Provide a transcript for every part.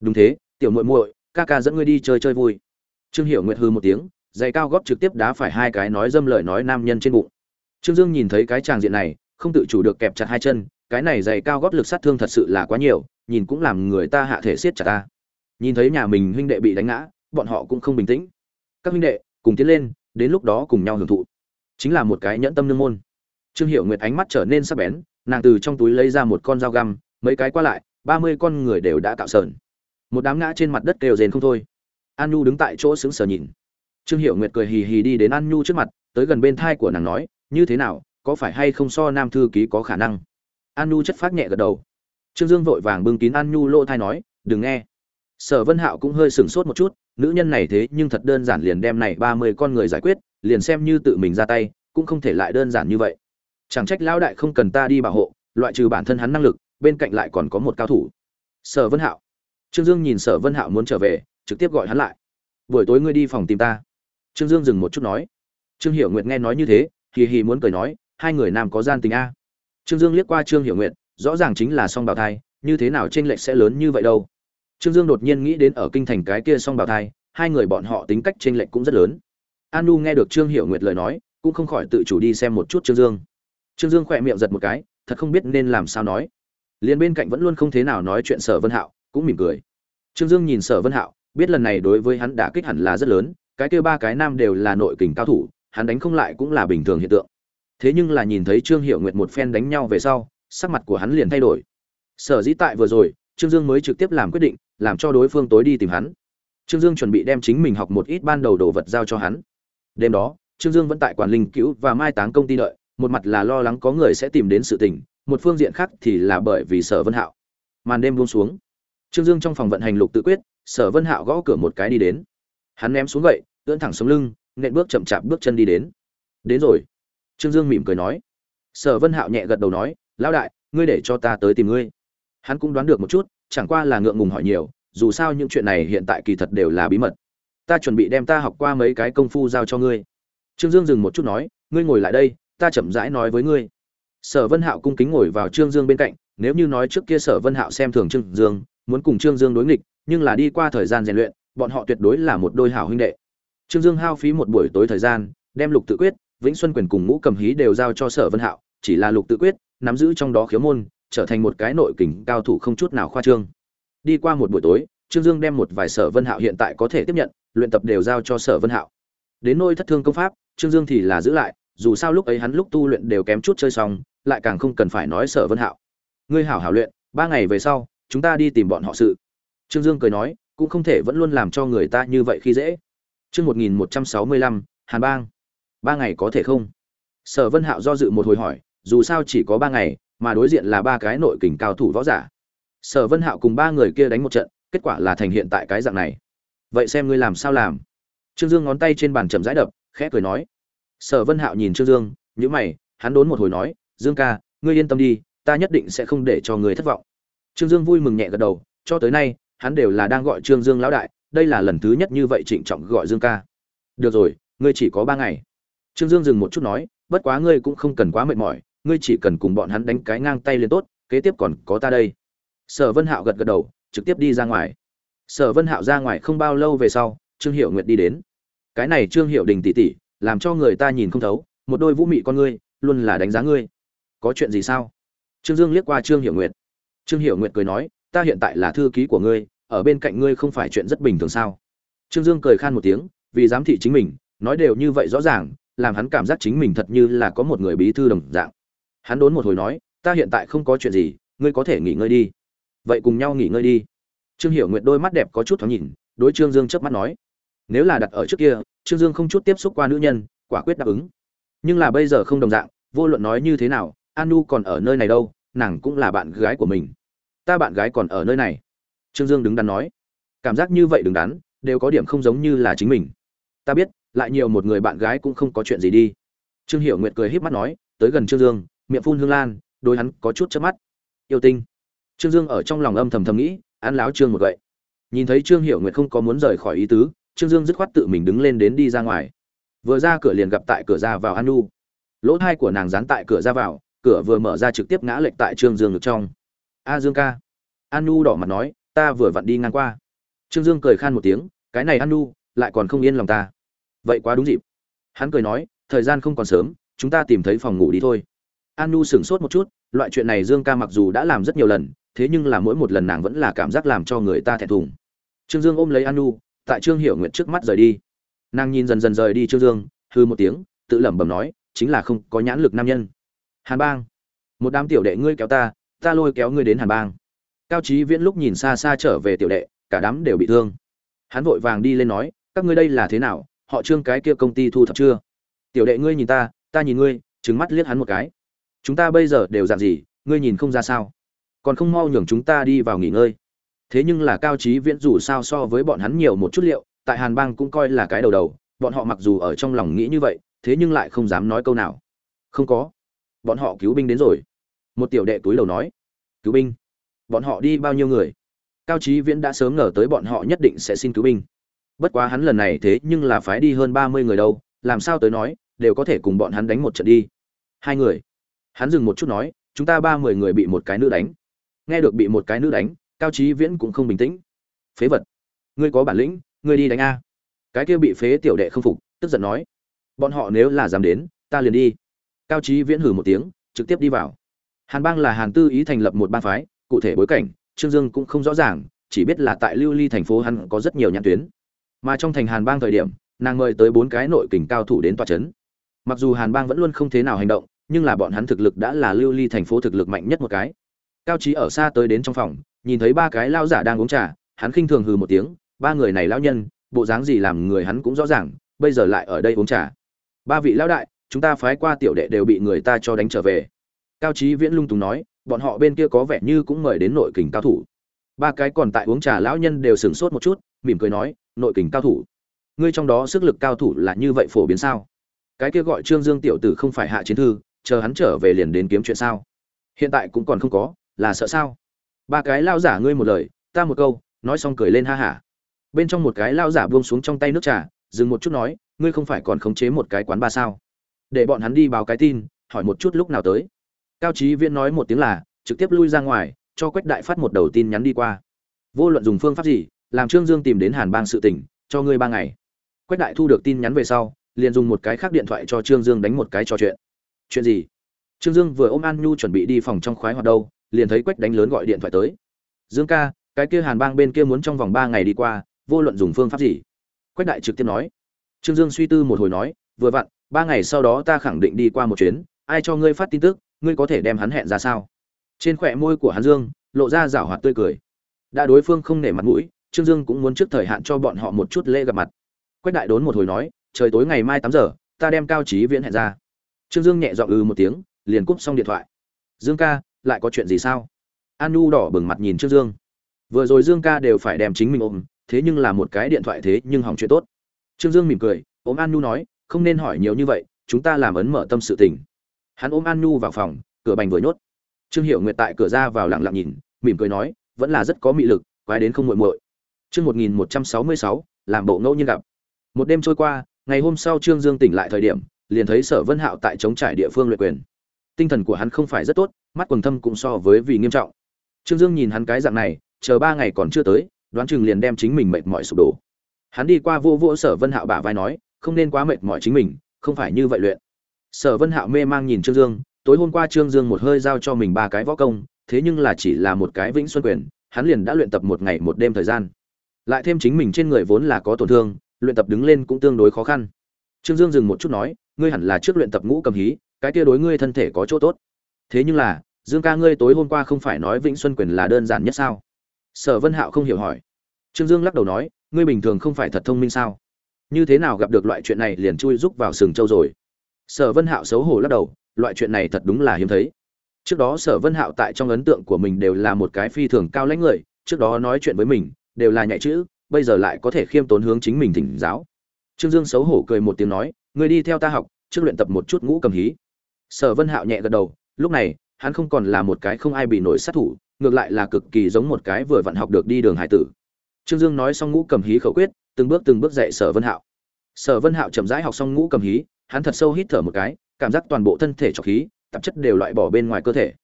đúng thế, tiểu muội muội, ca ca dẫn ngươi đi chơi chơi vui. Trương hiểu nguyệt hư một tiếng, giày cao góp trực tiếp đá phải hai cái nói dâm lời nói nam nhân trên bụng. Trương dương nhìn thấy cái tràng diện này, không tự chủ được kẹp chặt hai chân, cái này giày cao góp lực sát thương thật sự là quá nhiều, nhìn cũng làm người ta hạ thể siết chặt ta. Nhìn thấy nhà mình huynh đệ bị đánh ngã, bọn họ cũng không bình tĩnh. Các huynh đệ, cùng tiến lên, đến lúc đó cùng nhau hưởng thụ. Chính là một cái nhẫn tâm nương môn. Trương hiệu nguyệt ánh mắt trở nên sắc bén, nàng từ trong túi lấy ra một con dao găm, mấy cái qua lại, ba mươi con người đều đã cạo sờn một đám ngã trên mặt đất kêu rền không thôi. An nhu đứng tại chỗ sững sờ nhìn. Trương hiệu nguyệt cười hì hì đi đến an nhu trước mặt, tới gần bên thai của nàng nói, như thế nào, có phải hay không so nam thư ký có khả năng? An nhu chất phát nhẹ gật đầu. Trương dương vội vàng bưng kín an nhu lỗ thai nói, đừng nghe. Sở vân hạo cũng hơi sửng sốt một chút, nữ nhân này thế nhưng thật đơn giản liền đem này ba mươi con người giải quyết, liền xem như tự mình ra tay, cũng không thể lại đơn giản như vậy. Chẳng trách lão đại không cần ta đi bảo hộ, loại trừ bản thân hắn năng lực, bên cạnh lại còn có một cao thủ. Sở vân hạo trương dương nhìn sở vân hạo muốn trở về, trực tiếp gọi hắn lại. Buổi tối ngươi đi phòng tìm ta. Trương dương dừng một chút nói. Trương hiểu nguyệt nghe nói như thế, hì hì muốn cười nói, hai người nam có gian tình a. Trương dương liếc qua trương hiểu nguyệt, rõ ràng chính là song bào thai, như thế nào tranh lệch sẽ lớn như vậy đâu. Trương dương đột nhiên nghĩ đến ở kinh thành cái kia song bào thai, hai người bọn họ tính cách tranh lệch cũng rất lớn. An nu nghe được trương hiểu nguyệt lời nói, cũng không khỏi tự chủ đi xem một chút trương dương. Trương dương khỏe miệng giật một cái, thật không biết nên làm sao nói. Liền bên cạnh vẫn luôn không thế nào nói chuyện sở vân hạo cũng mỉm cười. Trương dương nhìn sở vân hạo, biết lần này đối với hắn đã kích hẳn là rất lớn, cái kêu ba cái nam đều là nội kình cao thủ, hắn đánh không lại cũng là bình thường hiện tượng. Thế nhưng là nhìn thấy trương hiệu nguyệt một phen đánh nhau về sau, sắc mặt của hắn liền thay đổi. Sở dĩ tại vừa rồi, trương dương mới trực tiếp làm quyết định, làm cho đối phương tối đi tìm hắn. Trương dương chuẩn bị đem chính mình học một ít ban đầu đồ vật giao cho hắn. Đêm đó, trương dương vẫn tại quản linh cứu và mai táng công ty đợi, một mặt là lo lắng có người sẽ tìm đến sự tình, một phương diện khác thì là bởi vì sở vân hạo. Màn đêm buông xuống trương dương trong phòng vận hành lục tự quyết, sở vân hạo gõ cửa một cái đi đến. Hắn ném xuống gậy, ưỡn thẳng sống lưng, nện bước chậm chạp bước chân đi đến. Đến rồi. Trương dương mỉm cười nói. Sở vân hạo nhẹ gật đầu nói, lão đại, ngươi để cho ta tới tìm ngươi. Hắn cũng đoán được một chút, chẳng qua là ngượng ngùng hỏi nhiều, dù sao những chuyện này hiện tại kỳ thật đều là bí mật. Ta chuẩn bị đem ta học qua mấy cái công phu giao cho ngươi. Trương dương dừng một chút nói, ngươi ngồi lại đây, ta chậm rãi nói với ngươi. Sở vân hạo cung kính ngồi vào trương dương bên cạnh, nếu như nói trước kia sở vân hạo xem thường trương dương muốn cùng trương dương đối nghịch, nhưng là đi qua thời gian rèn luyện, bọn họ tuyệt đối là một đôi hảo huynh đệ. Trương dương hao phí một buổi tối thời gian, đem lục tự quyết, vĩnh xuân quyền cùng ngũ cầm hí đều giao cho sở vân hạo, chỉ là lục tự quyết nắm giữ trong đó khiếu môn, trở thành một cái nội kình cao thủ không chút nào khoa trương. Đi qua một buổi tối, trương dương đem một vài sở vân hạo hiện tại có thể tiếp nhận, luyện tập đều giao cho sở vân hạo. Đến nôi thất thương công pháp, trương dương thì là giữ lại, dù sao lúc ấy hắn lúc tu luyện đều kém chút chơi xong, lại càng không cần phải nói sở vân hạo. Ngươi hảo hảo luyện, ba ngày về sau chúng ta đi tìm bọn họ sự. Trương dương cười nói, cũng không thể vẫn luôn làm cho người ta như vậy khi dễ. Chương một nghìn một trăm sáu mươi lăm, hàn bang. Ba ngày có thể không? Sở vân hạo do dự một hồi hỏi, dù sao chỉ có ba ngày, mà đối diện là ba cái nội kình cao thủ võ giả. Sở vân hạo cùng ba người kia đánh một trận, kết quả là thành hiện tại cái dạng này. Vậy xem ngươi làm sao làm? Trương dương ngón tay trên bàn chậm rãi đập, khẽ cười nói. Sở vân hạo nhìn trương dương nhữ mày, hắn đốn một hồi nói, dương ca, ngươi yên tâm đi, ta nhất định sẽ không để cho người thất vọng trương dương vui mừng nhẹ gật đầu, cho tới nay, hắn đều là đang gọi trương dương lão đại, đây là lần thứ nhất như vậy trịnh trọng gọi dương ca. Được rồi, ngươi chỉ có ba ngày. Trương dương dừng một chút nói, bất quá ngươi cũng không cần quá mệt mỏi, ngươi chỉ cần cùng bọn hắn đánh cái ngang tay lên tốt, kế tiếp còn có ta đây. Sở vân hạo gật gật đầu, trực tiếp đi ra ngoài. Sở vân hạo ra ngoài không bao lâu về sau, trương Hiểu nguyệt đi đến. Cái này trương Hiểu đình tỷ tỷ, làm cho người ta nhìn không thấu, một đôi vũ mị con ngươi, luôn là đánh giá ngươi. Có chuyện gì sao? Trương dương liếc qua trương Hiểu nguyệt trương Hiểu nguyệt cười nói, ta hiện tại là thư ký của ngươi, ở bên cạnh ngươi không phải chuyện rất bình thường sao? Trương dương cười khan một tiếng, vì giám thị chính mình, nói đều như vậy rõ ràng, làm hắn cảm giác chính mình thật như là có một người bí thư đồng dạng. Hắn đốn một hồi nói, ta hiện tại không có chuyện gì, ngươi có thể nghỉ ngơi đi. Vậy cùng nhau nghỉ ngơi đi. Trương hiểu nguyệt đôi mắt đẹp có chút thoáng nhìn, đối trương dương chớp mắt nói, nếu là đặt ở trước kia, trương dương không chút tiếp xúc qua nữ nhân, quả quyết đáp ứng. Nhưng là bây giờ không đồng dạng, vô luận nói như thế nào, Anu còn ở nơi này đâu, nàng cũng là bạn gái của mình ta bạn gái còn ở nơi này. Trương dương đứng đắn nói. Cảm giác như vậy đứng đắn, đều có điểm không giống như là chính mình. Ta biết, lại nhiều một người bạn gái cũng không có chuyện gì đi. Trương hiểu nguyệt cười híp mắt nói, tới gần trương dương, miệng phun hương lan, đôi hắn có chút chớp mắt. Yêu tinh. Trương dương ở trong lòng âm thầm thầm nghĩ, ăn láo trương một vậy nhìn thấy trương hiểu nguyệt không có muốn rời khỏi ý tứ, trương dương dứt khoát tự mình đứng lên đến đi ra ngoài. Vừa ra cửa liền gặp tại cửa ra vào an nu lỗ thai của nàng dán tại cửa ra vào, cửa vừa mở ra trực tiếp ngã lệch tại trương dương ngực trong a dương ca. An nu đỏ mặt nói, ta vừa vặn đi ngang qua. Trương dương cười khan một tiếng, cái này an nu lại còn không yên lòng ta. Vậy quá đúng dịp. Hắn cười nói, thời gian không còn sớm, chúng ta tìm thấy phòng ngủ đi thôi. An nu sửng sốt một chút, loại chuyện này dương ca mặc dù đã làm rất nhiều lần, thế nhưng là mỗi một lần nàng vẫn là cảm giác làm cho người ta thẹn thùng. Trương dương ôm lấy an nu tại trương hiểu nguyện trước mắt rời đi. Nàng nhìn dần dần rời đi trương dương, hư một tiếng, tự lẩm bẩm nói, chính là không có nhãn lực nam nhân. Hàn bang, một đám tiểu đệ ngươi kéo ta ta lôi kéo ngươi đến hàn bang. Cao trí viễn lúc nhìn xa xa trở về tiểu đệ, cả đám đều bị thương. Hắn vội vàng đi lên nói, các ngươi đây là thế nào, họ trương cái kia công ty thu thập chưa? Tiểu đệ ngươi nhìn ta ta nhìn ngươi trứng mắt liếc hắn một cái. Chúng ta bây giờ đều dạng gì, ngươi nhìn không ra sao? Còn không mau nhường chúng ta đi vào nghỉ ngơi. Thế nhưng là cao trí viễn dù sao so với bọn hắn nhiều một chút liệu, tại hàn bang cũng coi là cái đầu đầu, bọn họ mặc dù ở trong lòng nghĩ như vậy, thế nhưng lại không dám nói câu nào. Không có. Bọn họ cứu binh đến rồi một tiểu đệ túi đầu nói, cứu binh, bọn họ đi bao nhiêu người? Cao trí viễn đã sớm ngờ tới bọn họ nhất định sẽ xin cứu binh. Bất quá hắn lần này thế nhưng là phái đi hơn ba mươi người đâu, làm sao tới nói, đều có thể cùng bọn hắn đánh một trận đi. Hai người. Hắn dừng một chút nói, chúng ta ba mươi người bị một cái nữ đánh. Nghe được bị một cái nữ đánh, cao trí viễn cũng không bình tĩnh. Phế vật, ngươi có bản lĩnh, ngươi đi đánh a. Cái kia bị phế tiểu đệ không phục, tức giận nói, bọn họ nếu là dám đến, ta liền đi. Cao trí viễn hử một tiếng, trực tiếp đi vào hàn bang là hàn tư ý thành lập một bang phái, cụ thể bối cảnh, trương dương cũng không rõ ràng, chỉ biết là tại lưu ly thành phố hắn có rất nhiều nhãn tuyến. Mà trong thành hàn bang thời điểm, nàng mời tới bốn cái nội kình cao thủ đến tòa chấn. mặc dù hàn bang vẫn luôn không thế nào hành động, nhưng là bọn hắn thực lực đã là lưu ly thành phố thực lực mạnh nhất một cái. Cao trí ở xa tới đến trong phòng, nhìn thấy ba cái lao giả đang uống trà, hắn khinh thường hừ một tiếng, ba người này lão nhân, bộ dáng gì làm người hắn cũng rõ ràng, bây giờ lại ở đây uống trà. Ba vị lão đại, chúng ta phái qua tiểu đệ đều bị người ta cho đánh trở về cao trí viễn lung tùng nói, bọn họ bên kia có vẻ như cũng mời đến nội kình cao thủ. Ba cái còn tại uống trà lão nhân đều sửng sốt một chút, mỉm cười nói, nội kình cao thủ? Ngươi trong đó sức lực cao thủ là như vậy phổ biến sao? Cái kia gọi trương dương tiểu tử không phải hạ chiến thư, chờ hắn trở về liền đến kiếm chuyện sao? Hiện tại cũng còn không có, là sợ sao? Ba cái lao giả ngươi một lời, ta một câu, nói xong cười lên ha hả. Bên trong một cái lao giả buông xuống trong tay nước trà, dừng một chút nói, ngươi không phải còn khống chế một cái quán ba sao? Để bọn hắn đi báo cái tin, hỏi một chút lúc nào tới cao trí viễn nói một tiếng là, trực tiếp lui ra ngoài, cho quách đại phát một đầu tin nhắn đi qua. Vô luận dùng phương pháp gì, làm trương dương tìm đến hàn bang sự tỉnh cho ngươi ba ngày. Quách đại thu được tin nhắn về sau, liền dùng một cái khác điện thoại cho trương dương đánh một cái trò chuyện. Chuyện gì? Trương dương vừa ôm an nhu chuẩn bị đi phòng trong khoái hoạt đâu, liền thấy quách đánh lớn gọi điện thoại tới. Dương ca, cái kia hàn bang bên kia muốn trong vòng ba ngày đi qua, vô luận dùng phương pháp gì? Quách đại trực tiếp nói. Trương dương suy tư một hồi nói, vừa vặn, ba ngày sau đó ta khẳng định đi qua một chuyến, ai cho ngươi phát tin tức ngươi có thể đem hắn hẹn ra sao? Trên khỏe môi của hắn dương, lộ ra rảo hoạt tươi cười. Đã đối phương không nể mặt mũi, trương dương cũng muốn trước thời hạn cho bọn họ một chút lễ gặp mặt. Quách đại đốn một hồi nói, trời tối ngày mai tám giờ, ta đem cao trí viễn hẹn ra. Trương dương nhẹ dọn ư ừ một tiếng, liền cúp xong điện thoại. Dương ca, lại có chuyện gì sao? An nu đỏ bừng mặt nhìn trương dương. Vừa rồi dương ca đều phải đem chính mình ôm, thế nhưng là một cái điện thoại thế nhưng hỏng chuyện tốt. Trương dương mỉm cười, ôm an nu nói, không nên hỏi nhiều như vậy, chúng ta làm ấn mở tâm sự tình hắn ôm an nhu vào phòng, cửa bành vừa nhốt. Trương hiệu nguyệt tại cửa ra vào lặng lặng nhìn, mỉm cười nói, vẫn là rất có mị lực, quái đến không muội muội. Chương một nghìn một trăm sáu mươi sáu, làm bộ ngẫu nhiên gặp. Một đêm trôi qua, ngày hôm sau trương dương tỉnh lại thời điểm, liền thấy sở vân hạo tại chống trải địa phương luyện quyền. Tinh thần của hắn không phải rất tốt, mắt quần thâm cũng so với vì nghiêm trọng. Trương dương nhìn hắn cái dạng này, chờ ba ngày còn chưa tới, đoán chừng liền đem chính mình mệt mỏi sụp đổ. Hắn đi qua vô vô sở vân hạo bả vai nói, không nên quá mệt mỏi chính mình, không phải như vậy luyện sở vân hạo mê mang nhìn trương dương, tối hôm qua trương dương một hơi giao cho mình ba cái võ công, thế nhưng là chỉ là một cái vĩnh xuân quyền, hắn liền đã luyện tập một ngày một đêm thời gian. Lại thêm chính mình trên người vốn là có tổn thương, luyện tập đứng lên cũng tương đối khó khăn. Trương dương dừng một chút nói, ngươi hẳn là trước luyện tập ngũ cầm hí, cái kia đối ngươi thân thể có chỗ tốt. Thế nhưng là, dương ca ngươi tối hôm qua không phải nói vĩnh xuân quyền là đơn giản nhất sao? Sở vân hạo không hiểu hỏi. Trương dương lắc đầu nói, ngươi bình thường không phải thật thông minh sao? Như thế nào gặp được loại chuyện này liền chui rúc vào sừng châu rồi? Sở vân hạo xấu hổ lắc đầu, loại chuyện này thật đúng là hiếm thấy. Trước đó sở vân hạo tại trong ấn tượng của mình đều là một cái phi thường cao lãnh người, trước đó nói chuyện với mình, đều là nhạy chữ, bây giờ lại có thể khiêm tốn hướng chính mình thỉnh giáo. Trương dương xấu hổ cười một tiếng nói người đi theo ta học, trước luyện tập một chút ngũ cầm hí. Sở vân hạo nhẹ gật đầu, lúc này, hắn không còn là một cái không ai bị nổi sát thủ, ngược lại là cực kỳ giống một cái vừa vặn học được đi đường hải tử. Trương dương nói xong ngũ cầm hí khẩu quyết, từng bước từng bước dạy sở vân hạo. Sở vân hạo chậm rãi học xong ngũ cầm hí hắn thật sâu hít thở một cái, cảm giác toàn bộ thân thể trọc khí, tạp chất đều loại bỏ bên ngoài cơ thể.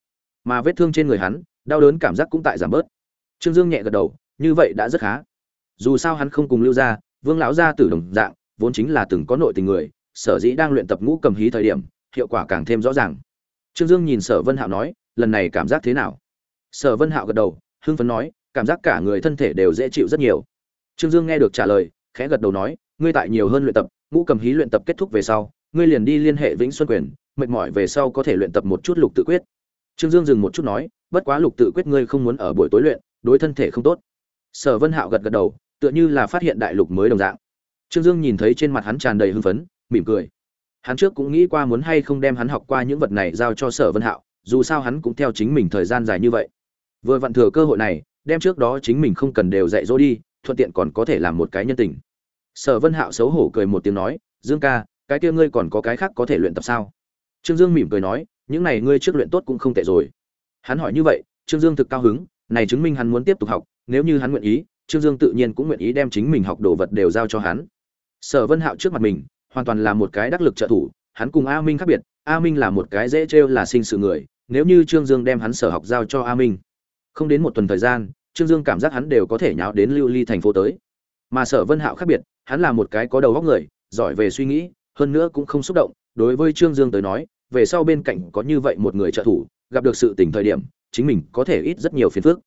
Mà vết thương trên người hắn, đau đớn cảm giác cũng tại giảm bớt. Trương dương nhẹ gật đầu, như vậy đã rất khá. Dù sao hắn không cùng lưu gia, vương lão gia tử đồng dạng, vốn chính là từng có nội tình người, sở dĩ đang luyện tập ngũ cầm hí thời điểm, hiệu quả càng thêm rõ ràng. Trương dương nhìn sở vân hạo nói, lần này cảm giác thế nào? Sở vân hạo gật đầu, hưng phấn nói, cảm giác cả người thân thể đều dễ chịu rất nhiều. Trương dương nghe được trả lời, khẽ gật đầu nói, ngươi tại nhiều hơn luyện tập ngũ cầm hí luyện tập kết thúc về sau, ngươi liền đi liên hệ vĩnh xuân quyền, mệt mỏi về sau có thể luyện tập một chút lục tự quyết. Trương dương dừng một chút nói, bất quá lục tự quyết ngươi không muốn ở buổi tối luyện, đối thân thể không tốt. Sở vân hạo gật gật đầu, tựa như là phát hiện đại lục mới đồng dạng. Trương dương nhìn thấy trên mặt hắn tràn đầy hưng phấn, mỉm cười. Hắn trước cũng nghĩ qua muốn hay không đem hắn học qua những vật này giao cho sở vân hạo, dù sao hắn cũng theo chính mình thời gian dài như vậy. Vừa vặn thừa cơ hội này, đem trước đó chính mình không cần đều dạy dỗ đi, thuận tiện còn có thể làm một cái nhân tình sở vân hạo xấu hổ cười một tiếng nói, dương ca, cái kia ngươi còn có cái khác có thể luyện tập sao? Trương dương mỉm cười nói, những này ngươi trước luyện tốt cũng không tệ rồi. Hắn hỏi như vậy, trương dương thực cao hứng, này chứng minh hắn muốn tiếp tục học, nếu như hắn nguyện ý, trương dương tự nhiên cũng nguyện ý đem chính mình học đồ vật đều giao cho hắn. Sở vân hạo trước mặt mình, hoàn toàn là một cái đắc lực trợ thủ, hắn cùng a minh khác biệt, a minh là một cái dễ trêu là sinh sự người, nếu như trương dương đem hắn sở học giao cho a minh, không đến một tuần thời gian, trương dương cảm giác hắn đều có thể nháo đến lưu ly thành phố tới. Mà sở vân hạo khác biệt hắn là một cái có đầu óc người, giỏi về suy nghĩ, hơn nữa cũng không xúc động. Đối với trương dương tới nói, về sau bên cạnh có như vậy một người trợ thủ, gặp được sự tình thời điểm, chính mình có thể ít rất nhiều phiền phức.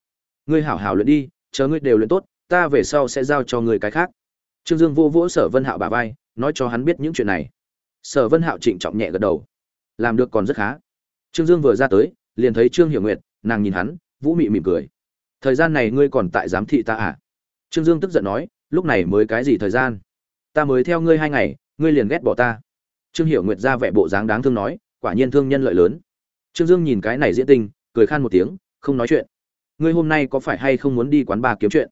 Ngươi hảo hảo luyện đi, chờ ngươi đều luyện tốt, ta về sau sẽ giao cho ngươi cái khác. Trương dương vô vỗ sở vân hạo bà vai, nói cho hắn biết những chuyện này. Sở vân hạo trịnh trọng nhẹ gật đầu. Làm được còn rất khá. Trương dương vừa ra tới, liền thấy trương hiểu nguyệt, nàng nhìn hắn, vũ mị mỉm cười. Thời gian này ngươi còn tại giám thị ta à? Trương dương tức giận nói lúc này mới cái gì thời gian? Ta mới theo ngươi hai ngày, ngươi liền ghét bỏ ta. Trương hiểu nguyệt ra vẻ bộ dáng đáng thương nói, quả nhiên thương nhân lợi lớn. Trương dương nhìn cái này diễn tinh cười khan một tiếng, không nói chuyện. Ngươi hôm nay có phải hay không muốn đi quán bà kiếm chuyện?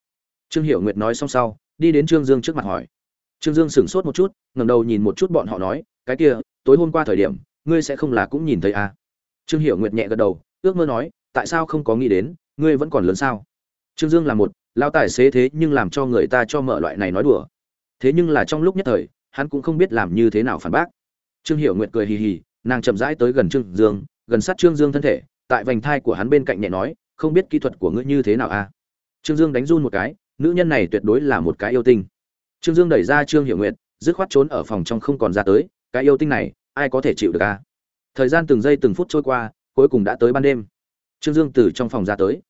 Trương hiểu nguyệt nói xong sau, đi đến trương dương trước mặt hỏi. Trương dương sửng sốt một chút, ngẩng đầu nhìn một chút bọn họ nói, cái kia, tối hôm qua thời điểm, ngươi sẽ không là cũng nhìn thấy à. trương hiểu nguyệt nhẹ gật đầu, ước mơ nói, tại sao không có nghĩ đến, ngươi vẫn còn lớn sao? Trương dương là một lao tài xế thế nhưng làm cho người ta cho mở loại này nói đùa. Thế nhưng là trong lúc nhất thời, hắn cũng không biết làm như thế nào phản bác. Trương hiểu nguyện cười hì hì, nàng chậm rãi tới gần trương dương, gần sát trương dương thân thể, tại vành thai của hắn bên cạnh nhẹ nói, không biết kỹ thuật của ngươi như thế nào à? Trương dương đánh run một cái, nữ nhân này tuyệt đối là một cái yêu tinh. Trương dương đẩy ra trương hiểu nguyện dứt khoát trốn ở phòng trong không còn ra tới, cái yêu tinh này, ai có thể chịu được à? Thời gian từng giây từng phút trôi qua, cuối cùng đã tới ban đêm. Trương dương từ trong phòng ra tới.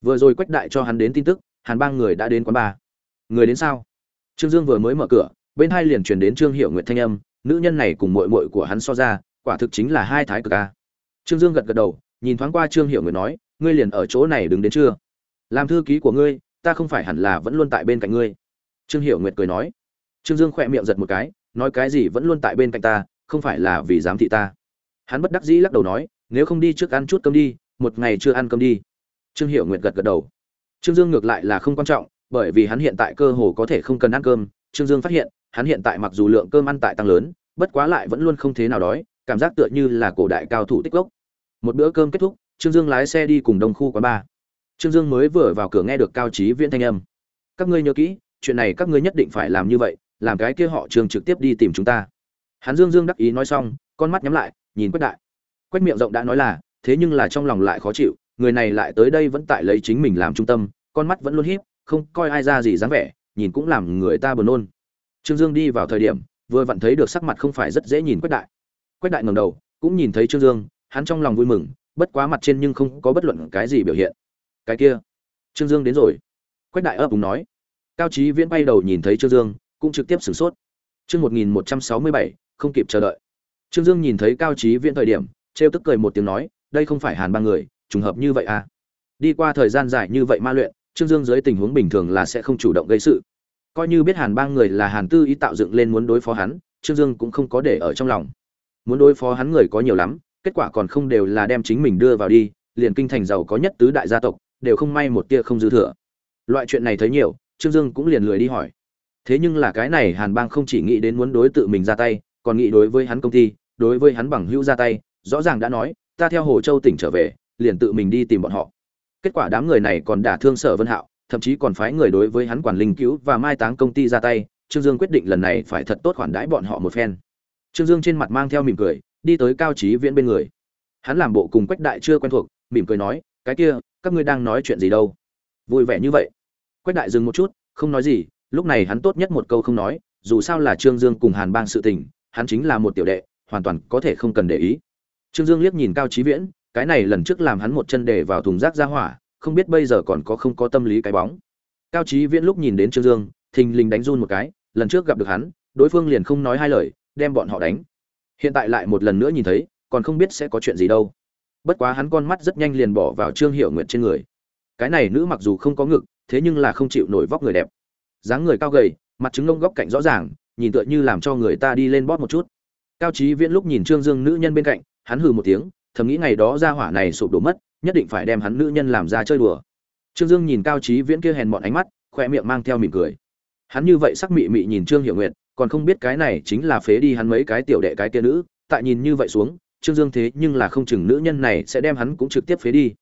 Vừa rồi quách đại cho hắn đến tin tức hàn bang người đã đến quán bar. Người đến sao? Trương dương vừa mới mở cửa, bên hai liền truyền đến trương hiệu Nguyệt thanh âm, nữ nhân này cùng mội mội của hắn so ra, quả thực chính là hai thái cực a. Trương dương gật gật đầu, nhìn thoáng qua trương hiệu Nguyệt nói, ngươi liền ở chỗ này đứng đến chưa làm thư ký của ngươi, ta không phải hẳn là vẫn luôn tại bên cạnh ngươi. Trương hiệu nguyệt cười nói. Trương dương khỏe miệng giật một cái, nói cái gì vẫn luôn tại bên cạnh ta, không phải là vì giám thị ta. Hắn bất đắc dĩ lắc đầu nói, nếu không đi trước ăn chút cơm đi, một ngày chưa ăn cơm đi. Trương hiệu nguyệt gật gật đầu trương dương ngược lại là không quan trọng, bởi vì hắn hiện tại cơ hồ có thể không cần ăn cơm. Trương dương phát hiện, hắn hiện tại mặc dù lượng cơm ăn tại tăng lớn, bất quá lại vẫn luôn không thế nào đói, cảm giác tựa như là cổ đại cao thủ tích lốc. một bữa cơm kết thúc, trương dương lái xe đi cùng đông khu quán ba trương dương mới vừa vào cửa nghe được cao trí viễn thanh âm. Các ngươi nhớ kỹ, chuyện này các ngươi nhất định phải làm như vậy, làm cái kia họ trường trực tiếp đi tìm chúng ta. Hắn dương dương đắc ý nói xong, con mắt nhắm lại, nhìn quách đại. Quách miệng rộng đã nói là, thế nhưng là trong lòng lại khó chịu người này lại tới đây vẫn tại lấy chính mình làm trung tâm, con mắt vẫn luôn híp, không coi ai ra gì dáng vẻ, nhìn cũng làm người ta buồn nôn. Trương dương đi vào thời điểm, vừa vặn thấy được sắc mặt không phải rất dễ nhìn quách đại. Quách đại ngẩng đầu, cũng nhìn thấy trương dương, hắn trong lòng vui mừng, bất quá mặt trên nhưng không có bất luận cái gì biểu hiện. Cái kia, trương dương đến rồi. Quách đại ấp úng nói. Cao trí viễn bay đầu nhìn thấy trương dương, cũng trực tiếp sửng sốt. Chương một nghìn một trăm sáu mươi bảy, không kịp chờ đợi. Trương dương nhìn thấy cao trí viễn thời điểm, trêu tức cười một tiếng nói, đây không phải hàn ba người trùng hợp như vậy à? Đi qua thời gian dài như vậy ma luyện, trương dương dưới tình huống bình thường là sẽ không chủ động gây sự. Coi như biết hàn bang người là hàn tư ý tạo dựng lên muốn đối phó hắn, trương dương cũng không có để ở trong lòng. Muốn đối phó hắn người có nhiều lắm, kết quả còn không đều là đem chính mình đưa vào đi, liền kinh thành giàu có nhất tứ đại gia tộc, đều không may một tia không dư thừa. Loại chuyện này thấy nhiều, trương dương cũng liền lười đi hỏi. Thế nhưng là cái này hàn bang không chỉ nghĩ đến muốn đối tự mình ra tay, còn nghĩ đối với hắn công ty, đối với hắn bằng hữu ra tay, rõ ràng đã nói, ta theo hồ châu tỉnh trở về liền tự mình đi tìm bọn họ. Kết quả đám người này còn đả thương sở vân hạo, thậm chí còn phái người đối với hắn quản linh cứu và mai táng công ty ra tay, trương dương quyết định lần này phải thật tốt khoản đãi bọn họ một phen. Trương dương trên mặt mang theo mỉm cười, đi tới cao trí viễn bên người. Hắn làm bộ cùng quách đại chưa quen thuộc, mỉm cười nói, cái kia, các ngươi đang nói chuyện gì đâu? Vui vẻ như vậy. Quách đại dừng một chút, không nói gì, lúc này hắn tốt nhất một câu không nói, dù sao là trương dương cùng hàn bang sự tình, hắn chính là một tiểu đệ, hoàn toàn có thể không cần để ý. Trương dương liếc nhìn cao trí viễn cái này lần trước làm hắn một chân để vào thùng rác ra hỏa, không biết bây giờ còn có không có tâm lý cái bóng. Cao trí viễn lúc nhìn đến trương dương, thình lình đánh run một cái, lần trước gặp được hắn, đối phương liền không nói hai lời, đem bọn họ đánh. Hiện tại lại một lần nữa nhìn thấy, còn không biết sẽ có chuyện gì đâu. Bất quá hắn con mắt rất nhanh liền bỏ vào trương hiệu nguyệt trên người. Cái này nữ mặc dù không có ngực, thế nhưng là không chịu nổi vóc người đẹp. Dáng người cao gầy, mặt trứng lông góc cạnh rõ ràng, nhìn tựa như làm cho người ta đi lên bóp một chút. Cao trí viễn lúc nhìn trương dương nữ nhân bên cạnh, hắn hừ một tiếng thầm nghĩ ngày đó ra hỏa này sụp đổ mất, nhất định phải đem hắn nữ nhân làm ra chơi đùa. Trương dương nhìn cao trí viễn kia hèn mọn ánh mắt, khoe miệng mang theo mỉm cười. Hắn như vậy sắc mị mị nhìn trương hiệu nguyệt, còn không biết cái này chính là phế đi hắn mấy cái tiểu đệ cái kia nữ, tại nhìn như vậy xuống, trương dương thế nhưng là không chừng nữ nhân này sẽ đem hắn cũng trực tiếp phế đi.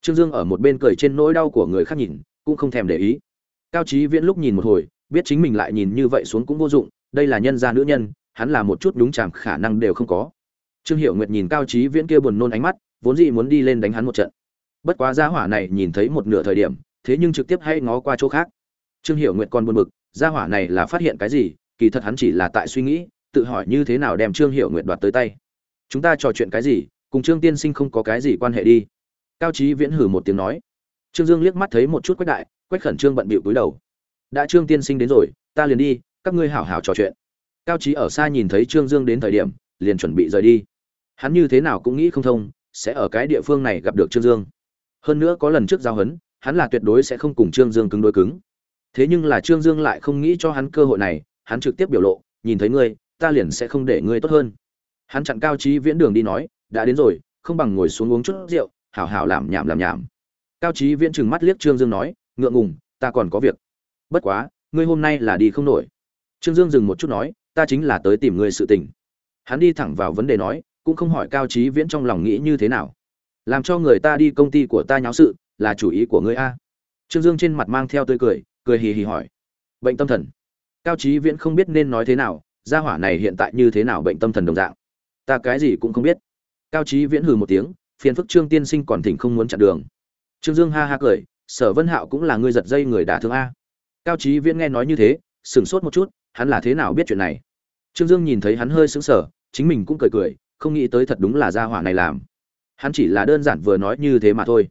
Trương dương ở một bên cười trên nỗi đau của người khác nhìn, cũng không thèm để ý. Cao trí viễn lúc nhìn một hồi, biết chính mình lại nhìn như vậy xuống cũng vô dụng, đây là nhân gia nữ nhân, hắn là một chút đúng chàm khả năng đều không có trương Hiểu nguyệt nhìn cao trí viễn kia buồn nôn ánh mắt, vốn dĩ muốn đi lên đánh hắn một trận. Bất quá gia hỏa này nhìn thấy một nửa thời điểm, thế nhưng trực tiếp hay ngó qua chỗ khác. Trương Hiểu nguyệt còn buồn bực, gia hỏa này là phát hiện cái gì, kỳ thật hắn chỉ là tại suy nghĩ, tự hỏi như thế nào đem trương Hiểu nguyệt đoạt tới tay. Chúng ta trò chuyện cái gì, cùng trương tiên sinh không có cái gì quan hệ đi. Cao trí viễn hử một tiếng nói. Trương dương liếc mắt thấy một chút quách đại, quách khẩn trương bận bịu cúi đầu. Đã trương tiên sinh đến rồi, ta liền đi, các ngươi hảo hảo trò chuyện. Cao trí ở xa nhìn thấy trương dương đến thời điểm, liền chuẩn bị rời đi hắn như thế nào cũng nghĩ không thông, sẽ ở cái địa phương này gặp được trương dương. Hơn nữa có lần trước giao hấn, hắn là tuyệt đối sẽ không cùng trương dương cứng đối cứng. Thế nhưng là trương dương lại không nghĩ cho hắn cơ hội này, hắn trực tiếp biểu lộ, nhìn thấy ngươi, ta liền sẽ không để ngươi tốt hơn. Hắn chặn cao trí viễn đường đi nói, đã đến rồi, không bằng ngồi xuống uống chút rượu, hảo hảo làm nhảm làm nhảm. Cao trí viễn trừng mắt liếc trương dương nói, ngượng ngùng, ta còn có việc. Bất quá, ngươi hôm nay là đi không nổi. Trương dương dừng một chút nói, ta chính là tới tìm ngươi sự tình. Hắn đi thẳng vào vấn đề nói cũng không hỏi cao trí viễn trong lòng nghĩ như thế nào. Làm cho người ta đi công ty của ta nháo sự, là chủ ý của ngươi a. Trương dương trên mặt mang theo tươi cười cười hì hì hỏi. Bệnh tâm thần. Cao trí viễn không biết nên nói thế nào, gia hỏa này hiện tại như thế nào bệnh tâm thần đồng dạng. Ta cái gì cũng không biết. Cao trí viễn hừ một tiếng, phiền phức trương tiên sinh còn thỉnh không muốn chặn đường. Trương dương ha ha cười, sở vân hạo cũng là người giật dây người đả thương a. Cao trí viễn nghe nói như thế, sửng sốt một chút, hắn là thế nào biết chuyện này? Trương dương nhìn thấy hắn hơi sững sờ, chính mình cũng cười cười không nghĩ tới thật đúng là gia hỏa này làm. Hắn chỉ là đơn giản vừa nói như thế mà thôi.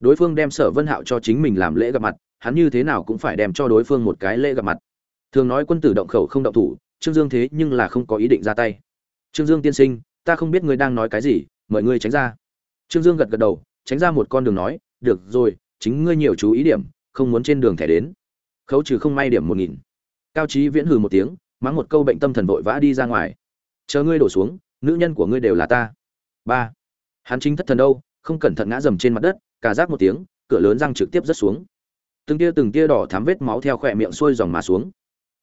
Đối phương đem sở vân hạo cho chính mình làm lễ gặp mặt, hắn như thế nào cũng phải đem cho đối phương một cái lễ gặp mặt. Thường nói quân tử động khẩu không động thủ, trương dương thế nhưng là không có ý định ra tay. Trương dương tiên sinh, ta không biết ngươi đang nói cái gì, mời ngươi tránh ra. Trương dương gật gật đầu, tránh ra một con đường nói, được rồi, chính ngươi nhiều chú ý điểm, không muốn trên đường thẻ đến. Khấu trừ không may điểm một nghìn. Cao trí viễn hừ một tiếng, mắng một câu bệnh tâm thần vội vã đi ra ngoài. Chờ ngươi đổ xuống nữ nhân của ngươi đều là ta. Ba. Hắn chính thất thần đâu, không cẩn thận ngã dầm trên mặt đất, cả rác một tiếng, cửa lớn răng trực tiếp rớt xuống. Từng tia từng tia đỏ thắm vết máu theo khỏe miệng xuôi dòng mà xuống.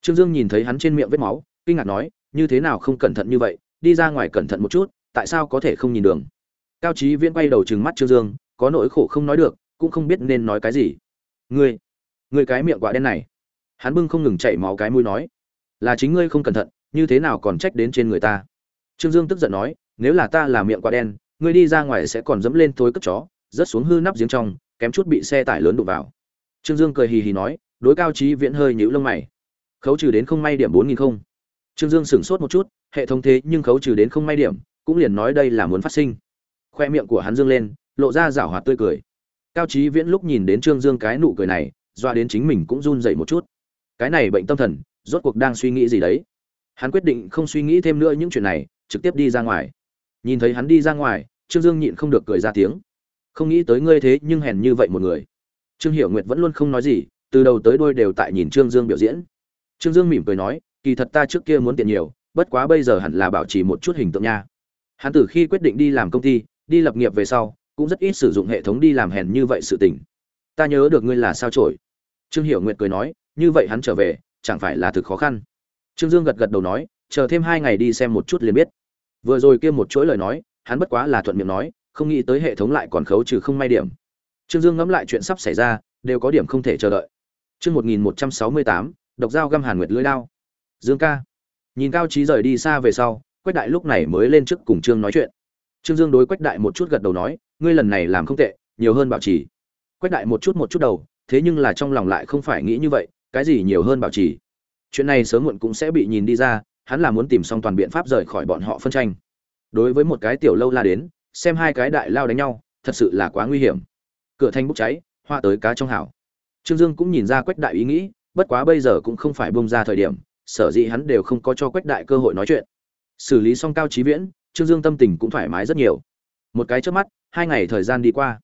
Trương dương nhìn thấy hắn trên miệng vết máu, kinh ngạc nói, như thế nào không cẩn thận như vậy? Đi ra ngoài cẩn thận một chút, tại sao có thể không nhìn đường? Cao trí viễn quay đầu trừng mắt trương dương, có nỗi khổ không nói được, cũng không biết nên nói cái gì. Ngươi ngươi cái miệng quả đen này. Hắn bưng không ngừng chảy máu cái mũi nói, là chính ngươi không cẩn thận, như thế nào còn trách đến trên người ta? Trương dương tức giận nói, nếu là ta là miệng quá đen, ngươi đi ra ngoài sẽ còn dẫm lên thối cất chó, rớt xuống hư nắp giếng trong, kém chút bị xe tải lớn đụng vào. Trương dương cười hì hì nói, đối cao trí viễn hơi nhíu lông mày. Khấu trừ đến không may điểm bốn nghìn không. Trương dương sửng sốt một chút, hệ thống thế nhưng khấu trừ đến không may điểm, cũng liền nói đây là muốn phát sinh. Khoe miệng của hắn dương lên, lộ ra rảo hoạt tươi cười. Cao trí viễn lúc nhìn đến trương dương cái nụ cười này, doa đến chính mình cũng run dậy một chút. Cái này bệnh tâm thần, rốt cuộc đang suy nghĩ gì đấy? Hắn quyết định không suy nghĩ thêm nữa những chuyện này trực tiếp đi ra ngoài. Nhìn thấy hắn đi ra ngoài, trương dương nhịn không được cười ra tiếng. Không nghĩ tới ngươi thế nhưng hèn như vậy một người. Trương hiểu nguyệt vẫn luôn không nói gì, từ đầu tới đôi đều tại nhìn trương dương biểu diễn. Trương dương mỉm cười nói, kỳ thật ta trước kia muốn tiền nhiều, bất quá bây giờ hẳn là bảo trì một chút hình tượng nha. Hắn từ khi quyết định đi làm công ty, đi lập nghiệp về sau, cũng rất ít sử dụng hệ thống đi làm hèn như vậy sự tình. Ta nhớ được ngươi là sao trổi trương hiểu nguyệt cười nói, như vậy hắn trở về, chẳng phải là thực khó khăn. Trương dương gật gật đầu nói, chờ thêm hai ngày đi xem một chút liền biết vừa rồi kia một chuỗi lời nói, hắn bất quá là thuận miệng nói, không nghĩ tới hệ thống lại còn khấu trừ không may điểm. Trương dương ngẫm lại chuyện sắp xảy ra, đều có điểm không thể chờ đợi. Chương một nghìn một trăm sáu mươi tám, độc dao găm hàn nguyệt lưỡi lao dương ca. Nhìn cao trí rời đi xa về sau, quách đại lúc này mới lên trước cùng trương nói chuyện. Trương dương đối quách đại một chút gật đầu nói, ngươi lần này làm không tệ, nhiều hơn bảo trì. Quách đại một chút một chút đầu, thế nhưng là trong lòng lại không phải nghĩ như vậy, cái gì nhiều hơn bảo trì? Chuyện này sớm muộn cũng sẽ bị nhìn đi ra hắn là muốn tìm xong toàn biện pháp rời khỏi bọn họ phân tranh. Đối với một cái tiểu lâu la đến, xem hai cái đại lao đánh nhau, thật sự là quá nguy hiểm. Cửa thanh bốc cháy, hoa tới cá trong hảo trương dương cũng nhìn ra quách đại ý nghĩ, bất quá bây giờ cũng không phải bông ra thời điểm, sở dĩ hắn đều không có cho quách đại cơ hội nói chuyện. Xử lý xong cao trí viễn, trương dương tâm tình cũng thoải mái rất nhiều. Một cái trước mắt, hai ngày thời gian đi qua.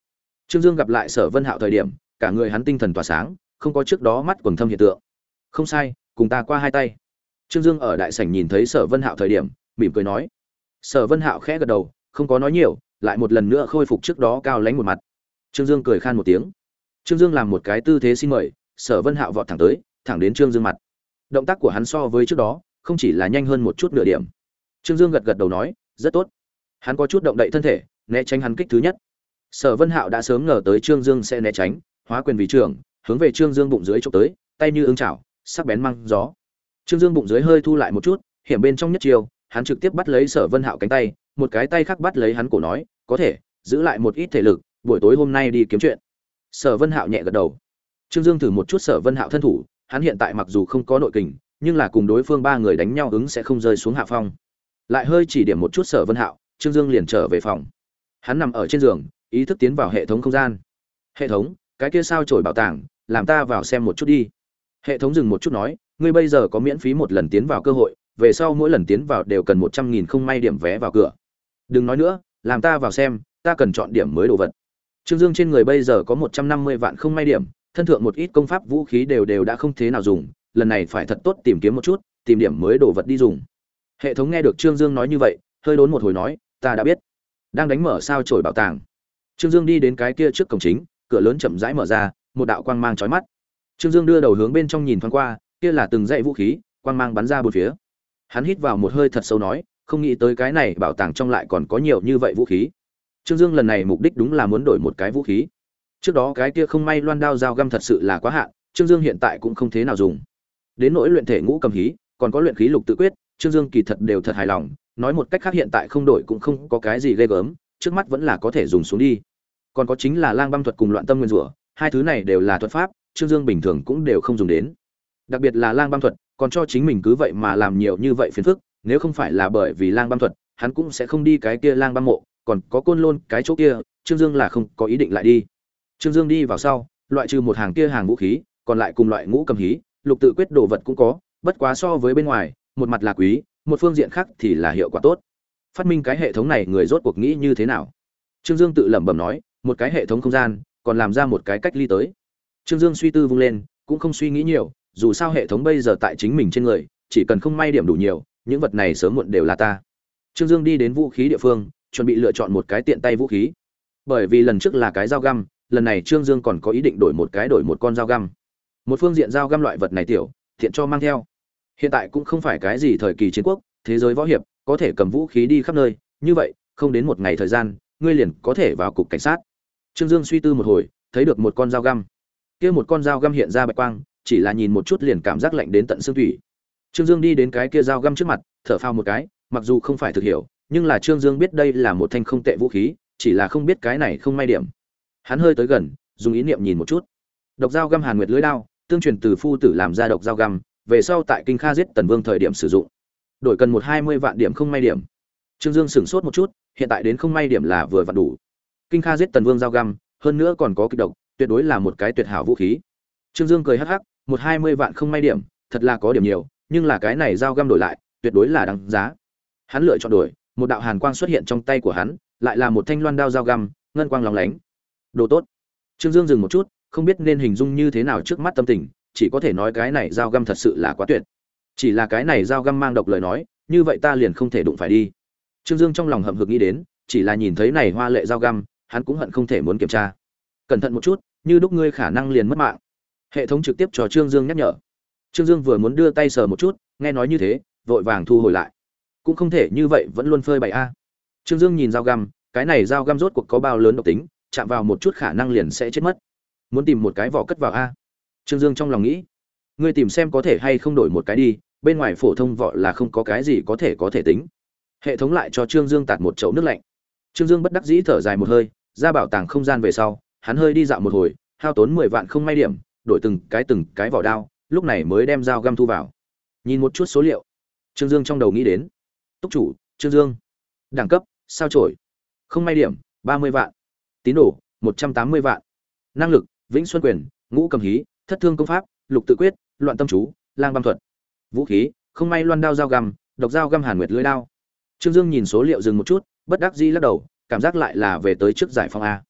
Trương dương gặp lại sở vân hạo thời điểm, cả người hắn tinh thần tỏa sáng, không có trước đó mắt quần thâm hiện tượng. Không sai, cùng ta qua hai tay trương dương ở đại sảnh nhìn thấy sở vân hạo thời điểm, mỉm cười nói. Sở vân hạo khẽ gật đầu, không có nói nhiều, lại một lần nữa khôi phục trước đó cao lánh một mặt. Trương dương cười khan một tiếng. Trương dương làm một cái tư thế xin mời, sở vân hạo vọt thẳng tới, thẳng đến trương dương mặt. Động tác của hắn so với trước đó, không chỉ là nhanh hơn một chút nửa điểm. Trương dương gật gật đầu nói, rất tốt. Hắn có chút động đậy thân thể, né tránh hắn kích thứ nhất. Sở vân hạo đã sớm ngờ tới trương dương sẽ né tránh, hóa quyền vì trường hướng về trương dương bụng dưới trộm tới, tay như ứng chảo, sắc bén măng gió trương dương bụng dưới hơi thu lại một chút, hiểm bên trong nhất chiều hắn trực tiếp bắt lấy sở vân hạo cánh tay, một cái tay khác bắt lấy hắn cổ nói, có thể, giữ lại một ít thể lực, buổi tối hôm nay đi kiếm chuyện. Sở vân hạo nhẹ gật đầu. Trương dương thử một chút sở vân hạo thân thủ, hắn hiện tại mặc dù không có nội kình, nhưng là cùng đối phương ba người đánh nhau ứng sẽ không rơi xuống hạ phong. Lại hơi chỉ điểm một chút sở vân hạo, trương dương liền trở về phòng. Hắn nằm ở trên giường, ý thức tiến vào hệ thống không gian. Hệ thống, cái kia sao chổi bảo tàng, làm ta vào xem một chút đi. Hệ thống dừng một chút nói ngươi bây giờ có miễn phí một lần tiến vào cơ hội, về sau mỗi lần tiến vào đều cần một trăm nghìn không may điểm vé vào cửa. Đừng nói nữa, làm ta vào xem, ta cần chọn điểm mới đồ vật. Trương dương trên người bây giờ có một trăm năm mươi vạn không may điểm, thân thượng một ít công pháp vũ khí đều đều đã không thế nào dùng, lần này phải thật tốt tìm kiếm một chút, tìm điểm mới đồ vật đi dùng. Hệ thống nghe được trương dương nói như vậy, hơi đốn một hồi nói, ta đã biết. Đang đánh mở sao trổi bảo tàng. Trương dương đi đến cái kia trước cổng chính, cửa lớn chậm rãi mở ra, một đạo quang mang trói mắt. Trương dương đưa đầu hướng bên trong nhìn thoáng qua kia là từng dãy vũ khí, quang mang bắn ra bốn phía. Hắn hít vào một hơi thật sâu nói, không nghĩ tới cái này bảo tàng trong lại còn có nhiều như vậy vũ khí. Trương dương lần này mục đích đúng là muốn đổi một cái vũ khí. Trước đó cái kia không may loan đao dao găm thật sự là quá hạn, trương dương hiện tại cũng không thế nào dùng. Đến nỗi luyện thể ngũ cầm hí còn có luyện khí lục tự quyết, trương dương kỳ thật đều thật hài lòng, nói một cách khác hiện tại không đổi cũng không có cái gì ghê gớm, trước mắt vẫn là có thể dùng xuống đi. Còn có chính là lang băng thuật cùng loạn tâm nguyên rủa, hai thứ này đều là thuật pháp, trương dương bình thường cũng đều không dùng đến đặc biệt là lang Băng thuật, còn cho chính mình cứ vậy mà làm nhiều như vậy phiền phức, nếu không phải là bởi vì lang Băng thuật, hắn cũng sẽ không đi cái kia lang Băng mộ, còn có côn lôn cái chỗ kia, trương dương là không có ý định lại đi. Trương dương đi vào sau, loại trừ một hàng kia hàng vũ khí, còn lại cùng loại ngũ cầm hí, lục tự quyết đồ vật cũng có, bất quá so với bên ngoài, một mặt là quý, một phương diện khác thì là hiệu quả tốt. Phát minh cái hệ thống này người rốt cuộc nghĩ như thế nào? Trương dương tự lẩm bẩm nói, một cái hệ thống không gian, còn làm ra một cái cách ly tới. Trương dương suy tư vung lên, cũng không suy nghĩ nhiều dù sao hệ thống bây giờ tại chính mình trên người, chỉ cần không may điểm đủ nhiều, những vật này sớm muộn đều là ta. Trương dương đi đến vũ khí địa phương, chuẩn bị lựa chọn một cái tiện tay vũ khí. Bởi vì lần trước là cái dao găm, lần này trương dương còn có ý định đổi một cái đổi một con dao găm. Một phương diện dao găm loại vật này tiểu, thiện cho mang theo. Hiện tại cũng không phải cái gì thời kỳ chiến quốc, thế giới võ hiệp, có thể cầm vũ khí đi khắp nơi. Như vậy, không đến một ngày thời gian, ngươi liền có thể vào cục cảnh sát. Trương dương suy tư một hồi, thấy được một con dao găm. Kia một con dao găm hiện ra bạch quang chỉ là nhìn một chút liền cảm giác lạnh đến tận xương thủy trương dương đi đến cái kia dao găm trước mặt, thở phao một cái, mặc dù không phải thực hiểu, nhưng là trương dương biết đây là một thanh không tệ vũ khí, chỉ là không biết cái này không may điểm. Hắn hơi tới gần, dùng ý niệm nhìn một chút. Độc dao găm hàn nguyệt lưới đao, tương truyền từ phu tử làm ra độc dao găm, về sau tại kinh kha giết tần vương thời điểm sử dụng. Đổi cần một hai mươi vạn điểm không may điểm. Trương dương sửng sốt một chút, hiện tại đến không may điểm là vừa vặn đủ. Kinh kha giết tần vương dao găm, hơn nữa còn có kịch độc, tuyệt đối là một cái tuyệt hảo vũ khí. Trương dương cười hắc hắc một hai mươi vạn không may điểm, thật là có điểm nhiều, nhưng là cái này dao găm đổi lại, tuyệt đối là đáng giá. Hắn lựa chọn đổi, một đạo hàn quang xuất hiện trong tay của hắn, lại là một thanh loan đao dao găm, ngân quang lóng lánh. Đồ tốt. Trương dương dừng một chút, không biết nên hình dung như thế nào trước mắt tâm tình, chỉ có thể nói cái này dao găm thật sự là quá tuyệt. Chỉ là cái này dao găm mang độc lời nói, như vậy ta liền không thể đụng phải đi. Trương dương trong lòng hậm hực nghĩ đến, chỉ là nhìn thấy này hoa lệ dao găm, hắn cũng hận không thể muốn kiểm tra. Cẩn thận một chút, như đúc ngươi khả năng liền mất mạng hệ thống trực tiếp cho trương dương nhắc nhở. Trương dương vừa muốn đưa tay sờ một chút, nghe nói như thế, vội vàng thu hồi lại. Cũng không thể như vậy, vẫn luôn phơi bày a. Trương dương nhìn dao găm, cái này dao găm rốt cuộc có bao lớn độc tính, chạm vào một chút khả năng liền sẽ chết mất. Muốn tìm một cái vỏ cất vào a. Trương dương trong lòng nghĩ, ngươi tìm xem có thể hay không đổi một cái đi, bên ngoài phổ thông vỏ là không có cái gì có thể có thể tính. Hệ thống lại cho trương dương tạt một chậu nước lạnh. Trương dương bất đắc dĩ thở dài một hơi, ra bảo tàng không gian về sau, hắn hơi đi dạo một hồi, hao tốn mười vạn không may điểm đổi từng cái từng cái vỏ đao, lúc này mới đem dao găm thu vào. Nhìn một chút số liệu. Trương dương trong đầu nghĩ đến. Túc chủ, trương dương. Đẳng cấp, sao trổi? Không may điểm, ba mươi vạn. Tín đồ, một trăm tám mươi vạn. Năng lực, vĩnh xuân quyền, ngũ cầm hí, thất thương công pháp, lục tự quyết, loạn tâm chú, lang băm thuật. Vũ khí, không may loan đao dao găm, độc dao găm hàn nguyệt lưới đao. Trương dương nhìn số liệu dừng một chút, bất đắc dĩ lắc đầu, cảm giác lại là về tới trước giải phong a.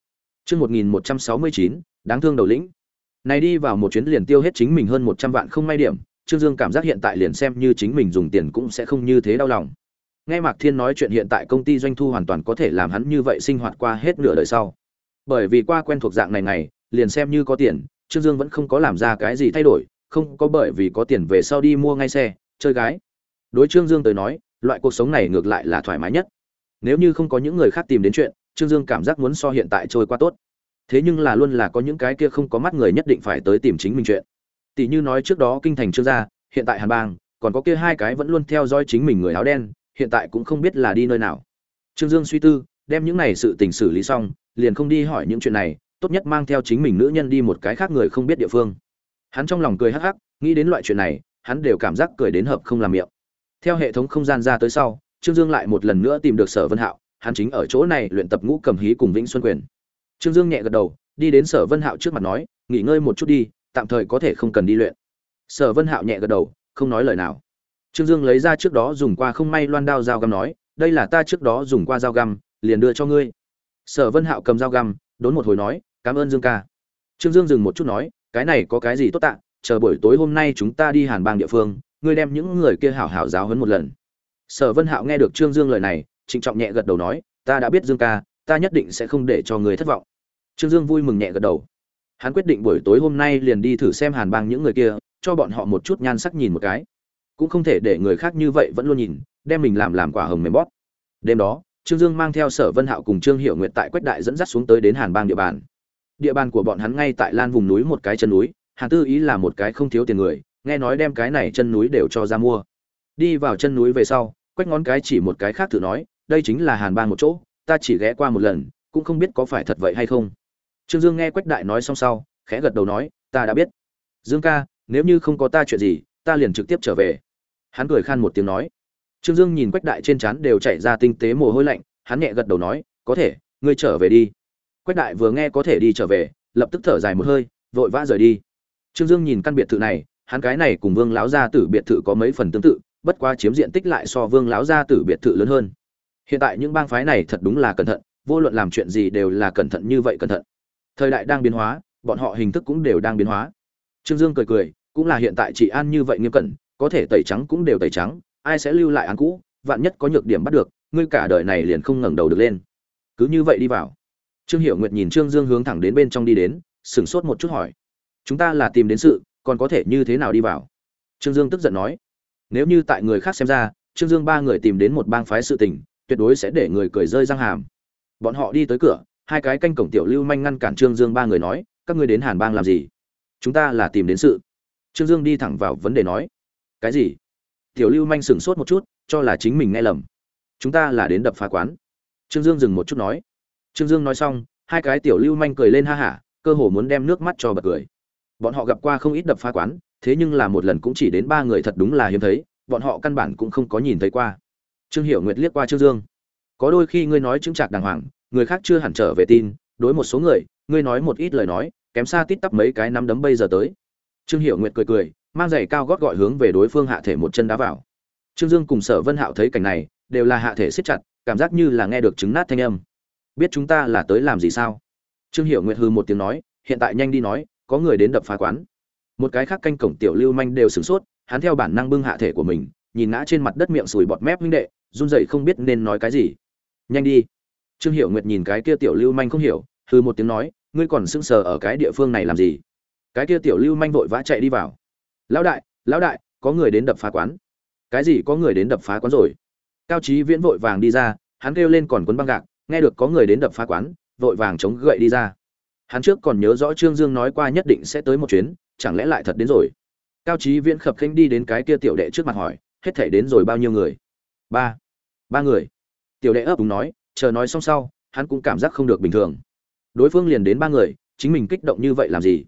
Chương một nghìn một trăm sáu mươi chín, đáng thương đầu lĩnh này đi vào một chuyến liền tiêu hết chính mình hơn một trăm vạn không may điểm, trương dương cảm giác hiện tại liền xem như chính mình dùng tiền cũng sẽ không như thế đau lòng. Nghe mạc thiên nói chuyện hiện tại công ty doanh thu hoàn toàn có thể làm hắn như vậy sinh hoạt qua hết nửa đời sau. Bởi vì qua quen thuộc dạng này này liền xem như có tiền, trương dương vẫn không có làm ra cái gì thay đổi, không có bởi vì có tiền về sau đi mua ngay xe, chơi gái. Đối trương dương tới nói, loại cuộc sống này ngược lại là thoải mái nhất. Nếu như không có những người khác tìm đến chuyện, trương dương cảm giác muốn so hiện tại trôi qua tốt thế nhưng là luôn là có những cái kia không có mắt người nhất định phải tới tìm chính mình chuyện. Tỷ như nói trước đó kinh thành trương gia, hiện tại hàn bang, còn có kia hai cái vẫn luôn theo dõi chính mình người áo đen, hiện tại cũng không biết là đi nơi nào. Trương dương suy tư, đem những này sự tình xử lý xong, liền không đi hỏi những chuyện này, tốt nhất mang theo chính mình nữ nhân đi một cái khác người không biết địa phương. Hắn trong lòng cười hắc hắc, nghĩ đến loại chuyện này, hắn đều cảm giác cười đến hợp không làm miệng. Theo hệ thống không gian ra tới sau, trương dương lại một lần nữa tìm được sở vân hạo, hắn chính ở chỗ này luyện tập ngũ cầm hí cùng vĩnh xuân quyền trương dương nhẹ gật đầu, đi đến sở vân hạo trước mặt nói, nghỉ ngơi một chút đi, tạm thời có thể không cần đi luyện. Sở vân hạo nhẹ gật đầu, không nói lời nào. Trương dương lấy ra trước đó dùng qua không may loan đao dao găm nói, đây là ta trước đó dùng qua dao găm, liền đưa cho ngươi. Sở vân hạo cầm dao găm, đốn một hồi nói, cảm ơn dương ca. Trương dương dừng một chút nói, cái này có cái gì tốt tạ, chờ buổi tối hôm nay chúng ta đi hàn bang địa phương, ngươi đem những người kia hảo hảo giáo huấn một lần. Sở vân hạo nghe được trương dương lời này, trịnh trọng nhẹ gật đầu nói, ta đã biết dương ca, ta nhất định sẽ không để cho người thất vọng trương dương vui mừng nhẹ gật đầu. Hắn quyết định buổi tối hôm nay liền đi thử xem hàn bang những người kia, cho bọn họ một chút nhan sắc nhìn một cái. Cũng không thể để người khác như vậy vẫn luôn nhìn, đem mình làm làm quả hồng mềm bóp. Đêm đó, trương dương mang theo sở vân hạo cùng trương Hiểu Nguyệt tại quách đại dẫn dắt xuống tới đến hàn bang địa bàn. Địa bàn của bọn hắn ngay tại lan vùng núi một cái chân núi, hàn tư ý là một cái không thiếu tiền người, nghe nói đem cái này chân núi đều cho ra mua. Đi vào chân núi về sau, quách ngón cái chỉ một cái khác thử nói, đây chính là hàn bang một chỗ, ta chỉ ghé qua một lần, cũng không biết có phải thật vậy hay không trương dương nghe quách đại nói xong sau, khẽ gật đầu nói, ta đã biết. Dương ca, nếu như không có ta chuyện gì, ta liền trực tiếp trở về. Hắn cười khan một tiếng nói. Trương dương nhìn quách đại trên trán đều chảy ra tinh tế mồ hôi lạnh, hắn nhẹ gật đầu nói, có thể, ngươi trở về đi. Quách đại vừa nghe có thể đi trở về, lập tức thở dài một hơi, vội vã rời đi. Trương dương nhìn căn biệt thự này, hắn cái này cùng vương láo gia tử biệt thự có mấy phần tương tự, bất quá chiếm diện tích lại so vương láo gia tử biệt thự lớn hơn. Hiện tại những bang phái này thật đúng là cẩn thận, vô luận làm chuyện gì đều là cẩn thận như vậy cẩn thận thời đại đang biến hóa, bọn họ hình thức cũng đều đang biến hóa. Trương dương cười cười, cũng là hiện tại chị an như vậy nghiêm cẩn, có thể tẩy trắng cũng đều tẩy trắng, ai sẽ lưu lại án cũ, vạn nhất có nhược điểm bắt được, ngươi cả đời này liền không ngẩng đầu được lên. Cứ như vậy đi vào. Trương hiểu nguyệt nhìn trương dương hướng thẳng đến bên trong đi đến, sửng sốt một chút hỏi. Chúng ta là tìm đến sự, còn có thể như thế nào đi vào? Trương dương tức giận nói. Nếu như tại người khác xem ra, trương dương ba người tìm đến một bang phái sự tình, tuyệt đối sẽ để người cười rơi răng hàm. Bọn họ đi tới cửa hai cái canh cổng tiểu lưu manh ngăn cản trương dương ba người nói, các ngươi đến hàn bang làm gì? Chúng ta là tìm đến sự. Trương dương đi thẳng vào vấn đề nói, cái gì? Tiểu lưu manh sửng sốt một chút, cho là chính mình nghe lầm. Chúng ta là đến đập phá quán. Trương dương dừng một chút nói. Trương dương nói xong, hai cái tiểu lưu manh cười lên ha hả, cơ hồ muốn đem nước mắt cho bật cười. Bọn họ gặp qua không ít đập phá quán, thế nhưng là một lần cũng chỉ đến ba người thật đúng là hiếm thấy, bọn họ căn bản cũng không có nhìn thấy qua. Trương hiểu nguyệt liếc qua trương dương. Có đôi khi ngươi nói chứng trạc đàng hoàng người khác chưa hẳn trở về tin, đối một số người, ngươi nói một ít lời nói, kém xa tít tắp mấy cái nắm đấm bây giờ tới. Trương hiểu nguyệt cười cười, mang giày cao gót gọi hướng về đối phương hạ thể một chân đá vào. Trương dương cùng sở vân hạo thấy cảnh này, đều là hạ thể siết chặt, cảm giác như là nghe được trứng nát thanh âm. Biết chúng ta là tới làm gì sao? Trương hiểu nguyệt hư một tiếng nói, hiện tại nhanh đi nói, có người đến đập phá quán. Một cái khác canh cổng tiểu lưu manh đều sửng sốt, hắn theo bản năng bưng hạ thể của mình, nhìn ngã trên mặt đất miệng sùi bọt mép huynh đệ, run rẩy không biết nên nói cái gì. Nhanh đi trương hiểu nguyệt nhìn cái kia tiểu lưu manh không hiểu hư một tiếng nói, ngươi còn sững sờ ở cái địa phương này làm gì? Cái kia tiểu lưu manh vội vã chạy đi vào. Lão đại lão đại, có người đến đập phá quán. Cái gì có người đến đập phá quán rồi? Cao trí viễn vội vàng đi ra, hắn kêu lên còn quấn băng gạc, nghe được có người đến đập phá quán, vội vàng chống gậy đi ra. Hắn trước còn nhớ rõ trương dương nói qua nhất định sẽ tới một chuyến, chẳng lẽ lại thật đến rồi? Cao trí viễn khập khênh đi đến cái kia tiểu đệ trước mặt hỏi, hết thể đến rồi bao nhiêu người? Ba ba người. Tiểu đệ ấp đúng nói chờ nói xong sau, hắn cũng cảm giác không được bình thường. Đối phương liền đến ba người, chính mình kích động như vậy làm gì?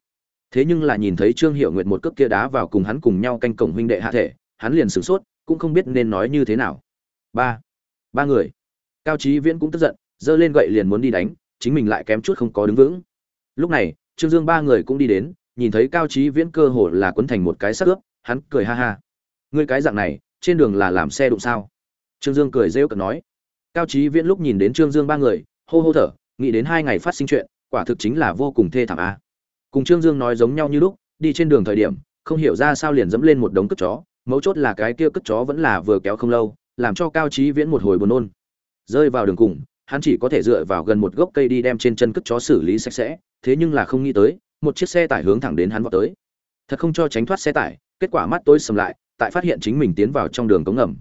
Thế nhưng là nhìn thấy trương hiệu nguyệt một cước kia đá vào cùng hắn cùng nhau canh cổng huynh đệ hạ thể, hắn liền sửng sốt, cũng không biết nên nói như thế nào. Ba ba người. Cao trí viễn cũng tức giận, giơ lên gậy liền muốn đi đánh, chính mình lại kém chút không có đứng vững. Lúc này, trương dương ba người cũng đi đến, nhìn thấy cao trí viễn cơ hồ là quấn thành một cái sắc ướp, hắn cười ha ha. Ngươi cái dạng này, trên đường là làm xe đụng sao? Trương dương cười rêu cợt nói cao trí viễn lúc nhìn đến trương dương ba người, hô hô thở, nghĩ đến hai ngày phát sinh chuyện, quả thực chính là vô cùng thê thảm a. Cùng trương dương nói giống nhau như lúc, đi trên đường thời điểm, không hiểu ra sao liền dẫm lên một đống cất chó, mấu chốt là cái kia cất chó vẫn là vừa kéo không lâu, làm cho cao trí viễn một hồi buồn nôn. Rơi vào đường cùng, hắn chỉ có thể dựa vào gần một gốc cây đi đem trên chân cất chó xử lý sạch sẽ, thế nhưng là không nghĩ tới, một chiếc xe tải hướng thẳng đến hắn vào tới. Thật không cho tránh thoát xe tải, kết quả mắt tối sầm lại, tại phát hiện chính mình tiến vào trong đường cống ngầm.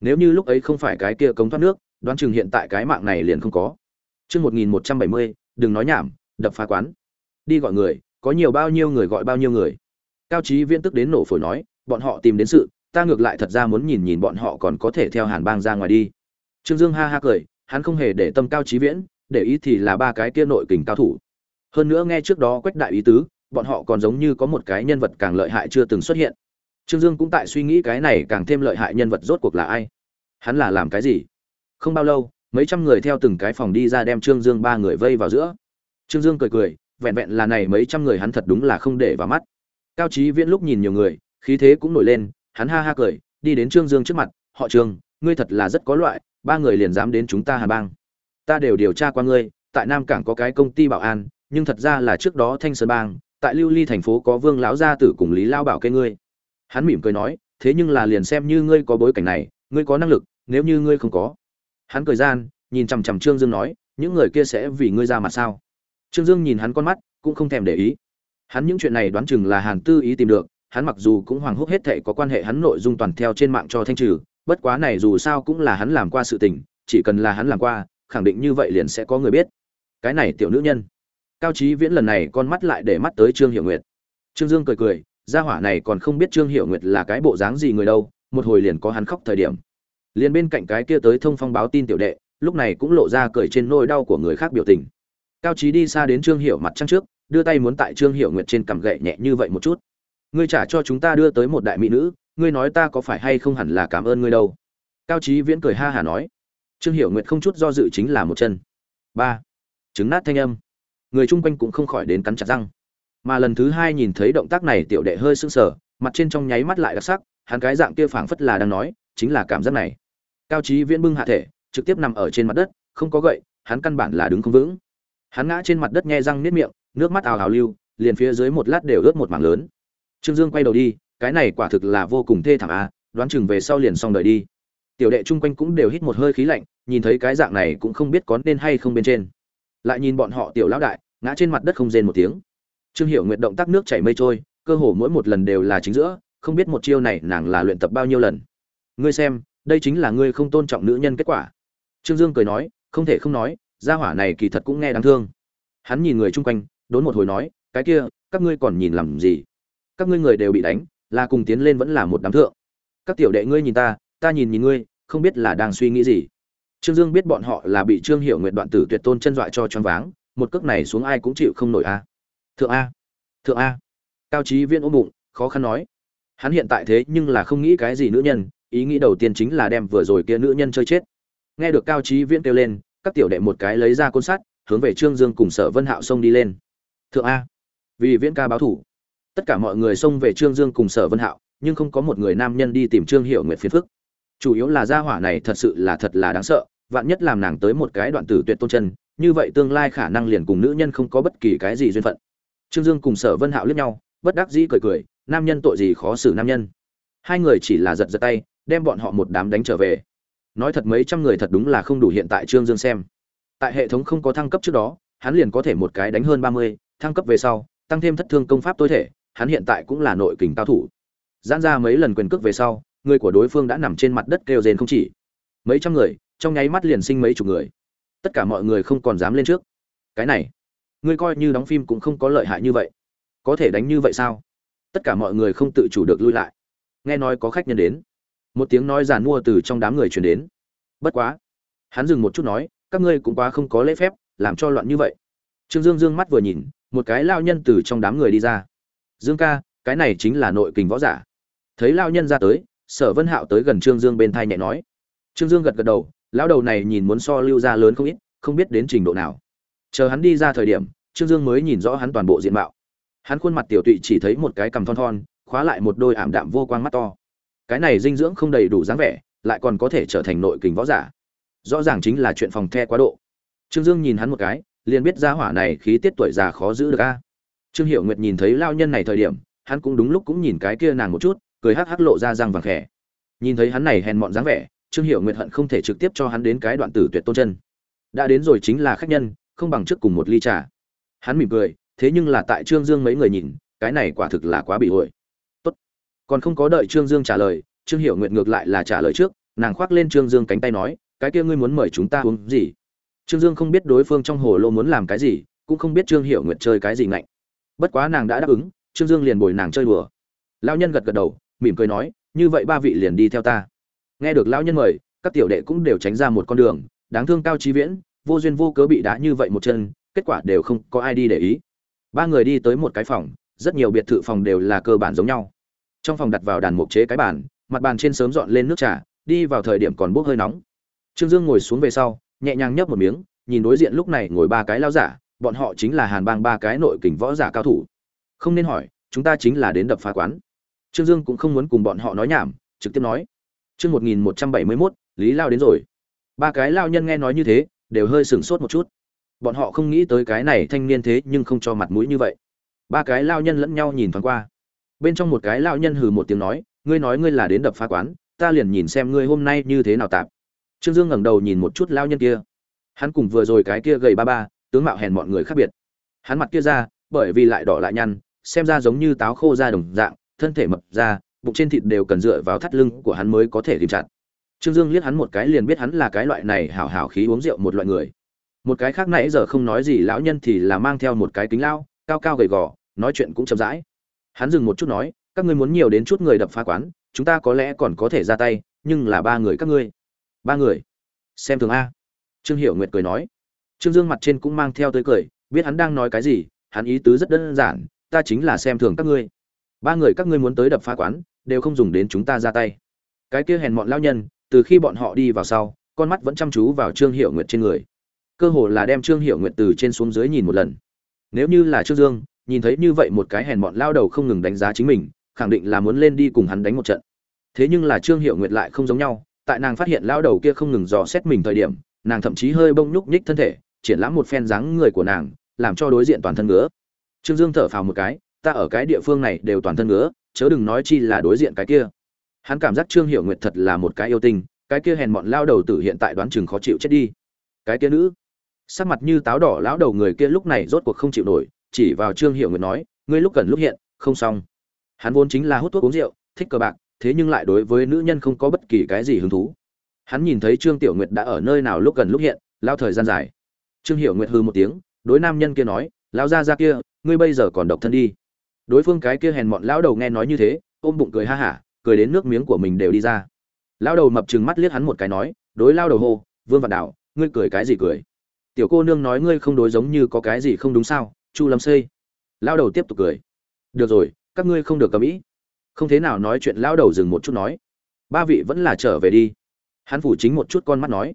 Nếu như lúc ấy không phải cái kia cống thoát nước đoán chừng hiện tại cái mạng này liền không có Chương 1170, đừng nói nhảm, đập phá quán. Đi gọi người, có nhiều bao nhiêu người gọi bao nhiêu người. Cao Chí Viễn tức đến nổ phổi nói, bọn họ tìm đến sự, ta ngược lại thật ra muốn nhìn nhìn bọn họ còn có thể theo Hàn Bang ra ngoài đi. Trương Dương ha ha cười, hắn không hề để tâm Cao Chí Viễn, để ý thì là ba cái kia nội kình cao thủ. Hơn nữa nghe trước đó Quách đại ý tứ, bọn họ còn giống như có một cái nhân vật càng lợi hại chưa từng xuất hiện. Trương Dương cũng tại suy nghĩ cái này càng thêm lợi hại nhân vật rốt cuộc là ai. Hắn là làm cái gì? Không bao lâu, mấy trăm người theo từng cái phòng đi ra đem Trương Dương ba người vây vào giữa. Trương Dương cười cười, vẹn vẹn là này mấy trăm người hắn thật đúng là không để vào mắt. Cao Chí Viễn lúc nhìn nhiều người, khí thế cũng nổi lên, hắn ha ha cười, đi đến Trương Dương trước mặt, "Họ Trương, ngươi thật là rất có loại, ba người liền dám đến chúng ta Hà Bang. Ta đều điều tra qua ngươi, tại Nam Cảng có cái công ty bảo an, nhưng thật ra là trước đó Thanh Sơn Bang, tại Lưu Ly thành phố có Vương lão gia tử cùng Lý Lao bảo kê ngươi." Hắn mỉm cười nói, "Thế nhưng là liền xem như ngươi có bối cảnh này, ngươi có năng lực, nếu như ngươi không có." Hắn cười gian, nhìn chằm chằm Trương Dương nói, những người kia sẽ vì ngươi ra mặt sao? Trương Dương nhìn hắn con mắt, cũng không thèm để ý. Hắn những chuyện này đoán chừng là Hàn Tư ý tìm được, hắn mặc dù cũng hoàng hốt hết thảy có quan hệ hắn nội dung toàn theo trên mạng cho thanh trừ, bất quá này dù sao cũng là hắn làm qua sự tình, chỉ cần là hắn làm qua, khẳng định như vậy liền sẽ có người biết. Cái này tiểu nữ nhân. Cao Chí Viễn lần này con mắt lại để mắt tới Trương Hiểu Nguyệt. Trương Dương cười cười, gia hỏa này còn không biết Trương Hiểu Nguyệt là cái bộ dáng gì người đâu, một hồi liền có hắn khóc thời điểm liền bên cạnh cái kia tới thông phong báo tin tiểu đệ, lúc này cũng lộ ra cười trên nỗi đau của người khác biểu tình. Cao trí đi xa đến trương hiệu mặt trăng trước, đưa tay muốn tại trương hiệu nguyệt trên cằm gậy nhẹ như vậy một chút. Ngươi trả cho chúng ta đưa tới một đại mỹ nữ, ngươi nói ta có phải hay không hẳn là cảm ơn ngươi đâu? Cao trí viễn cười ha hả nói. Trương hiệu nguyệt không chút do dự chính là một chân. Ba. Trứng nát thanh âm. Người chung quanh cũng không khỏi đến cắn chặt răng. Mà lần thứ hai nhìn thấy động tác này tiểu đệ hơi sưng sờ, mặt trên trong nháy mắt lại đặc sắc, hắn cái dạng kia phảng phất là đang nói chính là cảm giác này. Cao trí viễn bưng hạ thể, trực tiếp nằm ở trên mặt đất, không có gậy, hắn căn bản là đứng không vững. Hắn ngã trên mặt đất nghe răng niết miệng, nước mắt ào ào lưu, liền phía dưới một lát đều ướt một mảng lớn. Trương dương quay đầu đi, cái này quả thực là vô cùng thê thảm à đoán chừng về sau liền xong đời đi. Tiểu đệ chung quanh cũng đều hít một hơi khí lạnh, nhìn thấy cái dạng này cũng không biết có nên hay không bên trên. Lại nhìn bọn họ tiểu lão đại, ngã trên mặt đất không rên một tiếng. Trương hiểu nguyệt động tác nước chảy mây trôi, cơ hồ mỗi một lần đều là chính giữa, không biết một chiêu này nàng là luyện tập bao nhiêu lần ngươi xem, đây chính là ngươi không tôn trọng nữ nhân kết quả. Trương dương cười nói, không thể không nói, gia hỏa này kỳ thật cũng nghe đáng thương. Hắn nhìn người chung quanh, đốn một hồi nói, cái kia, các ngươi còn nhìn làm gì? Các ngươi người đều bị đánh, là cùng tiến lên vẫn là một đám thượng. Các tiểu đệ ngươi nhìn ta ta nhìn nhìn ngươi, không biết là đang suy nghĩ gì. Trương dương biết bọn họ là bị trương hiệu nguyện đoạn tử tuyệt tôn chân dọa cho choáng váng, một cước này xuống ai cũng chịu không nổi a. Thượng a. Thượng a. Cao trí viên ôm bụng, khó khăn nói. Hắn hiện tại thế nhưng là không nghĩ cái gì nữ nhân ý nghĩ đầu tiên chính là đem vừa rồi kia nữ nhân chơi chết. Nghe được cao trí viễn kêu lên, các tiểu đệ một cái lấy ra côn sắt, hướng về trương dương cùng sở vân hạo xông đi lên. Thượng a. Vì viễn ca báo thủ. Tất cả mọi người xông về trương dương cùng sở vân hạo, nhưng không có một người nam nhân đi tìm trương hiệu nguyện phiền phức. Chủ yếu là gia hỏa này thật sự là thật là đáng sợ, vạn nhất làm nàng tới một cái đoạn tử tuyệt tôn chân, như vậy tương lai khả năng liền cùng nữ nhân không có bất kỳ cái gì duyên phận. Trương dương cùng sở vân hạo liếc nhau, bất đắc dĩ cười cười, nam nhân tội gì khó xử nam nhân. Hai người chỉ là giật giật tay đem bọn họ một đám đánh trở về. Nói thật mấy trăm người thật đúng là không đủ hiện tại trương dương xem. Tại hệ thống không có thăng cấp trước đó, hắn liền có thể một cái đánh hơn ba mươi, thăng cấp về sau, tăng thêm thất thương công pháp tối thể, hắn hiện tại cũng là nội kình cao thủ. Giãn ra mấy lần quyền cước về sau, người của đối phương đã nằm trên mặt đất kêu rền không chỉ. Mấy trăm người, trong nháy mắt liền sinh mấy chục người. Tất cả mọi người không còn dám lên trước. Cái này, ngươi coi như đóng phim cũng không có lợi hại như vậy. Có thể đánh như vậy sao? Tất cả mọi người không tự chủ được lui lại. Nghe nói có khách nhân đến một tiếng nói giàn mua từ trong đám người truyền đến. Bất quá, hắn dừng một chút nói, các ngươi cũng quá không có lễ phép, làm cho loạn như vậy. Trương dương dương mắt vừa nhìn, một cái lao nhân từ trong đám người đi ra. Dương ca, cái này chính là nội kình võ giả. Thấy lao nhân ra tới, sở vân hạo tới gần trương dương bên thai nhẹ nói. Trương dương gật gật đầu, lão đầu này nhìn muốn so lưu ra lớn không ít, không biết đến trình độ nào. Chờ hắn đi ra thời điểm, trương dương mới nhìn rõ hắn toàn bộ diện mạo. Hắn khuôn mặt tiểu tụy chỉ thấy một cái cằm thon thon, khóa lại một đôi ảm đạm vô quang mắt to cái này dinh dưỡng không đầy đủ dáng vẻ, lại còn có thể trở thành nội kình võ giả. Rõ ràng chính là chuyện phòng the quá độ. Trương dương nhìn hắn một cái, liền biết ra hỏa này khí tiết tuổi già khó giữ được a. Trương hiệu nguyệt nhìn thấy lao nhân này thời điểm, hắn cũng đúng lúc cũng nhìn cái kia nàng một chút, cười hắc hắc lộ ra răng vàng khẽ. Nhìn thấy hắn này hèn mọn dáng vẻ, trương hiệu nguyệt hận không thể trực tiếp cho hắn đến cái đoạn tử tuyệt tôn chân. Đã đến rồi chính là khách nhân, không bằng trước cùng một ly trà. Hắn mỉm cười, thế nhưng là tại trương dương mấy người nhìn, cái này quả thực là quá bị ổi còn không có đợi trương dương trả lời, trương hiểu nguyện ngược lại là trả lời trước, nàng khoác lên trương dương cánh tay nói, cái kia ngươi muốn mời chúng ta uống gì? Trương dương không biết đối phương trong hồ lô muốn làm cái gì, cũng không biết trương hiểu nguyện chơi cái gì ngạnh. Bất quá nàng đã đáp ứng, trương dương liền bồi nàng chơi đùa. Lao nhân gật gật đầu, mỉm cười nói, như vậy ba vị liền đi theo ta. Nghe được lao nhân mời, các tiểu đệ cũng đều tránh ra một con đường, đáng thương cao trí viễn, vô duyên vô cớ bị đá như vậy một chân, kết quả đều không có ai đi để ý. Ba người đi tới một cái phòng, rất nhiều biệt thự phòng đều là cơ bản giống nhau trong phòng đặt vào đàn mục chế cái bàn, mặt bàn trên sớm dọn lên nước trà, đi vào thời điểm còn bốc hơi nóng. Trương dương ngồi xuống về sau, nhẹ nhàng nhấp một miếng, nhìn đối diện lúc này ngồi ba cái lao giả, bọn họ chính là hàn bang ba cái nội kình võ giả cao thủ. Không nên hỏi, chúng ta chính là đến đập phá quán. Trương dương cũng không muốn cùng bọn họ nói nhảm, trực tiếp nói. Chương một nghìn một trăm bảy mươi mốt, lý lao đến rồi. Ba cái lao nhân nghe nói như thế, đều hơi sửng sốt một chút. Bọn họ không nghĩ tới cái này thanh niên thế nhưng không cho mặt mũi như vậy. Ba cái lao nhân lẫn nhau nhìn thoáng qua bên trong một cái lão nhân hừ một tiếng nói, ngươi nói ngươi là đến đập phá quán, ta liền nhìn xem ngươi hôm nay như thế nào tạp. Trương dương ngẩng đầu nhìn một chút lão nhân kia. Hắn cùng vừa rồi cái kia gầy ba ba, tướng mạo hèn mọi người khác biệt. Hắn mặt kia ra, bởi vì lại đỏ lại nhăn, xem ra giống như táo khô ra đồng dạng, thân thể mập ra, bụng trên thịt đều cần dựa vào thắt lưng của hắn mới có thể tìm chặt. Trương dương liếc hắn một cái liền biết hắn là cái loại này hảo hảo khí uống rượu một loại người. Một cái khác nãy giờ không nói gì, lão nhân thì là mang theo một cái kính lao cao cao gầy gò, nói chuyện cũng chậm rãi hắn dừng một chút nói, các ngươi muốn nhiều đến chút người đập phá quán, chúng ta có lẽ còn có thể ra tay, nhưng là ba người các ngươi. Ba người? Xem thường a. Trương hiểu nguyệt cười nói. Trương dương mặt trên cũng mang theo tới cười, biết hắn đang nói cái gì, hắn ý tứ rất đơn giản, ta chính là xem thường các ngươi. Ba người các ngươi muốn tới đập phá quán, đều không dùng đến chúng ta ra tay. Cái kia hèn mọn lao nhân, từ khi bọn họ đi vào sau, con mắt vẫn chăm chú vào trương hiểu nguyệt trên người. Cơ hồ là đem trương hiểu nguyệt từ trên xuống dưới nhìn một lần. Nếu như là trương dương nhìn thấy như vậy một cái hèn mọn lao đầu không ngừng đánh giá chính mình, khẳng định là muốn lên đi cùng hắn đánh một trận. Thế nhưng là trương hiểu nguyệt lại không giống nhau, tại nàng phát hiện lao đầu kia không ngừng dò xét mình thời điểm, nàng thậm chí hơi bông nhúc nhích thân thể, triển lãm một phen dáng người của nàng, làm cho đối diện toàn thân ngứa. Trương dương thở phào một cái, ta ở cái địa phương này đều toàn thân ngứa, chớ đừng nói chi là đối diện cái kia. Hắn cảm giác trương hiểu nguyệt thật là một cái yêu tinh, cái kia hèn mọn lao đầu tử hiện tại đoán chừng khó chịu chết đi. Cái kia nữ, sắc mặt như táo đỏ, lão đầu người kia lúc này rốt cuộc không chịu nổi chỉ vào trương hiểu nguyệt nói, ngươi lúc cần lúc hiện, không xong. Hắn vốn chính là hút thuốc uống rượu, thích cờ bạc, thế nhưng lại đối với nữ nhân không có bất kỳ cái gì hứng thú. Hắn nhìn thấy trương tiểu nguyệt đã ở nơi nào lúc gần lúc hiện, lao thời gian dài. Trương hiểu nguyệt hư một tiếng, đối nam nhân kia nói lao ra ra kia, ngươi bây giờ còn độc thân đi. Đối phương cái kia hèn mọn lão đầu nghe nói như thế, ôm bụng cười ha hả, cười đến nước miếng của mình đều đi ra. Lão đầu mập trừng mắt liếc hắn một cái nói, đối lao đầu hô, vương vạn đảo ngươi cười cái gì cười? Tiểu cô nương nói, ngươi không đối giống như có cái gì không đúng sao? Chu lâm xây lao đầu tiếp tục cười. Được rồi, các ngươi không được cầm ĩ không thế nào nói chuyện lao đầu dừng một chút nói. Ba vị vẫn là trở về đi. Hắn phủ chính một chút con mắt nói.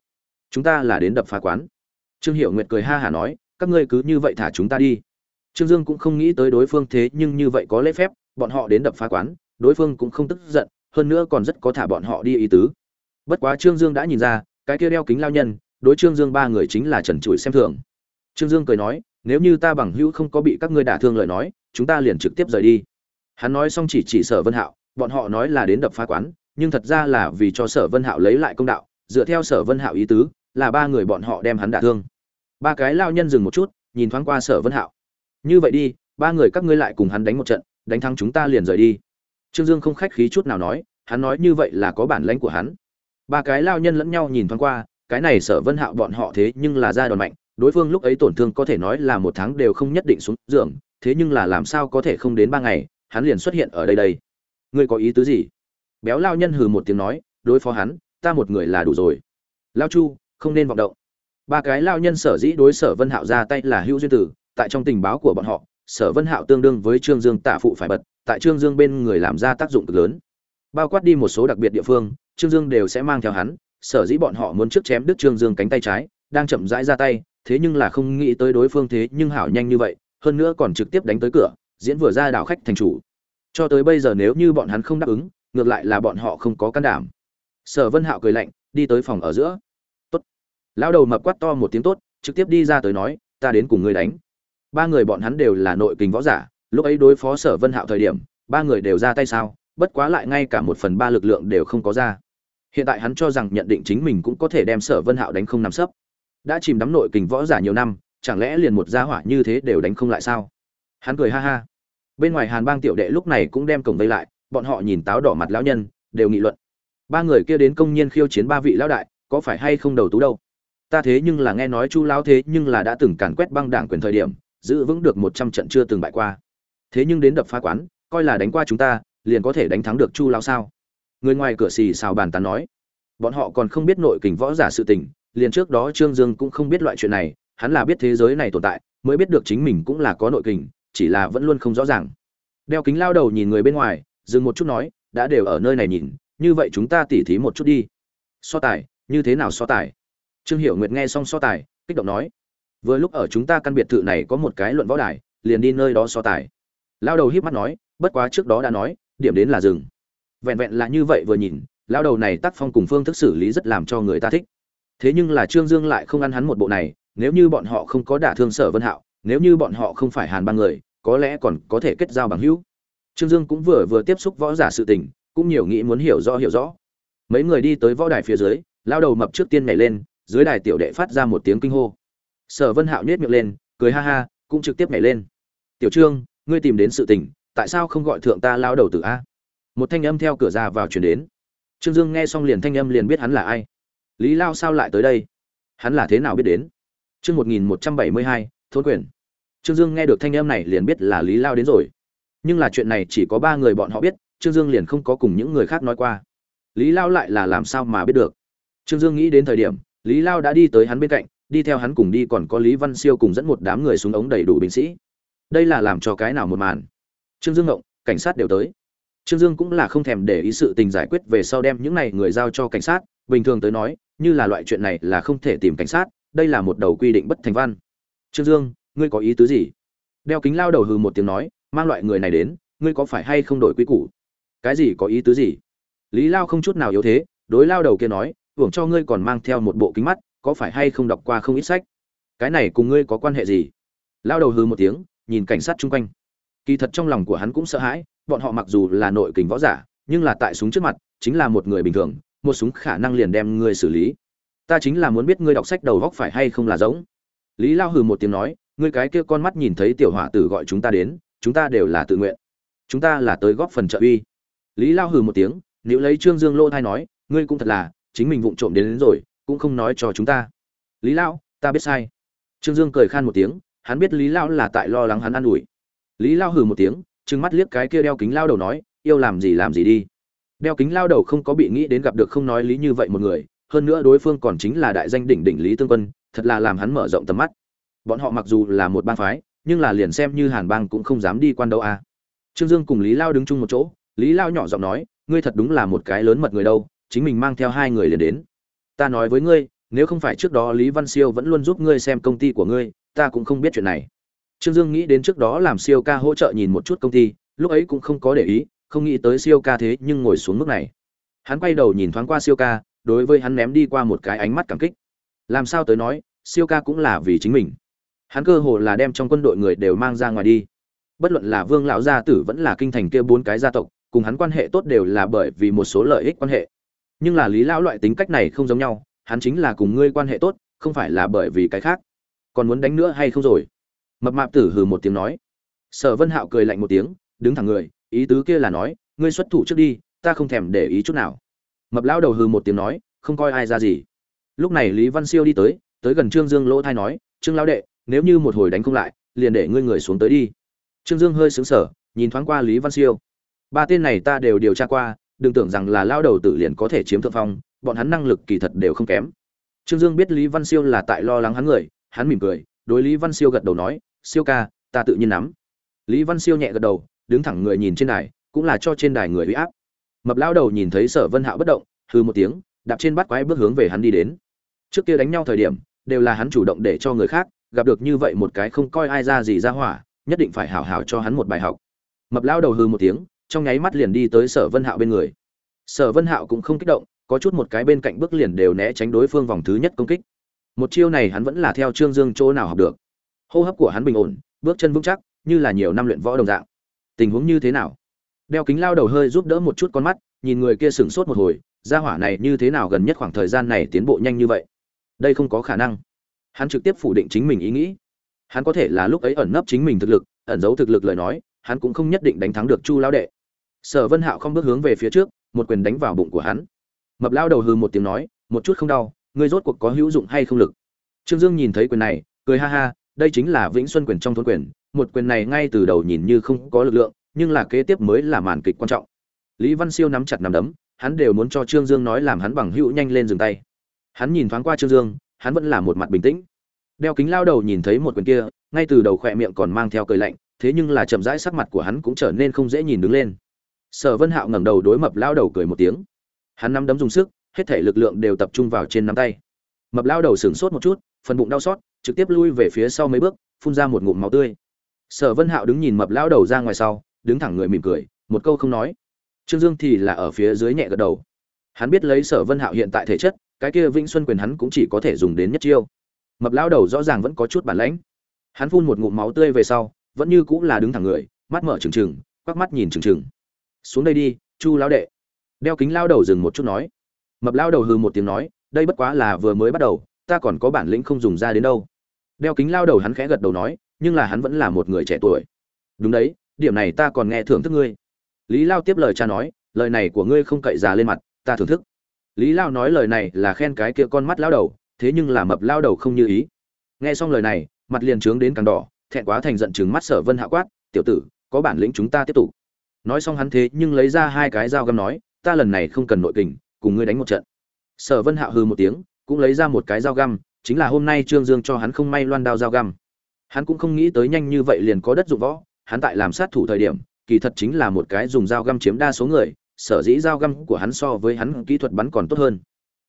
Chúng ta là đến đập phá quán. Trương hiệu nguyệt cười ha hả nói, các ngươi cứ như vậy thả chúng ta đi. Trương dương cũng không nghĩ tới đối phương thế nhưng như vậy có lễ phép, bọn họ đến đập phá quán, đối phương cũng không tức giận, hơn nữa còn rất có thả bọn họ đi ý tứ. Bất quá trương dương đã nhìn ra, cái kia đeo kính lao nhân, đối trương dương ba người chính là trần trụi xem thường. Trương dương cười nói nếu như ta bằng hữu không có bị các ngươi đả thương lời nói, chúng ta liền trực tiếp rời đi. Hắn nói xong chỉ chỉ sở vân hạo, bọn họ nói là đến đập phá quán, nhưng thật ra là vì cho sở vân hạo lấy lại công đạo, dựa theo sở vân hạo ý tứ, là ba người bọn họ đem hắn đả thương. Ba cái lao nhân dừng một chút, nhìn thoáng qua sở vân hạo. Như vậy đi, ba người các ngươi lại cùng hắn đánh một trận, đánh thắng chúng ta liền rời đi. Trương dương không khách khí chút nào nói, hắn nói như vậy là có bản lãnh của hắn. Ba cái lao nhân lẫn nhau nhìn thoáng qua, cái này sở vân hạo bọn họ thế nhưng là ra đòn mạnh đối phương lúc ấy tổn thương có thể nói là một tháng đều không nhất định xuống giường, thế nhưng là làm sao có thể không đến ba ngày, hắn liền xuất hiện ở đây đây. Ngươi có ý tứ gì? Béo lao nhân hừ một tiếng nói, đối phó hắn, ta một người là đủ rồi. Lao chu, không nên vọng động. Ba cái lao nhân sở dĩ đối sở vân hạo ra tay là hữu duyên tử, tại trong tình báo của bọn họ, sở vân hạo tương đương với trương dương tạ phụ phải bật, tại trương dương bên người làm ra tác dụng cực lớn. Bao quát đi một số đặc biệt địa phương, trương dương đều sẽ mang theo hắn, sở dĩ bọn họ muốn trước chém đứt trương dương cánh tay trái, đang chậm rãi ra tay thế nhưng là không nghĩ tới đối phương thế nhưng hảo nhanh như vậy, hơn nữa còn trực tiếp đánh tới cửa, diễn vừa ra đảo khách thành chủ. Cho tới bây giờ nếu như bọn hắn không đáp ứng, ngược lại là bọn họ không có can đảm. Sở vân hạo cười lạnh, đi tới phòng ở giữa. Tốt. Lão đầu mập quát to một tiếng tốt, trực tiếp đi ra tới nói, ta đến cùng ngươi đánh. Ba người bọn hắn đều là nội kình võ giả, lúc ấy đối phó sở vân hạo thời điểm, ba người đều ra tay sao, bất quá lại ngay cả một phần ba lực lượng đều không có ra. Hiện tại hắn cho rằng nhận định chính mình cũng có thể đem sở vân hạo đánh không nằm sấp đã chìm đắm nội kình võ giả nhiều năm, chẳng lẽ liền một gia hỏa như thế đều đánh không lại sao? Hắn cười ha ha. Bên ngoài hàn bang tiểu đệ lúc này cũng đem cổng vây lại, bọn họ nhìn táo đỏ mặt lão nhân, đều nghị luận. Ba người kia đến công nhiên khiêu chiến ba vị lão đại, có phải hay không đầu tú đâu? Ta thế nhưng là nghe nói chu lão thế nhưng là đã từng càn quét băng đảng quyền thời điểm, giữ vững được một trăm trận chưa từng bại qua. Thế nhưng đến đập phá quán, coi là đánh qua chúng ta, liền có thể đánh thắng được chu lão sao? Người ngoài cửa xì xào bàn tán nói. Bọn họ còn không biết nội kình võ giả sự tình liền trước đó trương dương cũng không biết loại chuyện này, hắn là biết thế giới này tồn tại, mới biết được chính mình cũng là có nội kình, chỉ là vẫn luôn không rõ ràng. Đeo kính lao đầu nhìn người bên ngoài, dừng một chút nói, đã đều ở nơi này nhìn, như vậy chúng ta tỉ thí một chút đi. So tài, như thế nào so tài? Trương hiểu nguyệt nghe xong so tài, kích động nói, vừa lúc ở chúng ta căn biệt thự này có một cái luận võ đài, liền đi nơi đó so tài. Lao đầu híp mắt nói, bất quá trước đó đã nói, điểm đến là rừng vẹn vẹn là như vậy vừa nhìn, lao đầu này tác phong cùng phương thức xử lý rất làm cho người ta thích thế nhưng là trương dương lại không ăn hắn một bộ này, nếu như bọn họ không có đả thương sở vân hạo, nếu như bọn họ không phải hàn băng người, có lẽ còn có thể kết giao bằng hữu. Trương dương cũng vừa vừa tiếp xúc võ giả sự tình, cũng nhiều nghĩ muốn hiểu rõ hiểu rõ. Mấy người đi tới võ đài phía dưới, lao đầu mập trước tiên nhảy lên, dưới đài tiểu đệ phát ra một tiếng kinh hô. Sở vân hạo nhét miệng lên, cười ha ha, cũng trực tiếp nhảy lên. Tiểu trương, ngươi tìm đến sự tình, tại sao không gọi thượng ta lao đầu tử a? Một thanh âm theo cửa ra vào truyền đến. Trương dương nghe xong liền thanh âm liền biết hắn là ai lý lao sao lại tới đây? Hắn là thế nào biết đến? Chương một nghìn một trăm bảy mươi hai, thôn quyền. Trương dương nghe được thanh âm này liền biết là lý lao đến rồi. Nhưng là chuyện này chỉ có ba người bọn họ biết, trương dương liền không có cùng những người khác nói qua. Lý lao lại là làm sao mà biết được? Trương dương nghĩ đến thời điểm, lý lao đã đi tới hắn bên cạnh, đi theo hắn cùng đi còn có lý văn siêu cùng dẫn một đám người xuống ống đầy đủ binh sĩ. Đây là làm cho cái nào một màn? Trương dương ngộng, cảnh sát đều tới. Trương dương cũng là không thèm để ý sự tình giải quyết về sau đem những này người giao cho cảnh sát bình thường tới nói, như là loại chuyện này là không thể tìm cảnh sát, đây là một đầu quy định bất thành văn. Trương dương, ngươi có ý tứ gì? Đeo kính lao đầu hừ một tiếng nói, mang loại người này đến, ngươi có phải hay không đổi quy củ? Cái gì có ý tứ gì? Lý lao không chút nào yếu thế, đối lao đầu kia nói, hưởng cho ngươi còn mang theo một bộ kính mắt, có phải hay không đọc qua không ít sách? Cái này cùng ngươi có quan hệ gì? Lao đầu hừ một tiếng, nhìn cảnh sát chung quanh. Kỳ thật trong lòng của hắn cũng sợ hãi, bọn họ mặc dù là nội kình võ giả, nhưng là tại súng trước mặt, chính là một người bình thường một súng khả năng liền đem ngươi xử lý. Ta chính là muốn biết ngươi đọc sách đầu góc phải hay không là giống. Lý lao hừ một tiếng nói ngươi cái kia con mắt nhìn thấy tiểu hỏa tử gọi chúng ta đến chúng ta đều là tự nguyện. Chúng ta là tới góp phần trợ uy. Lý lao hừ một tiếng nếu lấy trương dương lô thai nói ngươi cũng thật là chính mình vụng trộm đến, đến rồi cũng không nói cho chúng ta. Lý lao ta biết sai. Trương dương cười khan một tiếng hắn biết lý lao là tại lo lắng hắn an ủi. Lý lao hừ một tiếng trừng mắt liếc cái kia đeo kính lao đầu nói yêu làm gì làm gì đi đeo kính lao đầu không có bị nghĩ đến gặp được không nói lý như vậy một người, hơn nữa đối phương còn chính là đại danh đỉnh đỉnh lý tương quân, thật là làm hắn mở rộng tầm mắt. Bọn họ mặc dù là một bang phái, nhưng là liền xem như hàn bang cũng không dám đi quan đâu a. À. trương dương cùng lý lao đứng chung một chỗ, lý lao nhỏ giọng nói, ngươi thật đúng là một cái lớn mật người đâu, chính mình mang theo hai người liền đến. Ta nói với ngươi, nếu không phải trước đó lý văn siêu vẫn luôn giúp ngươi xem công ty của ngươi, ta cũng không biết chuyện này. Trương dương nghĩ đến trước đó làm siêu ca hỗ trợ nhìn một chút công ty, lúc ấy cũng không có để ý không nghĩ tới siêu ca thế nhưng ngồi xuống mức này. Hắn quay đầu nhìn thoáng qua siêu ca, đối với hắn ném đi qua một cái ánh mắt cảm kích. Làm sao tới nói, siêu ca cũng là vì chính mình. Hắn cơ hồ là đem trong quân đội người đều mang ra ngoài đi. Bất luận là vương lão gia tử vẫn là kinh thành kia bốn cái gia tộc, cùng hắn quan hệ tốt đều là bởi vì một số lợi ích quan hệ. Nhưng là lý lão loại tính cách này không giống nhau, hắn chính là cùng ngươi quan hệ tốt, không phải là bởi vì cái khác. Còn muốn đánh nữa hay không rồi? Mập mạp tử hừ một tiếng nói. Sở vân hạo cười lạnh một tiếng, đứng thẳng người ý tứ kia là nói, ngươi xuất thủ trước đi, ta không thèm để ý chút nào. Mập lão đầu hừ một tiếng nói, không coi ai ra gì. Lúc này lý văn siêu đi tới tới gần trương dương lỗ thai nói, trương lão đệ, nếu như một hồi đánh không lại, liền để ngươi người xuống tới đi. Trương dương hơi xứng sở nhìn thoáng qua lý văn siêu. Ba tên này ta đều điều tra qua, đừng tưởng rằng là lao đầu tử liền có thể chiếm thượng phong, bọn hắn năng lực kỳ thật đều không kém. Trương dương biết lý văn siêu là tại lo lắng hắn người, hắn mỉm cười, đối lý văn siêu gật đầu nói, siêu ca, ta tự nhiên nắm. Lý văn siêu nhẹ gật đầu đứng thẳng người nhìn trên đài, cũng là cho trên đài người uy áp. Mập lao đầu nhìn thấy sở vân hạo bất động hư một tiếng, đạp trên bắt quái bước hướng về hắn đi đến. Trước kia đánh nhau thời điểm, đều là hắn chủ động để cho người khác, gặp được như vậy một cái không coi ai ra gì ra hỏa, nhất định phải hảo hảo cho hắn một bài học. Mập lao đầu hư một tiếng, trong nháy mắt liền đi tới sở vân hạo bên người. Sở vân hạo cũng không kích động, có chút một cái bên cạnh bước liền đều né tránh đối phương vòng thứ nhất công kích. Một chiêu này hắn vẫn là theo trương dương chỗ nào học được. Hô hấp của hắn bình ổn, bước chân vững chắc, như là nhiều năm luyện võ đồng dạng tình huống như thế nào? Đeo kính lao đầu hơi giúp đỡ một chút con mắt, nhìn người kia sửng sốt một hồi, gia hỏa này như thế nào gần nhất khoảng thời gian này tiến bộ nhanh như vậy? Đây không có khả năng. Hắn trực tiếp phủ định chính mình ý nghĩ. Hắn có thể là lúc ấy ẩn nấp chính mình thực lực, ẩn giấu thực lực lời nói, hắn cũng không nhất định đánh thắng được chu lao đệ. Sở vân hạo không bước hướng về phía trước, một quyền đánh vào bụng của hắn. Mập lao đầu hừ một tiếng nói, một chút không đau, ngươi rốt cuộc có hữu dụng hay không lực? Trương dương nhìn thấy quyền này, cười ha ha, đây chính là vĩnh xuân quyền trong thôn quyền một quyền này ngay từ đầu nhìn như không có lực lượng, nhưng là kế tiếp mới là màn kịch quan trọng. Lý văn siêu nắm chặt nắm đấm, hắn đều muốn cho trương dương nói làm hắn bằng hữu nhanh lên dừng tay. Hắn nhìn thoáng qua trương dương, hắn vẫn là một mặt bình tĩnh. Đeo kính lao đầu nhìn thấy một quyền kia, ngay từ đầu khỏe miệng còn mang theo cười lạnh, thế nhưng là chậm rãi sắc mặt của hắn cũng trở nên không dễ nhìn đứng lên. Sở vân hạo ngẩng đầu đối mập lao đầu cười một tiếng. Hắn nắm đấm dùng sức, hết thể lực lượng đều tập trung vào trên nắm tay. Mập lao đầu sửng sốt một chút, phần bụng đau xót, trực tiếp lui về phía sau mấy bước, phun ra một ngụm máu tươi sở vân hạo đứng nhìn mập lão đầu ra ngoài sau, đứng thẳng người mỉm cười, một câu không nói. Trương dương thì là ở phía dưới nhẹ gật đầu. Hắn biết lấy sở vân hạo hiện tại thể chất, cái kia vĩnh xuân quyền hắn cũng chỉ có thể dùng đến nhất chiêu. Mập lão đầu rõ ràng vẫn có chút bản lãnh. Hắn phun một ngụm máu tươi về sau, vẫn như cũng là đứng thẳng người, mắt mở trừng trừng, quắc mắt nhìn trừng trừng. Xuống đây đi, chu Lão đệ. Đeo kính lao đầu dừng một chút nói. Mập lao đầu hừ một tiếng nói, đây bất quá là vừa mới bắt đầu, ta còn có bản lĩnh không dùng ra đến đâu. Đeo kính lao đầu hắn khẽ gật đầu nói nhưng là hắn vẫn là một người trẻ tuổi. Đúng đấy, điểm này ta còn nghe thưởng thức ngươi. Lý lao tiếp lời cha nói, lời này của ngươi không cậy già lên mặt, ta thưởng thức. Lý lao nói lời này là khen cái kia con mắt lao đầu, thế nhưng là mập lao đầu không như ý. Nghe xong lời này, mặt liền trướng đến càng đỏ, thẹn quá thành giận chừng mắt sở vân hạ quát, tiểu tử, có bản lĩnh chúng ta tiếp tục. Nói xong hắn thế nhưng lấy ra hai cái dao găm nói, ta lần này không cần nội kình, cùng ngươi đánh một trận. Sở vân hạ hư một tiếng, cũng lấy ra một cái dao găm, chính là hôm nay trương dương cho hắn không may loan đao dao găm hắn cũng không nghĩ tới nhanh như vậy liền có đất dụng võ, hắn tại làm sát thủ thời điểm, kỳ thật chính là một cái dùng dao găm chiếm đa số người, sở dĩ dao găm của hắn so với hắn kỹ thuật bắn còn tốt hơn.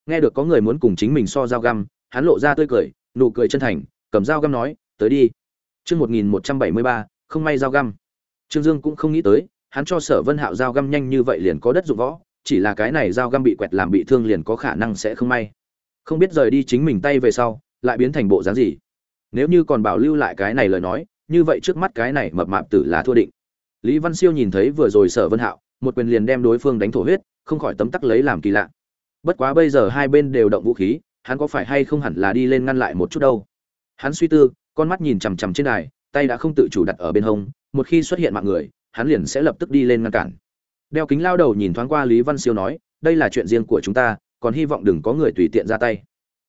Nghe được có người muốn cùng chính mình so dao găm, hắn lộ ra tươi cười, nụ cười chân thành, cầm dao găm nói, tới đi. Chương một nghìn một trăm bảy mươi ba, không may dao găm. Trương dương cũng không nghĩ tới, hắn cho sở vân hạo dao găm nhanh như vậy liền có đất dụng võ, chỉ là cái này dao găm bị quẹt làm bị thương liền có khả năng sẽ không may. Không biết rời đi chính mình tay về sau, lại biến thành bộ dáng gì? Nếu như còn bảo lưu lại cái này lời nói, như vậy trước mắt cái này mập mạp tử là thua định. Lý văn siêu nhìn thấy vừa rồi sở vân hạo, một quyền liền đem đối phương đánh thổ huyết, không khỏi tấm tắc lấy làm kỳ lạ. Bất quá bây giờ hai bên đều động vũ khí, hắn có phải hay không hẳn là đi lên ngăn lại một chút đâu? Hắn suy tư, con mắt nhìn chằm chằm trên đài, tay đã không tự chủ đặt ở bên hông, một khi xuất hiện mạng người, hắn liền sẽ lập tức đi lên ngăn cản. Đeo kính lao đầu nhìn thoáng qua lý văn siêu nói, đây là chuyện riêng của chúng ta, còn hy vọng đừng có người tùy tiện ra tay.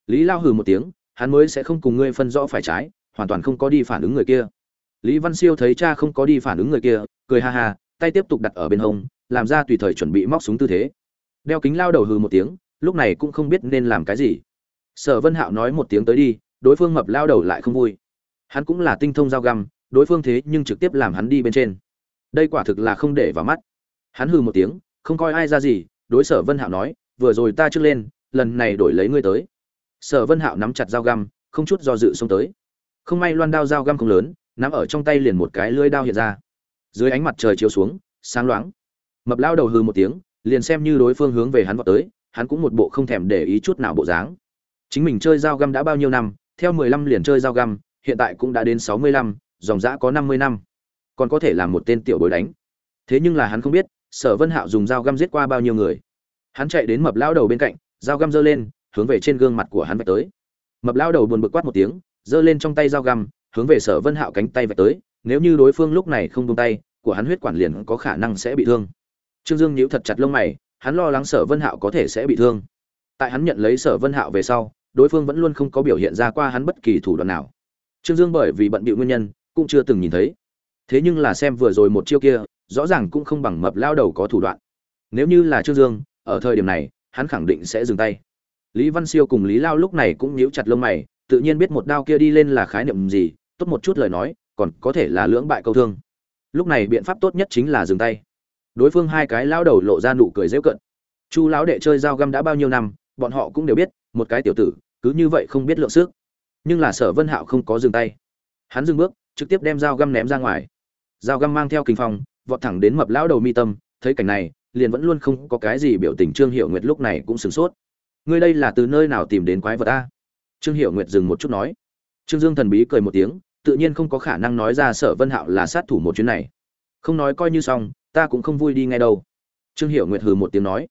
Lý lao hừ một tiếng hắn mới sẽ không cùng ngươi phân rõ phải trái, hoàn toàn không có đi phản ứng người kia. Lý văn siêu thấy cha không có đi phản ứng người kia, cười ha ha, tay tiếp tục đặt ở bên hông, làm ra tùy thời chuẩn bị móc súng tư thế. Đeo kính lao đầu hừ một tiếng, lúc này cũng không biết nên làm cái gì. Sở vân hạo nói một tiếng tới đi, đối phương mập lao đầu lại không vui. Hắn cũng là tinh thông dao găm, đối phương thế nhưng trực tiếp làm hắn đi bên trên. Đây quả thực là không để vào mắt. Hắn hừ một tiếng, không coi ai ra gì, đối sở vân hạo nói, vừa rồi ta trước lên, lần này đổi lấy ngươi tới sở vân hạo nắm chặt dao găm, không chút do dự xông tới. Không may loan đao dao găm không lớn, nắm ở trong tay liền một cái lưỡi đao hiện ra. Dưới ánh mặt trời chiếu xuống, sáng loáng. Mập lao đầu hừ một tiếng, liền xem như đối phương hướng về hắn vào tới, hắn cũng một bộ không thèm để ý chút nào bộ dáng. Chính mình chơi dao găm đã bao nhiêu năm, theo mười lăm liền chơi dao găm, hiện tại cũng đã đến sáu mươi lăm, dòng dã có năm mươi năm. Còn có thể làm một tên tiểu bối đánh. Thế nhưng là hắn không biết, sở vân hạo dùng dao găm giết qua bao nhiêu người. Hắn chạy đến mập lao đầu bên cạnh, dao găm giơ lên hướng về trên gương mặt của hắn vạch tới. Mập lao đầu buồn bực quát một tiếng, giơ lên trong tay dao găm, hướng về sở vân hạo cánh tay vạch tới, nếu như đối phương lúc này không buông tay, của hắn huyết quản liền có khả năng sẽ bị thương. Trương dương nhíu thật chặt lông mày, hắn lo lắng sở vân hạo có thể sẽ bị thương. Tại hắn nhận lấy sở vân hạo về sau, đối phương vẫn luôn không có biểu hiện ra qua hắn bất kỳ thủ đoạn nào. Trương dương bởi vì bận bịu nguyên nhân, cũng chưa từng nhìn thấy. Thế nhưng là xem vừa rồi một chiêu kia, rõ ràng cũng không bằng mập lao đầu có thủ đoạn. Nếu như là trương dương, ở thời điểm này, hắn khẳng định sẽ dừng tay lý văn siêu cùng lý lao lúc này cũng nhíu chặt lông mày, tự nhiên biết một đao kia đi lên là khái niệm gì, tốt một chút lời nói, còn có thể là lưỡng bại câu thương. Lúc này biện pháp tốt nhất chính là dừng tay. Đối phương hai cái lão đầu lộ ra nụ cười dễ cận. Chu lão đệ chơi dao găm đã bao nhiêu năm, bọn họ cũng đều biết, một cái tiểu tử, cứ như vậy không biết lượng sức. Nhưng là sở vân hạo không có dừng tay. Hắn dừng bước, trực tiếp đem dao găm ném ra ngoài. Dao găm mang theo kinh phong, vọt thẳng đến mập lão đầu mi tâm, thấy cảnh này, liền vẫn luôn không có cái gì biểu tình trương Hiểu nguyệt lúc này cũng sửng sốt ngươi đây là từ nơi nào tìm đến quái vật a trương hiệu nguyệt dừng một chút nói. Trương dương thần bí cười một tiếng, tự nhiên không có khả năng nói ra sở vân hạo là sát thủ một chuyến này. Không nói coi như xong, ta cũng không vui đi ngay đâu. Trương hiệu nguyệt hừ một tiếng nói.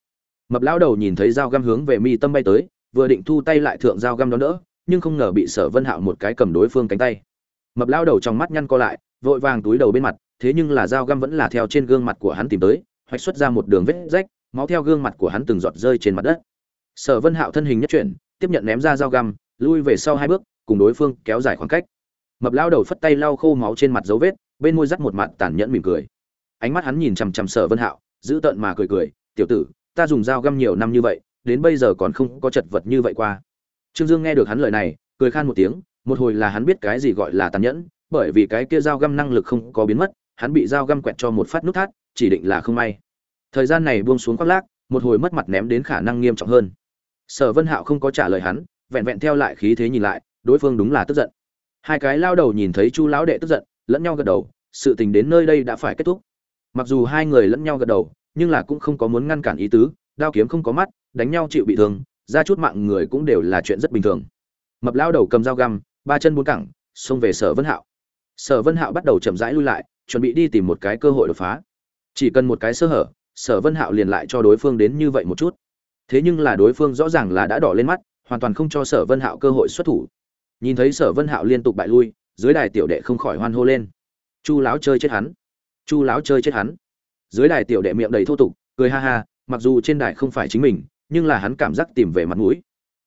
Mập lão đầu nhìn thấy dao găm hướng về mi tâm bay tới, vừa định thu tay lại thượng dao găm đó đỡ nhưng không ngờ bị sở vân hạo một cái cầm đối phương cánh tay. Mập lão đầu trong mắt nhăn co lại, vội vàng túi đầu bên mặt, thế nhưng là dao găm vẫn là theo trên gương mặt của hắn tìm tới, hoạch xuất ra một đường vết rách, máu theo gương mặt của hắn từng giọt rơi trên mặt đất sở vân hạo thân hình nhất chuyển, tiếp nhận ném ra dao găm, lui về sau hai bước, cùng đối phương kéo dài khoảng cách. Mập lao đầu phất tay lau khô máu trên mặt dấu vết, bên môi dắt một mặt tàn nhẫn mỉm cười. Ánh mắt hắn nhìn chằm chằm sở vân hạo, giữ tợn mà cười cười, tiểu tử, ta dùng dao găm nhiều năm như vậy, đến bây giờ còn không có chật vật như vậy qua. Trương dương nghe được hắn lời này, cười khan một tiếng, một hồi là hắn biết cái gì gọi là tàn nhẫn, bởi vì cái kia dao găm năng lực không có biến mất, hắn bị dao găm quẹt cho một phát nút thắt, chỉ định là không may. Thời gian này buông xuống khoác lác, một hồi mất mặt ném đến khả năng nghiêm trọng hơn sở vân hạo không có trả lời hắn, vẹn vẹn theo lại khí thế nhìn lại, đối phương đúng là tức giận. Hai cái lao đầu nhìn thấy chu lão đệ tức giận, lẫn nhau gật đầu, sự tình đến nơi đây đã phải kết thúc. Mặc dù hai người lẫn nhau gật đầu, nhưng là cũng không có muốn ngăn cản ý tứ, đao kiếm không có mắt, đánh nhau chịu bị thương, ra chút mạng người cũng đều là chuyện rất bình thường. Mập lao đầu cầm dao găm, ba chân bốn cẳng, xông về sở vân hạo. Sở vân hạo bắt đầu chậm rãi lui lại, chuẩn bị đi tìm một cái cơ hội đột phá. Chỉ cần một cái sơ hở, sở vân hạo liền lại cho đối phương đến như vậy một chút thế nhưng là đối phương rõ ràng là đã đỏ lên mắt, hoàn toàn không cho sở vân hạo cơ hội xuất thủ. Nhìn thấy sở vân hạo liên tục bại lui, dưới đài tiểu đệ không khỏi hoan hô lên. Chu láo chơi chết hắn. Chu láo chơi chết hắn. Dưới đài tiểu đệ miệng đầy thô tục, cười ha ha, mặc dù trên đài không phải chính mình, nhưng là hắn cảm giác tìm về mặt mũi.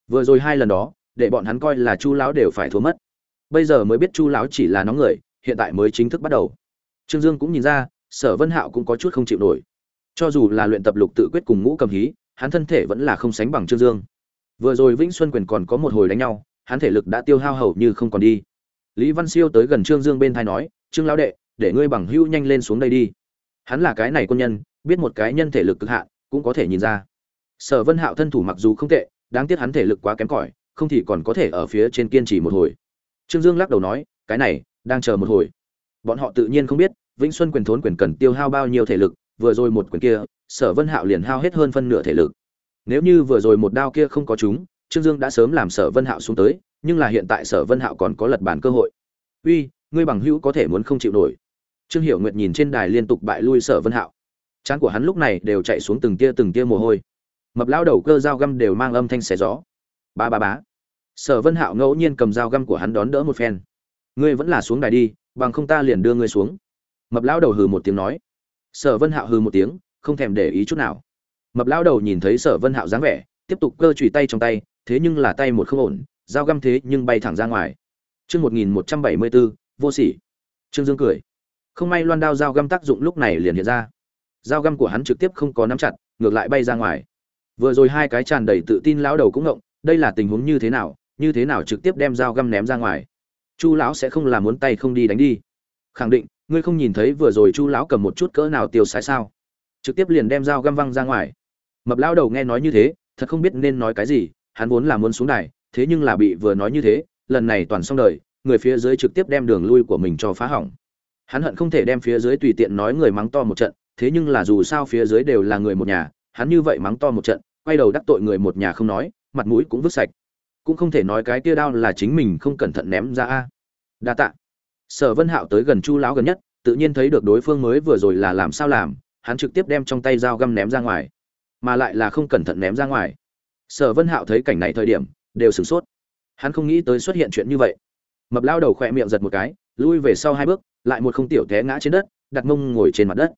Vừa rồi hai lần đó, để bọn hắn coi là chu lão đều phải thua mất. Bây giờ mới biết chu lão chỉ là nóng người, hiện tại mới chính thức bắt đầu. Trương dương cũng nhìn ra, sở vân hạo cũng có chút không chịu nổi. Cho dù là luyện tập lục tự quyết cùng ngũ cầm hí hắn thân thể vẫn là không sánh bằng trương dương. Vừa rồi vĩnh xuân quyền còn có một hồi đánh nhau, hắn thể lực đã tiêu hao hầu như không còn đi. Lý văn siêu tới gần trương dương bên tai nói, trương lão đệ, để ngươi bằng hữu nhanh lên xuống đây đi. Hắn là cái này quân nhân, biết một cái nhân thể lực cực hạn, cũng có thể nhìn ra. Sở vân hạo thân thủ mặc dù không tệ, đáng tiếc hắn thể lực quá kém cỏi, không thì còn có thể ở phía trên kiên trì một hồi. Trương dương lắc đầu nói, cái này, đang chờ một hồi. Bọn họ tự nhiên không biết vĩnh xuân quyền thốn quyền cần tiêu hao bao nhiêu thể lực, vừa rồi một quyền kia sở vân hạo liền hao hết hơn phân nửa thể lực. Nếu như vừa rồi một đao kia không có chúng, trương dương đã sớm làm sở vân hạo xuống tới, nhưng là hiện tại sở vân hạo còn có lật bản cơ hội. Uy, ngươi bằng hữu có thể muốn không chịu nổi. Trương hiểu nguyệt nhìn trên đài liên tục bại lui sở vân hạo. Trán của hắn lúc này đều chạy xuống từng tia từng tia mồ hôi. Mập lao đầu cơ dao găm đều mang âm thanh xé gió. Ba ba bá. Sở vân hạo ngẫu nhiên cầm dao găm của hắn đón đỡ một phen. Ngươi vẫn là xuống đài đi, bằng không ta liền đưa ngươi xuống. Mập lao đầu hừ một tiếng nói. Sở vân hạo hừ một tiếng không thèm để ý chút nào. Mập lao đầu nhìn thấy sở vân hạo dáng vẻ, tiếp tục cơ chùy tay trong tay, thế nhưng là tay một không ổn, dao găm thế nhưng bay thẳng ra ngoài. Chương một nghìn một trăm bảy mươi bốn vô sỉ. Trương dương cười. Không may loan đao dao găm tác dụng lúc này liền hiện ra. Dao găm của hắn trực tiếp không có nắm chặt, ngược lại bay ra ngoài. Vừa rồi hai cái tràn đầy tự tin lão đầu cũng ngộng, đây là tình huống như thế nào, như thế nào trực tiếp đem dao găm ném ra ngoài. Chu lão sẽ không làm muốn tay không đi đánh đi. Khẳng định, ngươi không nhìn thấy vừa rồi chu lão cầm một chút cỡ nào tiêu sái sao? Trực tiếp liền đem dao găm văng ra ngoài. Mập lão đầu nghe nói như thế, thật không biết nên nói cái gì, hắn vốn là muốn xuống đài, thế nhưng là bị vừa nói như thế, lần này toàn xong đời, người phía dưới trực tiếp đem đường lui của mình cho phá hỏng. Hắn hận không thể đem phía dưới tùy tiện nói người mắng to một trận, thế nhưng là dù sao phía dưới đều là người một nhà, hắn như vậy mắng to một trận, quay đầu đắc tội người một nhà không nói, mặt mũi cũng vứt sạch. Cũng không thể nói cái tia đao là chính mình không cẩn thận ném ra a. Đa tạ. Sở vân hạo tới gần chu lão gần nhất, tự nhiên thấy được đối phương mới vừa rồi là làm sao làm hắn trực tiếp đem trong tay dao găm ném ra ngoài, mà lại là không cẩn thận ném ra ngoài. Sở vân hạo thấy cảnh này thời điểm, đều sửng sốt. Hắn không nghĩ tới xuất hiện chuyện như vậy. Mập lao đầu khỏe miệng giật một cái, lui về sau hai bước, lại một không tiểu té ngã trên đất, đặt mông ngồi trên mặt đất.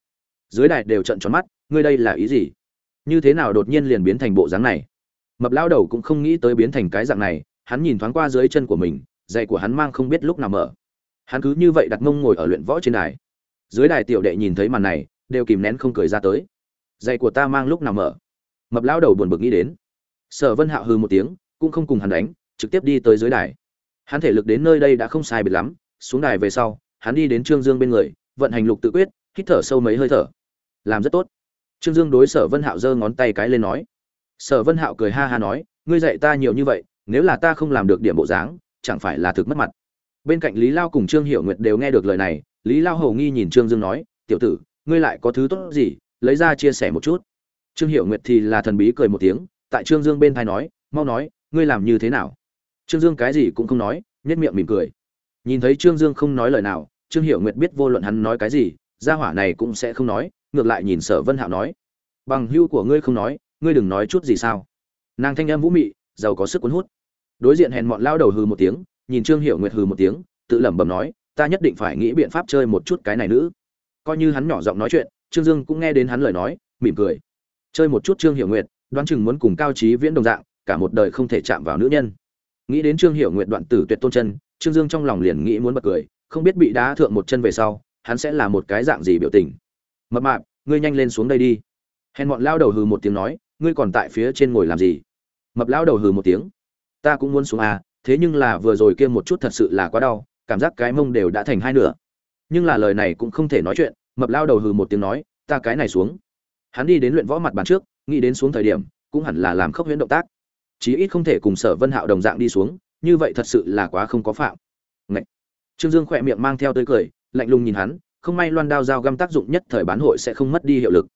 Dưới đài đều trận tròn mắt, ngươi đây là ý gì? Như thế nào đột nhiên liền biến thành bộ dáng này? Mập lao đầu cũng không nghĩ tới biến thành cái dạng này, hắn nhìn thoáng qua dưới chân của mình giày của hắn mang không biết lúc nào mở. Hắn cứ như vậy đặt mông ngồi ở luyện võ trên đài. Dưới đài tiểu đệ nhìn thấy màn này đều kìm nén không cười ra tới. Giày của ta mang lúc nào mở? Mập Lão đầu buồn bực nghĩ đến. Sở vân hạo hư một tiếng, cũng không cùng hắn đánh, trực tiếp đi tới dưới đài. Hắn thể lực đến nơi đây đã không sai biệt lắm, xuống đài về sau, hắn đi đến trương dương bên người, vận hành lục tự quyết, hít thở sâu mấy hơi thở. Làm rất tốt. Trương dương đối sở vân hạo giơ ngón tay cái lên nói. Sở vân hạo cười ha ha nói, ngươi dạy ta nhiều như vậy, nếu là ta không làm được điểm bộ dáng, chẳng phải là thực mất mặt. Bên cạnh lý lao cùng trương hiệu nguyệt đều nghe được lời này, lý lao hầu nghi nhìn trương dương nói, tiểu tử ngươi lại có thứ tốt gì, lấy ra chia sẻ một chút. Trương hiệu nguyệt thì là thần bí cười một tiếng, tại trương dương bên thai nói, mau nói, ngươi làm như thế nào? Trương dương cái gì cũng không nói nhất miệng mỉm cười. Nhìn thấy trương dương không nói lời nào, trương hiệu nguyệt biết vô luận hắn nói cái gì, gia hỏa này cũng sẽ không nói, ngược lại nhìn sở vân hạo nói. Bằng hưu của ngươi không nói, ngươi đừng nói chút gì sao? Nàng thanh em vũ mị, giàu có sức cuốn hút. Đối diện hèn mọn lao đầu hừ một tiếng, nhìn trương hiệu nguyệt hừ một tiếng, tự lẩm bẩm nói, ta nhất định phải nghĩ biện pháp chơi một chút cái này nữ coi như hắn nhỏ giọng nói chuyện, trương dương cũng nghe đến hắn lời nói, mỉm cười. Chơi một chút trương hiệu nguyệt, đoán chừng muốn cùng cao trí viễn đồng dạng, cả một đời không thể chạm vào nữ nhân. Nghĩ đến trương hiệu nguyệt đoạn tử tuyệt tôn chân, trương dương trong lòng liền nghĩ muốn bật cười, không biết bị đá thượng một chân về sau, hắn sẽ là một cái dạng gì biểu tình. Mập mạp, ngươi nhanh lên xuống đây đi. Hèn bọn lao đầu hừ một tiếng nói, ngươi còn tại phía trên ngồi làm gì? Mập lao đầu hừ một tiếng. Ta cũng muốn xuống à thế nhưng là vừa rồi kia một chút thật sự là quá đau, cảm giác cái mông đều đã thành hai nửa. Nhưng là lời này cũng không thể nói chuyện mập lao đầu hừ một tiếng nói, ta cái này xuống. Hắn đi đến luyện võ mặt bàn trước, nghĩ đến xuống thời điểm, cũng hẳn là làm khốc huyễn động tác. Chí ít không thể cùng sở vân hạo đồng dạng đi xuống, như vậy thật sự là quá không có phạm. Ngậy. trương dương khỏe miệng mang theo tới cười, lạnh lùng nhìn hắn, không may loan đao dao găm tác dụng nhất thời bán hội sẽ không mất đi hiệu lực.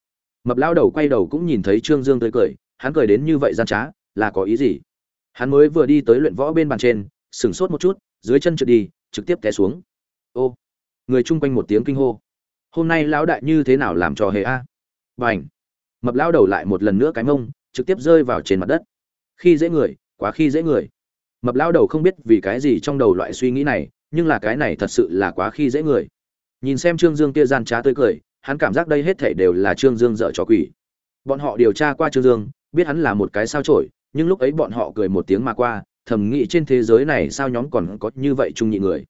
Mập lao đầu quay đầu cũng nhìn thấy trương dương tới cười, hắn cười đến như vậy gian trá, là có ý gì? Hắn mới vừa đi tới luyện võ bên bàn trên, sửng sốt một chút, dưới chân trượt đi, trực tiếp té xuống. Ô! Người chung quanh một tiếng kinh hô hôm nay lão đại như thế nào làm trò hề a? B à n h mập lao đầu lại một lần nữa cái mông, trực tiếp rơi vào trên mặt đất. Khi dễ người, quá khi dễ người. Mập lao đầu không biết vì cái gì trong đầu loại suy nghĩ này, nhưng là cái này thật sự là quá khi dễ người. Nhìn xem trương dương kia gian trá tươi cười, hắn cảm giác đây hết thể đều là trương dương dở trò quỷ. Bọn họ điều tra qua trương dương, biết hắn là một cái sao trổi nhưng lúc ấy bọn họ cười một tiếng mà qua, thầm nghĩ trên thế giới này sao nhóm còn có như vậy trung nhị người.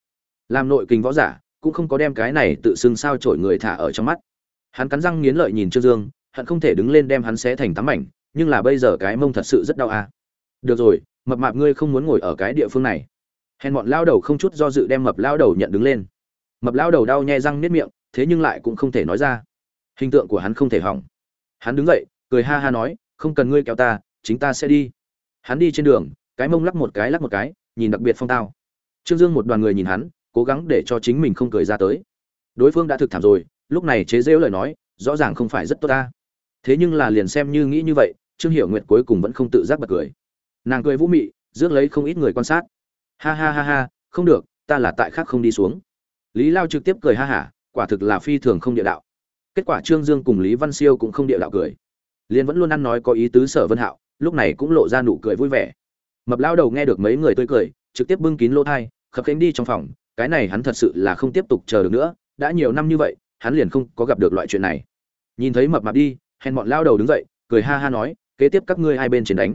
Làm nội kinh võ giả cũng không có đem cái này tự xưng sao trổi người thả ở trong mắt. Hắn cắn răng nghiến lợi nhìn trương dương hắn không thể đứng lên đem hắn xé thành tắm mảnh, nhưng là bây giờ cái mông thật sự rất đau à. được rồi, mập mạp ngươi không muốn ngồi ở cái địa phương này. Hèn bọn lao đầu không chút do dự đem mập lao đầu nhận đứng lên. Mập lao đầu đau nhè răng nếp miệng, thế nhưng lại cũng không thể nói ra. Hình tượng của hắn không thể hỏng. Hắn đứng dậy, cười ha ha nói, không cần ngươi kéo ta, chính ta sẽ đi. Hắn đi trên đường, cái mông lắc một cái lắc một cái, nhìn đặc biệt phong tao. Trương dương một đoàn người nhìn hắn cố gắng để cho chính mình không cười ra tới. Đối phương đã thực thảm rồi, lúc này chế rễu lời nói, rõ ràng không phải rất tốt ta. Thế nhưng là liền xem như nghĩ như vậy, trương hiểu nguyệt cuối cùng vẫn không tự giác bật cười. Nàng cười vũ mị, rước lấy không ít người quan sát. Ha ha ha ha, không được, ta là tại khác không đi xuống. Lý lao trực tiếp cười ha hả, quả thực là phi thường không địa đạo. Kết quả trương dương cùng lý văn siêu cũng không địa đạo cười. Liền vẫn luôn ăn nói có ý tứ sở vân hạo, lúc này cũng lộ ra nụ cười vui vẻ. Mập lao đầu nghe được mấy người tươi cười, trực tiếp bưng kín lỗ thai, khập khánh đi trong phòng cái này hắn thật sự là không tiếp tục chờ được nữa, đã nhiều năm như vậy, hắn liền không có gặp được loại chuyện này. Nhìn thấy mập mạp đi, hèn bọn lao đầu đứng dậy, cười ha ha nói, kế tiếp các ngươi hai bên chiến đánh.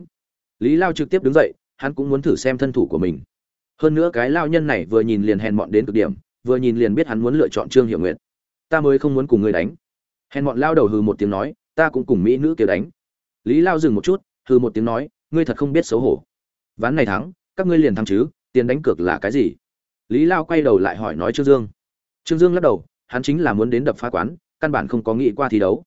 Lý lao trực tiếp đứng dậy, hắn cũng muốn thử xem thân thủ của mình. Hơn nữa cái lao nhân này vừa nhìn liền hèn bọn đến cực điểm, vừa nhìn liền biết hắn muốn lựa chọn trương hiệu nguyện ta mới không muốn cùng ngươi đánh. Hèn bọn lao đầu hừ một tiếng nói, ta cũng cùng mỹ nữ kia đánh. Lý lao dừng một chút, hừ một tiếng nói, ngươi thật không biết xấu hổ. Ván này thắng, các ngươi liền thắng chứ, tiền đánh cược là cái gì? Lý lao quay đầu lại hỏi nói trương dương. Trương dương lắc đầu, hắn chính là muốn đến đập phá quán, căn bản không có nghĩ qua thi đấu.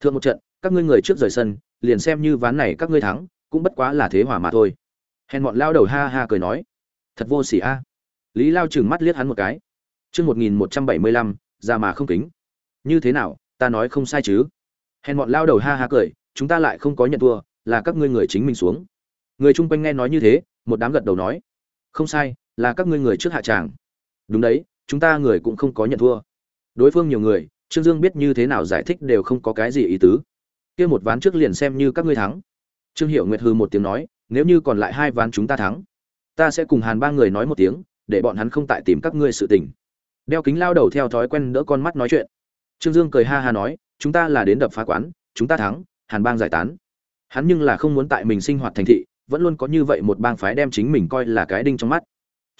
Thượng một trận, các ngươi người trước rời sân, liền xem như ván này các ngươi thắng, cũng bất quá là thế hỏa mà thôi. Hèn bọn lao đầu ha ha cười nói. Thật vô sỉ a. Lý lao chừng mắt liếc hắn một cái. Chương một nghìn một trăm bảy mươi lăm ra mà không kính. Như thế nào, ta nói không sai chứ? Hèn bọn lao đầu ha ha cười, chúng ta lại không có nhận thua, là các ngươi người chính mình xuống. Người chung quanh nghe nói như thế, một đám gật đầu nói. Không sai là các ngươi người trước hạ tràng. Đúng đấy, chúng ta người cũng không có nhận thua. Đối phương nhiều người, trương dương biết như thế nào giải thích đều không có cái gì ý tứ. Kia một ván trước liền xem như các ngươi thắng. Trương hiệu nguyệt hư một tiếng nói, nếu như còn lại hai ván chúng ta thắng, ta sẽ cùng hàn ba người nói một tiếng, để bọn hắn không tại tìm các ngươi sự tình. Đeo kính lao đầu theo thói quen đỡ con mắt nói chuyện. Trương dương cười ha ha nói, chúng ta là đến đập phá quán, chúng ta thắng, hàn bang giải tán. Hắn nhưng là không muốn tại mình sinh hoạt thành thị, vẫn luôn có như vậy một bang phái đem chính mình coi là cái đinh trong mắt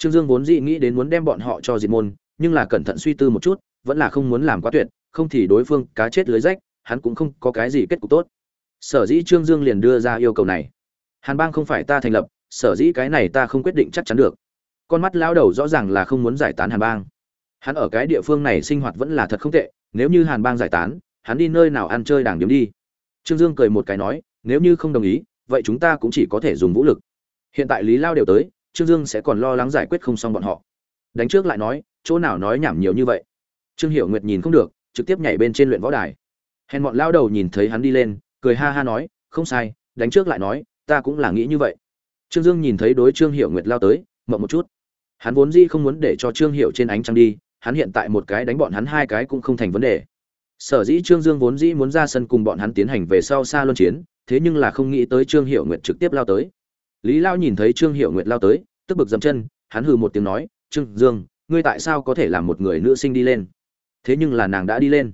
trương dương vốn dĩ nghĩ đến muốn đem bọn họ cho diệt môn, nhưng là cẩn thận suy tư một chút, vẫn là không muốn làm quá tuyệt, không thì đối phương cá chết lưới rách, hắn cũng không có cái gì kết cục tốt. Sở dĩ trương dương liền đưa ra yêu cầu này. Hàn bang không phải ta thành lập, sở dĩ cái này ta không quyết định chắc chắn được. Con mắt lão đầu rõ ràng là không muốn giải tán hàn bang. Hắn ở cái địa phương này sinh hoạt vẫn là thật không tệ, nếu như hàn bang giải tán, hắn đi nơi nào ăn chơi đàng điểm đi. Trương dương cười một cái nói, nếu như không đồng ý, vậy chúng ta cũng chỉ có thể dùng vũ lực. Hiện tại lý lao đều tới trương dương sẽ còn lo lắng giải quyết không xong bọn họ. Đánh trước lại nói, chỗ nào nói nhảm nhiều như vậy. Trương hiểu nguyệt nhìn không được, trực tiếp nhảy bên trên luyện võ đài. Hèn bọn lao đầu nhìn thấy hắn đi lên, cười ha ha nói, không sai, đánh trước lại nói, ta cũng là nghĩ như vậy. Trương dương nhìn thấy đối trương hiểu nguyệt lao tới, mộng một chút. Hắn vốn dĩ không muốn để cho trương hiểu trên ánh trăng đi, hắn hiện tại một cái đánh bọn hắn hai cái cũng không thành vấn đề. Sở dĩ trương dương vốn dĩ muốn ra sân cùng bọn hắn tiến hành về sau xa luân chiến, thế nhưng là không nghĩ tới trương hiểu nguyệt trực tiếp lao tới lý lao nhìn thấy trương hiểu nguyệt lao tới, tức bực dậm chân, hắn hừ một tiếng nói, trương dương, ngươi tại sao có thể làm một người nữ sinh đi lên? Thế nhưng là nàng đã đi lên.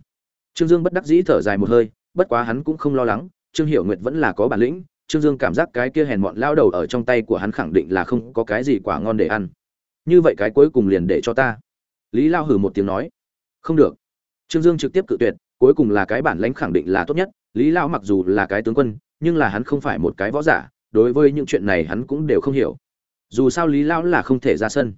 Trương dương bất đắc dĩ thở dài một hơi, bất quá hắn cũng không lo lắng, trương hiểu nguyệt vẫn là có bản lĩnh, trương dương cảm giác cái kia hèn mọn lao đầu ở trong tay của hắn khẳng định là không có cái gì quả ngon để ăn. Như vậy cái cuối cùng liền để cho ta. Lý lao hừ một tiếng nói, không được. Trương dương trực tiếp cự tuyệt, cuối cùng là cái bản lãnh khẳng định là tốt nhất, lý lao mặc dù là cái tướng quân, nhưng là hắn không phải một cái võ giả đối với những chuyện này hắn cũng đều không hiểu. Dù sao lý Lão là không thể ra sân.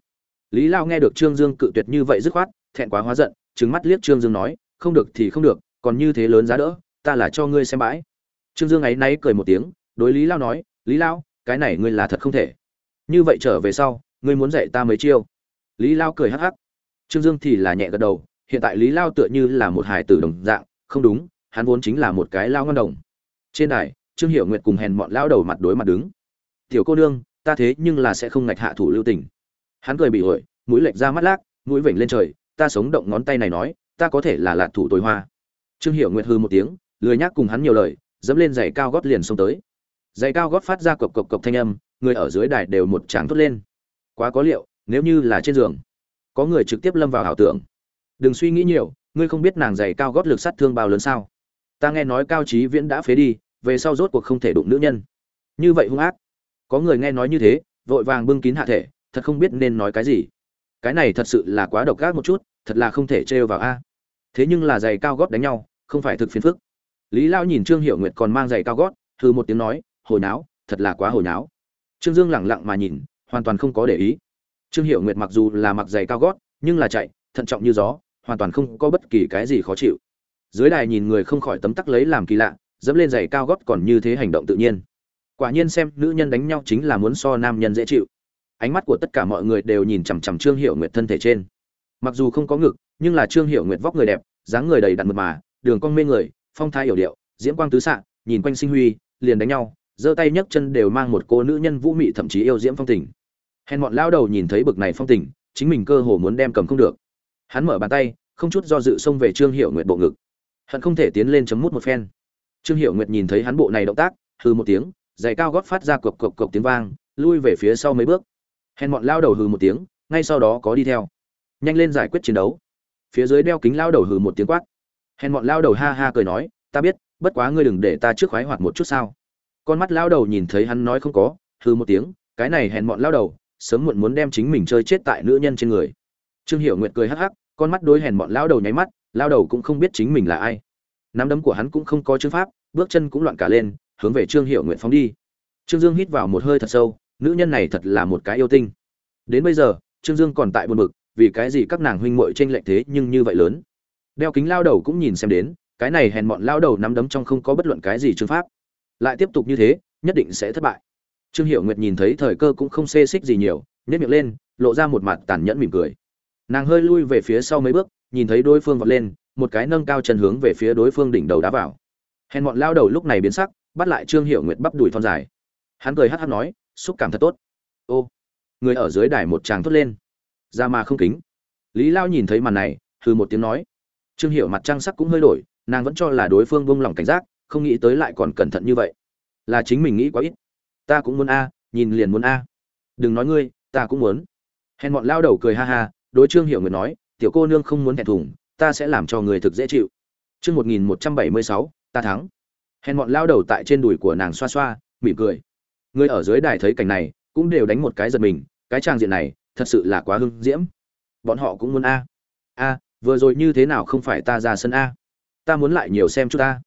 Lý Lão nghe được trương dương cự tuyệt như vậy dứt khoát, thẹn quá hóa giận, trừng mắt liếc trương dương nói, không được thì không được, còn như thế lớn giá đỡ, ta là cho ngươi xem bãi. Trương dương ấy náy cười một tiếng, đối lý Lão nói, lý Lão, cái này ngươi là thật không thể. Như vậy trở về sau, ngươi muốn dạy ta mấy chiêu? Lý lao cười hắc hắc. Trương dương thì là nhẹ gật đầu, hiện tại lý lao tựa như là một hải tử đồng dạng, không đúng, hắn vốn chính là một cái lao ngon đồng. Trên đài trương hiểu nguyệt cùng hèn bọn lao đầu mặt đối mặt đứng. Tiểu cô nương, ta thế nhưng là sẽ không ngạch hạ thủ lưu tình. Hắn cười bị ổi, mũi lệch ra mắt lác, mũi vểnh lên trời, ta sống động ngón tay này nói, ta có thể là lạc thủ tối hoa. Trương hiểu nguyệt hư một tiếng, lười nhác cùng hắn nhiều lời, dẫm lên giày cao gót liền xông tới. Giày cao gót phát ra cộc cộc cộc thanh âm, người ở dưới đài đều một tràng thốt lên. Quá có liệu, nếu như là trên giường, có người trực tiếp lâm vào ảo tưởng. Đừng suy nghĩ nhiều, ngươi không biết nàng giày cao gót lực sát thương bao lớn sao? Ta nghe nói cao trí viễn đã phế đi về sau rốt cuộc không thể đụng nữ nhân. Như vậy hung ác. Có người nghe nói như thế, vội vàng bưng kín hạ thể, thật không biết nên nói cái gì. Cái này thật sự là quá độc ác một chút, thật là không thể trêu vào a. Thế nhưng là giày cao gót đánh nhau, không phải thực phiền phức. Lý lao nhìn trương hiểu nguyệt còn mang giày cao gót thư một tiếng nói, hồi náo, thật là quá hồi náo. Trương dương lẳng lặng mà nhìn, hoàn toàn không có để ý. Trương hiểu nguyệt mặc dù là mặc giày cao gót, nhưng là chạy, thận trọng như gió, hoàn toàn không có bất kỳ cái gì khó chịu. Dưới đài nhìn người không khỏi tấm tắc lấy làm kỳ lạ dẫm lên giày cao gót còn như thế hành động tự nhiên. Quả nhiên xem nữ nhân đánh nhau chính là muốn so nam nhân dễ chịu. Ánh mắt của tất cả mọi người đều nhìn chằm chằm trương hiểu nguyệt thân thể trên. Mặc dù không có ngực, nhưng là trương hiểu nguyệt vóc người đẹp, dáng người đầy đặn mà, đường cong mê người, phong thái hiểu điệu, diễm quang tứ xạ nhìn quanh sinh huy, liền đánh nhau, giơ tay nhấc chân đều mang một cô nữ nhân vũ mị thậm chí yêu diễm phong tình. Hèn bọn lao đầu nhìn thấy bực này phong tình, chính mình cơ hồ muốn đem cầm không được. Hắn mở bàn tay, không chút do dự xông về trương hiệu nguyệt bộ ngực. Hận không thể tiến lên chấm mút một phen trương hiểu nguyệt nhìn thấy hắn bộ này động tác, hừ một tiếng, giày cao gót phát ra cộc cộc cộc tiếng vang, lui về phía sau mấy bước. Hèn bọn lao đầu hừ một tiếng, ngay sau đó có đi theo. Nhanh lên giải quyết chiến đấu. Phía dưới đeo kính lao đầu hừ một tiếng quát. Hèn bọn lao đầu ha ha cười nói, ta biết, bất quá ngươi đừng để ta trước khoái hoạt một chút sao. Con mắt lao đầu nhìn thấy hắn nói không có, hừ một tiếng, cái này hèn bọn lao đầu, sớm muộn muốn đem chính mình chơi chết tại nữ nhân trên người. Trương hiểu nguyệt cười hắc hắc, con mắt đối hèn bọn lao đầu nháy mắt, lao đầu cũng không biết chính mình là ai nắm đấm của hắn cũng không có chứng pháp, bước chân cũng loạn cả lên, hướng về trương hiệu nguyện phóng đi. Trương dương hít vào một hơi thật sâu, nữ nhân này thật là một cái yêu tinh. Đến bây giờ, trương dương còn tại buồn bực, vì cái gì các nàng huynh muội tranh lệch thế nhưng như vậy lớn. Đeo kính lao đầu cũng nhìn xem đến, cái này hèn mọn lao đầu nắm đấm trong không có bất luận cái gì chương pháp. Lại tiếp tục như thế, nhất định sẽ thất bại. Trương hiệu nguyệt nhìn thấy thời cơ cũng không xê xích gì nhiều nhét miệng lên, lộ ra một mặt tàn nhẫn mỉm cười. Nàng hơi lui về phía sau mấy bước, nhìn thấy đối phương vọt lên một cái nâng cao chân hướng về phía đối phương đỉnh đầu đá vào. Hèn bọn lao đầu lúc này biến sắc, bắt lại trương hiệu nguyệt bắp đùi thon dài. Hắn cười hát hát nói, xúc cảm thật tốt. Ô, người ở dưới đài một tràng thốt lên. Ra mà không kính. Lý lao nhìn thấy màn này, hừ một tiếng nói. Trương hiệu mặt trăng sắc cũng hơi đổi, nàng vẫn cho là đối phương buông lỏng cảnh giác, không nghĩ tới lại còn cẩn thận như vậy. Là chính mình nghĩ quá ít. Ta cũng muốn a, nhìn liền muốn a. Đừng nói ngươi, ta cũng muốn. Hèn bọn lao đầu cười ha ha, đối trương hiệu nguyệt nói, tiểu cô nương không muốn thẹn thùng ta sẽ làm cho người thực dễ chịu. Chương một nghìn một trăm bảy mươi sáu, ta thắng. Hèn bọn lao đầu tại trên đùi của nàng xoa xoa, mỉm cười. Người ở dưới đài thấy cảnh này, cũng đều đánh một cái giật mình, cái trang diện này, thật sự là quá hưng diễm. Bọn họ cũng muốn a. A, vừa rồi như thế nào không phải ta ra sân a? Ta muốn lại nhiều xem chút ta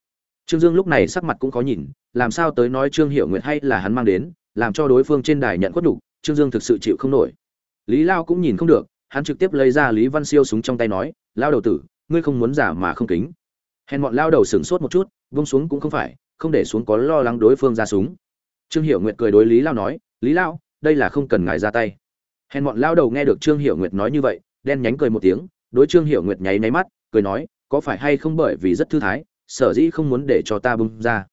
trương dương lúc này sắc mặt cũng có nhìn, làm sao tới nói trương hiểu nguyệt hay là hắn mang đến, làm cho đối phương trên đài nhận khuất nhục, trương dương thực sự chịu không nổi. Lý lao cũng nhìn không được, hắn trực tiếp lấy ra lý văn siêu súng trong tay nói lao đầu tử, ngươi không muốn giả mà không kính. Hèn bọn lao đầu sửng sốt một chút vung xuống cũng không phải, không để xuống có lo lắng đối phương ra súng. Trương hiểu nguyệt cười đối lý lao nói, lý lao, đây là không cần ngài ra tay. Hèn bọn lao đầu nghe được trương hiểu nguyệt nói như vậy, đen nhánh cười một tiếng, đối trương hiểu nguyệt nháy nháy mắt, cười nói, có phải hay không bởi vì rất thư thái, sở dĩ không muốn để cho ta bung ra?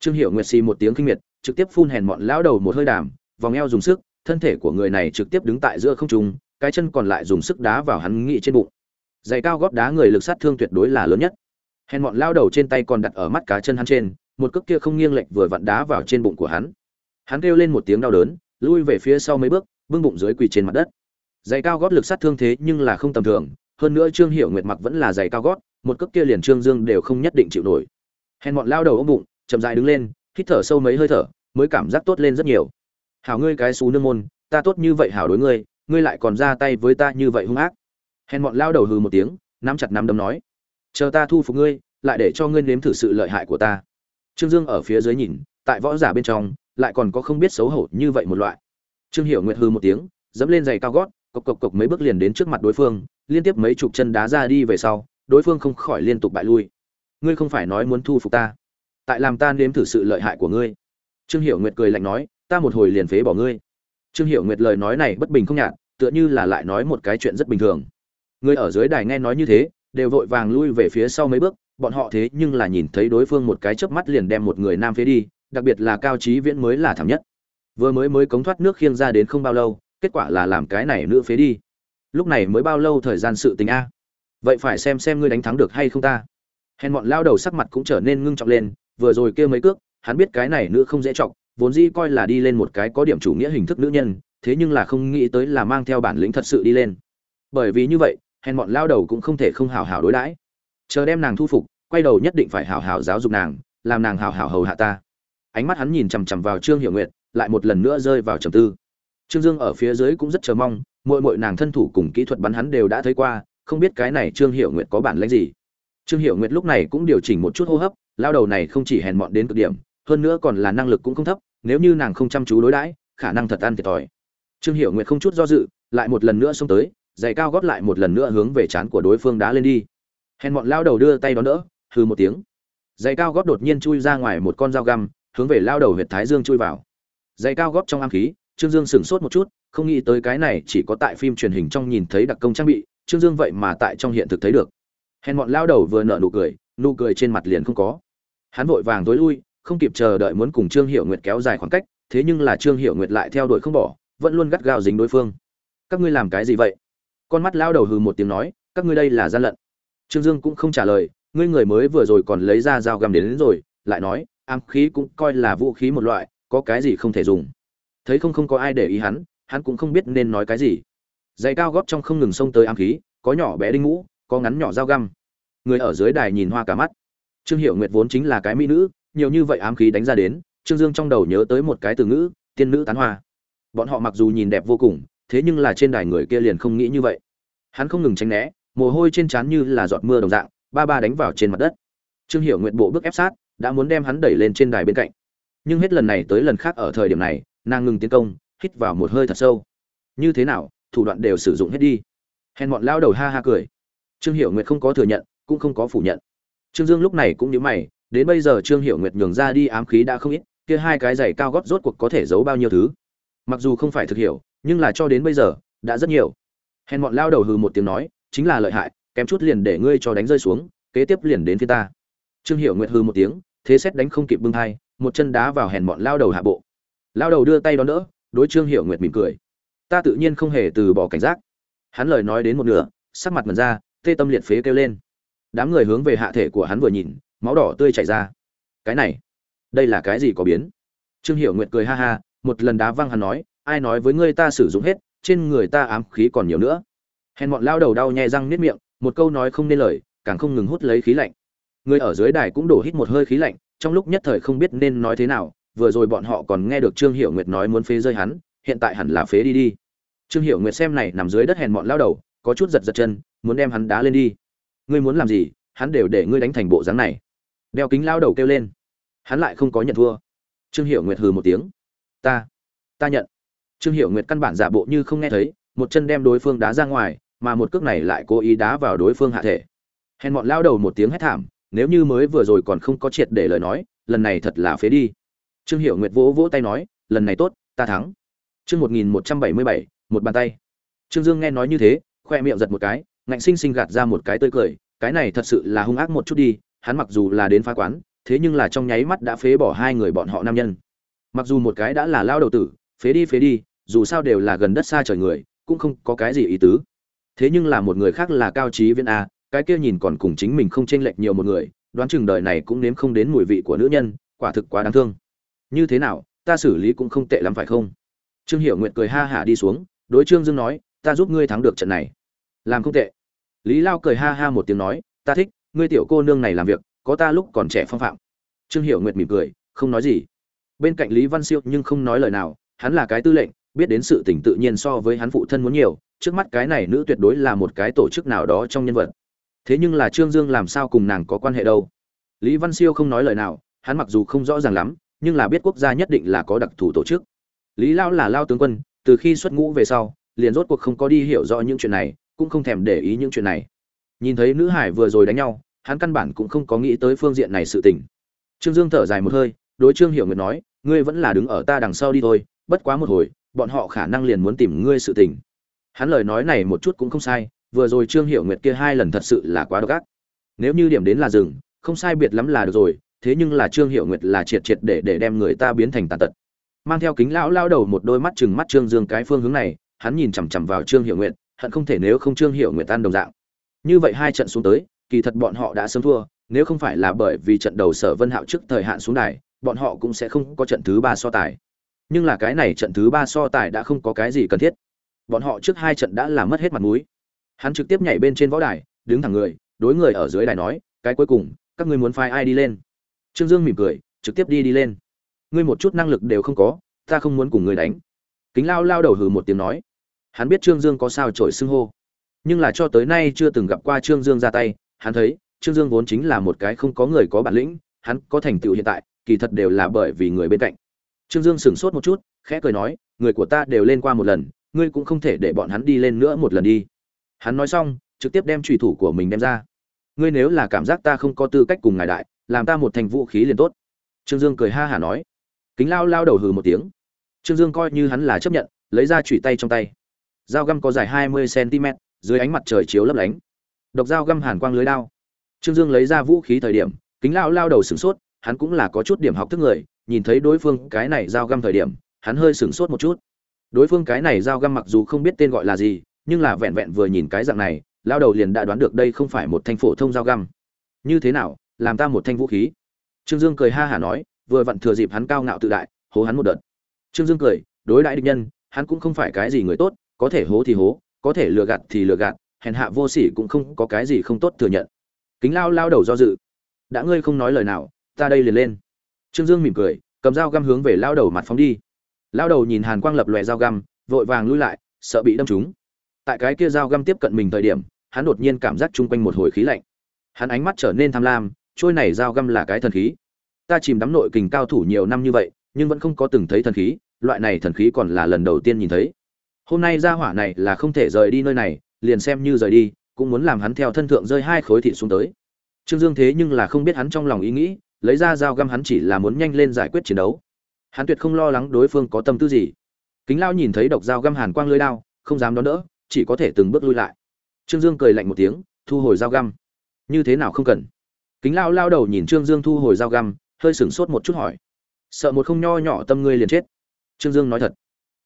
Trương hiểu nguyệt xì một tiếng kinh miệt, trực tiếp phun hèn bọn lao đầu một hơi đàm, vòng eo dùng sức, thân thể của người này trực tiếp đứng tại giữa không trung, cái chân còn lại dùng sức đá vào hắn nghị trên bụng giày cao gót đá người lực sát thương tuyệt đối là lớn nhất. Hèn bọn lao đầu trên tay còn đặt ở mắt cá chân hắn trên, một cước kia không nghiêng lệch vừa vặn đá vào trên bụng của hắn. Hắn kêu lên một tiếng đau đớn, lui về phía sau mấy bước, bưng bụng dưới quỳ trên mặt đất. Giày cao gót lực sát thương thế nhưng là không tầm thường, hơn nữa trương hiệu nguyệt mặc vẫn là giày cao gót một cước kia liền trương dương đều không nhất định chịu nổi. Hèn bọn lao đầu ôm bụng, chậm dại đứng lên, hít thở sâu mấy hơi thở, mới cảm giác tốt lên rất nhiều. Hảo ngươi cái xú nương môn, ta tốt như vậy hảo đối ngươi ngươi lại còn ra tay với ta như vậy hung ác hèn bọn lao đầu hừ một tiếng, nắm chặt nắm đấm nói, chờ ta thu phục ngươi, lại để cho ngươi nếm thử sự lợi hại của ta. Trương dương ở phía dưới nhìn, tại võ giả bên trong, lại còn có không biết xấu hổ như vậy một loại. Trương hiểu nguyệt hừ một tiếng, dẫm lên giày cao gót, cộc cộc cộc mấy bước liền đến trước mặt đối phương, liên tiếp mấy chục chân đá ra đi về sau, đối phương không khỏi liên tục bại lui. Ngươi không phải nói muốn thu phục ta, tại làm ta nếm thử sự lợi hại của ngươi. Trương hiểu nguyệt cười lạnh nói, ta một hồi liền phế bỏ ngươi. Trương hiểu nguyệt lời nói này bất bình không nhạt, tựa như là lại nói một cái chuyện rất bình thường người ở dưới đài nghe nói như thế, đều vội vàng lui về phía sau mấy bước, bọn họ thế nhưng là nhìn thấy đối phương một cái chớp mắt liền đem một người nam phế đi, đặc biệt là cao trí viễn mới là thảm nhất. Vừa mới mới cống thoát nước khiêng ra đến không bao lâu, kết quả là làm cái này nữ phế đi. Lúc này mới bao lâu thời gian sự tình a? Vậy phải xem xem ngươi đánh thắng được hay không ta. Hèn bọn lao đầu sắc mặt cũng trở nên ngưng trọng lên, vừa rồi kêu mấy cước, hắn biết cái này nữ không dễ trọng vốn dĩ coi là đi lên một cái có điểm chủ nghĩa hình thức nữ nhân, thế nhưng là không nghĩ tới là mang theo bản lĩnh thật sự đi lên. Bởi vì như vậy hèn bọn lao đầu cũng không thể không hào hào đối đãi. Chờ đem nàng thu phục, quay đầu nhất định phải hào hào giáo dục nàng, làm nàng hào hào hầu hạ ta. Ánh mắt hắn nhìn chằm chằm vào trương hiểu nguyệt, lại một lần nữa rơi vào trầm tư. Trương dương ở phía dưới cũng rất chờ mong mỗi mỗi nàng thân thủ cùng kỹ thuật bắn hắn đều đã thấy qua, không biết cái này trương hiểu nguyệt có bản lĩnh gì. Trương hiểu nguyệt lúc này cũng điều chỉnh một chút hô hấp, lao đầu này không chỉ hèn mọn đến cực điểm, hơn nữa còn là năng lực cũng không thấp, nếu như nàng không chăm chú đối đãi, khả năng thật ăn thiệt thòi. Trương hiểu nguyệt không chút do dự, lại một lần nữa xông tới giày cao gót lại một lần nữa hướng về trán của đối phương đá lên đi. Hèn bọn lao đầu đưa tay đón đỡ, hừ một tiếng. Giày cao gót đột nhiên chui ra ngoài một con dao găm, hướng về lao đầu huyệt thái dương chui vào. Giày cao gót trong am khí, trương dương sửng sốt một chút, không nghĩ tới cái này chỉ có tại phim truyền hình trong nhìn thấy đặc công trang bị, trương dương vậy mà tại trong hiện thực thấy được. Hèn bọn lao đầu vừa nở nụ cười nụ cười trên mặt liền không có. Hắn vội vàng tối lui, không kịp chờ đợi muốn cùng trương hiệu nguyệt kéo dài khoảng cách, thế nhưng là trương hiệu nguyệt lại theo đuổi không bỏ, vẫn luôn gắt gao dính đối phương. Các ngươi làm cái gì vậy? Con mắt lao đầu hừ một tiếng nói các ngươi đây là gian lận. Trương dương cũng không trả lời ngươi người mới vừa rồi còn lấy ra dao găm đến, đến rồi lại nói ám khí cũng coi là vũ khí một loại có cái gì không thể dùng. Thấy không không có ai để ý hắn hắn cũng không biết nên nói cái gì. Giày cao góp trong không ngừng xông tới ám khí có nhỏ bé đinh ngũ có ngắn nhỏ dao găm. Người ở dưới đài nhìn hoa cả mắt. Trương hiệu nguyệt vốn chính là cái mỹ nữ nhiều như vậy ám khí đánh ra đến trương dương trong đầu nhớ tới một cái từ ngữ tiên nữ tán hoa. Bọn họ mặc dù nhìn đẹp vô cùng thế nhưng là trên đài người kia liền không nghĩ như vậy hắn không ngừng tránh né, mồ hôi trên trán như là giọt mưa đồng dạng, ba ba đánh vào trên mặt đất. Trương hiệu nguyện bộ bước ép sát, đã muốn đem hắn đẩy lên trên đài bên cạnh. Nhưng hết lần này tới lần khác ở thời điểm này, nàng ngừng tiến công, hít vào một hơi thật sâu. Như thế nào, thủ đoạn đều sử dụng hết đi. Hèn bọn lao đầu ha ha cười. Trương hiệu nguyệt không có thừa nhận, cũng không có phủ nhận. Trương dương lúc này cũng nhớ mày, đến bây giờ trương hiệu nguyệt nhường ra đi ám khí đã không ít, kia hai cái giày cao gót rốt cuộc có thể giấu bao nhiêu thứ. Mặc dù không phải thực hiểu, nhưng là cho đến bây giờ, đã rất nhiều hèn bọn lao đầu hừ một tiếng nói, chính là lợi hại, kém chút liền để ngươi cho đánh rơi xuống, kế tiếp liền đến phía ta. Trương hiệu nguyệt hừ một tiếng, thế xét đánh không kịp bưng thai, một chân đá vào hèn bọn lao đầu hạ bộ. Lao đầu đưa tay đón đỡ, đối trương hiệu nguyệt mỉm cười. Ta tự nhiên không hề từ bỏ cảnh giác. Hắn lời nói đến một nửa, sắc mặt mần ra, tê tâm liệt phế kêu lên. Đám người hướng về hạ thể của hắn vừa nhìn, máu đỏ tươi chảy ra. Cái này, đây là cái gì có biến? Trương hiệu nguyệt cười ha ha, một lần đá văng hắn nói, ai nói với ngươi ta sử dụng hết trên người ta ám khí còn nhiều nữa. Hèn bọn lao đầu đau nhè răng niết miệng, một câu nói không nên lời, càng không ngừng hút lấy khí lạnh. Người ở dưới đài cũng đổ hít một hơi khí lạnh, trong lúc nhất thời không biết nên nói thế nào, vừa rồi bọn họ còn nghe được trương hiểu nguyệt nói muốn phế rơi hắn, hiện tại hẳn là phế đi đi. Trương hiểu nguyệt xem này nằm dưới đất hèn bọn lao đầu, có chút giật giật chân, muốn đem hắn đá lên đi. Ngươi muốn làm gì, hắn đều để ngươi đánh thành bộ dáng này. Đeo kính lao đầu kêu lên. Hắn lại không có nhận thua. Trương hiểu nguyệt hừ một tiếng. Ta ta nhận trương hiểu nguyệt căn bản giả bộ như không nghe thấy, một chân đem đối phương đá ra ngoài, mà một cước này lại cố ý đá vào đối phương hạ thể. Hèn bọn lao đầu một tiếng hét thảm, nếu như mới vừa rồi còn không có triệt để lời nói, lần này thật là phế đi. Trương hiệu nguyệt vỗ vỗ tay nói, lần này tốt, ta thắng. Chương một nghìn một trăm bảy mươi bảy, một bàn tay. Trương dương nghe nói như thế, khoe miệng giật một cái, ngạnh sinh sinh gạt ra một cái tươi cười, cái này thật sự là hung ác một chút đi, hắn mặc dù là đến phá quán, thế nhưng là trong nháy mắt đã phế bỏ hai người bọn họ nam nhân. Mặc dù một cái đã là lao đầu tử phế đi phế đi, dù sao đều là gần đất xa trời người, cũng không có cái gì ý tứ. Thế nhưng là một người khác là cao trí viễn a, cái kia nhìn còn cùng chính mình không chênh lệch nhiều một người, đoán chừng đời này cũng nếm không đến mùi vị của nữ nhân, quả thực quá đáng thương. Như thế nào, ta xử lý cũng không tệ lắm phải không? Trương hiểu nguyện cười ha hả đi xuống, đối trương dương nói, ta giúp ngươi thắng được trận này. Làm không tệ. Lý lao cười ha ha một tiếng nói, ta thích, ngươi tiểu cô nương này làm việc, có ta lúc còn trẻ phong phạm. Trương hiểu nguyệt mỉm cười, không nói gì. Bên cạnh lý văn siêu nhưng không nói lời nào hắn là cái tư lệnh, biết đến sự tình tự nhiên so với hắn phụ thân muốn nhiều, trước mắt cái này nữ tuyệt đối là một cái tổ chức nào đó trong nhân vật. Thế nhưng là trương dương làm sao cùng nàng có quan hệ đâu? Lý văn siêu không nói lời nào, hắn mặc dù không rõ ràng lắm, nhưng là biết quốc gia nhất định là có đặc thù tổ chức. Lý lao là lao tướng quân, từ khi xuất ngũ về sau, liền rốt cuộc không có đi hiểu rõ những chuyện này, cũng không thèm để ý những chuyện này. Nhìn thấy nữ hải vừa rồi đánh nhau, hắn căn bản cũng không có nghĩ tới phương diện này sự tình. Trương dương thở dài một hơi, đối trương hiểu nguyệt nói, ngươi vẫn là đứng ở ta đằng sau đi thôi bất quá một hồi, bọn họ khả năng liền muốn tìm ngươi sự tình. Hắn lời nói này một chút cũng không sai, vừa rồi trương hiểu nguyệt kia hai lần thật sự là quá độc ác. Nếu như điểm đến là rừng, không sai biệt lắm là được rồi, thế nhưng là trương hiểu nguyệt là triệt triệt để để đem người ta biến thành tàn tật. Mang theo kính lão lao đầu một đôi mắt chừng mắt trương dương cái phương hướng này, hắn nhìn chằm chằm vào trương hiểu nguyệt, hận không thể nếu không trương hiểu nguyệt tan đồng dạng. Như vậy hai trận xuống tới, kỳ thật bọn họ đã sớm thua, nếu không phải là bởi vì trận đầu sở vân hạo trước thời hạn xuống đài, bọn họ cũng sẽ không có trận thứ ba so tài nhưng là cái này trận thứ ba so tài đã không có cái gì cần thiết. Bọn họ trước hai trận đã làm mất hết mặt mũi. Hắn trực tiếp nhảy bên trên võ đài, đứng thẳng người, đối người ở dưới đài nói, cái cuối cùng, các ngươi muốn phai ai đi lên? Trương dương mỉm cười, trực tiếp đi đi lên. Ngươi một chút năng lực đều không có, ta không muốn cùng người đánh. Kính lao lao đầu hừ một tiếng nói. Hắn biết trương dương có sao trổi xưng hô. Nhưng là cho tới nay chưa từng gặp qua trương dương ra tay, hắn thấy, trương dương vốn chính là một cái không có người có bản lĩnh, hắn có thành tựu hiện tại, kỳ thật đều là bởi vì người bên cạnh trương dương sửng sốt một chút, khẽ cười nói, người của ta đều lên qua một lần, ngươi cũng không thể để bọn hắn đi lên nữa một lần đi. Hắn nói xong, trực tiếp đem trùy thủ của mình đem ra. Ngươi nếu là cảm giác ta không có tư cách cùng ngài đại, làm ta một thành vũ khí liền tốt. Trương dương cười ha hả nói. Kính lao lao đầu hừ một tiếng. Trương dương coi như hắn là chấp nhận, lấy ra chủy tay trong tay. Dao găm có dài hai mươi cm dưới ánh mặt trời chiếu lấp lánh. Độc dao găm hàn quang lưới đao. Trương dương lấy ra vũ khí thời điểm, kính lao lao đầu sửng sốt hắn cũng là có chút điểm học thức người, nhìn thấy đối phương cái này dao găm thời điểm, hắn hơi sửng sốt một chút. Đối phương cái này dao găm mặc dù không biết tên gọi là gì, nhưng là vẹn vẹn vừa nhìn cái dạng này lao đầu liền đã đoán được đây không phải một thanh phổ thông dao găm. Như thế nào, làm ta một thanh vũ khí? Trương dương cười ha hả nói, vừa vặn thừa dịp hắn cao ngạo tự đại, hố hắn một đợt. Trương dương cười, đối đãi địch nhân, hắn cũng không phải cái gì người tốt, có thể hố thì hố, có thể lừa gạt thì lừa gạt, hèn hạ vô sỉ cũng không có cái gì không tốt thừa nhận. Kính lao lao đầu do dự. Đã ngươi không nói lời nào ta đây liền lên. Trương dương mỉm cười, cầm dao găm hướng về lao đầu mặt phóng đi. Lao đầu nhìn hàn quang lập lòe dao găm, vội vàng lui lại, sợ bị đâm trúng. Tại cái kia dao găm tiếp cận mình thời điểm, hắn đột nhiên cảm giác chung quanh một hồi khí lạnh. Hắn ánh mắt trở nên tham lam, trôi này dao găm là cái thần khí. Ta chìm đắm nội kình cao thủ nhiều năm như vậy, nhưng vẫn không có từng thấy thần khí, loại này thần khí còn là lần đầu tiên nhìn thấy. Hôm nay ra hỏa này là không thể rời đi nơi này, liền xem như rời đi, cũng muốn làm hắn theo thân thượng rơi hai khối thịt xuống tới. Trương dương thế nhưng là không biết hắn trong lòng ý nghĩ lấy ra dao găm hắn chỉ là muốn nhanh lên giải quyết chiến đấu. Hắn tuyệt không lo lắng đối phương có tâm tư gì. Kính lao nhìn thấy độc dao găm hàn quang lưới đao, không dám đón đỡ, chỉ có thể từng bước lui lại. Trương dương cười lạnh một tiếng, thu hồi dao găm. Như thế nào không cần? Kính lao lao đầu nhìn trương dương thu hồi dao găm, hơi sửng sốt một chút hỏi. Sợ một không nho nhỏ tâm ngươi liền chết. Trương dương nói thật.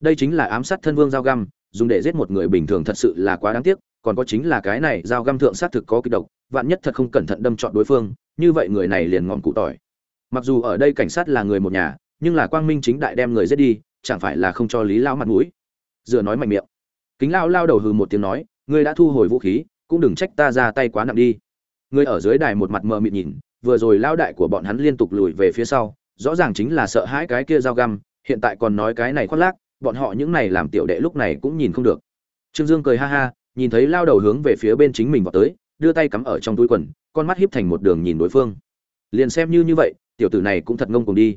Đây chính là ám sát thân vương dao găm, dùng để giết một người bình thường thật sự là quá đáng tiếc, còn có chính là cái này dao găm thượng sát thực có kịch độc, vạn nhất thật không cẩn thận đâm chọn đối phương như vậy người này liền ngọn cụ tỏi. Mặc dù ở đây cảnh sát là người một nhà, nhưng là quang minh chính đại đem người giết đi, chẳng phải là không cho lý lao mặt mũi? Dựa nói mạnh miệng. Kính lao lao đầu hừ một tiếng nói, ngươi đã thu hồi vũ khí, cũng đừng trách ta ra tay quá nặng đi. Người ở dưới đài một mặt mờ mịt nhìn, vừa rồi lao đại của bọn hắn liên tục lùi về phía sau, rõ ràng chính là sợ hãi cái kia dao găm, hiện tại còn nói cái này khoác lác, bọn họ những này làm tiểu đệ lúc này cũng nhìn không được. Trương dương cười ha ha, nhìn thấy lao đầu hướng về phía bên chính mình vào tới, đưa tay cắm ở trong túi quần con mắt híp thành một đường nhìn đối phương. Liền xem như như vậy, tiểu tử này cũng thật ngông cùng đi.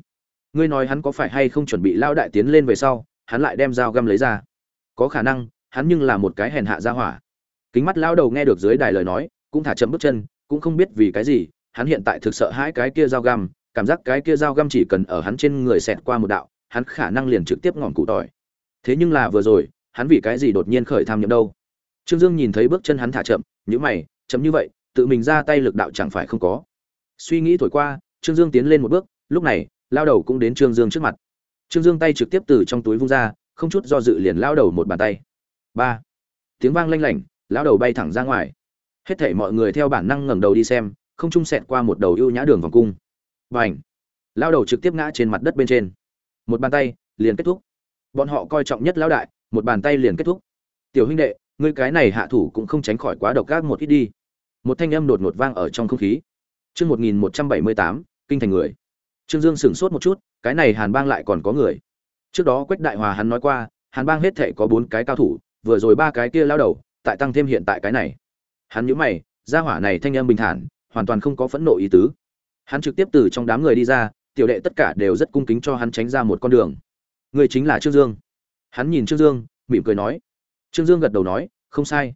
Ngươi nói hắn có phải hay không chuẩn bị lao đại tiến lên về sau, hắn lại đem dao găm lấy ra. Có khả năng, hắn nhưng là một cái hèn hạ ra hỏa. Kính mắt lao đầu nghe được dưới đài lời nói, cũng thả chậm bước chân, cũng không biết vì cái gì, hắn hiện tại thực sợ hãi cái kia dao găm, cảm giác cái kia dao găm chỉ cần ở hắn trên người xẹt qua một đạo, hắn khả năng liền trực tiếp ngọn cụ tỏi. Thế nhưng là vừa rồi, hắn vì cái gì đột nhiên khởi tham nhậm đâu? Trương dương nhìn thấy bước chân hắn thả chậm nhữ mày, chậm như vậy tự mình ra tay lực đạo chẳng phải không có. Suy nghĩ thổi qua, trương dương tiến lên một bước, lúc này, lao đầu cũng đến trương dương trước mặt. Trương dương tay trực tiếp từ trong túi vung ra, không chút do dự liền lao đầu một bàn tay. Ba. Tiếng vang lanh lảnh, lao đầu bay thẳng ra ngoài. Hết thảy mọi người theo bản năng ngẩng đầu đi xem, không trung sẹt qua một đầu ưu nhã đường vòng cung. Và lao đầu trực tiếp ngã trên mặt đất bên trên. Một bàn tay, liền kết thúc. Bọn họ coi trọng nhất lão đại, một bàn tay liền kết thúc. Tiểu huynh đệ, ngươi cái này hạ thủ cũng không tránh khỏi quá độc ác một ít đi một thanh âm đột ngột vang ở trong không khí. Chương một nghìn một trăm bảy mươi tám, kinh thành người. Trương dương sửng sốt một chút, cái này hàn bang lại còn có người. Trước đó quách đại hòa hắn nói qua, hàn bang hết thể có bốn cái cao thủ, vừa rồi ba cái kia lao đầu, tại tăng thêm hiện tại cái này. Hắn nhíu mày, gia hỏa này thanh âm bình thản, hoàn toàn không có phẫn nộ ý tứ. Hắn trực tiếp từ trong đám người đi ra, tiểu đệ tất cả đều rất cung kính cho hắn tránh ra một con đường. Người chính là trương dương. Hắn nhìn trương dương, mỉm cười nói. Trương dương gật đầu nói, không sai.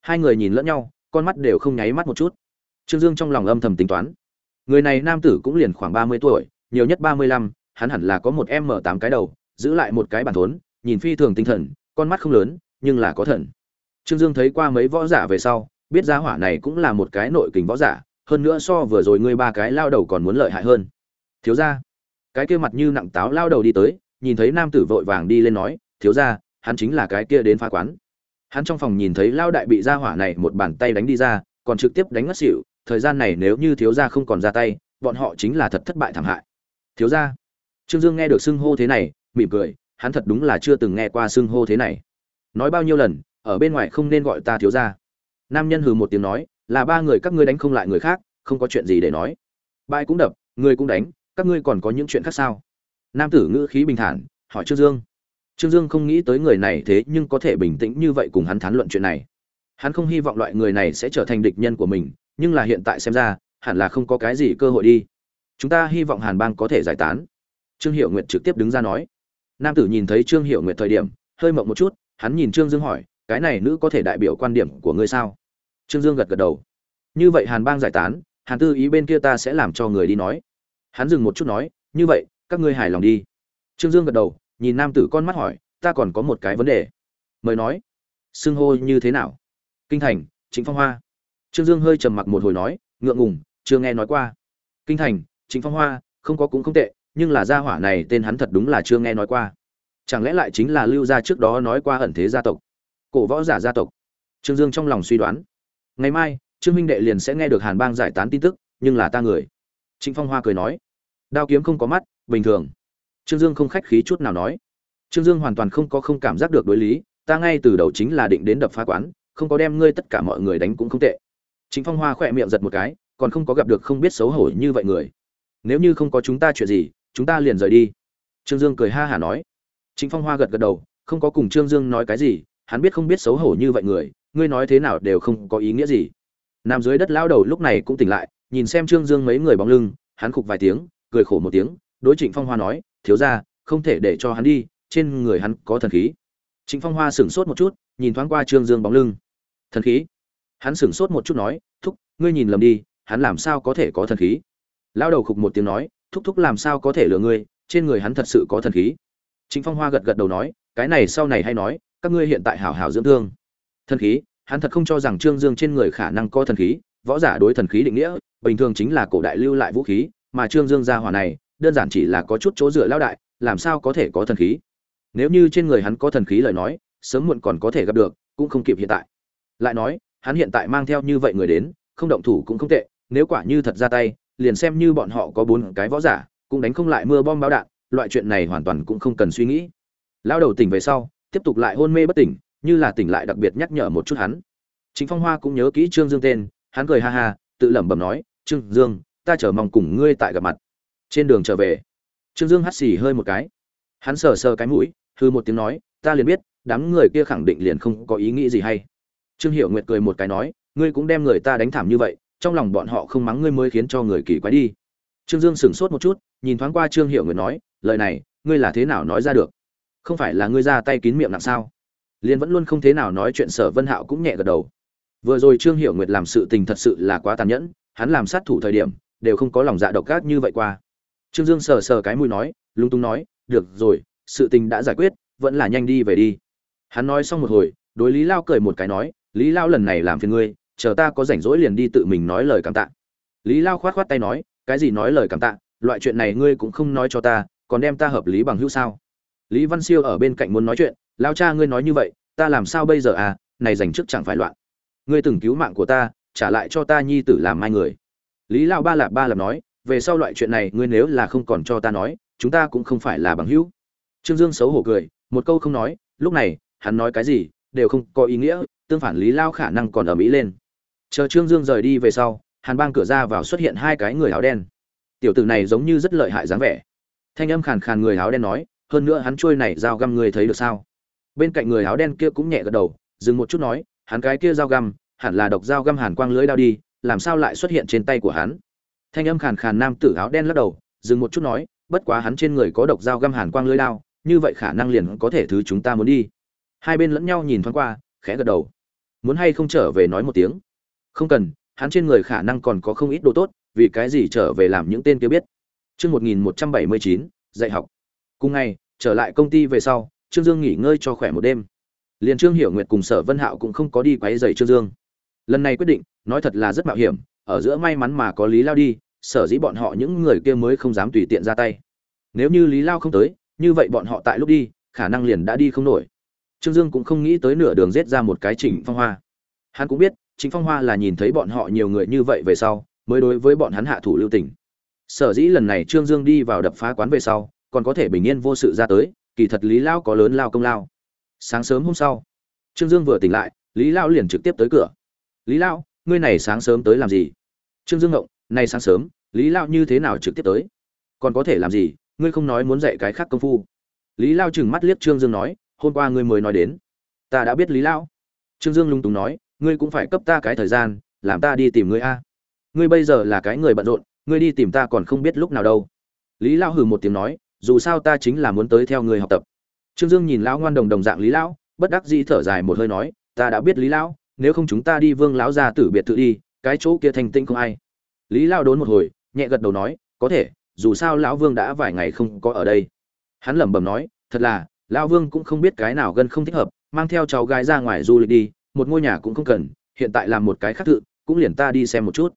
Hai người nhìn lẫn nhau con mắt đều không nháy mắt một chút. Trương dương trong lòng âm thầm tính toán. Người này nam tử cũng liền khoảng ba mươi tuổi, nhiều nhất ba mươi lăm, hắn hẳn là có một m tám cái đầu, giữ lại một cái bản thốn, nhìn phi thường tinh thần, con mắt không lớn, nhưng là có thần. Trương dương thấy qua mấy võ giả về sau, biết giá hỏa này cũng là một cái nội kình võ giả, hơn nữa so vừa rồi ngươi ba cái lao đầu còn muốn lợi hại hơn. Thiếu ra cái kia mặt như nặng táo lao đầu đi tới, nhìn thấy nam tử vội vàng đi lên nói, thiếu ra hắn chính là cái kia đến phá quán hắn trong phòng nhìn thấy lao đại bị ra hỏa này một bàn tay đánh đi ra, còn trực tiếp đánh ngất xỉu, thời gian này nếu như thiếu gia không còn ra tay, bọn họ chính là thật thất bại thảm hại. Thiếu gia. Trương dương nghe được xưng hô thế này, mỉm cười, hắn thật đúng là chưa từng nghe qua xưng hô thế này. Nói bao nhiêu lần, ở bên ngoài không nên gọi ta thiếu gia. Nam nhân hừ một tiếng nói, là ba người các ngươi đánh không lại người khác, không có chuyện gì để nói. Bãi cũng đập, người cũng đánh, các ngươi còn có những chuyện khác sao? Nam tử ngữ khí bình thản, hỏi trương dương trương dương không nghĩ tới người này thế nhưng có thể bình tĩnh như vậy cùng hắn thán luận chuyện này. Hắn không hy vọng loại người này sẽ trở thành địch nhân của mình, nhưng là hiện tại xem ra, hẳn là không có cái gì cơ hội đi. Chúng ta hy vọng hàn bang có thể giải tán. Trương Hiểu nguyệt trực tiếp đứng ra nói. Nam tử nhìn thấy trương Hiểu nguyệt thời điểm, hơi mộng một chút, hắn nhìn trương dương hỏi, cái này nữ có thể đại biểu quan điểm của ngươi sao? Trương dương gật gật đầu. Như vậy hàn bang giải tán, hàn tư ý bên kia ta sẽ làm cho người đi nói. Hắn dừng một chút nói, như vậy, các ngươi hài lòng đi. Trương dương gật đầu nhìn nam tử con mắt hỏi, ta còn có một cái vấn đề. Mời nói, xưng hô như thế nào? Kinh thành chính phong hoa. Trương dương hơi trầm mặc một hồi nói, ngượng ngùng, chưa nghe nói qua. Kinh thành chính phong hoa, không có cũng không tệ, nhưng là gia hỏa này tên hắn thật đúng là chưa nghe nói qua. Chẳng lẽ lại chính là lưu gia trước đó nói qua ẩn thế gia tộc, cổ võ giả gia tộc? Trương dương trong lòng suy đoán. Ngày mai, trương minh đệ liền sẽ nghe được hàn bang giải tán tin tức, nhưng là ta người. Trịnh phong hoa cười nói, đao kiếm không có mắt, bình thường trương dương không khách khí chút nào nói. Trương dương hoàn toàn không có không cảm giác được đối lý, ta ngay từ đầu chính là định đến đập phá quán, không có đem ngươi tất cả mọi người đánh cũng không tệ. Chính phong hoa khỏe miệng giật một cái, còn không có gặp được không biết xấu hổ như vậy người. Nếu như không có chúng ta chuyện gì, chúng ta liền rời đi. Trương dương cười ha hả nói. Chính phong hoa gật gật đầu, không có cùng trương dương nói cái gì, hắn biết không biết xấu hổ như vậy người, ngươi nói thế nào đều không có ý nghĩa gì. Nam dưới đất lao đầu lúc này cũng tỉnh lại, nhìn xem trương dương mấy người bóng lưng, hắn khục vài tiếng, cười khổ một tiếng, đối trịnh phong hoa nói thiếu ra, không thể để cho hắn đi, trên người hắn có thần khí. Trịnh phong hoa sửng sốt một chút, nhìn thoáng qua trương dương bóng lưng. Thần khí? Hắn sửng sốt một chút nói, thúc, ngươi nhìn lầm đi, hắn làm sao có thể có thần khí? Lao đầu khục một tiếng nói, thúc thúc làm sao có thể lừa ngươi, trên người hắn thật sự có thần khí. Trịnh phong hoa gật gật đầu nói, cái này sau này hay nói, các ngươi hiện tại hảo hảo dưỡng thương. Thần khí? Hắn thật không cho rằng trương dương trên người khả năng có thần khí, võ giả đối thần khí định nghĩa, bình thường chính là cổ đại lưu lại vũ khí, mà trương dương gia hỏa này đơn giản chỉ là có chút chỗ dựa lao đại, làm sao có thể có thần khí? Nếu như trên người hắn có thần khí lời nói, sớm muộn còn có thể gặp được, cũng không kịp hiện tại. Lại nói, hắn hiện tại mang theo như vậy người đến, không động thủ cũng không tệ, nếu quả như thật ra tay, liền xem như bọn họ có bốn cái võ giả, cũng đánh không lại mưa bom báo đạn, loại chuyện này hoàn toàn cũng không cần suy nghĩ. Lao đầu tỉnh về sau, tiếp tục lại hôn mê bất tỉnh, như là tỉnh lại đặc biệt nhắc nhở một chút hắn. Chính phong hoa cũng nhớ kỹ trương dương tên, hắn cười ha ha, tự lẩm bẩm nói, trương dương, ta chờ mong cùng ngươi tại gặp mặt trên đường trở về, trương dương hắt xì hơi một cái. Hắn sờ sờ cái mũi hư một tiếng nói, ta liền biết, đám người kia khẳng định liền không có ý nghĩ gì hay. Trương hiệu nguyệt cười một cái nói, ngươi cũng đem người ta đánh thảm như vậy, trong lòng bọn họ không mắng ngươi mới khiến cho người kỳ quái đi. Trương dương sửng sốt một chút, nhìn thoáng qua trương hiệu nguyệt nói, lời này, ngươi là thế nào nói ra được? Không phải là ngươi ra tay kín miệng nặng sao? Liền vẫn luôn không thế nào nói chuyện sở vân hạo cũng nhẹ gật đầu. Vừa rồi trương hiểu nguyệt làm sự tình thật sự là quá tàn nhẫn, hắn làm sát thủ thời điểm, đều không có lòng dạ độc ác như vậy qua trương dương sờ sờ cái mũi nói lung tung nói, được rồi, sự tình đã giải quyết, vẫn là nhanh đi về đi. Hắn nói xong một hồi, đối lý lao cười một cái nói, lý lao lần này làm phiền ngươi, chờ ta có rảnh rỗi liền đi tự mình nói lời cảm tạ. Lý lao khoát khoát tay nói, cái gì nói lời cảm tạ, loại chuyện này ngươi cũng không nói cho ta, còn đem ta hợp lý bằng hữu sao? Lý văn siêu ở bên cạnh muốn nói chuyện, lao cha ngươi nói như vậy, ta làm sao bây giờ à này dành trước chẳng phải loạn. Ngươi từng cứu mạng của ta, trả lại cho ta nhi tử làm mai người. Lý lao ba lạp ba lạp nói về sau loại chuyện này ngươi nếu là không còn cho ta nói, chúng ta cũng không phải là bằng hữu. Trương dương xấu hổ cười, một câu không nói, lúc này, hắn nói cái gì, đều không có ý nghĩa, tương phản lý lao khả năng còn ở mỹ lên. Chờ trương dương rời đi về sau, hàn bang cửa ra vào xuất hiện hai cái người áo đen. Tiểu tử này giống như rất lợi hại dáng vẻ. Thanh âm khàn khàn người áo đen nói, hơn nữa hắn trôi này dao găm người thấy được sao? Bên cạnh người áo đen kia cũng nhẹ gật đầu, dừng một chút nói, hắn cái kia dao găm, hẳn là độc dao găm hàn quang lưới đao đi, làm sao lại xuất hiện trên tay của hắn? Thanh âm khàn khàn nam tử áo đen lắc đầu dừng một chút nói bất quá hắn trên người có độc dao găm hàn quang lưới lao như vậy khả năng liền có thể thứ chúng ta muốn đi hai bên lẫn nhau nhìn thoáng qua khẽ gật đầu muốn hay không trở về nói một tiếng không cần hắn trên người khả năng còn có không ít đồ tốt vì cái gì trở về làm những tên kia biết Chương 1179, dạy học. Cùng ngày, trở lại công ty về sau, Trương Dương nghỉ ngơi cho khỏe một đêm. Liên Trương Hiểu Nguyệt cùng Sở Vân Hạo cũng không có đi quấy rầy Trương Dương. Lần này quyết định, nói thật là rất mạo hiểm, ở giữa may mắn mà có Lý Lao đi, sở dĩ bọn họ những người kia mới không dám tùy tiện ra tay. Nếu như Lý Lao không tới, như vậy bọn họ tại lúc đi, khả năng liền đã đi không nổi. Trương Dương cũng không nghĩ tới nửa đường giết ra một cái Trình Phong Hoa. Hắn cũng biết, chính Phong Hoa là nhìn thấy bọn họ nhiều người như vậy về sau, mới đối với bọn hắn hạ thủ lưu tình sở dĩ lần này trương dương đi vào đập phá quán về sau còn có thể bình yên vô sự ra tới kỳ thật lý lao có lớn lao công lao sáng sớm hôm sau trương dương vừa tỉnh lại lý lao liền trực tiếp tới cửa lý lao ngươi này sáng sớm tới làm gì? Trương dương ngộng nay sáng sớm, lý lao như thế nào trực tiếp tới? Còn có thể làm gì? Ngươi không nói muốn dạy cái khác công phu. Lý lao chừng mắt liếc trương dương nói, hôm qua ngươi mới nói đến. Ta đã biết lý lao. Trương dương lung túng nói, ngươi cũng phải cấp ta cái thời gian, làm ta đi tìm ngươi a. Ngươi bây giờ là cái người bận rộn, ngươi đi tìm ta còn không biết lúc nào đâu. Lý lão hừ một tiếng nói, dù sao ta chính là muốn tới theo ngươi học tập. Trương dương nhìn lão ngoan đồng đồng dạng lý lão bất đắc dĩ thở dài một hơi nói, ta đã biết lý lão nếu không chúng ta đi vương lão gia tử biệt tự đi cái chỗ kia thành tinh không ai. Lý lão đốn một hồi nhẹ gật đầu nói có thể dù sao lão vương đã vài ngày không có ở đây. Hắn lẩm bẩm nói thật là lão vương cũng không biết cái nào gần không thích hợp mang theo cháu gái ra ngoài du lịch đi một ngôi nhà cũng không cần hiện tại làm một cái khác tự cũng liền ta đi xem một chút.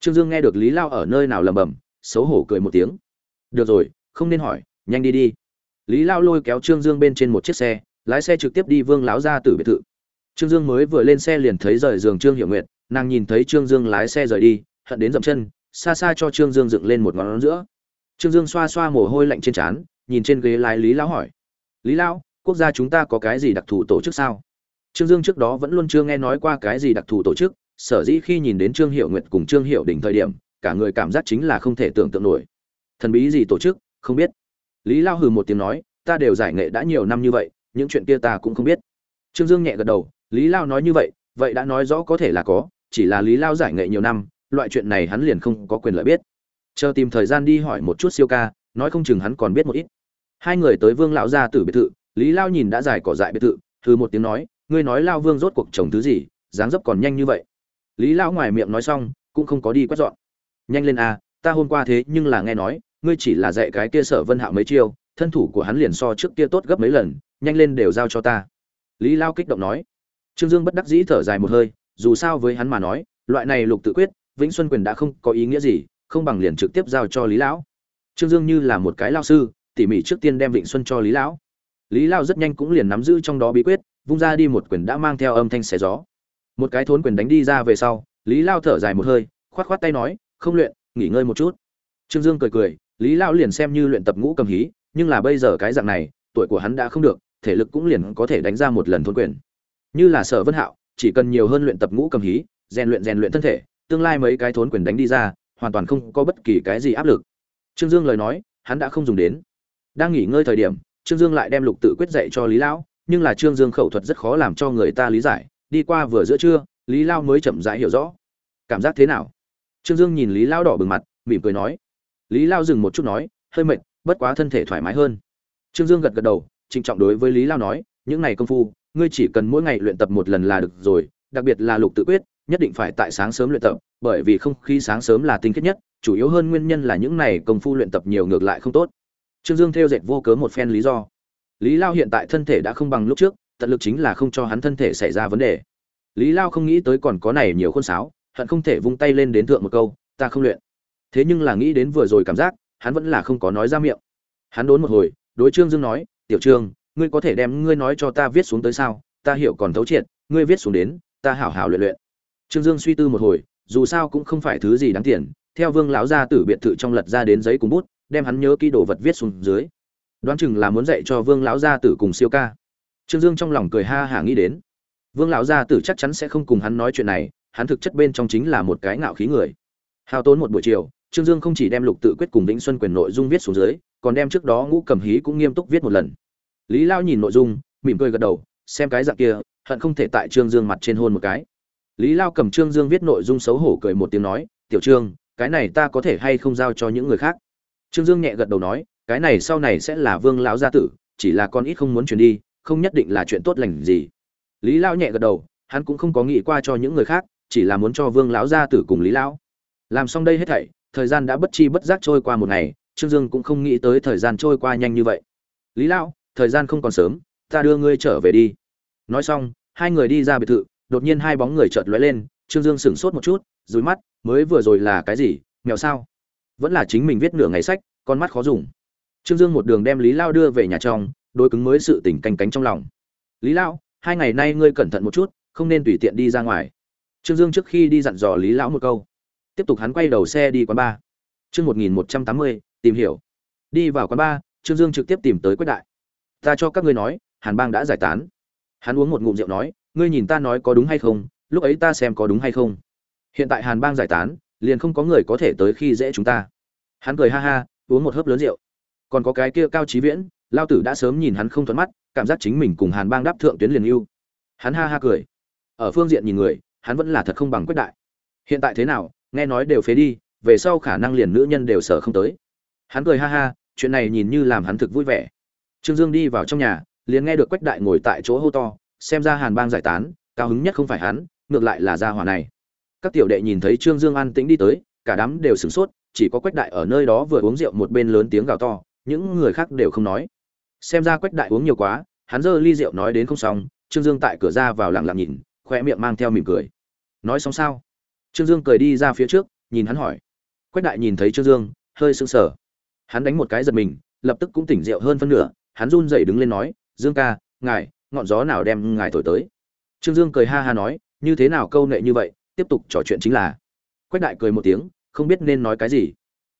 Trương dương nghe được lý lao ở nơi nào lẩm bẩm, xấu hổ cười một tiếng. Được rồi không nên hỏi nhanh đi đi. Lý lao lôi kéo trương dương bên trên một chiếc xe lái xe trực tiếp đi vương Lão ra từ biệt thự trương dương mới vừa lên xe liền thấy rời giường trương Hiểu nguyệt, nàng nhìn thấy trương dương lái xe rời đi, hận đến dậm chân, xa xa cho trương dương dựng lên một ngón giữa. Trương dương xoa xoa mồ hôi lạnh trên trán, nhìn trên ghế lái lý lão hỏi, lý lão, quốc gia chúng ta có cái gì đặc thù tổ chức sao? Trương dương trước đó vẫn luôn chưa nghe nói qua cái gì đặc thù tổ chức, sở dĩ khi nhìn đến trương Hiểu nguyệt cùng trương Hiểu đỉnh thời điểm, cả người cảm giác chính là không thể tưởng tượng nổi. Thần bí gì tổ chức, không biết. Lý Lão hừ một tiếng nói, ta đều giải nghệ đã nhiều năm như vậy, những chuyện kia ta cũng không biết. Trương dương nhẹ gật đầu lý lao nói như vậy vậy đã nói rõ có thể là có, chỉ là lý lao giải nghệ nhiều năm, loại chuyện này hắn liền không có quyền lợi biết. Chờ tìm thời gian đi hỏi một chút siêu ca, nói không chừng hắn còn biết một ít. Hai người tới vương lão gia tử biệt thự, lý lao nhìn đã giải cỏ dại biệt thự thư một tiếng nói, ngươi nói lao vương rốt cuộc trồng thứ gì, dáng dấp còn nhanh như vậy? Lý lão ngoài miệng nói xong, cũng không có đi quét dọn. Nhanh lên a ta hôm qua thế nhưng là nghe nói, ngươi chỉ là dạy cái kia sở vân hạo mấy chiêu, thân thủ của hắn liền so trước kia tốt gấp mấy lần, nhanh lên đều giao cho ta. Lý lao kích động nói trương dương bất đắc dĩ thở dài một hơi, dù sao với hắn mà nói, loại này lục tự quyết, vĩnh xuân quyền đã không có ý nghĩa gì, không bằng liền trực tiếp giao cho lý lão. Trương dương như là một cái lao sư, tỉ mỉ trước tiên đem vịnh xuân cho lý lão. Lý Lão rất nhanh cũng liền nắm giữ trong đó bí quyết, vung ra đi một quyền đã mang theo âm thanh xé gió. Một cái thốn quyền đánh đi ra về sau, lý Lão thở dài một hơi, khoát khoát tay nói, không luyện, nghỉ ngơi một chút. Trương dương cười cười, lý Lão liền xem như luyện tập ngũ cầm hí, nhưng là bây giờ cái dạng này, tuổi của hắn đã không được, thể lực cũng liền có thể đánh ra một lần thốn quyền như là sở vân hạo, chỉ cần nhiều hơn luyện tập ngũ cầm hí, rèn luyện rèn luyện thân thể, tương lai mấy cái thốn quyền đánh đi ra, hoàn toàn không có bất kỳ cái gì áp lực. Trương dương lời nói, hắn đã không dùng đến. Đang nghỉ ngơi thời điểm, trương dương lại đem lục tự quyết dạy cho lý lão, nhưng là trương dương khẩu thuật rất khó làm cho người ta lý giải, đi qua vừa giữa trưa, lý lao mới chậm rãi hiểu rõ. Cảm giác thế nào? Trương dương nhìn lý lao đỏ bừng mặt, mỉm cười nói. Lý lao dừng một chút nói, hơi mệt, bất quá thân thể thoải mái hơn. Trương dương gật gật đầu, trịnh trọng đối với lý lao nói, những này công phu ngươi chỉ cần mỗi ngày luyện tập một lần là được rồi, đặc biệt là lục tự quyết, nhất định phải tại sáng sớm luyện tập, bởi vì không khí sáng sớm là tinh khiết nhất, chủ yếu hơn nguyên nhân là những này công phu luyện tập nhiều ngược lại không tốt. Trương dương theo dệt vô cớ một phen lý do. Lý lao hiện tại thân thể đã không bằng lúc trước, tận lực chính là không cho hắn thân thể xảy ra vấn đề. Lý lao không nghĩ tới còn có này nhiều khôn sáo, hận không thể vung tay lên đến thượng một câu, ta không luyện. Thế nhưng là nghĩ đến vừa rồi cảm giác, hắn vẫn là không có nói ra miệng. Hắn đốn một hồi, đối trương dương nói, tiểu trương ngươi có thể đem ngươi nói cho ta viết xuống tới sao? Ta hiểu còn thấu triệt, ngươi viết xuống đến, ta hảo hảo luyện luyện. Trương dương suy tư một hồi, dù sao cũng không phải thứ gì đáng tiền, theo vương lão gia tử biệt thự trong lật ra đến giấy cùng bút, đem hắn nhớ kỹ đồ vật viết xuống dưới. Đoán chừng là muốn dạy cho vương lão gia tử cùng siêu ca. Trương dương trong lòng cười ha hả nghĩ đến. Vương lão gia tử chắc chắn sẽ không cùng hắn nói chuyện này, hắn thực chất bên trong chính là một cái ngạo khí người. Hao tốn một buổi chiều, trương dương không chỉ đem lục tự quyết cùng vĩnh xuân quyền nội dung viết xuống dưới, còn đem trước đó ngũ cầm hí cũng nghiêm túc viết một lần lý lao nhìn nội dung, mỉm cười gật đầu, xem cái dạng kia, hận không thể tại trương dương mặt trên hôn một cái. Lý lao cầm trương dương viết nội dung xấu hổ cười một tiếng nói, tiểu trương, cái này ta có thể hay không giao cho những người khác? Trương dương nhẹ gật đầu nói, cái này sau này sẽ là vương lão gia tử, chỉ là con ít không muốn chuyển đi, không nhất định là chuyện tốt lành gì. Lý lao nhẹ gật đầu, hắn cũng không có nghĩ qua cho những người khác, chỉ là muốn cho vương lão gia tử cùng lý lão làm xong đây hết thảy, thời gian đã bất chi bất giác trôi qua một ngày, trương dương cũng không nghĩ tới thời gian trôi qua nhanh như vậy. Lý lão thời gian không còn sớm, ta đưa ngươi trở về đi. Nói xong, hai người đi ra biệt thự, đột nhiên hai bóng người chợt lóe lên, trương dương sửng sốt một chút dưới mắt, mới vừa rồi là cái gì, mèo sao? Vẫn là chính mình viết nửa ngày sách, con mắt khó dùng. Trương dương một đường đem lý lao đưa về nhà trong đôi cứng mới sự tỉnh canh cánh trong lòng. Lý lao, hai ngày nay ngươi cẩn thận một chút, không nên tùy tiện đi ra ngoài. Trương dương trước khi đi dặn dò lý lão một câu. Tiếp tục hắn quay đầu xe đi quán bar. Chương một nghìn một trăm tám mươi, tìm hiểu. Đi vào quán bar, trương dương trực tiếp tìm tới quách đại ta cho các ngươi nói, hàn bang đã giải tán. Hắn uống một ngụm rượu nói, ngươi nhìn ta nói có đúng hay không, lúc ấy ta xem có đúng hay không. Hiện tại hàn bang giải tán, liền không có người có thể tới khi dễ chúng ta. Hắn cười ha ha, uống một hớp lớn rượu. Còn có cái kia cao trí viễn, lao tử đã sớm nhìn hắn không thuận mắt, cảm giác chính mình cùng hàn bang đáp thượng tuyến liền yêu hắn ha ha cười. Ở phương diện nhìn người, hắn vẫn là thật không bằng quyết đại. Hiện tại thế nào, nghe nói đều phế đi, về sau khả năng liền nữ nhân đều sợ không tới. Hắn cười ha ha, chuyện này nhìn như làm hắn thực vui vẻ trương dương đi vào trong nhà, liền nghe được quách đại ngồi tại chỗ hô to, xem ra hàn bang giải tán, cao hứng nhất không phải hắn, ngược lại là gia hỏa này. Các tiểu đệ nhìn thấy trương dương an tĩnh đi tới, cả đám đều sửng sốt, chỉ có quách đại ở nơi đó vừa uống rượu một bên lớn tiếng gào to, những người khác đều không nói. Xem ra quách đại uống nhiều quá, hắn giơ ly rượu nói đến không xong, trương dương tại cửa ra vào lặng lặng nhìn khoe miệng mang theo mỉm cười. Nói xong sao? Trương dương cười đi ra phía trước, nhìn hắn hỏi. Quách đại nhìn thấy trương dương, hơi sững sờ. Hắn đánh một cái giật mình, lập tức cũng tỉnh rượu hơn phân nửa hắn run rẩy đứng lên nói dương ca ngài ngọn gió nào đem ngài thổi tới? Trương dương cười ha ha nói như thế nào câu nệ như vậy tiếp tục trò chuyện chính là. Quách đại cười một tiếng không biết nên nói cái gì.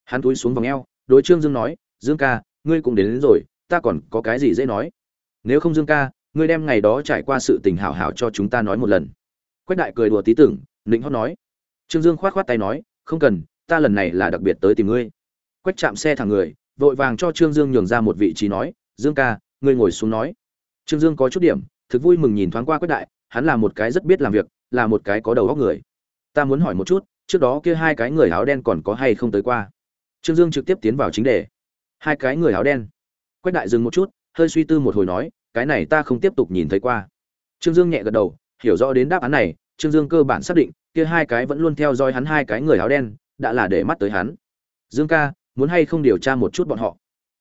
Hắn túi xuống vòng eo đối trương dương nói dương ca ngươi cũng đến, đến rồi ta còn có cái gì dễ nói? Nếu không dương ca ngươi đem ngày đó trải qua sự tình hảo hảo cho chúng ta nói một lần. Quách đại cười đùa tí tưởng nịnh hót nói. Trương dương khoát khoát tay nói không cần ta lần này là đặc biệt tới tìm ngươi. Quách chạm xe thẳng người vội vàng cho trương dương nhường ra một vị trí nói dương ca, ngươi ngồi xuống nói. Trương dương có chút điểm, thực vui mừng nhìn thoáng qua quách đại, hắn là một cái rất biết làm việc, là một cái có đầu óc người. Ta muốn hỏi một chút, trước đó kia hai cái người áo đen còn có hay không tới qua? Trương dương trực tiếp tiến vào chính đề. Hai cái người áo đen. Quách đại dừng một chút, hơi suy tư một hồi nói, cái này ta không tiếp tục nhìn thấy qua. Trương dương nhẹ gật đầu, hiểu rõ đến đáp án này, trương dương cơ bản xác định, kia hai cái vẫn luôn theo dõi hắn hai cái người áo đen, đã là để mắt tới hắn. Dương ca, muốn hay không điều tra một chút bọn họ?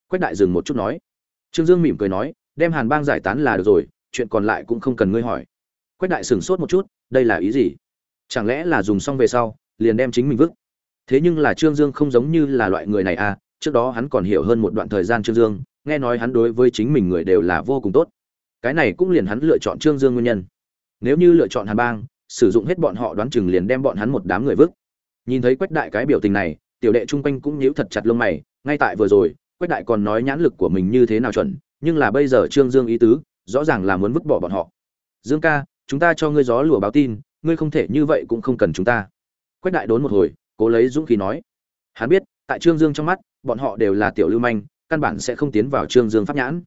Quách đại dừng một chút nói trương dương mỉm cười nói, đem hàn bang giải tán là được rồi, chuyện còn lại cũng không cần ngươi hỏi. Quách đại sửng sốt một chút, đây là ý gì? Chẳng lẽ là dùng xong về sau, liền đem chính mình vứt? Thế nhưng là trương dương không giống như là loại người này à trước đó hắn còn hiểu hơn một đoạn thời gian trương dương, nghe nói hắn đối với chính mình người đều là vô cùng tốt. Cái này cũng liền hắn lựa chọn trương dương nguyên nhân. Nếu như lựa chọn hàn bang, sử dụng hết bọn họ đoán chừng liền đem bọn hắn một đám người vứt. Nhìn thấy quách đại cái biểu tình này, tiểu đệ Trung quanh cũng nhíu thật chặt lông mày, ngay tại vừa rồi quách đại còn nói nhãn lực của mình như thế nào chuẩn, nhưng là bây giờ trương dương ý tứ, rõ ràng là muốn vứt bỏ bọn họ. Dương ca, chúng ta cho ngươi gió lùa báo tin, ngươi không thể như vậy cũng không cần chúng ta. Quách đại đốn một hồi, cố lấy dũng khí nói. Hắn biết, tại trương dương trong mắt, bọn họ đều là tiểu lưu manh, căn bản sẽ không tiến vào trương dương pháp nhãn.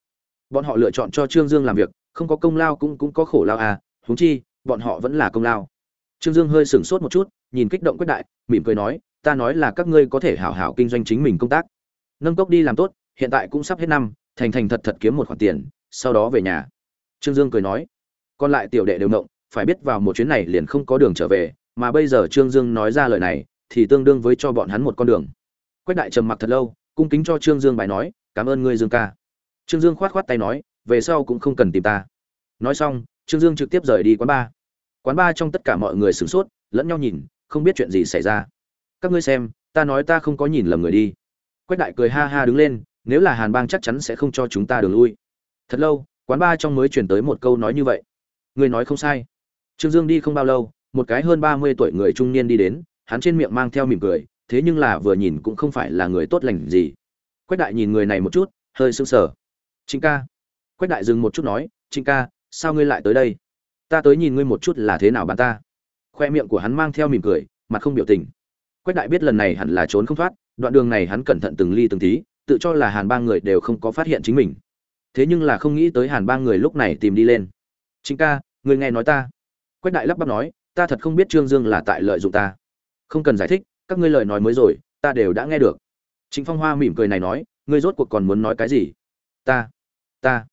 Bọn họ lựa chọn cho trương dương làm việc, không có công lao cũng cũng có khổ lao à huống chi, bọn họ vẫn là công lao. Trương dương hơi sửng sốt một chút, nhìn kích động quách đại, mỉm cười nói, ta nói là các ngươi có thể hảo hảo kinh doanh chính mình công tác nâng cốc đi làm tốt, hiện tại cũng sắp hết năm, thành thành thật thật kiếm một khoản tiền, sau đó về nhà. Trương dương cười nói. Còn lại tiểu đệ đều động, phải biết vào một chuyến này liền không có đường trở về, mà bây giờ trương dương nói ra lời này, thì tương đương với cho bọn hắn một con đường. Quách đại trầm mặc thật lâu, cung kính cho trương dương bài nói, cảm ơn ngươi dương ca. Trương dương khoát khoát tay nói, về sau cũng không cần tìm ta. Nói xong, trương dương trực tiếp rời đi quán bar quán bar trong tất cả mọi người sửng sốt, lẫn nhau nhìn, không biết chuyện gì xảy ra. Các ngươi xem, ta nói ta không có nhìn lầm người đi quách đại cười ha ha đứng lên, nếu là hàn bang chắc chắn sẽ không cho chúng ta đường lui. Thật lâu, quán ba trong mới truyền tới một câu nói như vậy. Người nói không sai. Trương dương đi không bao lâu, một cái hơn ba mươi tuổi người trung niên đi đến, hắn trên miệng mang theo mỉm cười, thế nhưng là vừa nhìn cũng không phải là người tốt lành gì. Quách đại nhìn người này một chút, hơi sưng sờ. Trịnh ca. Quách đại dừng một chút nói, trịnh ca, sao ngươi lại tới đây? Ta tới nhìn ngươi một chút là thế nào bạn ta? Khoe miệng của hắn mang theo mỉm cười, mặt không biểu tình. Quách đại biết lần này hẳn là trốn không thoát đoạn đường này hắn cẩn thận từng ly từng tí, tự cho là hàn ba người đều không có phát hiện chính mình. Thế nhưng là không nghĩ tới hàn ba người lúc này tìm đi lên. Chính ca, người nghe nói ta. Quách đại lắp bắp nói, ta thật không biết trương dương là tại lợi dụng ta. Không cần giải thích, các ngươi lời nói mới rồi, ta đều đã nghe được. Chính phong hoa mỉm cười này nói, ngươi rốt cuộc còn muốn nói cái gì? Ta ta.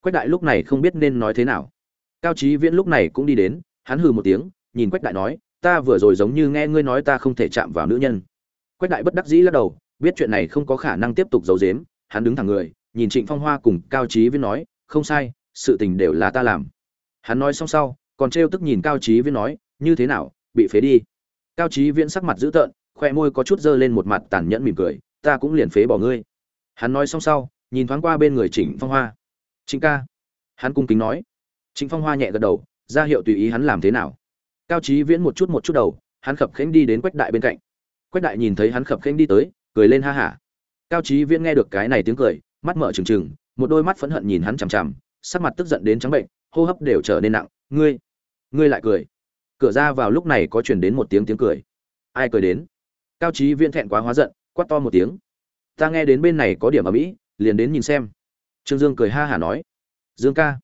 Quách đại lúc này không biết nên nói thế nào. Cao trí viễn lúc này cũng đi đến, hắn hừ một tiếng, nhìn quách đại nói, ta vừa rồi giống như nghe ngươi nói ta không thể chạm vào nữ nhân quách đại bất đắc dĩ lắc đầu, biết chuyện này không có khả năng tiếp tục giấu giếm, hắn đứng thẳng người, nhìn trịnh phong hoa cùng cao trí viễn nói, không sai, sự tình đều là ta làm. Hắn nói xong sau, còn trêu tức nhìn cao trí viễn nói, như thế nào, bị phế đi? Cao trí viễn sắc mặt dữ tợn, khoe môi có chút dơ lên một mặt tàn nhẫn mỉm cười, ta cũng liền phế bỏ ngươi. Hắn nói xong sau, nhìn thoáng qua bên người trịnh phong hoa. Trịnh ca. Hắn cung kính nói. Trịnh phong hoa nhẹ gật đầu, ra hiệu tùy ý hắn làm thế nào. Cao trí viễn một chút một chút đầu, hắn khập khẽnh đi đến quách đại bên cạnh quách đại nhìn thấy hắn khập khẽnh đi tới, cười lên ha hả. Cao trí viễn nghe được cái này tiếng cười, mắt mở trừng trừng, một đôi mắt phẫn hận nhìn hắn chằm chằm, sắc mặt tức giận đến trắng bệnh, hô hấp đều trở nên nặng. Ngươi ngươi lại cười? Cửa ra vào lúc này có chuyển đến một tiếng tiếng cười. Ai cười đến? Cao trí viễn thẹn quá hóa giận, quát to một tiếng. Ta nghe đến bên này có điểm ở mỹ liền đến nhìn xem. Trương dương cười ha hả nói. Dương ca.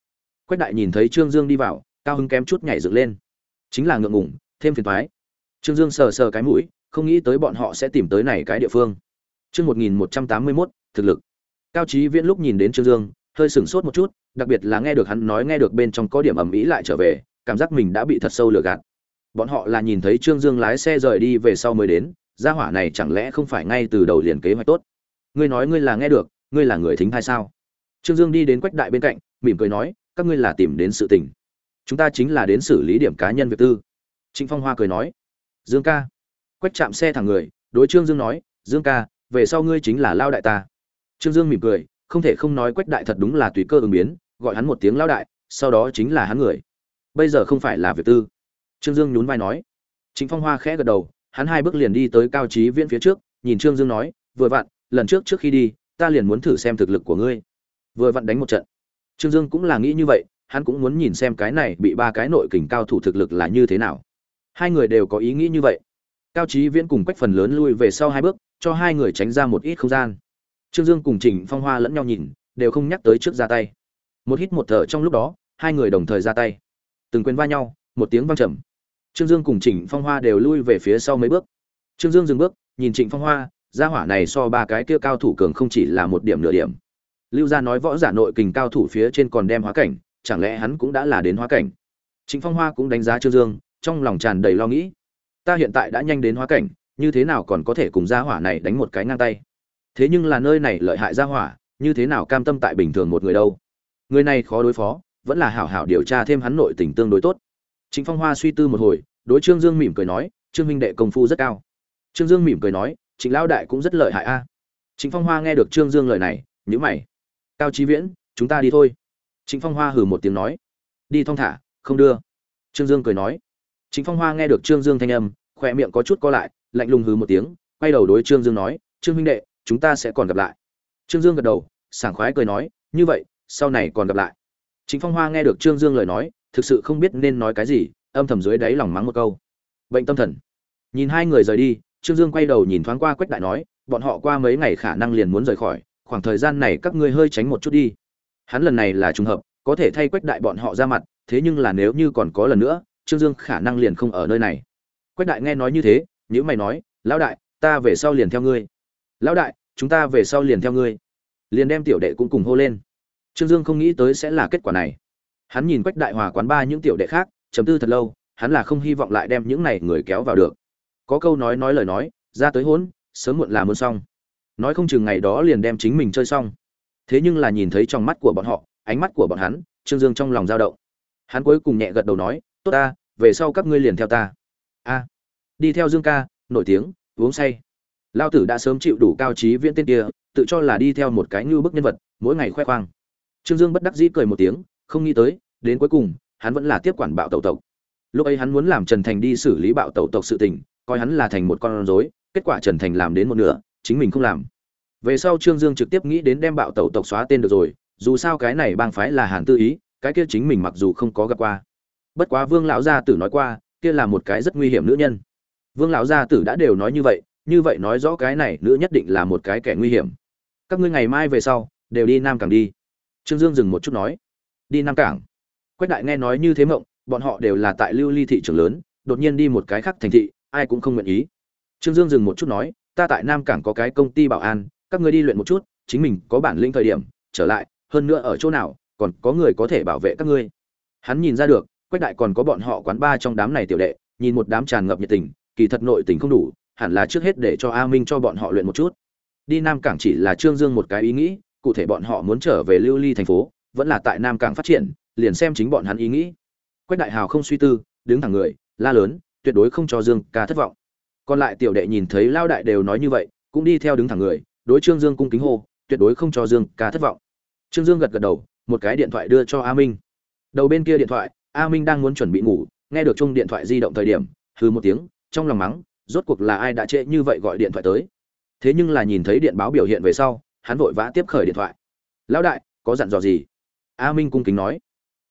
Quách đại nhìn thấy trương dương đi vào, cao hứng kém chút nhảy dựng lên. Chính là ngượng ngủng thêm phiền thoái. Trương dương sờ sờ cái mũi không nghĩ tới bọn họ sẽ tìm tới này cái địa phương. Chương một nghìn một trăm tám mươi mốt, thực lực. Cao trí viễn lúc nhìn đến trương dương, hơi sửng sốt một chút, đặc biệt là nghe được hắn nói nghe được bên trong có điểm ẩm ý lại trở về, cảm giác mình đã bị thật sâu lừa gạt. Bọn họ là nhìn thấy trương dương lái xe rời đi về sau mới đến, gia hỏa này chẳng lẽ không phải ngay từ đầu liền kế hoạch tốt? Ngươi nói ngươi là nghe được, ngươi là người thính hay sao? Trương dương đi đến quách đại bên cạnh, mỉm cười nói, các ngươi là tìm đến sự tình. Chúng ta chính là đến xử lý điểm cá nhân việc tư. Trịnh phong hoa cười nói, dương ca quách chạm xe thẳng người, đối trương dương nói, dương ca, về sau ngươi chính là lao đại ta. Trương dương mỉm cười, không thể không nói quách đại thật đúng là tùy cơ ứng biến, gọi hắn một tiếng lao đại, sau đó chính là hắn người. Bây giờ không phải là việc tư. Trương dương nhún vai nói. Chính phong hoa khẽ gật đầu, hắn hai bước liền đi tới cao trí viễn phía trước, nhìn trương dương nói, vừa vặn, lần trước trước khi đi, ta liền muốn thử xem thực lực của ngươi. Vừa vặn đánh một trận. Trương dương cũng là nghĩ như vậy, hắn cũng muốn nhìn xem cái này bị ba cái nội kình cao thủ thực lực là như thế nào. Hai người đều có ý nghĩ như vậy cao trí viễn cùng quách phần lớn lui về sau hai bước, cho hai người tránh ra một ít không gian. Trương dương cùng trình phong hoa lẫn nhau nhìn, đều không nhắc tới trước ra tay. Một hít một thở trong lúc đó, hai người đồng thời ra tay. Từng quên va nhau, một tiếng vang trầm. Trương dương cùng trịnh phong hoa đều lui về phía sau mấy bước. Trương dương dừng bước, nhìn trịnh phong hoa, gia hỏa này so ba cái kia cao thủ cường không chỉ là một điểm nửa điểm. Lưu gia nói võ giả nội kình cao thủ phía trên còn đem hóa cảnh, chẳng lẽ hắn cũng đã là đến hóa cảnh? Trịnh phong hoa cũng đánh giá trương dương, trong lòng tràn đầy lo nghĩ ta hiện tại đã nhanh đến hóa cảnh như thế nào còn có thể cùng gia hỏa này đánh một cái ngang tay thế nhưng là nơi này lợi hại gia hỏa như thế nào cam tâm tại bình thường một người đâu người này khó đối phó vẫn là hảo hảo điều tra thêm hắn nội tình tương đối tốt chính Phong Hoa suy tư một hồi, đối Trương Dương mỉm cười nói, Trương Minh đệ công phu rất cao. Trương Dương mỉm cười nói, Trịnh lão đại cũng rất lợi hại a. À. Trịnh Phong Hoa nghe được Trương Dương lời này, nhữ mày. Cao Chí Viễn, chúng ta đi thôi. Trịnh Phong Hoa hừ một tiếng nói, đi thong thả, không đưa. Trương Dương cười nói. Trịnh Phong Hoa nghe được Trương Dương thanh âm, khỏe miệng có chút co lại, lạnh lùng hừ một tiếng, quay đầu đối Trương Dương nói, Trương huynh đệ, chúng ta sẽ còn gặp lại. Trương Dương gật đầu, sảng khoái cười nói, như vậy, sau này còn gặp lại. Trịnh Phong Hoa nghe được Trương Dương lời nói, thực sự không biết nên nói cái gì âm thầm dưới đáy lòng mắng một câu bệnh tâm thần nhìn hai người rời đi trương dương quay đầu nhìn thoáng qua quách đại nói bọn họ qua mấy ngày khả năng liền muốn rời khỏi khoảng thời gian này các ngươi hơi tránh một chút đi hắn lần này là trùng hợp có thể thay quách đại bọn họ ra mặt thế nhưng là nếu như còn có lần nữa trương dương khả năng liền không ở nơi này. Quách đại nghe nói như thế nhữ mày nói, lão đại, ta về sau liền theo ngươi. Lão đại, chúng ta về sau liền theo ngươi. Liền đem tiểu đệ cũng cùng hô lên. Trương dương không nghĩ tới sẽ là kết quả này. Hắn nhìn quách đại hòa quán ba những tiểu đệ khác chấm tư thật lâu, hắn là không hy vọng lại đem những này người kéo vào được. Có câu nói nói lời nói, ra tới hỗn sớm muộn là muốn xong. Nói không chừng ngày đó liền đem chính mình chơi xong. Thế nhưng là nhìn thấy trong mắt của bọn họ, ánh mắt của bọn hắn, trương dương trong lòng dao động. Hắn cuối cùng nhẹ gật đầu nói tốt ta, về sau các ngươi liền theo ta. A. Đi theo dương ca, nổi tiếng, uống say. Lao tử đã sớm chịu đủ cao trí viễn tên kia, tự cho là đi theo một cái như bức nhân vật, mỗi ngày khoe khoang. Trương dương bất đắc dĩ cười một tiếng, không nghĩ tới, đến cuối cùng, hắn vẫn là tiếp quản bạo tẩu tộc. Lúc ấy hắn muốn làm trần thành đi xử lý bạo tẩu tộc sự tình, coi hắn là thành một con rối, kết quả trần thành làm đến một nửa, chính mình không làm. Về sau trương dương trực tiếp nghĩ đến đem bạo tẩu tộc xóa tên được rồi, dù sao cái này bang phái là hàn tư ý, cái kia chính mình mặc dù không có gặp qua bất quá vương lão gia tử nói qua, kia là một cái rất nguy hiểm nữ nhân. Vương lão gia tử đã đều nói như vậy như vậy nói rõ cái này nữ nhất định là một cái kẻ nguy hiểm. Các ngươi ngày mai về sau, đều đi nam cảng đi. Trương dương dừng một chút nói. Đi nam cảng. Quách đại nghe nói như thế mộng, bọn họ đều là tại lưu ly thị trường lớn, đột nhiên đi một cái khác thành thị, ai cũng không nguyện ý. Trương dương dừng một chút nói, ta tại nam cảng có cái công ty bảo an, các ngươi đi luyện một chút, chính mình có bản lĩnh thời điểm, trở lại, hơn nữa ở chỗ nào, còn có người có thể bảo vệ các ngươi. Hắn nhìn ra được quách đại còn có bọn họ quán ba trong đám này tiểu đệ, nhìn một đám tràn ngập nhiệt tình, kỳ thật nội tình không đủ, hẳn là trước hết để cho a minh cho bọn họ luyện một chút. Đi nam cảng chỉ là trương dương một cái ý nghĩ, cụ thể bọn họ muốn trở về lưu ly thành phố, vẫn là tại nam cảng phát triển, liền xem chính bọn hắn ý nghĩ. Quách đại hào không suy tư, đứng thẳng người, la lớn, tuyệt đối không cho dương ca thất vọng. Còn lại tiểu đệ nhìn thấy lao đại đều nói như vậy, cũng đi theo đứng thẳng người, đối trương dương cung kính hô, tuyệt đối không cho dương ca thất vọng. Trương dương gật gật đầu, một cái điện thoại đưa cho a minh. Đầu bên kia điện thoại a minh đang muốn chuẩn bị ngủ, nghe được chung điện thoại di động thời điểm, hừ một tiếng, trong lòng mắng, rốt cuộc là ai đã trễ như vậy gọi điện thoại tới. Thế nhưng là nhìn thấy điện báo biểu hiện về sau, hắn vội vã tiếp khởi điện thoại. Lão đại, có dặn dò gì? A minh cung kính nói.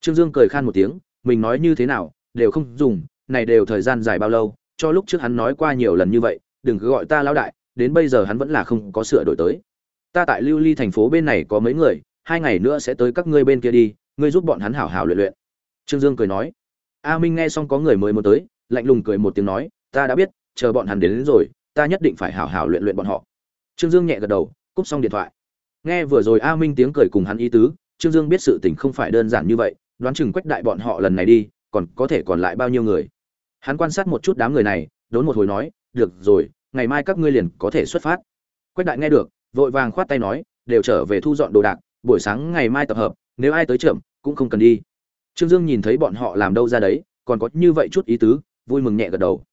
Trương dương cười khan một tiếng, mình nói như thế nào, đều không dùng, này đều thời gian dài bao lâu, cho lúc trước hắn nói qua nhiều lần như vậy, đừng cứ gọi ta lão đại, đến bây giờ hắn vẫn là không có sửa đổi tới. Ta tại lưu ly thành phố bên này có mấy người, hai ngày nữa sẽ tới các ngươi bên kia đi, ngươi giúp bọn hắn hảo hảo luyện luyện trương dương cười nói a minh nghe xong có người mới muốn tới lạnh lùng cười một tiếng nói ta đã biết chờ bọn hắn đến, đến rồi ta nhất định phải hảo hảo luyện luyện bọn họ. Trương dương nhẹ gật đầu cúp xong điện thoại. Nghe vừa rồi a minh tiếng cười cùng hắn ý tứ trương dương biết sự tình không phải đơn giản như vậy đoán chừng quách đại bọn họ lần này đi còn có thể còn lại bao nhiêu người. Hắn quan sát một chút đám người này đốn một hồi nói được rồi ngày mai các ngươi liền có thể xuất phát. Quách đại nghe được vội vàng khoát tay nói đều trở về thu dọn đồ đạc buổi sáng ngày mai tập hợp nếu ai tới chậm cũng không cần đi trương dương nhìn thấy bọn họ làm đâu ra đấy, còn có như vậy chút ý tứ, vui mừng nhẹ gật đầu.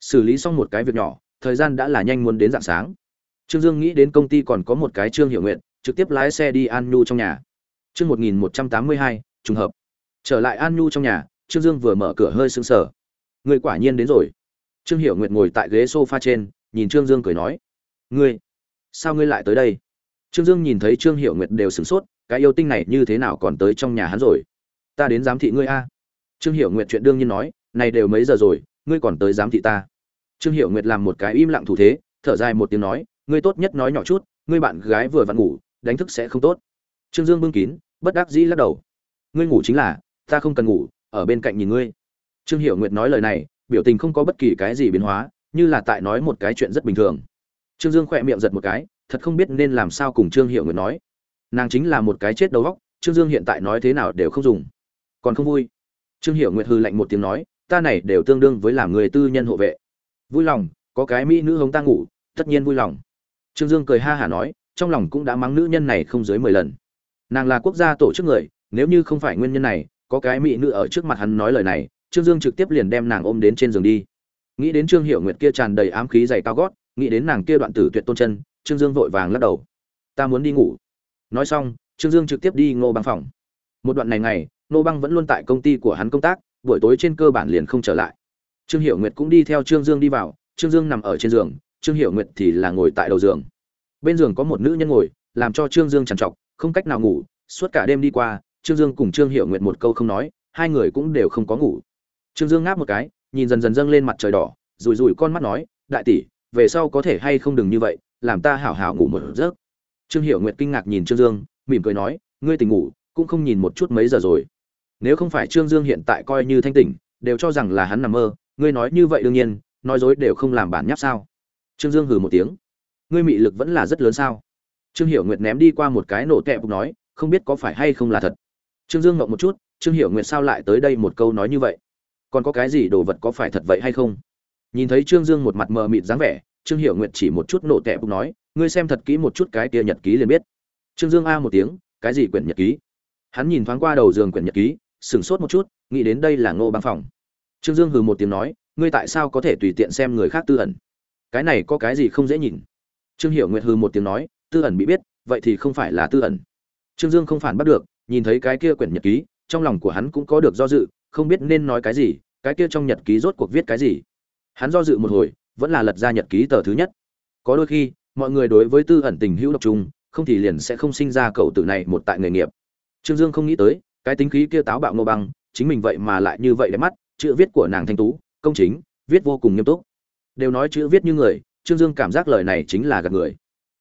Xử lý xong một cái việc nhỏ, thời gian đã là nhanh muốn đến dạng sáng. Trương dương nghĩ đến công ty còn có một cái trương Hiểu nguyện, trực tiếp lái xe đi an nhu trong nhà. Chương một nghìn một trăm tám mươi hai, trùng hợp. Trở lại an nhu trong nhà, trương dương vừa mở cửa hơi sững sờ. Người quả nhiên đến rồi. Trương Hiểu Nguyệt ngồi tại ghế sofa trên, nhìn trương dương cười nói. Ngươi, sao ngươi lại tới đây? Trương dương nhìn thấy trương Hiểu nguyệt đều sửng sốt, cái yêu tinh này như thế nào còn tới trong nhà hắn rồi? Ta đến giám thị ngươi a. Trương Hiểu nguyệt chuyện đương nhiên nói, này đều mấy giờ rồi, ngươi còn tới giám thị ta? Trương Hiểu nguyệt làm một cái im lặng thủ thế, thở dài một tiếng nói, ngươi tốt nhất nói nhỏ chút, ngươi bạn gái vừa vặn ngủ, đánh thức sẽ không tốt. Trương dương bưng kín, bất đắc dĩ lắc đầu. Ngươi ngủ chính là, ta không cần ngủ, ở bên cạnh nhìn ngươi. Trương Hiểu nguyệt nói lời này, biểu tình không có bất kỳ cái gì biến hóa, như là tại nói một cái chuyện rất bình thường. Trương dương khỏe miệng giật một cái, thật không biết nên làm sao cùng trương hiệu nguyệt nói. Nàng chính là một cái chết đầu góc trương dương hiện tại nói thế nào đều không dùng còn không vui. Trương hiểu nguyệt hư lạnh một tiếng nói, ta này đều tương đương với làm người tư nhân hộ vệ. Vui lòng, có cái mỹ nữ hống ta ngủ, tất nhiên vui lòng. Trương dương cười ha hả nói, trong lòng cũng đã mắng nữ nhân này không dưới mười lần. Nàng là quốc gia tổ chức người, nếu như không phải nguyên nhân này, có cái mỹ nữ ở trước mặt hắn nói lời này, trương dương trực tiếp liền đem nàng ôm đến trên giường đi. Nghĩ đến trương hiệu nguyệt kia tràn đầy ám khí dày cao gót, nghĩ đến nàng kia đoạn tử tuyệt tôn chân, trương dương vội vàng lắc đầu. Ta muốn đi ngủ. Nói xong, trương dương trực tiếp đi ngô băng phòng. Một đoạn này ngày Nô băng vẫn luôn tại công ty của hắn công tác, buổi tối trên cơ bản liền không trở lại. Trương hiệu nguyệt cũng đi theo trương dương đi vào, trương dương nằm ở trên giường, trương hiệu nguyệt thì là ngồi tại đầu giường. Bên giường có một nữ nhân ngồi, làm cho trương dương trằn trọc, không cách nào ngủ, suốt cả đêm đi qua, trương dương cùng trương hiệu nguyệt một câu không nói, hai người cũng đều không có ngủ. Trương dương ngáp một cái, nhìn dần dần dâng lên mặt trời đỏ rùi rùi con mắt nói, đại tỷ, về sau có thể hay không đừng như vậy, làm ta hảo hảo ngủ một giấc. Trương hiểu nguyệt kinh ngạc nhìn trương dương, mỉm cười nói, ngươi tỉnh ngủ, cũng không nhìn một chút mấy giờ rồi nếu không phải trương dương hiện tại coi như thanh tỉnh, đều cho rằng là hắn nằm mơ, ngươi nói như vậy đương nhiên, nói dối đều không làm bản nháp sao? Trương dương hừ một tiếng. Ngươi mị lực vẫn là rất lớn sao? Trương hiểu nguyệt ném đi qua một cái nổ tẹp nói, không biết có phải hay không là thật. Trương dương ngậm một chút, trương hiểu nguyệt sao lại tới đây một câu nói như vậy? Còn có cái gì đồ vật có phải thật vậy hay không? Nhìn thấy trương dương một mặt mờ mịt dáng vẻ, trương hiểu nguyệt chỉ một chút nổ tẹp nói, ngươi xem thật kỹ một chút cái kia nhật ký liền biết. Trương dương a một tiếng, cái gì quyển nhật ký? Hắn nhìn thoáng qua đầu giường quyển nhật ký sửng sốt một chút, nghĩ đến đây là ngô băng phòng. Trương dương hừ một tiếng nói, ngươi tại sao có thể tùy tiện xem người khác tư ẩn? Cái này có cái gì không dễ nhìn? Trương hiểu nguyệt hừ một tiếng nói, tư ẩn bị biết, vậy thì không phải là tư ẩn. Trương dương không phản bắt được, nhìn thấy cái kia quyển nhật ký, trong lòng của hắn cũng có được do dự, không biết nên nói cái gì, cái kia trong nhật ký rốt cuộc viết cái gì. Hắn do dự một hồi, vẫn là lật ra nhật ký tờ thứ nhất. Có đôi khi, mọi người đối với tư ẩn tình hữu độc trung không thì liền sẽ không sinh ra cậu tử này một tại nghề nghiệp. Trương dương không nghĩ tới cái tính khí kia táo bạo nô băng, chính mình vậy mà lại như vậy đẹp mắt, chữ viết của nàng thanh tú, công chính, viết vô cùng nghiêm túc. Đều nói chữ viết như người, trương dương cảm giác lời này chính là gạt người.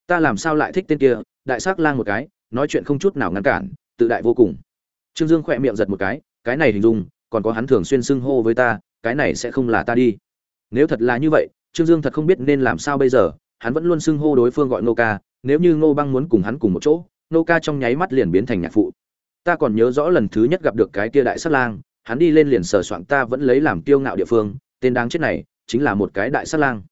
Ta làm sao lại thích tên kia, đại s ác lang một cái, nói chuyện không chút nào ngăn cản, tự đại vô cùng. Trương dương khỏe miệng giật một cái cái này hình dung, còn có hắn thường xuyên xưng hô với ta, cái này sẽ không là ta đi. Nếu thật là như vậy, trương dương thật không biết nên làm sao bây giờ, hắn vẫn luôn xưng hô đối phương gọi nô ca, nếu như ngô băng muốn cùng hắn cùng một chỗ, nô ca trong nháy mắt liền biến thành nhạc phụ ta còn nhớ rõ lần thứ nhất gặp được cái kia đại sát lang, hắn đi lên liền sờ soạn ta vẫn lấy làm kiêu ngạo địa phương, tên đáng chết này, chính là một cái đại sát lang.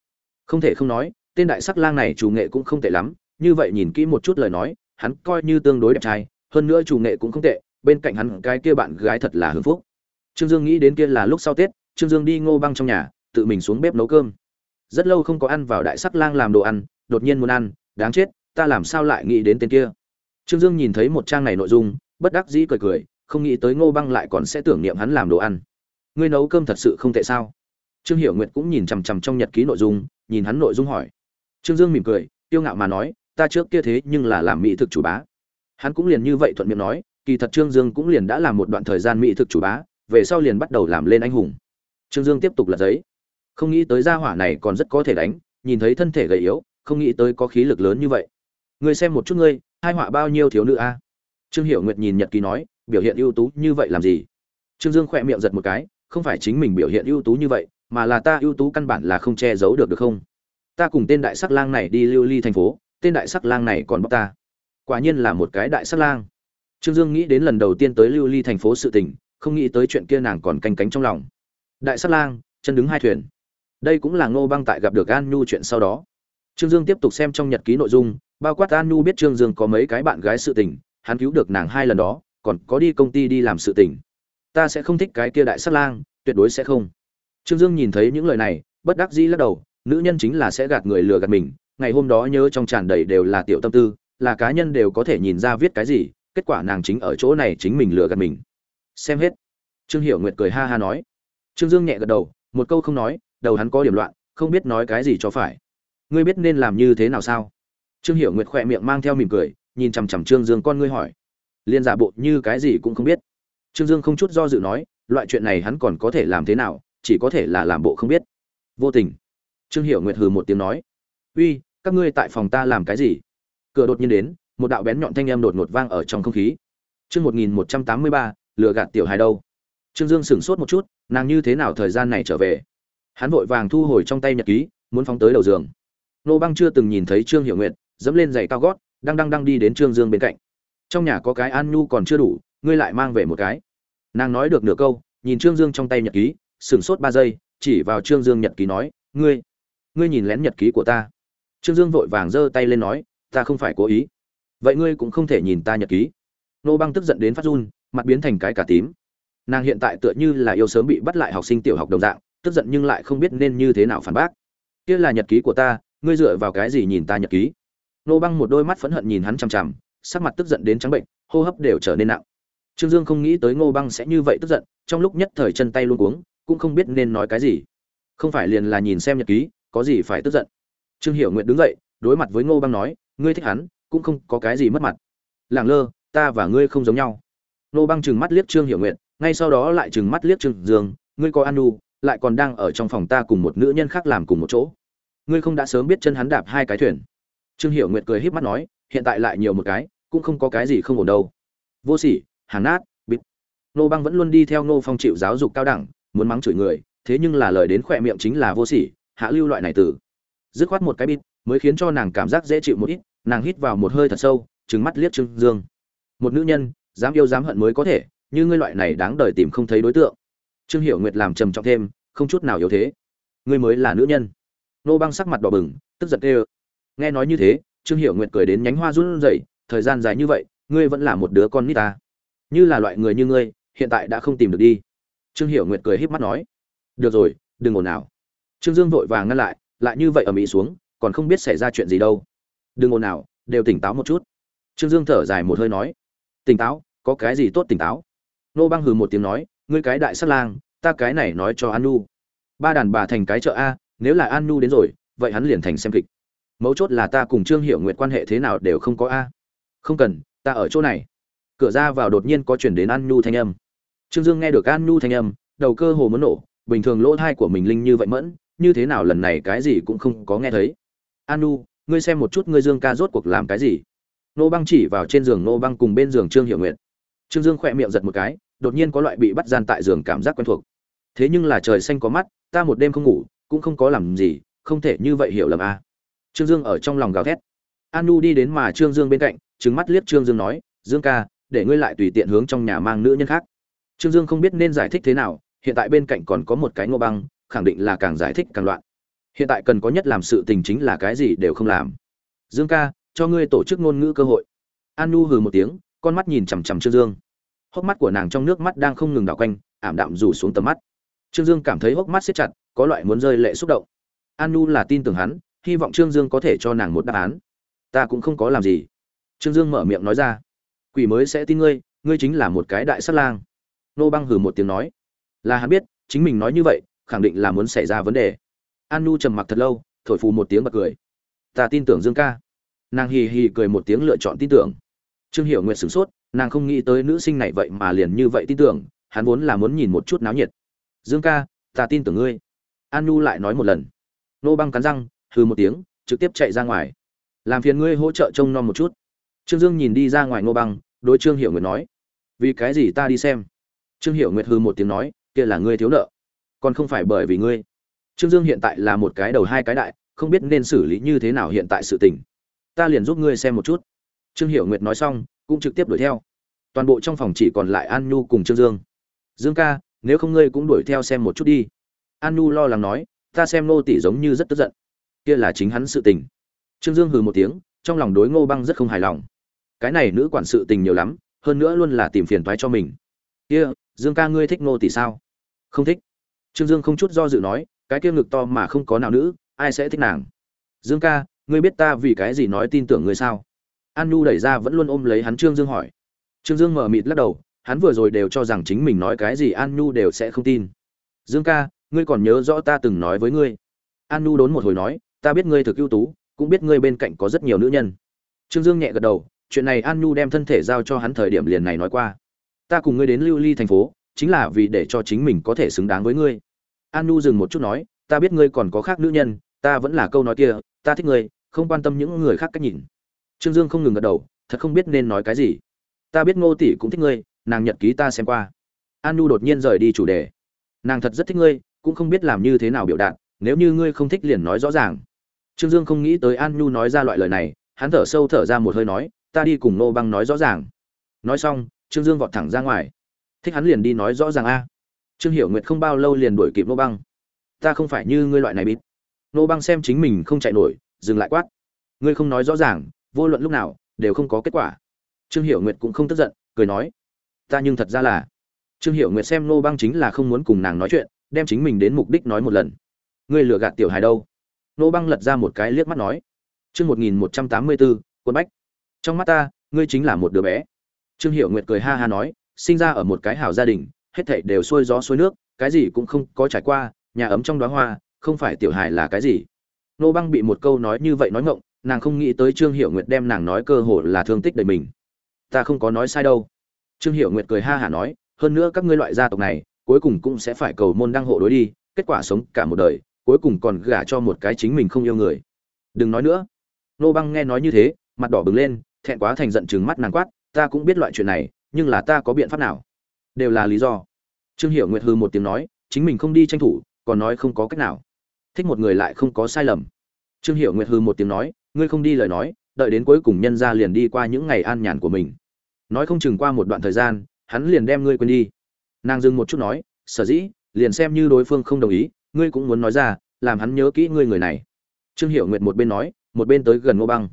Không thể không nói, tên đại sắc lang này chủ nghệ cũng không tệ lắm, như vậy nhìn kỹ một chút lời nói, hắn coi như tương đối đẹp trai, hơn nữa chủ nghệ cũng không tệ, bên cạnh hắn cái kia bạn gái thật là hưng phúc. Trương dương nghĩ đến kia là lúc sau tết, trương dương đi ngô băng trong nhà, tự mình xuống bếp nấu cơm. Rất lâu không có ăn vào đại sắc lang làm đồ ăn, đột nhiên muốn ăn, đáng chết, ta làm sao lại nghĩ đến tên kia. Trương dương nhìn thấy một trang này nội dung bất đắc dĩ cười cười, không nghĩ tới ngô băng lại còn sẽ tưởng niệm hắn làm đồ ăn. Ngươi nấu cơm thật sự không tệ sao? Trương hiểu nguyệt cũng nhìn chằm chằm trong nhật ký nội dung, nhìn hắn nội dung hỏi. Trương dương mỉm cười tiêu ngạo mà nói, ta trước kia thế nhưng là làm mỹ thực chủ bá. Hắn cũng liền như vậy thuận miệng nói, kỳ thật trương dương cũng liền đã làm một đoạn thời gian mỹ thực chủ bá, về sau liền bắt đầu làm lên anh hùng. Trương dương tiếp tục lật giấy. Không nghĩ tới gia hỏa này còn rất có thể đánh, nhìn thấy thân thể gầy yếu, không nghĩ tới có khí lực lớn như vậy. Ngươi xem một chút ngươi, hai họa bao nhiêu thiếu nữ a? Trương hiểu nguyệt nhìn nhật ký nói, biểu hiện ưu tú như vậy làm gì? Trương dương khỏe miệng giật một cái, không phải chính mình biểu hiện ưu tú như vậy, mà là ta ưu tú căn bản là không che giấu được được không? Ta cùng tên đại sắc lang này đi lưu ly thành phố, tên đại sắc lang này còn bóc ta. Quả nhiên là một cái đại sắc lang. Trương dương nghĩ đến lần đầu tiên tới lưu ly thành phố sự tình, không nghĩ tới chuyện kia nàng còn canh cánh trong lòng. Đại sắc lang, chân đứng hai thuyền. Đây cũng là ngô băng tại gặp được an nhu chuyện sau đó. Trương dương tiếp tục xem trong nhật ký nội dung, bao quát an nhu biết trương dương có mấy cái bạn gái sự tình hắn cứu được nàng hai lần đó, còn có đi công ty đi làm sự tình. Ta sẽ không thích cái kia đại sát lang, tuyệt đối sẽ không. Trương dương nhìn thấy những lời này, bất đắc dĩ lắc đầu, nữ nhân chính là sẽ gạt người lừa gạt mình, ngày hôm đó nhớ trong tràn đầy đều là tiểu tâm tư, là cá nhân đều có thể nhìn ra viết cái gì, kết quả nàng chính ở chỗ này chính mình lừa gạt mình. Xem hết. Trương hiểu nguyệt cười ha ha nói. Trương dương nhẹ gật đầu, một câu không nói, đầu hắn có điểm loạn, không biết nói cái gì cho phải. Ngươi biết nên làm như thế nào sao? Trương hiểu nguyệt khỏe miệng mang theo mỉm cười nhìn chằm chằm trương dương con ngươi hỏi. Liên giả bộ như cái gì cũng không biết. Trương dương không chút do dự nói, loại chuyện này hắn còn có thể làm thế nào, chỉ có thể là làm bộ không biết. Vô tình. Trương hiểu nguyệt hừ một tiếng nói. Uy, các ngươi tại phòng ta làm cái gì? Cửa đột nhiên đến, một đạo bén nhọn thanh âm đột ngột vang ở trong không khí. Chương một nghìn một trăm tám mươi ba, lừa gạt tiểu hài đâu. Trương dương sửng sốt một chút, nàng như thế nào thời gian này trở về? Hắn vội vàng thu hồi trong tay nhật ký, muốn phóng tới đầu giường. Nô băng chưa từng nhìn thấy trương hiểu nguyệt, dẫm lên giày cao gót đang đang đang đi đến trương dương bên cạnh. Trong nhà có cái an nhu còn chưa đủ, ngươi lại mang về một cái. Nàng nói được nửa câu, nhìn trương dương trong tay nhật ký, sửng sốt ba giây, chỉ vào trương dương nhật ký nói, ngươi ngươi nhìn lén nhật ký của ta. Trương dương vội vàng giơ tay lên nói, ta không phải cố ý. Vậy ngươi cũng không thể nhìn ta nhật ký. Nô băng tức giận đến phát run, mặt biến thành cái cả tím. Nàng hiện tại tựa như là yêu sớm bị bắt lại học sinh tiểu học đồng dạng, tức giận nhưng lại không biết nên như thế nào phản bác. Kia là nhật ký của ta, ngươi dựa vào cái gì nhìn ta nhật ký? Nô băng một đôi mắt phẫn hận nhìn hắn chằm chằm, sắc mặt tức giận đến trắng bệnh, hô hấp đều trở nên nặng. Trương dương không nghĩ tới ngô băng sẽ như vậy tức giận, trong lúc nhất thời chân tay luôn cuống, cũng không biết nên nói cái gì. Không phải liền là nhìn xem nhật ký, có gì phải tức giận. Trương hiểu nguyện đứng dậy, đối mặt với ngô băng nói, ngươi thích hắn, cũng không có cái gì mất mặt. Làng lơ, ta và ngươi không giống nhau. Ngô băng trừng mắt liếc trương hiểu nguyện ngay sau đó lại trừng mắt liếc trương dương, ngươi có an nu lại còn đang ở trong phòng ta cùng một nữ nhân khác làm cùng một chỗ. Ngươi không đã sớm biết chân hắn đạp hai cái thuyền trương hiểu nguyệt cười híp mắt nói, hiện tại lại nhiều một cái, cũng không có cái gì không ổn đâu. Vô sỉ, hàng nát bít nô băng vẫn luôn đi theo nô phong chịu giáo dục cao đẳng, muốn mắng chửi người, thế nhưng là lời đến khỏe miệng chính là vô sỉ, hạ lưu loại này từ. Dứt khoát một cái bít mới khiến cho nàng cảm giác dễ chịu một ít, nàng hít vào một hơi thật sâu, trừng mắt liếc trương dương. Một nữ nhân, dám yêu dám hận mới có thể, như ngươi loại này đáng đời tìm không thấy đối tượng. Trương hiểu nguyệt làm trầm trọng thêm, không chút nào yếu thế. Ngươi mới là nữ nhân. Nô băng sắc mặt đỏ bừng, tức giận kêu nghe nói như thế, trương hiểu nguyện cười đến nhánh hoa run rẩy, thời gian dài như vậy, ngươi vẫn là một đứa con nít ta. Như là loại người như ngươi, hiện tại đã không tìm được đi. Trương hiểu nguyện cười híp mắt nói. Được rồi, đừng ồn nào trương dương vội vàng ngăn lại lại như vậy ở mỹ xuống, còn không biết xảy ra chuyện gì đâu. Đừng ồn nào đều tỉnh táo một chút. Trương dương thở dài một hơi nói. Tỉnh táo, có cái gì tốt tỉnh táo? Nô băng hừ một tiếng nói, ngươi cái đại sát lang, ta cái này nói cho an nu. Ba đàn bà thành cái chợ a, nếu là an nu đến rồi, vậy hắn liền thành xem kịch mấu chốt là ta cùng trương hiệu nguyện quan hệ thế nào đều không có a. Không cần, ta ở chỗ này. Cửa ra vào đột nhiên có chuyển đến an nhu thanh âm. Trương dương nghe được an nhu thanh âm, đầu cơ hồ muốn nổ, bình thường lỗ thai của mình linh như vậy mẫn, như thế nào lần này cái gì cũng không có nghe thấy. An nhu, ngươi xem một chút ngươi dương ca rốt cuộc làm cái gì? Nô băng chỉ vào trên giường nô băng cùng bên giường trương hiệu nguyện trương dương khỏe miệng giật một cái, đột nhiên có loại bị bắt gian tại giường cảm giác quen thuộc. Thế nhưng là trời xanh có mắt, ta một đêm không ngủ, cũng không có làm gì, không thể như vậy hiểu lầm a. à trương dương ở trong lòng gào thét. An nu đi đến mà trương dương bên cạnh trứng mắt liếc trương dương nói, dương ca, để ngươi lại tùy tiện hướng trong nhà mang nữ nhân khác. Trương dương không biết nên giải thích thế nào, hiện tại bên cạnh còn có một cái ngô băng, khẳng định là càng giải thích càng loạn. Hiện tại cần có nhất làm sự tình chính là cái gì đều không làm. Dương ca, cho ngươi tổ chức ngôn ngữ cơ hội. An nu hừ một tiếng, con mắt nhìn chằm chằm trương dương. Hốc mắt của nàng trong nước mắt đang không ngừng đảo quanh, ảm đạm rủ xuống tầm mắt. Trương dương cảm thấy hốc mắt siết chặt, có loại muốn rơi lệ xúc động. An nu là tin tưởng hắn hy vọng trương dương có thể cho nàng một đáp án. Ta cũng không có làm gì. Trương dương mở miệng nói ra. Quỷ mới sẽ tin ngươi ngươi chính là một cái đại sát lang. Nô băng hừ một tiếng nói. Là hắn biết, chính mình nói như vậy, khẳng định là muốn xảy ra vấn đề. An nu trầm mặc thật lâu, thổi phù một tiếng bật cười. Ta tin tưởng dương ca. Nàng hì hì cười một tiếng lựa chọn tin tưởng. Trương hiểu nguyện sửng sốt, nàng không nghĩ tới nữ sinh này vậy mà liền như vậy tin tưởng, hắn vốn là muốn nhìn một chút náo nhiệt. Dương ca, ta tin tưởng ngươi. An nu lại nói một lần. Nô băng cắn răng hừ một tiếng, trực tiếp chạy ra ngoài. Làm phiền ngươi hỗ trợ trông nom một chút. Trương dương nhìn đi ra ngoài ngô băng, đối trương hiểu nguyệt nói, vì cái gì ta đi xem? Trương hiểu nguyệt hừ một tiếng nói, kia là ngươi thiếu nợ, còn không phải bởi vì ngươi. Trương dương hiện tại là một cái đầu hai cái đại, không biết nên xử lý như thế nào hiện tại sự tình. Ta liền giúp ngươi xem một chút. Trương hiểu nguyệt nói xong, cũng trực tiếp đuổi theo. Toàn bộ trong phòng chỉ còn lại an nhu cùng trương dương. Dương ca, nếu không ngươi cũng đuổi theo xem một chút đi. An nhu lo lắng nói, ta xem nô tỷ giống như rất tức giận kia là chính hắn sự tình. Trương dương hừ một tiếng, trong lòng đối ngô băng rất không hài lòng. Cái này nữ quản sự tình nhiều lắm, hơn nữa luôn là tìm phiền toái cho mình. Kia, dương ca ngươi thích ngô tỷ sao? Không thích. Trương dương không chút do dự nói, cái kia ngực to mà không có nào nữ, ai sẽ thích nàng? Dương ca, ngươi biết ta vì cái gì nói tin tưởng ngươi sao? An nhu đẩy ra vẫn luôn ôm lấy hắn trương dương hỏi. Trương dương mở mịt lắc đầu, hắn vừa rồi đều cho rằng chính mình nói cái gì an nhu đều sẽ không tin. Dương ca, ngươi còn nhớ rõ ta từng nói với ngươi. An nhu đốn một hồi nói ta biết ngươi thực ưu tú, cũng biết ngươi bên cạnh có rất nhiều nữ nhân. Trương dương nhẹ gật đầu, chuyện này an nhu đem thân thể giao cho hắn thời điểm liền này nói qua. Ta cùng ngươi đến lưu ly thành phố, chính là vì để cho chính mình có thể xứng đáng với ngươi. An nhu dừng một chút nói, ta biết ngươi còn có khác nữ nhân, ta vẫn là câu nói kia, ta thích ngươi, không quan tâm những người khác cách nhìn. Trương dương không ngừng gật đầu, thật không biết nên nói cái gì. Ta biết ngô tỷ cũng thích ngươi, nàng nhật ký ta xem qua. An Nhu đột nhiên rời đi chủ đề. Nàng thật rất thích ngươi, cũng không biết làm như thế nào biểu đạt, nếu như ngươi không thích liền nói rõ ràng trương dương không nghĩ tới an nhu nói ra loại lời này, hắn thở sâu thở ra một hơi nói, ta đi cùng nô băng nói rõ ràng. Nói xong, trương dương vọt thẳng ra ngoài. Thích hắn liền đi nói rõ ràng a. Trương hiểu nguyệt không bao lâu liền đuổi kịp nô băng. Ta không phải như ngươi loại này bịt. Nô băng xem chính mình không chạy nổi, dừng lại quát. Ngươi không nói rõ ràng, vô luận lúc nào, đều không có kết quả. Trương hiểu nguyệt cũng không tức giận, cười nói, ta nhưng thật ra là. Trương hiểu nguyệt xem nô băng chính là không muốn cùng nàng nói chuyện, đem chính mình đến mục đích nói một lần. Ngươi lừa gạt tiểu hài đâu? Nô băng lật ra một cái liếc mắt nói, chương một nghìn một trăm tám mươi bốn quân bách. Trong mắt ta, ngươi chính là một đứa bé. Trương hiểu nguyệt cười ha ha nói, sinh ra ở một cái hảo gia đình, hết thảy đều xuôi gió xuôi nước, cái gì cũng không có trải qua, nhà ấm trong đóa hoa, không phải tiểu hài là cái gì? Nô băng bị một câu nói như vậy nói ngộng nàng không nghĩ tới trương hiểu nguyệt đem nàng nói cơ hồ là thương tích đời mình. Ta không có nói sai đâu. Trương hiểu nguyệt cười ha hả nói, hơn nữa các ngươi loại gia tộc này, cuối cùng cũng sẽ phải cầu môn đăng hộ đối đi, kết quả sống cả một đời cuối cùng còn gả cho một cái chính mình không yêu người. Đừng nói nữa. Nô băng nghe nói như thế, mặt đỏ bừng lên, thẹn quá thành giận chừng mắt nàng quát, ta cũng biết loại chuyện này, nhưng là ta có biện pháp nào? Đều là lý do. Trương hiểu nguyệt hư một tiếng nói, chính mình không đi tranh thủ, còn nói không có cách nào. Thích một người lại không có sai lầm. Trương hiểu nguyệt hư một tiếng nói, ngươi không đi lời nói, đợi đến cuối cùng nhân ra liền đi qua những ngày an nhàn của mình. Nói không chừng qua một đoạn thời gian, hắn liền đem ngươi quên đi. Nàng dừng một chút nói, sở dĩ, liền xem như đối phương không đồng ý ngươi cũng muốn nói ra, làm hắn nhớ kỹ ngươi người này. Trương hiểu nguyệt một bên nói, một bên tới gần ngô băng.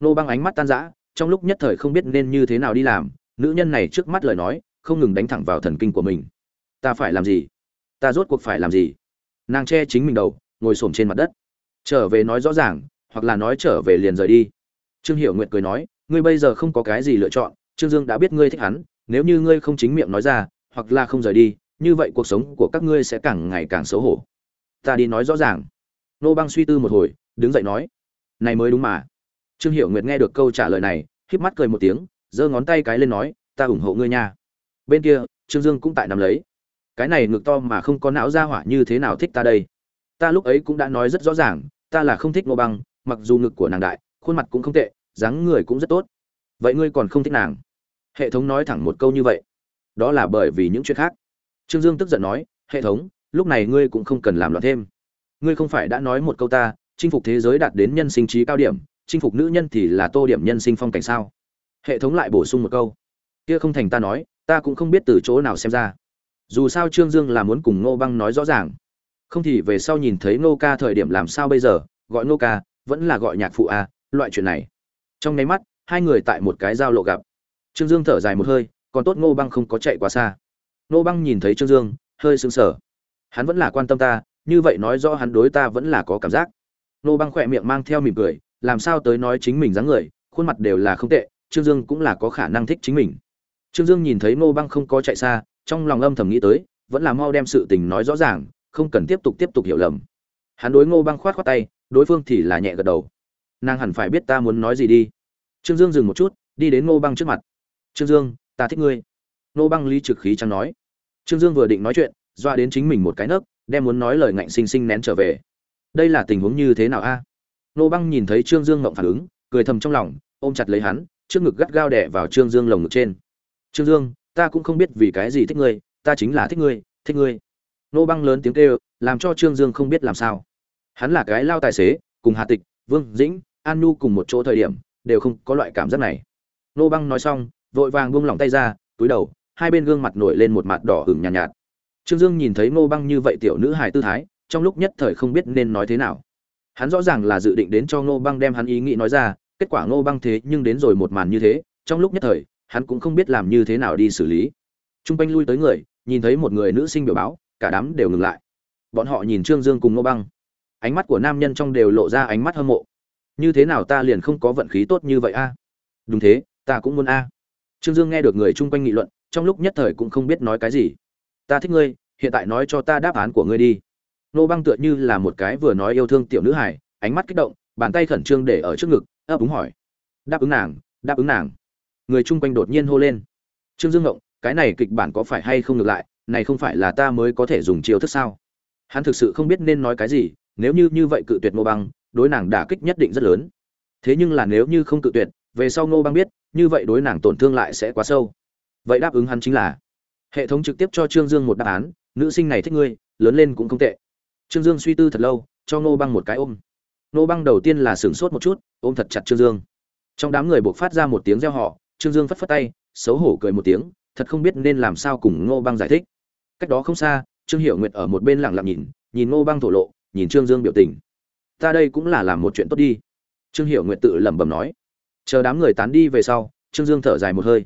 Ngô băng ánh mắt tan rã, trong lúc nhất thời không biết nên như thế nào đi làm, nữ nhân này trước mắt lời nói, không ngừng đánh thẳng vào thần kinh của mình. Ta phải làm gì? Ta rốt cuộc phải làm gì? Nàng che chính mình đầu, ngồi xổm trên mặt đất. Trở về nói rõ ràng, hoặc là nói trở về liền rời đi. Trương hiểu nguyệt cười nói, ngươi bây giờ không có cái gì lựa chọn, trương dương đã biết ngươi thích hắn, nếu như ngươi không chính miệng nói ra, hoặc là không rời đi, như vậy cuộc sống của các ngươi sẽ càng ngày càng xấu hổ ta đi nói rõ ràng. Nô băng suy tư một hồi, đứng dậy nói, này mới đúng mà. Trương hiểu nguyệt nghe được câu trả lời này, híp mắt cười một tiếng, giơ ngón tay cái lên nói, ta ủng hộ ngươi nha. Bên kia, trương dương cũng tại nằm lấy. Cái này ngực to mà không có não ra hỏa như thế nào thích ta đây? Ta lúc ấy cũng đã nói rất rõ ràng, ta là không thích ngô băng mặc dù ngực của nàng đại, khuôn mặt cũng không tệ, dáng người cũng rất tốt. Vậy ngươi còn không thích nàng? Hệ thống nói thẳng một câu như vậy. Đó là bởi vì những chuyện khác. Trương dương tức giận nói, hệ thống lúc này ngươi cũng không cần làm loạn thêm. Ngươi không phải đã nói một câu ta, chinh phục thế giới đạt đến nhân sinh trí cao điểm, chinh phục nữ nhân thì là tô điểm nhân sinh phong cảnh sao? Hệ thống lại bổ sung một câu. Kia không thành ta nói, ta cũng không biết từ chỗ nào xem ra. Dù sao trương dương là muốn cùng ngô băng nói rõ ràng. Không thì về sau nhìn thấy ngô ca thời điểm làm sao bây giờ, gọi ngô ca, vẫn là gọi nhạc phụ a, loại chuyện này. Trong nháy mắt, hai người tại một cái giao lộ gặp. Trương dương thở dài một hơi, còn tốt ngô băng không có chạy quá xa. Ngô băng nhìn thấy trương dương, hơi sững sờ hắn vẫn là quan tâm ta, như vậy nói rõ hắn đối ta vẫn là có cảm giác. Ngô băng khỏe miệng mang theo mỉm cười, làm sao tới nói chính mình dáng người, khuôn mặt đều là không tệ, trương dương cũng là có khả năng thích chính mình. Trương dương nhìn thấy ngô băng không có chạy xa, trong lòng âm thầm nghĩ tới, vẫn là mau đem sự tình nói rõ ràng, không cần tiếp tục tiếp tục hiểu lầm. Hắn đối ngô băng khoát khoát tay, đối phương thì là nhẹ gật đầu. Nàng hẳn phải biết ta muốn nói gì đi. Trương dương dừng một chút, đi đến ngô băng trước mặt. Trương dương, ta thích ngươi. Ngô băng ly trực khí chẳng nói. Trương dương vừa định nói chuyện doa đến chính mình một cái nấc đem muốn nói lời ngạnh xinh xinh nén trở về. Đây là tình huống như thế nào a? À? băng nhìn thấy trương dương ngậm phản ứng cười thầm trong lòng ôm chặt lấy hắn trước ngực gắt gao đẻ vào trương dương lồng ngực trên. Trương dương ta cũng không biết vì cái gì thích ngươi ta chính là thích ngươi thích ngươi. Nô băng lớn tiếng kêu làm cho trương dương không biết làm sao. Hắn là cái lao tài xế cùng hà tịch vương dĩnh an nu cùng một chỗ thời điểm đều không có loại cảm giác này. Nô băng nói xong vội vàng buông lỏng tay ra túi đầu hai bên gương mặt nổi lên một mặt đỏ hửng nhàn nhạt, nhạt trương dương nhìn thấy Ngô băng như vậy tiểu nữ hài tư thái, trong lúc nhất thời không biết nên nói thế nào. Hắn rõ ràng là dự định đến cho Ngô băng đem hắn ý nghĩ nói ra, kết quả Ngô băng thế nhưng đến rồi một màn như thế, trong lúc nhất thời, hắn cũng không biết làm như thế nào đi xử lý. Trung quanh lui tới người, nhìn thấy một người nữ sinh biểu báo, cả đám đều ngừng lại. Bọn họ nhìn trương dương cùng Ngô băng. Ánh mắt của nam nhân trong đều lộ ra ánh mắt hâm mộ. Như thế nào ta liền không có vận khí tốt như vậy a? Đúng thế, ta cũng muốn a. Trương dương nghe được người chung quanh nghị luận, trong lúc nhất thời cũng không biết nói cái gì ta thích ngươi, hiện tại nói cho ta đáp án của ngươi đi. Nô băng tựa như là một cái vừa nói yêu thương tiểu nữ hải ánh mắt kích động, bàn tay khẩn trương để ở trước ngực, ấp úng hỏi. Đáp ứng nàng, đáp ứng nàng. Người chung quanh đột nhiên hô lên. Trương dương ngộng, cái này kịch bản có phải hay không ngược lại, này không phải là ta mới có thể dùng chiêu thức sao? Hắn thực sự không biết nên nói cái gì, nếu như như vậy cự tuyệt ngô băng, đối nàng đả kích nhất định rất lớn. Thế nhưng là nếu như không cự tuyệt, về sau ngô băng biết, như vậy đối nàng tổn thương lại sẽ quá sâu. Vậy đáp ứng hắn chính là hệ thống trực tiếp cho trương dương một đáp án, nữ sinh này thích ngươi, lớn lên cũng không tệ. Trương dương suy tư thật lâu, cho ngô băng một cái ôm. Ngô băng đầu tiên là sửng sốt một chút, ôm thật chặt trương dương. Trong đám người buộc phát ra một tiếng reo họ trương dương phất phất tay, xấu hổ cười một tiếng, thật không biết nên làm sao cùng ngô băng giải thích. Cách đó không xa, trương hiệu nguyệt ở một bên lặng lặng nhìn nhìn ngô băng thổ lộ, nhìn trương dương biểu tình. Ta đây cũng là làm một chuyện tốt đi. Trương hiệu nguyệt tự lẩm bẩm nói. Chờ đám người tán đi về sau, trương dương thở dài một hơi.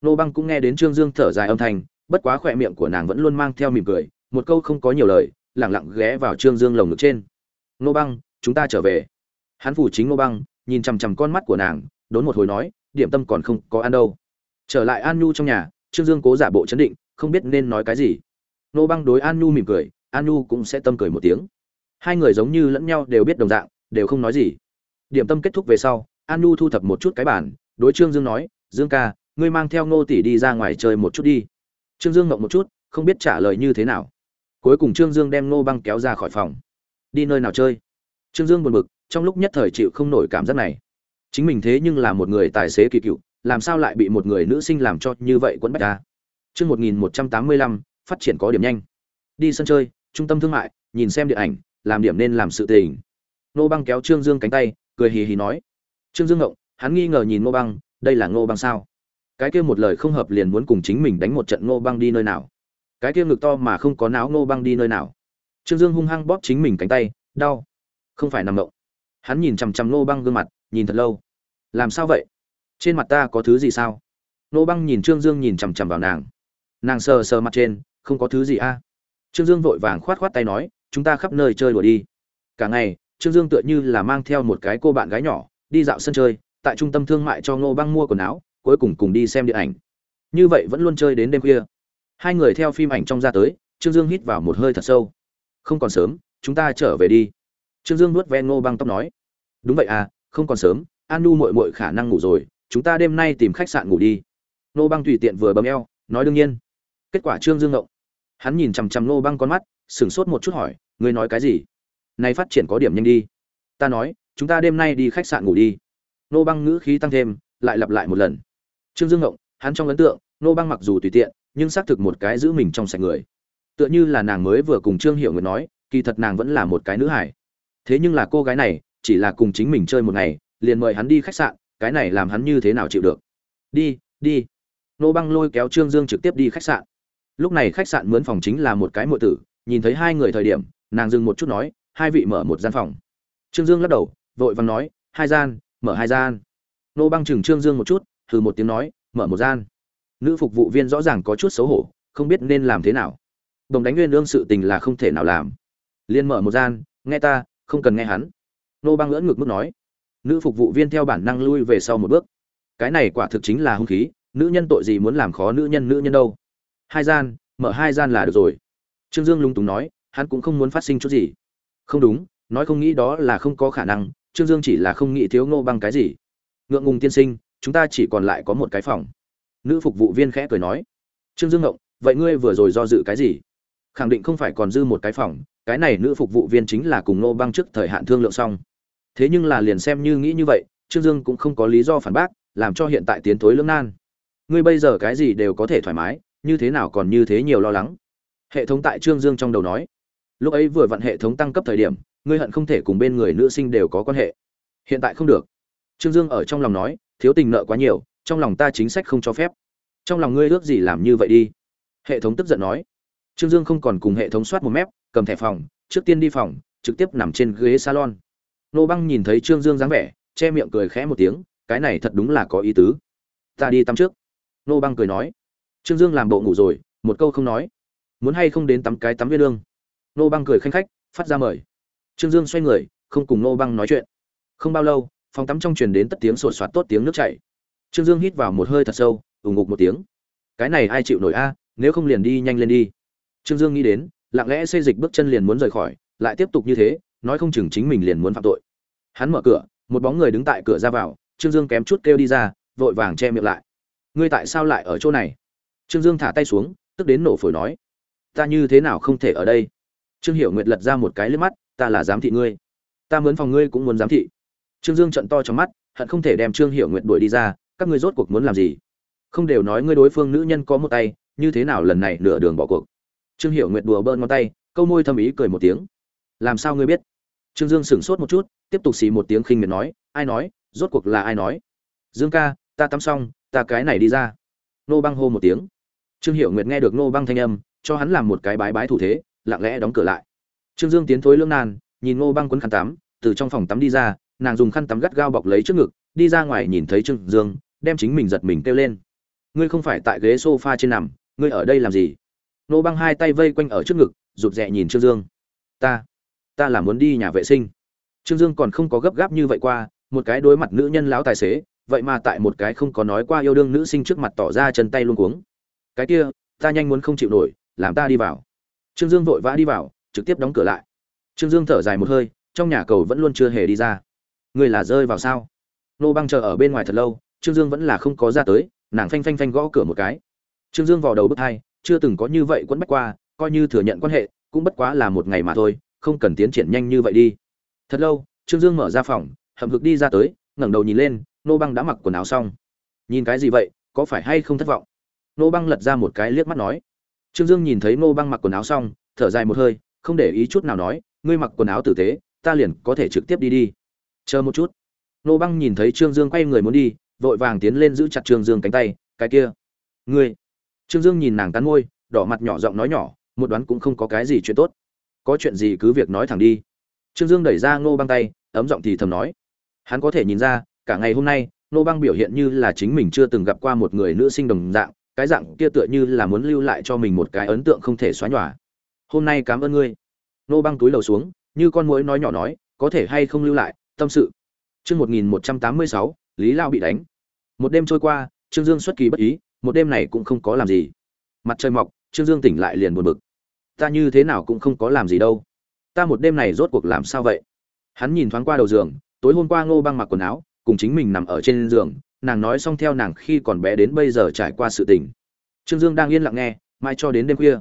Ngô băng cũng nghe đến trương dương thở dài âm thanh bất quá khỏe miệng của nàng vẫn luôn mang theo mỉm cười, một câu không có nhiều lời, lẳng lặng ghé vào trương dương lồng ngực trên. Ngô băng, chúng ta trở về. Hắn phủ chính ngô băng, nhìn chằm chằm con mắt của nàng, đốn một hồi nói, điểm tâm còn không có ăn đâu. Trở lại an nhu trong nhà, trương dương cố giả bộ chấn định, không biết nên nói cái gì. Nô băng đối an nhu mỉm cười, an nhu cũng sẽ tâm cười một tiếng. Hai người giống như lẫn nhau đều biết đồng dạng, đều không nói gì. Điểm tâm kết thúc về sau, an nhu thu thập một chút cái bản đối trương dương nói, dương ca, ngươi mang theo ngô tỷ đi ra ngoài chơi một chút đi trương dương ngậm một chút, không biết trả lời như thế nào. Cuối cùng trương dương đem ngô băng kéo ra khỏi phòng. Đi nơi nào chơi? Trương dương buồn bực, trong lúc nhất thời chịu không nổi cảm giác này. Chính mình thế nhưng là một người tài xế kỳ cựu, làm sao lại bị một người nữ sinh làm cho như vậy quấn bách ta chương một nghìn một trăm tám mươi lăm, phát triển có điểm nhanh. Đi sân chơi, trung tâm thương mại, nhìn xem điện ảnh, làm điểm nên làm sự tình. Nô băng kéo trương dương cánh tay, cười hì hì nói. Trương dương ngộng hắn nghi ngờ nhìn ngô băng, đây là ngô băng sao? Cái kia một lời không hợp liền muốn cùng chính mình đánh một trận ngô băng đi nơi nào? Cái kia ngực to mà không có não nô băng đi nơi nào? Trương dương hung hăng bóp chính mình cánh tay, đau. Không phải nằm động. Hắn nhìn chằm chằm nô băng gương mặt, nhìn thật lâu. Làm sao vậy? Trên mặt ta có thứ gì sao? Nô băng nhìn trương dương nhìn chằm chằm vào nàng. Nàng sờ sờ mặt trên, không có thứ gì a. Trương dương vội vàng khoát khoát tay nói, chúng ta khắp nơi chơi đùa đi. Cả ngày, trương dương tựa như là mang theo một cái cô bạn gái nhỏ, đi dạo sân chơi, tại trung tâm thương mại cho ngô băng mua quần áo cuối cùng cùng đi xem điện ảnh. Như vậy vẫn luôn chơi đến đêm khuya. Hai người theo phim ảnh trong ra tới, trương dương hít vào một hơi thật sâu. Không còn sớm, chúng ta trở về đi. Trương dương nuốt ven ngô băng tóc nói. Đúng vậy à không còn sớm an nu mội mội khả năng ngủ rồi, chúng ta đêm nay tìm khách sạn ngủ đi. Ngô băng tùy tiện vừa bấm eo, nói đương nhiên. Kết quả trương dương ngộng. Hắn nhìn chằm chằm ngô băng con mắt, sửng sốt một chút hỏi, ngươi nói cái gì? Nay phát triển có điểm nhanh đi. Ta nói, chúng ta đêm nay đi khách sạn ngủ đi. Nô băng ngữ khí tăng thêm, lại lặp lại một lần trương dương ngộng, hắn trong ấn tượng, nô băng mặc dù tùy tiện, nhưng xác thực một cái giữ mình trong sạch người. Tựa như là nàng mới vừa cùng trương hiệu nguyệt nói, kỳ thật nàng vẫn là một cái nữ hải thế nhưng là cô gái này, chỉ là cùng chính mình chơi một ngày, liền mời hắn đi khách sạn, cái này làm hắn như thế nào chịu được? Đi đi. Nô băng lôi kéo trương dương trực tiếp đi khách sạn. Lúc này khách sạn mướn phòng chính là một cái muội tử, nhìn thấy hai người thời điểm, nàng dừng một chút nói, hai vị mở một gian phòng. Trương dương lắc đầu, vội vàng nói, hai gian, mở hai gian. Nô băng chừng trương dương một chút hừ một tiếng nói, mở một gian. Nữ phục vụ viên rõ ràng có chút xấu hổ, không biết nên làm thế nào. Đồng đánh nguyên lương sự tình là không thể nào làm. Liên mở một gian, nghe ta, không cần nghe hắn. Nô băng ngỡ ngược mức nói. Nữ phục vụ viên theo bản năng lui về sau một bước. Cái này quả thực chính là hung khí, nữ nhân tội gì muốn làm khó nữ nhân nữ nhân đâu. Hai gian, mở hai gian là được rồi. Trương dương lúng túng nói, hắn cũng không muốn phát sinh chút gì. Không đúng, nói không nghĩ đó là không có khả năng, trương dương chỉ là không nghĩ thiếu ngô băng cái gì. Ngượng ngùng tiên sinh chúng ta chỉ còn lại có một cái phòng. Nữ phục vụ viên khẽ cười nói, trương dương ngộng, vậy ngươi vừa rồi do dự cái gì? Khẳng định không phải còn dư một cái phòng, cái này nữ phục vụ viên chính là cùng nô băng trước thời hạn thương lượng xong. Thế nhưng là liền xem như nghĩ như vậy, trương dương cũng không có lý do phản bác, làm cho hiện tại tiến thối lưỡng nan. Ngươi bây giờ cái gì đều có thể thoải mái, như thế nào còn như thế nhiều lo lắng? Hệ thống tại trương dương trong đầu nói, lúc ấy vừa vặn hệ thống tăng cấp thời điểm, ngươi hận không thể cùng bên người nữ sinh đều có quan hệ. Hiện tại không được. Trương dương ở trong lòng nói thiếu tình nợ quá nhiều, trong lòng ta chính sách không cho phép. Trong lòng ngươi ước gì làm như vậy đi. Hệ thống tức giận nói. Trương dương không còn cùng hệ thống soát một mép, cầm thẻ phòng, trước tiên đi phòng, trực tiếp nằm trên ghế salon. Nô băng nhìn thấy trương dương dáng vẻ, che miệng cười khẽ một tiếng, cái này thật đúng là có ý tứ. Ta đi tắm trước. Nô băng cười nói. Trương dương làm bộ ngủ rồi, một câu không nói. Muốn hay không đến tắm cái tắm viên lương? Nô băng cười khanh khách, phát ra mời. Trương dương xoay người, không cùng nô băng nói chuyện. Không bao lâu phòng tắm trong truyền đến tất tiếng sột soạt tốt tiếng nước chảy. Trương dương hít vào một hơi thật sâu ủng ngục một tiếng. Cái này ai chịu nổi a, nếu không liền đi nhanh lên đi. Trương dương nghĩ đến, lặng lẽ xây dịch bước chân liền muốn rời khỏi, lại tiếp tục như thế, nói không chừng chính mình liền muốn phạm tội. Hắn mở cửa, một bóng người đứng tại cửa ra vào, trương dương kém chút kêu đi ra, vội vàng che miệng lại. Ngươi tại sao lại ở chỗ này? Trương dương thả tay xuống, tức đến nổ phổi nói. Ta như thế nào không thể ở đây? Trương hiểu nguyệt lật ra một cái liếc mắt, ta là giám thị ngươi. Ta mướn phòng ngươi cũng muốn giám thị trương dương trận to trong mắt, hận không thể đem trương hiểu nguyệt đuổi đi ra, các ngươi rốt cuộc muốn làm gì? Không đều nói ngươi đối phương nữ nhân có một tay, như thế nào lần này nửa đường bỏ cuộc? Trương hiểu nguyệt đùa bỡn ngón tay, câu môi thâm ý cười một tiếng. Làm sao ngươi biết? Trương dương sửng sốt một chút, tiếp tục xì một tiếng khinh miệt nói, ai nói, rốt cuộc là ai nói? Dương ca, ta tắm xong, ta cái này đi ra. Nô băng hô một tiếng. Trương hiểu nguyệt nghe được nô băng thanh âm, cho hắn làm một cái bái bái thủ thế, lặng lẽ đóng cửa lại. Trương dương tiến thối lưỡng nan nhìn ngô băng quấn khăn tắm, từ trong phòng tắm đi ra nàng dùng khăn tắm gắt gao bọc lấy trước ngực, đi ra ngoài nhìn thấy trương dương, đem chính mình giật mình kêu lên. Ngươi không phải tại ghế sofa trên nằm, ngươi ở đây làm gì? Nô băng hai tay vây quanh ở trước ngực, rụt rè nhìn trương dương. Ta ta là muốn đi nhà vệ sinh. Trương dương còn không có gấp gáp như vậy qua, một cái đối mặt nữ nhân lão tài xế, vậy mà tại một cái không có nói qua yêu đương nữ sinh trước mặt tỏ ra chân tay luôn cuống. Cái kia, ta nhanh muốn không chịu nổi, làm ta đi vào. Trương dương vội vã đi vào, trực tiếp đóng cửa lại. Trương dương thở dài một hơi, trong nhà cầu vẫn luôn chưa hề đi ra người là rơi vào sao? Nô băng chờ ở bên ngoài thật lâu, trương dương vẫn là không có ra tới, nàng phanh phanh phanh gõ cửa một cái. Trương dương vào đầu bước hai, chưa từng có như vậy quẫn bách qua, coi như thừa nhận quan hệ, cũng bất quá là một ngày mà thôi, không cần tiến triển nhanh như vậy đi. Thật lâu, trương dương mở ra phòng, hậm hực đi ra tới, ngẩng đầu nhìn lên, nô băng đã mặc quần áo xong. Nhìn cái gì vậy, có phải hay không thất vọng? Nô băng lật ra một cái liếc mắt nói. Trương dương nhìn thấy nô băng mặc quần áo xong, thở dài một hơi, không để ý chút nào nói, ngươi mặc quần áo tử tế, ta liền có thể trực tiếp đi đi chờ một chút. Nô băng nhìn thấy trương dương quay người muốn đi, vội vàng tiến lên giữ chặt trương dương cánh tay, cái kia, ngươi. Trương dương nhìn nàng cắn môi, đỏ mặt nhỏ giọng nói nhỏ, một đoán cũng không có cái gì chuyện tốt. Có chuyện gì cứ việc nói thẳng đi. Trương dương đẩy ra ngô băng tay, ấm giọng thì thầm nói. Hắn có thể nhìn ra, cả ngày hôm nay ngô băng biểu hiện như là chính mình chưa từng gặp qua một người nữ sinh đồng dạng, cái dạng kia tựa như là muốn lưu lại cho mình một cái ấn tượng không thể xóa nhòa. Hôm nay cảm ơn ngươi. Ngô băng túi lầu xuống, như con muỗi nói nhỏ nói, có thể hay không lưu lại tâm sự. Chương một nghìn một trăm tám mươi sáu, lý lao bị đánh. Một đêm trôi qua, trương dương xuất kỳ bất ý, một đêm này cũng không có làm gì. Mặt trời mọc, trương dương tỉnh lại liền buồn bực. Ta như thế nào cũng không có làm gì đâu. Ta một đêm này rốt cuộc làm sao vậy? Hắn nhìn thoáng qua đầu giường, tối hôm qua ngô băng mặc quần áo, cùng chính mình nằm ở trên giường, nàng nói xong theo nàng khi còn bé đến bây giờ trải qua sự tình. Trương dương đang yên lặng nghe mai cho đến đêm khuya.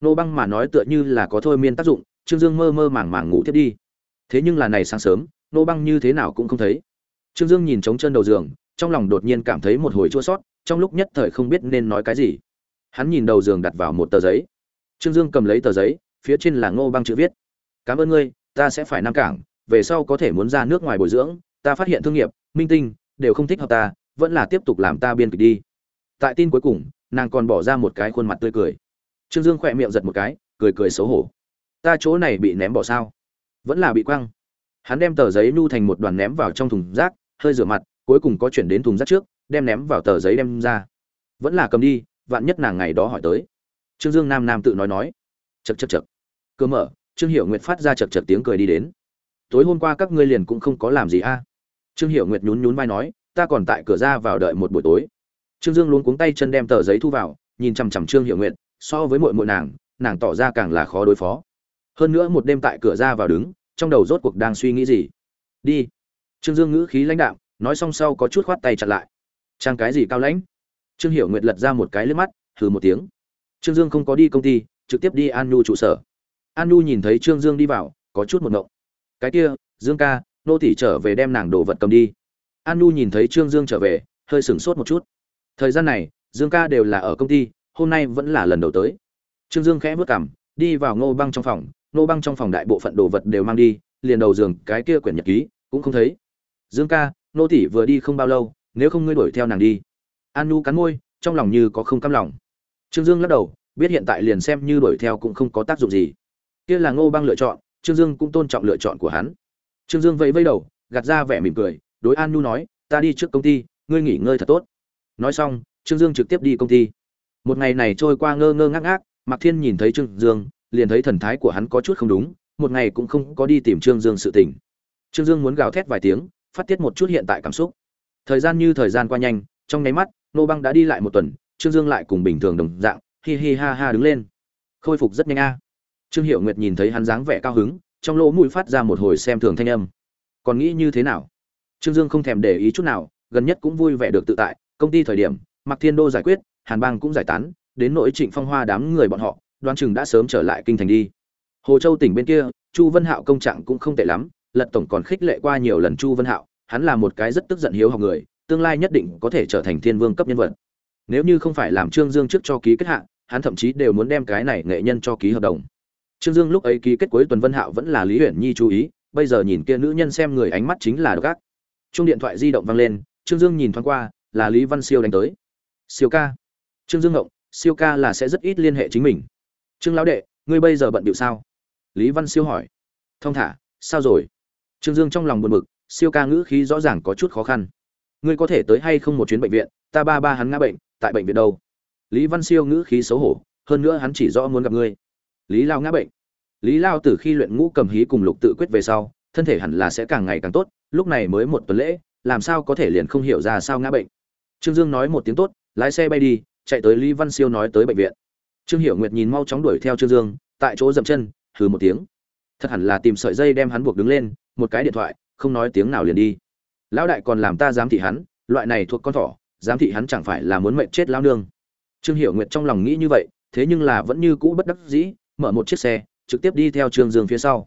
Ngô băng mà nói tựa như là có thôi miên tác dụng, trương dương mơ mơ màng màng ngủ tiếp đi. Thế nhưng là này sáng sớm ngô băng như thế nào cũng không thấy. Trương dương nhìn trống chân đầu giường, trong lòng đột nhiên cảm thấy một hồi chua sót, trong lúc nhất thời không biết nên nói cái gì. Hắn nhìn đầu giường đặt vào một tờ giấy. Trương dương cầm lấy tờ giấy, phía trên là ngô băng chữ viết. Cảm ơn ngươi, ta sẽ phải nam cảng, về sau có thể muốn ra nước ngoài bồi dưỡng, ta phát hiện thương nghiệp, minh tinh, đều không thích hợp ta, vẫn là tiếp tục làm ta biên kịch đi. Tại tin cuối cùng, nàng còn bỏ ra một cái khuôn mặt tươi cười. Trương dương khỏe miệng giật một cái, cười cười xấu hổ. Ta chỗ này bị ném bỏ sao? Vẫn là bị quăng hắn đem tờ giấy nu thành một đoàn ném vào trong thùng rác, hơi rửa mặt, cuối cùng có chuyển đến thùng rác trước, đem ném vào tờ giấy đem ra. Vẫn là cầm đi, vạn nhất nàng ngày đó hỏi tới. Trương dương nam nam tự nói nói. Chật chật chật cơ mở, trương hiểu nguyệt phát ra chật chật tiếng cười đi đến. Tối hôm qua các ngươi liền cũng không có làm gì a. Trương hiểu nguyệt nhún nhún vai nói, ta còn tại cửa ra vào đợi một buổi tối. Trương dương luống cuống tay chân đem tờ giấy thu vào, nhìn chằm chằm trương hiểu nguyệt, so với mội mội nàng nàng tỏ ra càng là khó đối phó. Hơn nữa một đêm tại cửa ra vào đứng trong đầu rốt cuộc đang suy nghĩ gì. Đi. Trương dương ngữ khí lãnh đạo nói xong sau có chút khoát tay chặt lại. Trang cái gì cao lãnh? Trương hiểu nguyệt lật ra một cái lên mắt, hừ một tiếng. Trương dương không có đi công ty, trực tiếp đi an nu trụ sở. An nu nhìn thấy trương dương đi vào, có chút một ngộng. Cái kia, dương ca, nô tỷ trở về đem nàng đồ vật cầm đi. An nu nhìn thấy trương dương trở về, hơi sửng sốt một chút. Thời gian này, dương ca đều là ở công ty, hôm nay vẫn là lần đầu tới. Trương dương khẽ vớt cảm đi vào ngô băng trong phòng Nô băng trong phòng đại bộ phận đồ vật đều mang đi, liền đầu giường, cái kia quyển nhật ký, cũng không thấy. Dương ca, nô tỷ vừa đi không bao lâu, nếu không ngươi đuổi theo nàng đi. An nu cắn môi, trong lòng như có không cam lòng. Trương dương lắc đầu, biết hiện tại liền xem như đuổi theo cũng không có tác dụng gì. Kia là ngô băng lựa chọn, trương dương cũng tôn trọng lựa chọn của hắn. Trương dương vẫy vẫy đầu, gạt ra vẻ mỉm cười, đối an nu nói, ta đi trước công ty, ngươi nghỉ ngơi thật tốt. Nói xong, trương dương trực tiếp đi công ty. Một ngày này trôi qua ngơ ngơ ngác ngác, mạc thiên nhìn thấy trương dương liền thấy thần thái của hắn có chút không đúng, một ngày cũng không có đi tìm trương dương sự tình. Trương dương muốn gào thét vài tiếng, phát tiết một chút hiện tại cảm xúc. Thời gian như thời gian qua nhanh, trong nháy mắt, nô băng đã đi lại một tuần, trương dương lại cùng bình thường đồng dạng, hi hi ha ha đứng lên. Khôi phục rất nhanh a. Trương hiệu nguyệt nhìn thấy hắn dáng vẻ cao hứng, trong lỗ mũi phát ra một hồi xem thường thanh âm. Còn nghĩ như thế nào? Trương dương không thèm để ý chút nào, gần nhất cũng vui vẻ được tự tại, công ty thời điểm mặc thiên đô giải quyết, hàn bang cũng giải tán, đến nỗi trịnh phong hoa đám người bọn họ đoán chừng đã sớm trở lại kinh thành đi. Hồ châu tỉnh bên kia, chu vân hạo công trạng cũng không tệ lắm, lật tổng còn khích lệ qua nhiều lần chu vân hạo, hắn là một cái rất tức giận hiếu học người, tương lai nhất định có thể trở thành thiên vương cấp nhân vật. Nếu như không phải làm trương dương trước cho ký kết hạ, hắn thậm chí đều muốn đem cái này nghệ nhân cho ký hợp đồng. Trương dương lúc ấy ký kết cuối tuần vân hạo vẫn là lý huyền nhi chú ý, bây giờ nhìn kia nữ nhân xem người ánh mắt chính là độc ác. Chuông điện thoại di động vang lên, trương dương nhìn thoáng qua, là lý văn siêu đánh tới. Siêu ca. Trương dương ngộng, siêu ca là sẽ rất ít liên hệ chính mình trương lão đệ, ngươi bây giờ bận điệu sao? Lý văn siêu hỏi. Thông thả, sao rồi? Trương dương trong lòng buồn bực, siêu ca ngữ khí rõ ràng có chút khó khăn. Ngươi có thể tới hay không một chuyến bệnh viện? Ta ba ba hắn ngã bệnh, tại bệnh viện đâu? Lý văn siêu ngữ khí xấu hổ, hơn nữa hắn chỉ rõ muốn gặp ngươi. Lý lao ngã bệnh. Lý lao từ khi luyện ngũ cầm hí cùng lục tự quyết về sau, thân thể hẳn là sẽ càng ngày càng tốt, lúc này mới một tuần lễ, làm sao có thể liền không hiểu ra sao ngã bệnh. Trương dương nói một tiếng tốt, lái xe bay đi, chạy tới lý văn siêu nói tới bệnh viện trương hiểu nguyệt nhìn mau chóng đuổi theo trương dương, tại chỗ dậm chân, hừ một tiếng. Thật hẳn là tìm sợi dây đem hắn buộc đứng lên, một cái điện thoại, không nói tiếng nào liền đi. Lão đại còn làm ta giám thị hắn, loại này thuộc con thỏ, giám thị hắn chẳng phải là muốn mệnh chết lão nương. Trương hiểu nguyệt trong lòng nghĩ như vậy, thế nhưng là vẫn như cũ bất đắc dĩ, mở một chiếc xe, trực tiếp đi theo trương dương phía sau.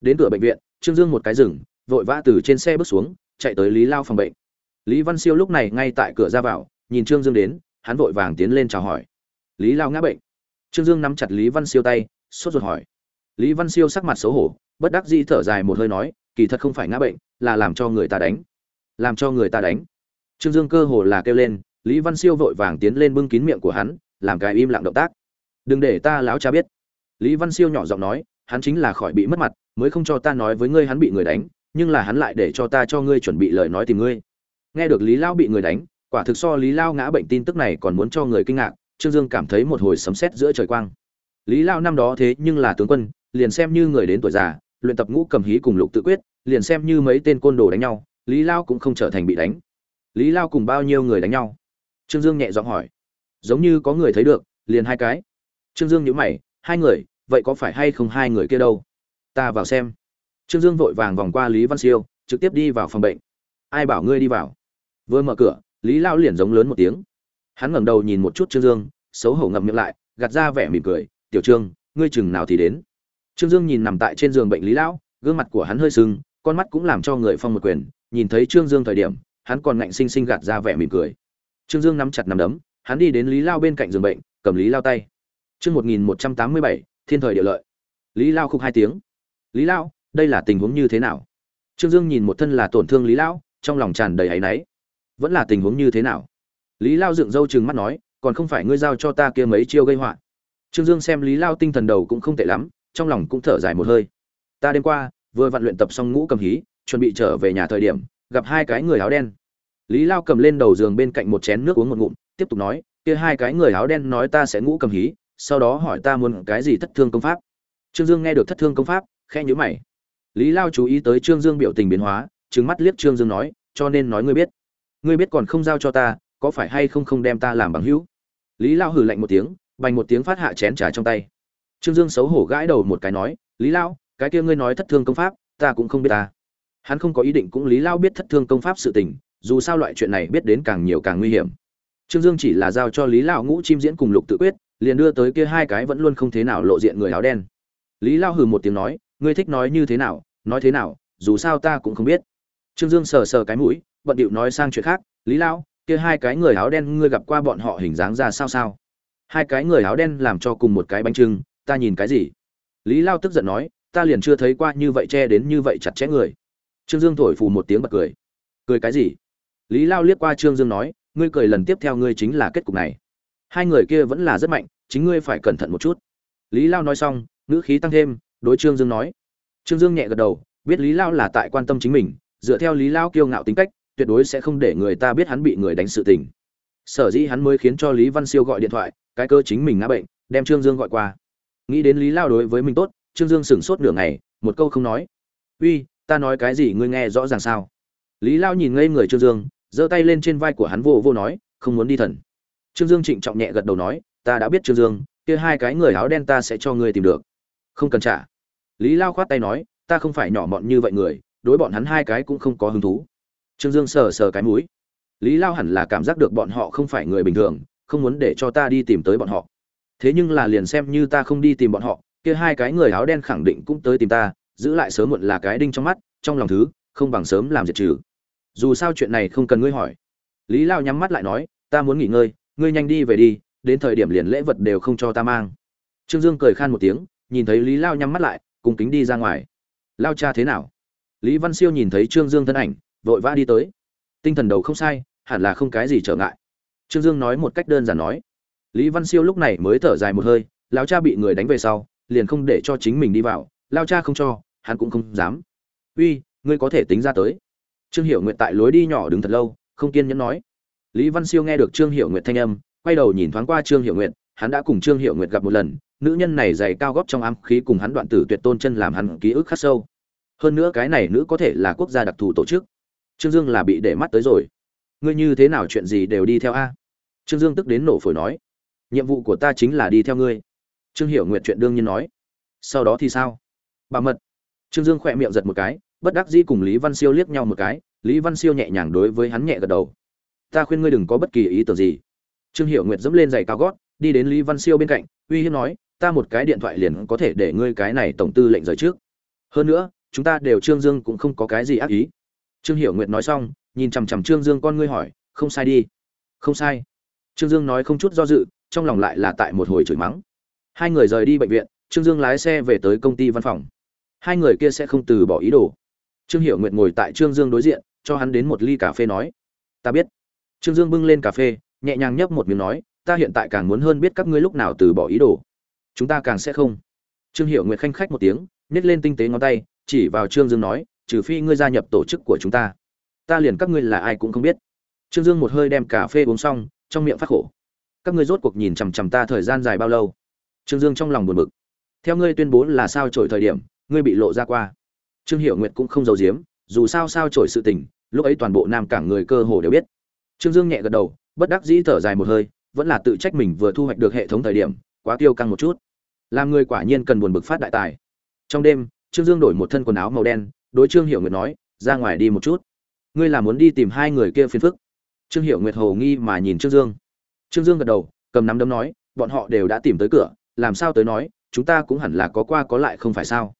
Đến cửa bệnh viện, trương dương một cái rừng vội vã từ trên xe bước xuống, chạy tới lý lao phòng bệnh. Lý văn siêu lúc này ngay tại cửa ra vào, nhìn trương dương đến, hắn vội vàng tiến lên chào hỏi. Lý lao ngã bệnh trương dương nắm chặt lý văn siêu tay, sốt ruột hỏi. Lý văn siêu sắc mặt xấu hổ, bất đắc dĩ thở dài một hơi nói, kỳ thật không phải ngã bệnh, là làm cho người ta đánh. Làm cho người ta đánh. Trương dương cơ hồ là kêu lên, lý văn siêu vội vàng tiến lên bưng kín miệng của hắn, làm cái im lặng động tác. Đừng để ta láo cha biết. Lý văn siêu nhỏ giọng nói, hắn chính là khỏi bị mất mặt, mới không cho ta nói với ngươi hắn bị người đánh, nhưng là hắn lại để cho ta cho ngươi chuẩn bị lời nói tìm ngươi. Nghe được lý lao bị người đánh, quả thực so lý lao ngã bệnh tin tức này còn muốn cho người kinh ngạc trương dương cảm thấy một hồi sấm sét giữa trời quang. Lý lao năm đó thế nhưng là tướng quân, liền xem như người đến tuổi già, luyện tập ngũ cầm hí cùng lục tự quyết, liền xem như mấy tên côn đồ đánh nhau, lý lao cũng không trở thành bị đánh. Lý lao cùng bao nhiêu người đánh nhau? Trương dương nhẹ giọng hỏi. Giống như có người thấy được, liền hai cái. Trương dương nhíu mày, hai người, vậy có phải hay không hai người kia đâu? Ta vào xem. Trương dương vội vàng vòng qua lý văn siêu, trực tiếp đi vào phòng bệnh. Ai bảo ngươi đi vào? Vừa mở cửa, lý lao liền giống lớn một tiếng hắn ngẩng đầu nhìn một chút trương dương, xấu hổ ngậm miệng lại, gạt ra vẻ mỉm cười, tiểu trương, ngươi chừng nào thì đến? Trương dương nhìn nằm tại trên giường bệnh lý lão, gương mặt của hắn hơi sưng, con mắt cũng làm cho người phong một quyền, nhìn thấy trương dương thời điểm, hắn còn ngạnh sinh sinh gạt ra vẻ mỉm cười. Trương dương nắm chặt nằm đấm, hắn đi đến lý lao bên cạnh giường bệnh, cầm lý lao tay. Chương một nghìn một trăm tám mươi bảy, thiên thời địa lợi. Lý lao khúc hai tiếng. Lý lao đây là tình huống như thế nào? Trương dương nhìn một thân là tổn thương lý lão, trong lòng tràn đầy áy náy. Vẫn là tình huống như thế nào? Lý lao dựng râu chừng mắt nói, còn không phải ngươi giao cho ta kia mấy chiêu gây họa. Trương dương xem lý lao tinh thần đầu cũng không tệ lắm, trong lòng cũng thở dài một hơi. Ta đêm qua, vừa vặn luyện tập xong ngũ cầm hí, chuẩn bị trở về nhà thời điểm, gặp hai cái người áo đen. Lý lao cầm lên đầu giường bên cạnh một chén nước uống một ngụm, tiếp tục nói, kia hai cái người áo đen nói ta sẽ ngũ cầm hí, sau đó hỏi ta muốn cái gì thất thương công pháp. Trương dương nghe được thất thương công pháp khe nhữ mày. Lý lao chú ý tới trương dương biểu tình biến hóa, trừng mắt liếc trương dương nói, cho nên nói ngươi biết. Ngươi biết còn không giao cho ta có phải hay không không đem ta làm bằng hữu? Lý lao hừ lạnh một tiếng, bành một tiếng phát hạ chén trà trong tay. Trương dương xấu hổ gãi đầu một cái nói, lý lao, cái kia ngươi nói thất thương công pháp, ta cũng không biết ta. Hắn không có ý định cũng lý lao biết thất thương công pháp sự tình, dù sao loại chuyện này biết đến càng nhiều càng nguy hiểm. Trương dương chỉ là giao cho lý lao ngũ chim diễn cùng lục tự quyết, liền đưa tới kia hai cái vẫn luôn không thế nào lộ diện người áo đen. Lý lao hừ một tiếng nói, ngươi thích nói như thế nào, nói thế nào, dù sao ta cũng không biết. Trương dương sờ sờ cái mũi, bận điệu nói sang chuyện khác, lý lao kia hai cái người áo đen ngươi gặp qua bọn họ hình dáng ra sao sao? Hai cái người áo đen làm cho cùng một cái bánh trưng, ta nhìn cái gì? Lý lao tức giận nói, ta liền chưa thấy qua như vậy che đến như vậy chặt chẽ người. Trương dương thổi phù một tiếng bật cười. Cười cái gì? Lý lao liếc qua trương dương nói, ngươi cười lần tiếp theo ngươi chính là kết cục này. Hai người kia vẫn là rất mạnh, chính ngươi phải cẩn thận một chút. Lý lao nói xong, ngữ khí tăng thêm, đối trương dương nói. Trương dương nhẹ gật đầu, biết lý lao là tại quan tâm chính mình, dựa theo lý lao kiêu ngạo tính cách tuyệt đối sẽ không để người ta biết hắn bị người đánh sự tình. Sở dĩ hắn mới khiến cho lý văn siêu gọi điện thoại, cái cơ chính mình ngã bệnh, đem trương dương gọi qua. Nghĩ đến lý lao đối với mình tốt, trương dương sửng sốt nửa ngày, một câu không nói. Uy, ta nói cái gì ngươi nghe rõ ràng sao? Lý lao nhìn ngây người trương dương, giơ tay lên trên vai của hắn vô vô nói, không muốn đi thần. Trương dương trịnh trọng nhẹ gật đầu nói, ta đã biết trương dương, kia hai cái người áo đen ta sẽ cho ngươi tìm được. Không cần trả. Lý lao khoát tay nói, ta không phải nhỏ mọn như vậy người, đối bọn hắn hai cái cũng không có hứng thú trương dương sờ sờ cái mũi. Lý lao hẳn là cảm giác được bọn họ không phải người bình thường, không muốn để cho ta đi tìm tới bọn họ. Thế nhưng là liền xem như ta không đi tìm bọn họ, kia hai cái người áo đen khẳng định cũng tới tìm ta, giữ lại sớm muộn là cái đinh trong mắt, trong lòng thứ, không bằng sớm làm diệt trừ. Dù sao chuyện này không cần ngươi hỏi. Lý lao nhắm mắt lại nói, ta muốn nghỉ ngơi, ngươi nhanh đi về đi, đến thời điểm liền lễ vật đều không cho ta mang. Trương dương cười khan một tiếng, nhìn thấy lý lao nhắm mắt lại, cùng kính đi ra ngoài. Lao cha thế nào? Lý văn siêu nhìn thấy trương dương thân ảnh vội vã đi tới. Tinh thần đầu không sai, hẳn là không cái gì trở ngại. Trương dương nói một cách đơn giản nói. Lý văn siêu lúc này mới thở dài một hơi lao cha bị người đánh về sau, liền không để cho chính mình đi vào lao cha không cho, hắn cũng không dám. Uy, ngươi có thể tính ra tới. Trương hiểu nguyện tại lối đi nhỏ đứng thật lâu, không kiên nhẫn nói. Lý văn siêu nghe được trương hiểu nguyện thanh âm, quay đầu nhìn thoáng qua trương hiểu nguyện hắn đã cùng trương hiểu nguyện gặp một lần, nữ nhân này dày cao góp trong ám khí cùng hắn đoạn tử tuyệt tôn chân làm hắn ký ức khắc sâu. Hơn nữa cái này nữ có thể là quốc gia đặc thù tổ chức trương dương là bị để mắt tới rồi. Ngươi như thế nào chuyện gì đều đi theo a? Trương dương tức đến nổ phổi nói. Nhiệm vụ của ta chính là đi theo ngươi. Trương hiểu nguyện chuyện đương nhiên nói. Sau đó thì sao? Bà mật. Trương dương khỏe miệng giật một cái, bất đắc dĩ cùng lý văn siêu liếc nhau một cái. Lý văn siêu nhẹ nhàng đối với hắn nhẹ gật đầu. Ta khuyên ngươi đừng có bất kỳ ý tưởng gì. Trương hiểu nguyệt dẫm lên giày cao gót, đi đến lý văn siêu bên cạnh, uy hiếp nói, ta một cái điện thoại liền có thể để ngươi cái này tổng tư lệnh rời trước. Hơn nữa, chúng ta đều trương dương cũng không có cái gì ác ý trương hiểu nguyệt nói xong, nhìn chằm chằm trương dương con ngươi hỏi, không sai đi. Không sai. Trương dương nói không chút do dự, trong lòng lại là tại một hồi chửi mắng. Hai người rời đi bệnh viện, trương dương lái xe về tới công ty văn phòng. Hai người kia sẽ không từ bỏ ý đồ. Trương hiểu nguyệt ngồi tại trương dương đối diện, cho hắn đến một ly cà phê nói, ta biết. Trương dương bưng lên cà phê, nhẹ nhàng nhấp một miếng nói, ta hiện tại càng muốn hơn biết các ngươi lúc nào từ bỏ ý đồ. Chúng ta càng sẽ không. Trương Hiểu nguyệt khanh khách một tiếng, nhếch lên tinh tế ngón tay, chỉ vào trương dương nói trừ phi ngươi gia nhập tổ chức của chúng ta. Ta liền các ngươi là ai cũng không biết. Trương dương một hơi đem cà phê uống xong, trong miệng phát khổ. Các ngươi rốt cuộc nhìn chằm chằm ta thời gian dài bao lâu? Trương dương trong lòng buồn bực. Theo ngươi tuyên bố là sao trổi thời điểm, ngươi bị lộ ra qua. Trương hiệu nguyệt cũng không giấu giếm, dù sao sao trổi sự tình, lúc ấy toàn bộ nam cảng người cơ hồ đều biết. Trương dương nhẹ gật đầu, bất đắc dĩ thở dài một hơi, vẫn là tự trách mình vừa thu hoạch được hệ thống thời điểm, quá tiêu căng một chút. Làm người quả nhiên cần buồn bực phát đại tài. Trong đêm, trương dương đổi một thân quần áo màu đen đối trương hiệu nguyệt nói, ra ngoài đi một chút. Ngươi là muốn đi tìm hai người kia phiền phức. Trương hiệu nguyệt hồ nghi mà nhìn trương dương. Trương dương gật đầu, cầm nắm đấm nói, bọn họ đều đã tìm tới cửa, làm sao tới nói, chúng ta cũng hẳn là có qua có lại không phải sao?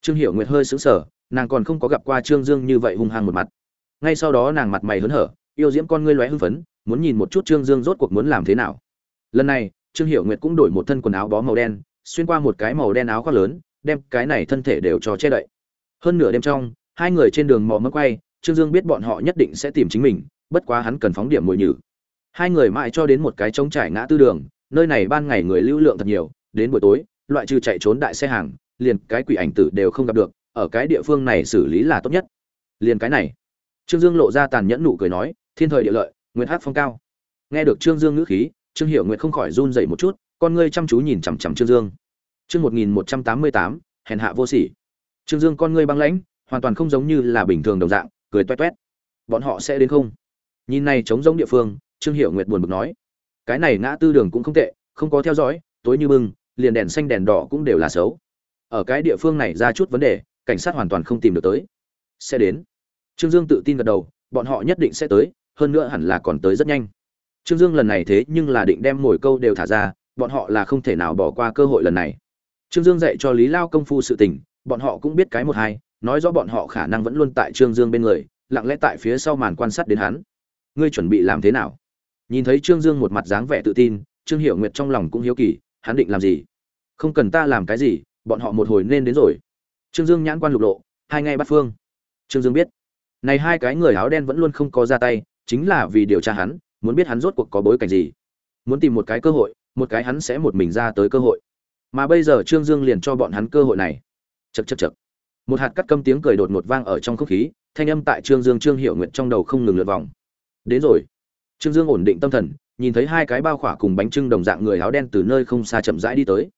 Trương hiệu nguyệt hơi sững sờ, nàng còn không có gặp qua trương dương như vậy hung hăng một mặt. Ngay sau đó nàng mặt mày hớn hở, yêu diễm con ngươi lóe hưng phấn, muốn nhìn một chút trương dương rốt cuộc muốn làm thế nào. Lần này, trương hiệu nguyệt cũng đổi một thân quần áo bó màu đen, xuyên qua một cái màu đen áo khoác lớn, đem cái này thân thể đều cho che đậy hơn nửa đêm trong, hai người trên đường mò mẫm quay, trương dương biết bọn họ nhất định sẽ tìm chính mình, bất quá hắn cần phóng điểm mồi nhử. Hai người mãi cho đến một cái trống trải ngã tư đường, nơi này ban ngày người lưu lượng thật nhiều, đến buổi tối, loại trừ chạy trốn đại xe hàng, liền cái quỷ ảnh tử đều không gặp được, ở cái địa phương này xử lý là tốt nhất. Liền cái này, trương dương lộ ra tàn nhẫn nụ cười nói, thiên thời địa lợi, nguyệt hát phong cao. Nghe được trương dương ngữ khí, trương hiệu nguyệt không khỏi run dậy một chút, con ngươi chăm chú nhìn chằm chằm trương dương. Chương một nghìn một trăm tám mươi tám, hèn hạ vô sỉ trương dương con ngươi băng lãnh, hoàn toàn không giống như là bình thường đồng dạng, cười toét toét. Bọn họ sẽ đến không? Nhìn này chống giống địa phương, trương hiệu nguyệt buồn bực nói. Cái này ngã tư đường cũng không tệ, không có theo dõi, tối như bưng, liền đèn xanh đèn đỏ cũng đều là xấu. Ở cái địa phương này ra chút vấn đề, cảnh sát hoàn toàn không tìm được tới. Sẽ đến. Trương dương tự tin gật đầu, bọn họ nhất định sẽ tới, hơn nữa hẳn là còn tới rất nhanh. Trương dương lần này thế nhưng là định đem mồi câu đều thả ra, bọn họ là không thể nào bỏ qua cơ hội lần này. Trương dương dạy cho lý lao công phu sự tình bọn họ cũng biết cái một hai, nói rõ bọn họ khả năng vẫn luôn tại trương dương bên người, lặng lẽ tại phía sau màn quan sát đến hắn. Ngươi chuẩn bị làm thế nào? Nhìn thấy trương dương một mặt dáng vẻ tự tin, trương hiệu nguyệt trong lòng cũng hiếu kỳ, hắn định làm gì? Không cần ta làm cái gì, bọn họ một hồi nên đến rồi. Trương dương nhãn quan lục lộ, hai ngay bắt phương. Trương dương biết. Này hai cái người áo đen vẫn luôn không có ra tay, chính là vì điều tra hắn, muốn biết hắn rốt cuộc có bối cảnh gì. Muốn tìm một cái cơ hội, một cái hắn sẽ một mình ra tới cơ hội. Mà bây giờ trương dương liền cho bọn hắn cơ hội này chật chật chật. Một hạt cắt câm tiếng cười đột ngột vang ở trong không khí, thanh âm tại trương dương trương hiệu nguyện trong đầu không ngừng lượt vòng. Đến rồi. Trương dương ổn định tâm thần, nhìn thấy hai cái bao khỏa cùng bánh trưng đồng dạng người áo đen từ nơi không xa chậm rãi đi tới.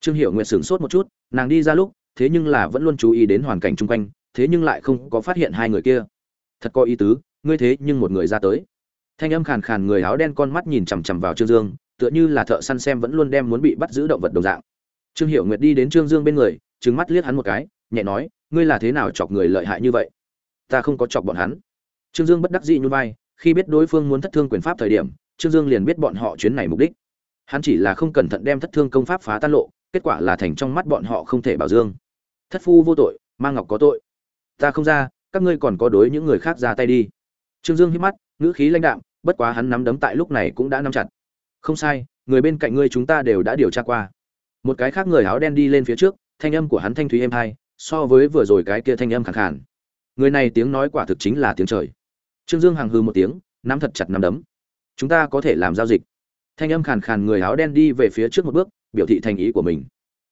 Trương hiệu nguyện sửng sốt một chút, nàng đi ra lúc, thế nhưng là vẫn luôn chú ý đến hoàn cảnh chung quanh, thế nhưng lại không có phát hiện hai người kia. Thật có ý tứ, ngươi thế nhưng một người ra tới. Thanh âm khàn khàn người áo đen con mắt nhìn chằm chằm vào trương dương, tựa như là thợ săn xem vẫn luôn đem muốn bị bắt giữ động vật đồng dạng. Trương hiệu nguyệt đi đến trương dương bên người trừng mắt liếc hắn một cái, nhẹ nói, ngươi là thế nào chọc người lợi hại như vậy? Ta không có chọc bọn hắn. Trương dương bất đắc dĩ nhún vai, khi biết đối phương muốn thất thương quyền pháp thời điểm, trương dương liền biết bọn họ chuyến này mục đích. Hắn chỉ là không cẩn thận đem thất thương công pháp phá tan lộ, kết quả là thành trong mắt bọn họ không thể bảo dương. Thất phu vô tội mang ngọc có tội. Ta không ra, các ngươi còn có đối những người khác ra tay đi. Trương dương hít mắt, ngữ khí lãnh đạm, bất quá hắn nắm đấm tại lúc này cũng đã nắm chặt. Không sai, người bên cạnh ngươi chúng ta đều đã điều tra qua. Một cái khác người áo đen đi lên phía trước thanh âm của hắn thanh thúy êm hai, so với vừa rồi cái kia thanh âm khẳng khàn. Người này tiếng nói quả thực chính là tiếng trời. Trương dương hàng hư một tiếng, nắm thật chặt nắm đấm. Chúng ta có thể làm giao dịch. Thanh âm khàn khàn người áo đen đi về phía trước một bước, biểu thị thành ý của mình.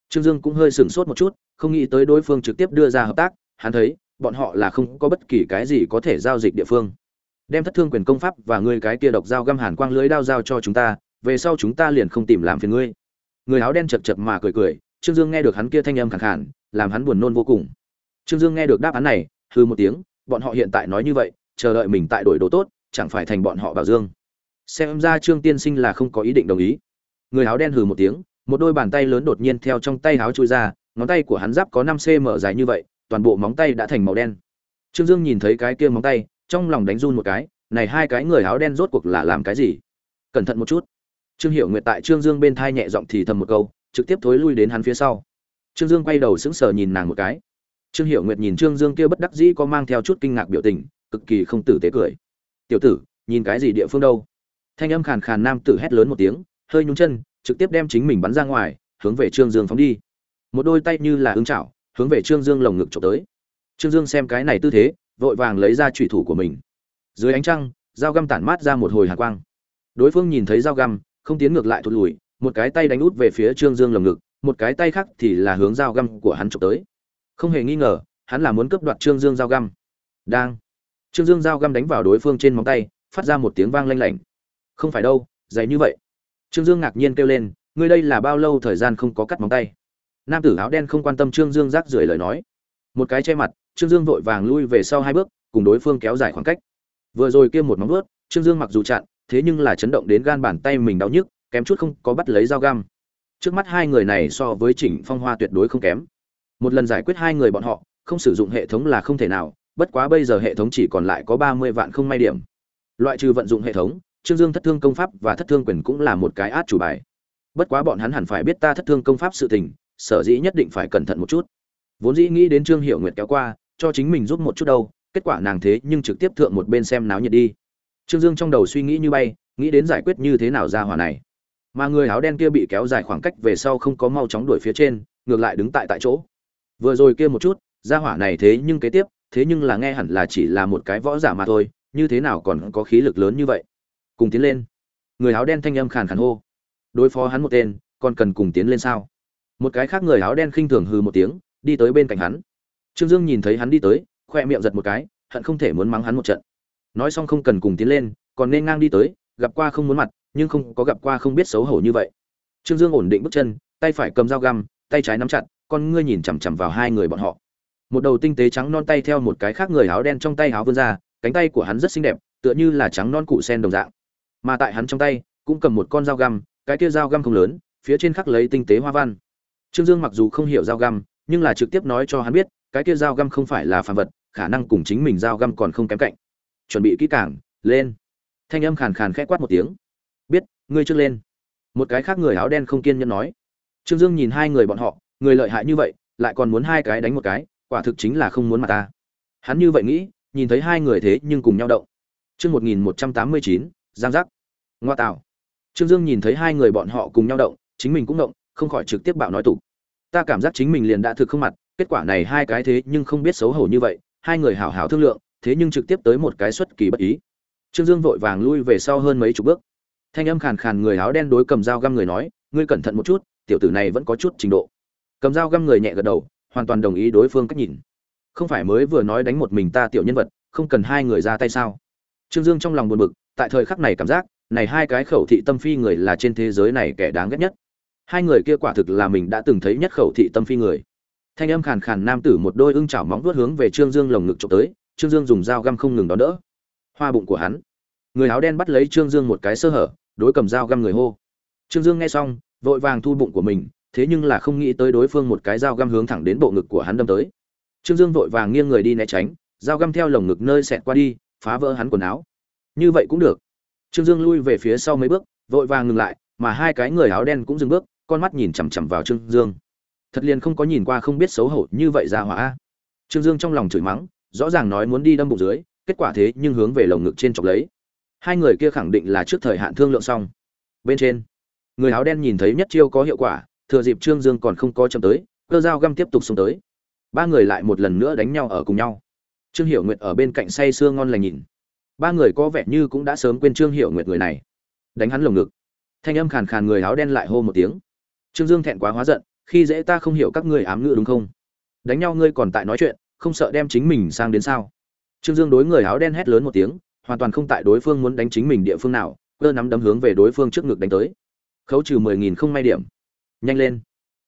Trương dương cũng hơi sửng sốt một chút, không nghĩ tới đối phương trực tiếp đưa ra hợp tác, hắn thấy, bọn họ là không có bất kỳ cái gì có thể giao dịch địa phương. Đem thất thương quyền công pháp và ngươi cái kia độc dao găm hàn quang lưới đao giao cho chúng ta, về sau chúng ta liền không tìm làm phiền ngươi. Người áo đen chật chật mà cười cười trương dương nghe được hắn kia thanh âm khàn khàn, làm hắn buồn nôn vô cùng. Trương dương nghe được đáp án này hừ một tiếng bọn họ hiện tại nói như vậy chờ đợi mình tại đổi đồ tốt chẳng phải thành bọn họ bảo dương. Xem ra trương tiên sinh là không có ý định đồng ý. Người áo đen hừ một tiếng một đôi bàn tay lớn đột nhiên theo trong tay áo chui ra ngón tay của hắn giáp có năm cm dài như vậy toàn bộ móng tay đã thành màu đen. Trương dương nhìn thấy cái kia móng tay trong lòng đánh run một cái này hai cái người áo đen rốt cuộc là làm cái gì? Cẩn thận một chút. Trương hiểu nguyệt tại trương dương bên thai nhẹ giọng thì thầm một câu trực tiếp thối lui đến hắn phía sau. Trương dương quay đầu sững sờ nhìn nàng một cái. Trương hiểu nguyệt nhìn trương dương kia bất đắc dĩ có mang theo chút kinh ngạc biểu tình, cực kỳ không tử tế cười. Tiểu tử, nhìn cái gì địa phương đâu? Thanh âm khàn khàn nam tử hét lớn một tiếng, hơi nhún chân, trực tiếp đem chính mình bắn ra ngoài, hướng về trương dương phóng đi. Một đôi tay như là ứng chảo, hướng về trương dương lồng ngực trộm tới. Trương dương xem cái này tư thế, vội vàng lấy ra trùy thủ của mình. Dưới ánh trăng, dao găm tản mát ra một hồi hàn quang. Đối phương nhìn thấy dao găm, không tiến ngược lại thụt lùi một cái tay đánh út về phía trương dương lồng ngực, một cái tay khác thì là hướng dao găm của hắn chụp tới. Không hề nghi ngờ, hắn là muốn cướp đoạt trương dương dao găm. Đang. Trương dương dao găm đánh vào đối phương trên móng tay, phát ra một tiếng vang lanh lảnh. Không phải đâu dày như vậy. Trương dương ngạc nhiên kêu lên, ngươi đây là bao lâu thời gian không có cắt móng tay? Nam tử áo đen không quan tâm trương dương rác rưởi lời nói. Một cái che mặt, trương dương vội vàng lui về sau hai bước, cùng đối phương kéo dài khoảng cách. Vừa rồi kia một móng vuốt, trương dương mặc dù chặn, thế nhưng là chấn động đến gan bàn tay mình đau nhức kém chút không có bắt lấy dao găm. Trước mắt hai người này so với chỉnh phong hoa tuyệt đối không kém. Một lần giải quyết hai người bọn họ, không sử dụng hệ thống là không thể nào, bất quá bây giờ hệ thống chỉ còn lại có ba mươi vạn không may điểm. Loại trừ vận dụng hệ thống, trương dương thất thương công pháp và thất thương quyền cũng là một cái át chủ bài. Bất quá bọn hắn hẳn phải biết ta thất thương công pháp sự tình, sở dĩ nhất định phải cẩn thận một chút. Vốn dĩ nghĩ đến trương hiệu nguyệt kéo qua, cho chính mình giúp một chút đâu, kết quả nàng thế nhưng trực tiếp thượng một bên xem náo nhiệt đi. Trương dương trong đầu suy nghĩ như bay, nghĩ đến giải quyết như thế nào ra hỏa này mà người áo đen kia bị kéo dài khoảng cách về sau không có mau chóng đuổi phía trên, ngược lại đứng tại tại chỗ. Vừa rồi kia một chút ra hỏa này thế nhưng kế tiếp, thế nhưng là nghe hẳn là chỉ là một cái võ giả mà thôi, như thế nào còn có khí lực lớn như vậy? Cùng tiến lên. Người áo đen thanh âm khàn khàn hô. Đối phó hắn một tên, còn cần cùng tiến lên sao? Một cái khác người áo đen khinh thường hừ một tiếng, đi tới bên cạnh hắn. Trương dương nhìn thấy hắn đi tới, khoe miệng giật một cái, hận không thể muốn mắng hắn một trận. Nói xong không cần cùng tiến lên, còn nên ngang đi tới, gặp qua không muốn mặt nhưng không có gặp qua không biết xấu hổ như vậy. Trương dương ổn định bước chân, tay phải cầm dao găm, tay trái nắm chặt, con ngươi nhìn chằm chằm vào hai người bọn họ. Một đầu tinh tế trắng non tay theo một cái khác người áo đen trong tay áo vươn ra, cánh tay của hắn rất xinh đẹp, tựa như là trắng non cụ sen đồng dạng. Mà tại hắn trong tay, cũng cầm một con dao găm, cái kia dao găm không lớn, phía trên khắc lấy tinh tế hoa văn. Trương dương mặc dù không hiểu dao găm, nhưng là trực tiếp nói cho hắn biết, cái kia dao găm không phải là phàm vật, khả năng cùng chính mình dao găm còn không kém cạnh. Chuẩn bị kỹ càng, lên. Thanh âm khàn khàn khẽ quát một tiếng ngươi trước lên. Một cái khác người áo đen không kiên nhẫn nói. Trương dương nhìn hai người bọn họ, người lợi hại như vậy, lại còn muốn hai cái đánh một cái, quả thực chính là không muốn mặt ta. Hắn như vậy nghĩ, nhìn thấy hai người thế nhưng cùng nhau động. Chương một nghìn một trăm tám mươi chín, giang giác. Ngoa tạo. Trương dương nhìn thấy hai người bọn họ cùng nhau động, chính mình cũng động, không khỏi trực tiếp bạo nói tục. Ta cảm giác chính mình liền đã thực không mặt, kết quả này hai cái thế nhưng không biết xấu hổ như vậy, hai người hảo hảo thương lượng, thế nhưng trực tiếp tới một cái xuất kỳ bất ý. Trương dương vội vàng lui về sau hơn mấy chục bước thanh âm khàn khàn người áo đen đối cầm dao găm người nói, ngươi cẩn thận một chút, tiểu tử này vẫn có chút trình độ. Cầm dao găm người nhẹ gật đầu, hoàn toàn đồng ý đối phương cách nhìn. Không phải mới vừa nói đánh một mình ta tiểu nhân vật, không cần hai người ra tay sao? Trương dương trong lòng buồn bực, tại thời khắc này cảm giác, này hai cái khẩu thị tâm phi người là trên thế giới này kẻ đáng ghét nhất. Hai người kia quả thực là mình đã từng thấy nhất khẩu thị tâm phi người. Thanh âm khàn khàn nam tử một đôi ưng chảo móng vuốt hướng về trương dương lồng ngực trộm tới, trương dương dùng dao găm không ngừng đón đỡ. Hoa bụng của hắn. Người áo đen bắt lấy trương dương một cái sơ hở đối cầm dao găm người hô. Trương dương nghe xong, vội vàng thu bụng của mình, thế nhưng là không nghĩ tới đối phương một cái dao găm hướng thẳng đến bộ ngực của hắn đâm tới. Trương dương vội vàng nghiêng người đi né tránh, dao găm theo lồng ngực nơi xẹt qua đi, phá vỡ hắn quần áo. Như vậy cũng được. Trương dương lui về phía sau mấy bước, vội vàng ngừng lại, mà hai cái người áo đen cũng dừng bước, con mắt nhìn chằm chằm vào trương dương. Thật liền không có nhìn qua không biết xấu hổ như vậy ra hỏa. Trương dương trong lòng chửi mắng, rõ ràng nói muốn đi đâm bụng dưới, kết quả thế nhưng hướng về lồng ngực trên chọc lấy hai người kia khẳng định là trước thời hạn thương lượng xong. Bên trên, người áo đen nhìn thấy nhất chiêu có hiệu quả, thừa dịp trương dương còn không có chậm tới, cơ dao găm tiếp tục xông tới. Ba người lại một lần nữa đánh nhau ở cùng nhau. Trương hiểu nguyệt ở bên cạnh say sưa ngon lành nhìn. Ba người có vẻ như cũng đã sớm quên trương hiểu nguyệt người này. Đánh hắn lồng ngực. Thanh âm khàn khàn người áo đen lại hô một tiếng. Trương dương thẹn quá hóa giận, khi dễ ta không hiểu các ngươi ám ngữ đúng không? Đánh nhau ngươi còn tại nói chuyện, không sợ đem chính mình sang đến sao? Trương dương đối người áo đen hét lớn một tiếng hoàn toàn không tại đối phương muốn đánh chính mình địa phương nào, cơ nắm đấm hướng về đối phương trước ngực đánh tới. Khấu trừ mười nghìn không may điểm. Nhanh lên.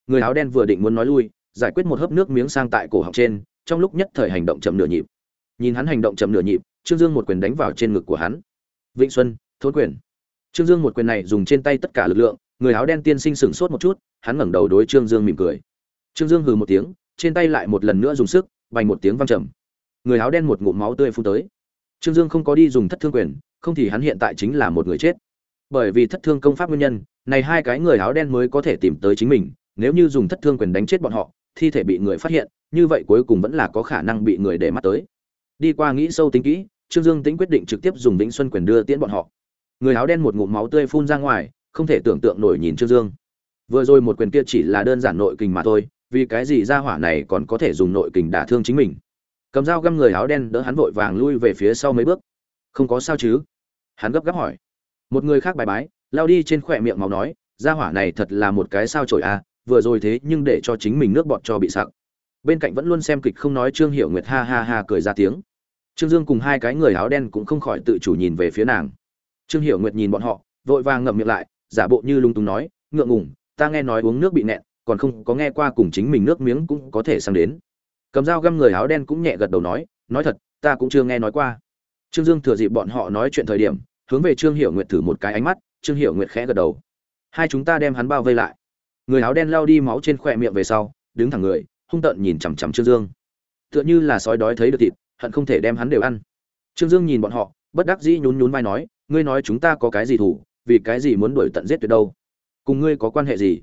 Người áo đen vừa định muốn nói lui, giải quyết một hớp nước miếng sang tại cổ họng trên, trong lúc nhất thời hành động chậm nửa nhịp. Nhìn hắn hành động chậm nửa nhịp, trương dương một quyền đánh vào trên ngực của hắn. Vịnh xuân thốn quyền. Trương dương một quyền này dùng trên tay tất cả lực lượng, người áo đen tiên sinh sửng sốt một chút, hắn ngẩng đầu đối trương dương mỉm cười. Trương dương hừ một tiếng, trên tay lại một lần nữa dùng sức vành một tiếng vang trầm. Người áo đen một ngụm máu tươi phun tới trương dương không có đi dùng thất thương quyền, không thì hắn hiện tại chính là một người chết. Bởi vì thất thương công pháp nguyên nhân, này hai cái người áo đen mới có thể tìm tới chính mình, nếu như dùng thất thương quyền đánh chết bọn họ, thi thể bị người phát hiện, như vậy cuối cùng vẫn là có khả năng bị người để mắt tới. Đi qua nghĩ sâu tính kỹ, trương dương tính quyết định trực tiếp dùng vĩnh xuân quyền đưa tiễn bọn họ. Người áo đen một ngụm máu tươi phun ra ngoài, không thể tưởng tượng nổi nhìn trương dương. Vừa rồi một quyền kia chỉ là đơn giản nội kình mà thôi, vì cái gì ra hỏa này còn có thể dùng nội kình đả thương chính mình? Cầm dao găm người áo đen đỡ hắn vội vàng lui về phía sau mấy bước. Không có sao chứ? Hắn gấp gáp hỏi. Một người khác bài bái, lao đi trên khỏe miệng máu nói ra hỏa này thật là một cái sao trổi à vừa rồi thế nhưng để cho chính mình nước bọt cho bị sặc. Bên cạnh vẫn luôn xem kịch không nói trương hiểu nguyệt ha ha ha cười ra tiếng. Trương dương cùng hai cái người áo đen cũng không khỏi tự chủ nhìn về phía nàng. Trương hiểu nguyệt nhìn bọn họ, vội vàng ngậm miệng lại, giả bộ như lung tung nói, ngượng ngùng, ta nghe nói uống nước bị nẹn, còn không có nghe qua cùng chính mình nước miếng cũng có thể sang đến cầm dao găm người áo đen cũng nhẹ gật đầu nói nói thật, ta cũng chưa nghe nói qua. Trương dương thừa dịp bọn họ nói chuyện thời điểm, hướng về trương hiểu nguyệt thử một cái ánh mắt, trương hiểu nguyệt khẽ gật đầu. Hai chúng ta đem hắn bao vây lại. Người áo đen lao đi máu trên khỏe miệng về sau, đứng thẳng người, hung tợn nhìn chằm chằm trương dương. Tựa như là sói đói thấy được thịt, hận không thể đem hắn đều ăn. Trương dương nhìn bọn họ, bất đắc dĩ nhún nhún vai nói, ngươi nói chúng ta có cái gì thủ, vì cái gì muốn đuổi tận giết tuyệt đâu? Cùng ngươi có quan hệ gì?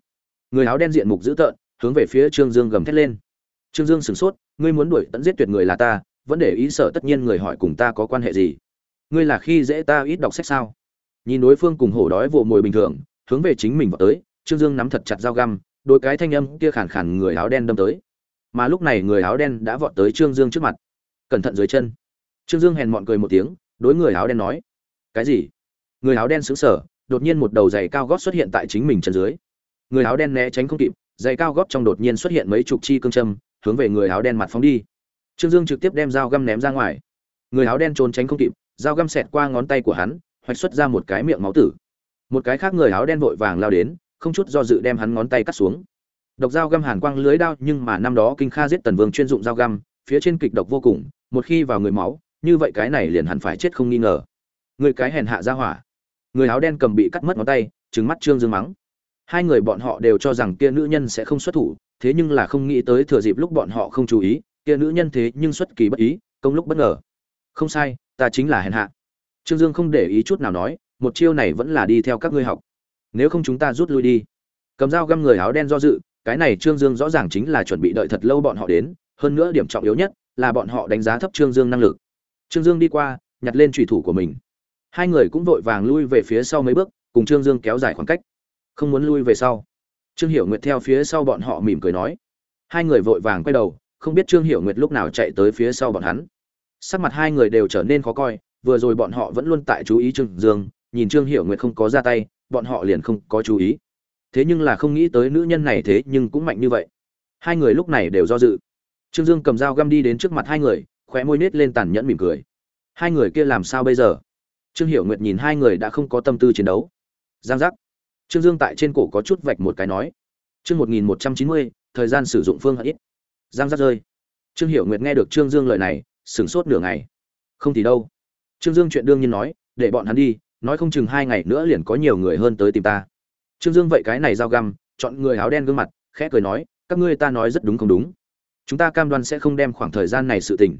Người áo đen diện mục dữ tợn, hướng về phía trương dương gầm thét lên trương dương sửng sốt, ngươi muốn đuổi tận giết tuyệt người là ta, vẫn để ý sợ tất nhiên người hỏi cùng ta có quan hệ gì. Ngươi là khi dễ ta ít đọc sách sao? Nhìn đối phương cùng hổ đói vồ mồi bình thường, hướng về chính mình vào tới, trương dương nắm thật chặt dao găm, đôi cái thanh âm kia khàn khàn người áo đen đâm tới. Mà lúc này người áo đen đã vọt tới trương dương trước mặt. Cẩn thận dưới chân. Trương dương hèn mọn cười một tiếng, đối người áo đen nói, cái gì? Người áo đen sững sờ, đột nhiên một đầu giày cao gót xuất hiện tại chính mình chân dưới. Người áo đen né tránh không kịp, giày cao gót trong đột nhiên xuất hiện mấy chục chi cương châm hướng về người áo đen mặt phóng đi. Trương dương trực tiếp đem dao găm ném ra ngoài. Người áo đen trốn tránh không kịp, dao găm xẹt qua ngón tay của hắn, hoạch xuất ra một cái miệng máu tử. Một cái khác người áo đen vội vàng lao đến, không chút do dự đem hắn ngón tay cắt xuống. Độc dao găm hàn quang lưới đao, nhưng mà năm đó kinh kha giết tần vương chuyên dụng dao găm, phía trên kịch độc vô cùng, một khi vào người máu, như vậy cái này liền hẳn phải chết không nghi ngờ. Người cái hèn hạ ra hỏa. Người áo đen cầm bị cắt mất ngón tay, trừng mắt trương dương mắng. Hai người bọn họ đều cho rằng kia nữ nhân sẽ không xuất thủ thế nhưng là không nghĩ tới thừa dịp lúc bọn họ không chú ý, kia nữ nhân thế nhưng xuất kỳ bất ý, công lúc bất ngờ. Không sai, ta chính là hèn hạ. Trương dương không để ý chút nào nói, một chiêu này vẫn là đi theo các ngươi học. Nếu không chúng ta rút lui đi. Cầm dao găm người áo đen do dự, cái này trương dương rõ ràng chính là chuẩn bị đợi thật lâu bọn họ đến, hơn nữa điểm trọng yếu nhất là bọn họ đánh giá thấp trương dương năng lực. Trương dương đi qua, nhặt lên trùy thủ của mình. Hai người cũng vội vàng lui về phía sau mấy bước, cùng trương dương kéo dài khoảng cách. Không muốn lui về sau trương hiểu nguyệt theo phía sau bọn họ mỉm cười nói. Hai người vội vàng quay đầu, không biết trương hiểu nguyệt lúc nào chạy tới phía sau bọn hắn. Sắc mặt hai người đều trở nên khó coi, vừa rồi bọn họ vẫn luôn tại chú ý trương dương, nhìn trương hiểu nguyệt không có ra tay, bọn họ liền không có chú ý. Thế nhưng là không nghĩ tới nữ nhân này thế nhưng cũng mạnh như vậy. Hai người lúc này đều do dự. Trương dương cầm dao găm đi đến trước mặt hai người, khóe môi nết lên tàn nhẫn mỉm cười. Hai người kia làm sao bây giờ? Trương hiểu nguyệt nhìn hai người đã không có tâm tư chiến đấu. Giang giác trương dương tại trên cổ có chút vạch một cái nói, chương một nghìn một trăm chín mươi, thời gian sử dụng phương hận ít. Giang rắc rơi. Trương hiểu nguyệt nghe được trương dương lời này, sửng sốt nửa ngày. Không thì đâu. Trương dương chuyện đương nhiên nói, để bọn hắn đi, nói không chừng hai ngày nữa liền có nhiều người hơn tới tìm ta. Trương dương vậy cái này dao găm, chọn người áo đen gương mặt, khẽ cười nói, các ngươi ta nói rất đúng không đúng. Chúng ta cam đoan sẽ không đem khoảng thời gian này sự tình.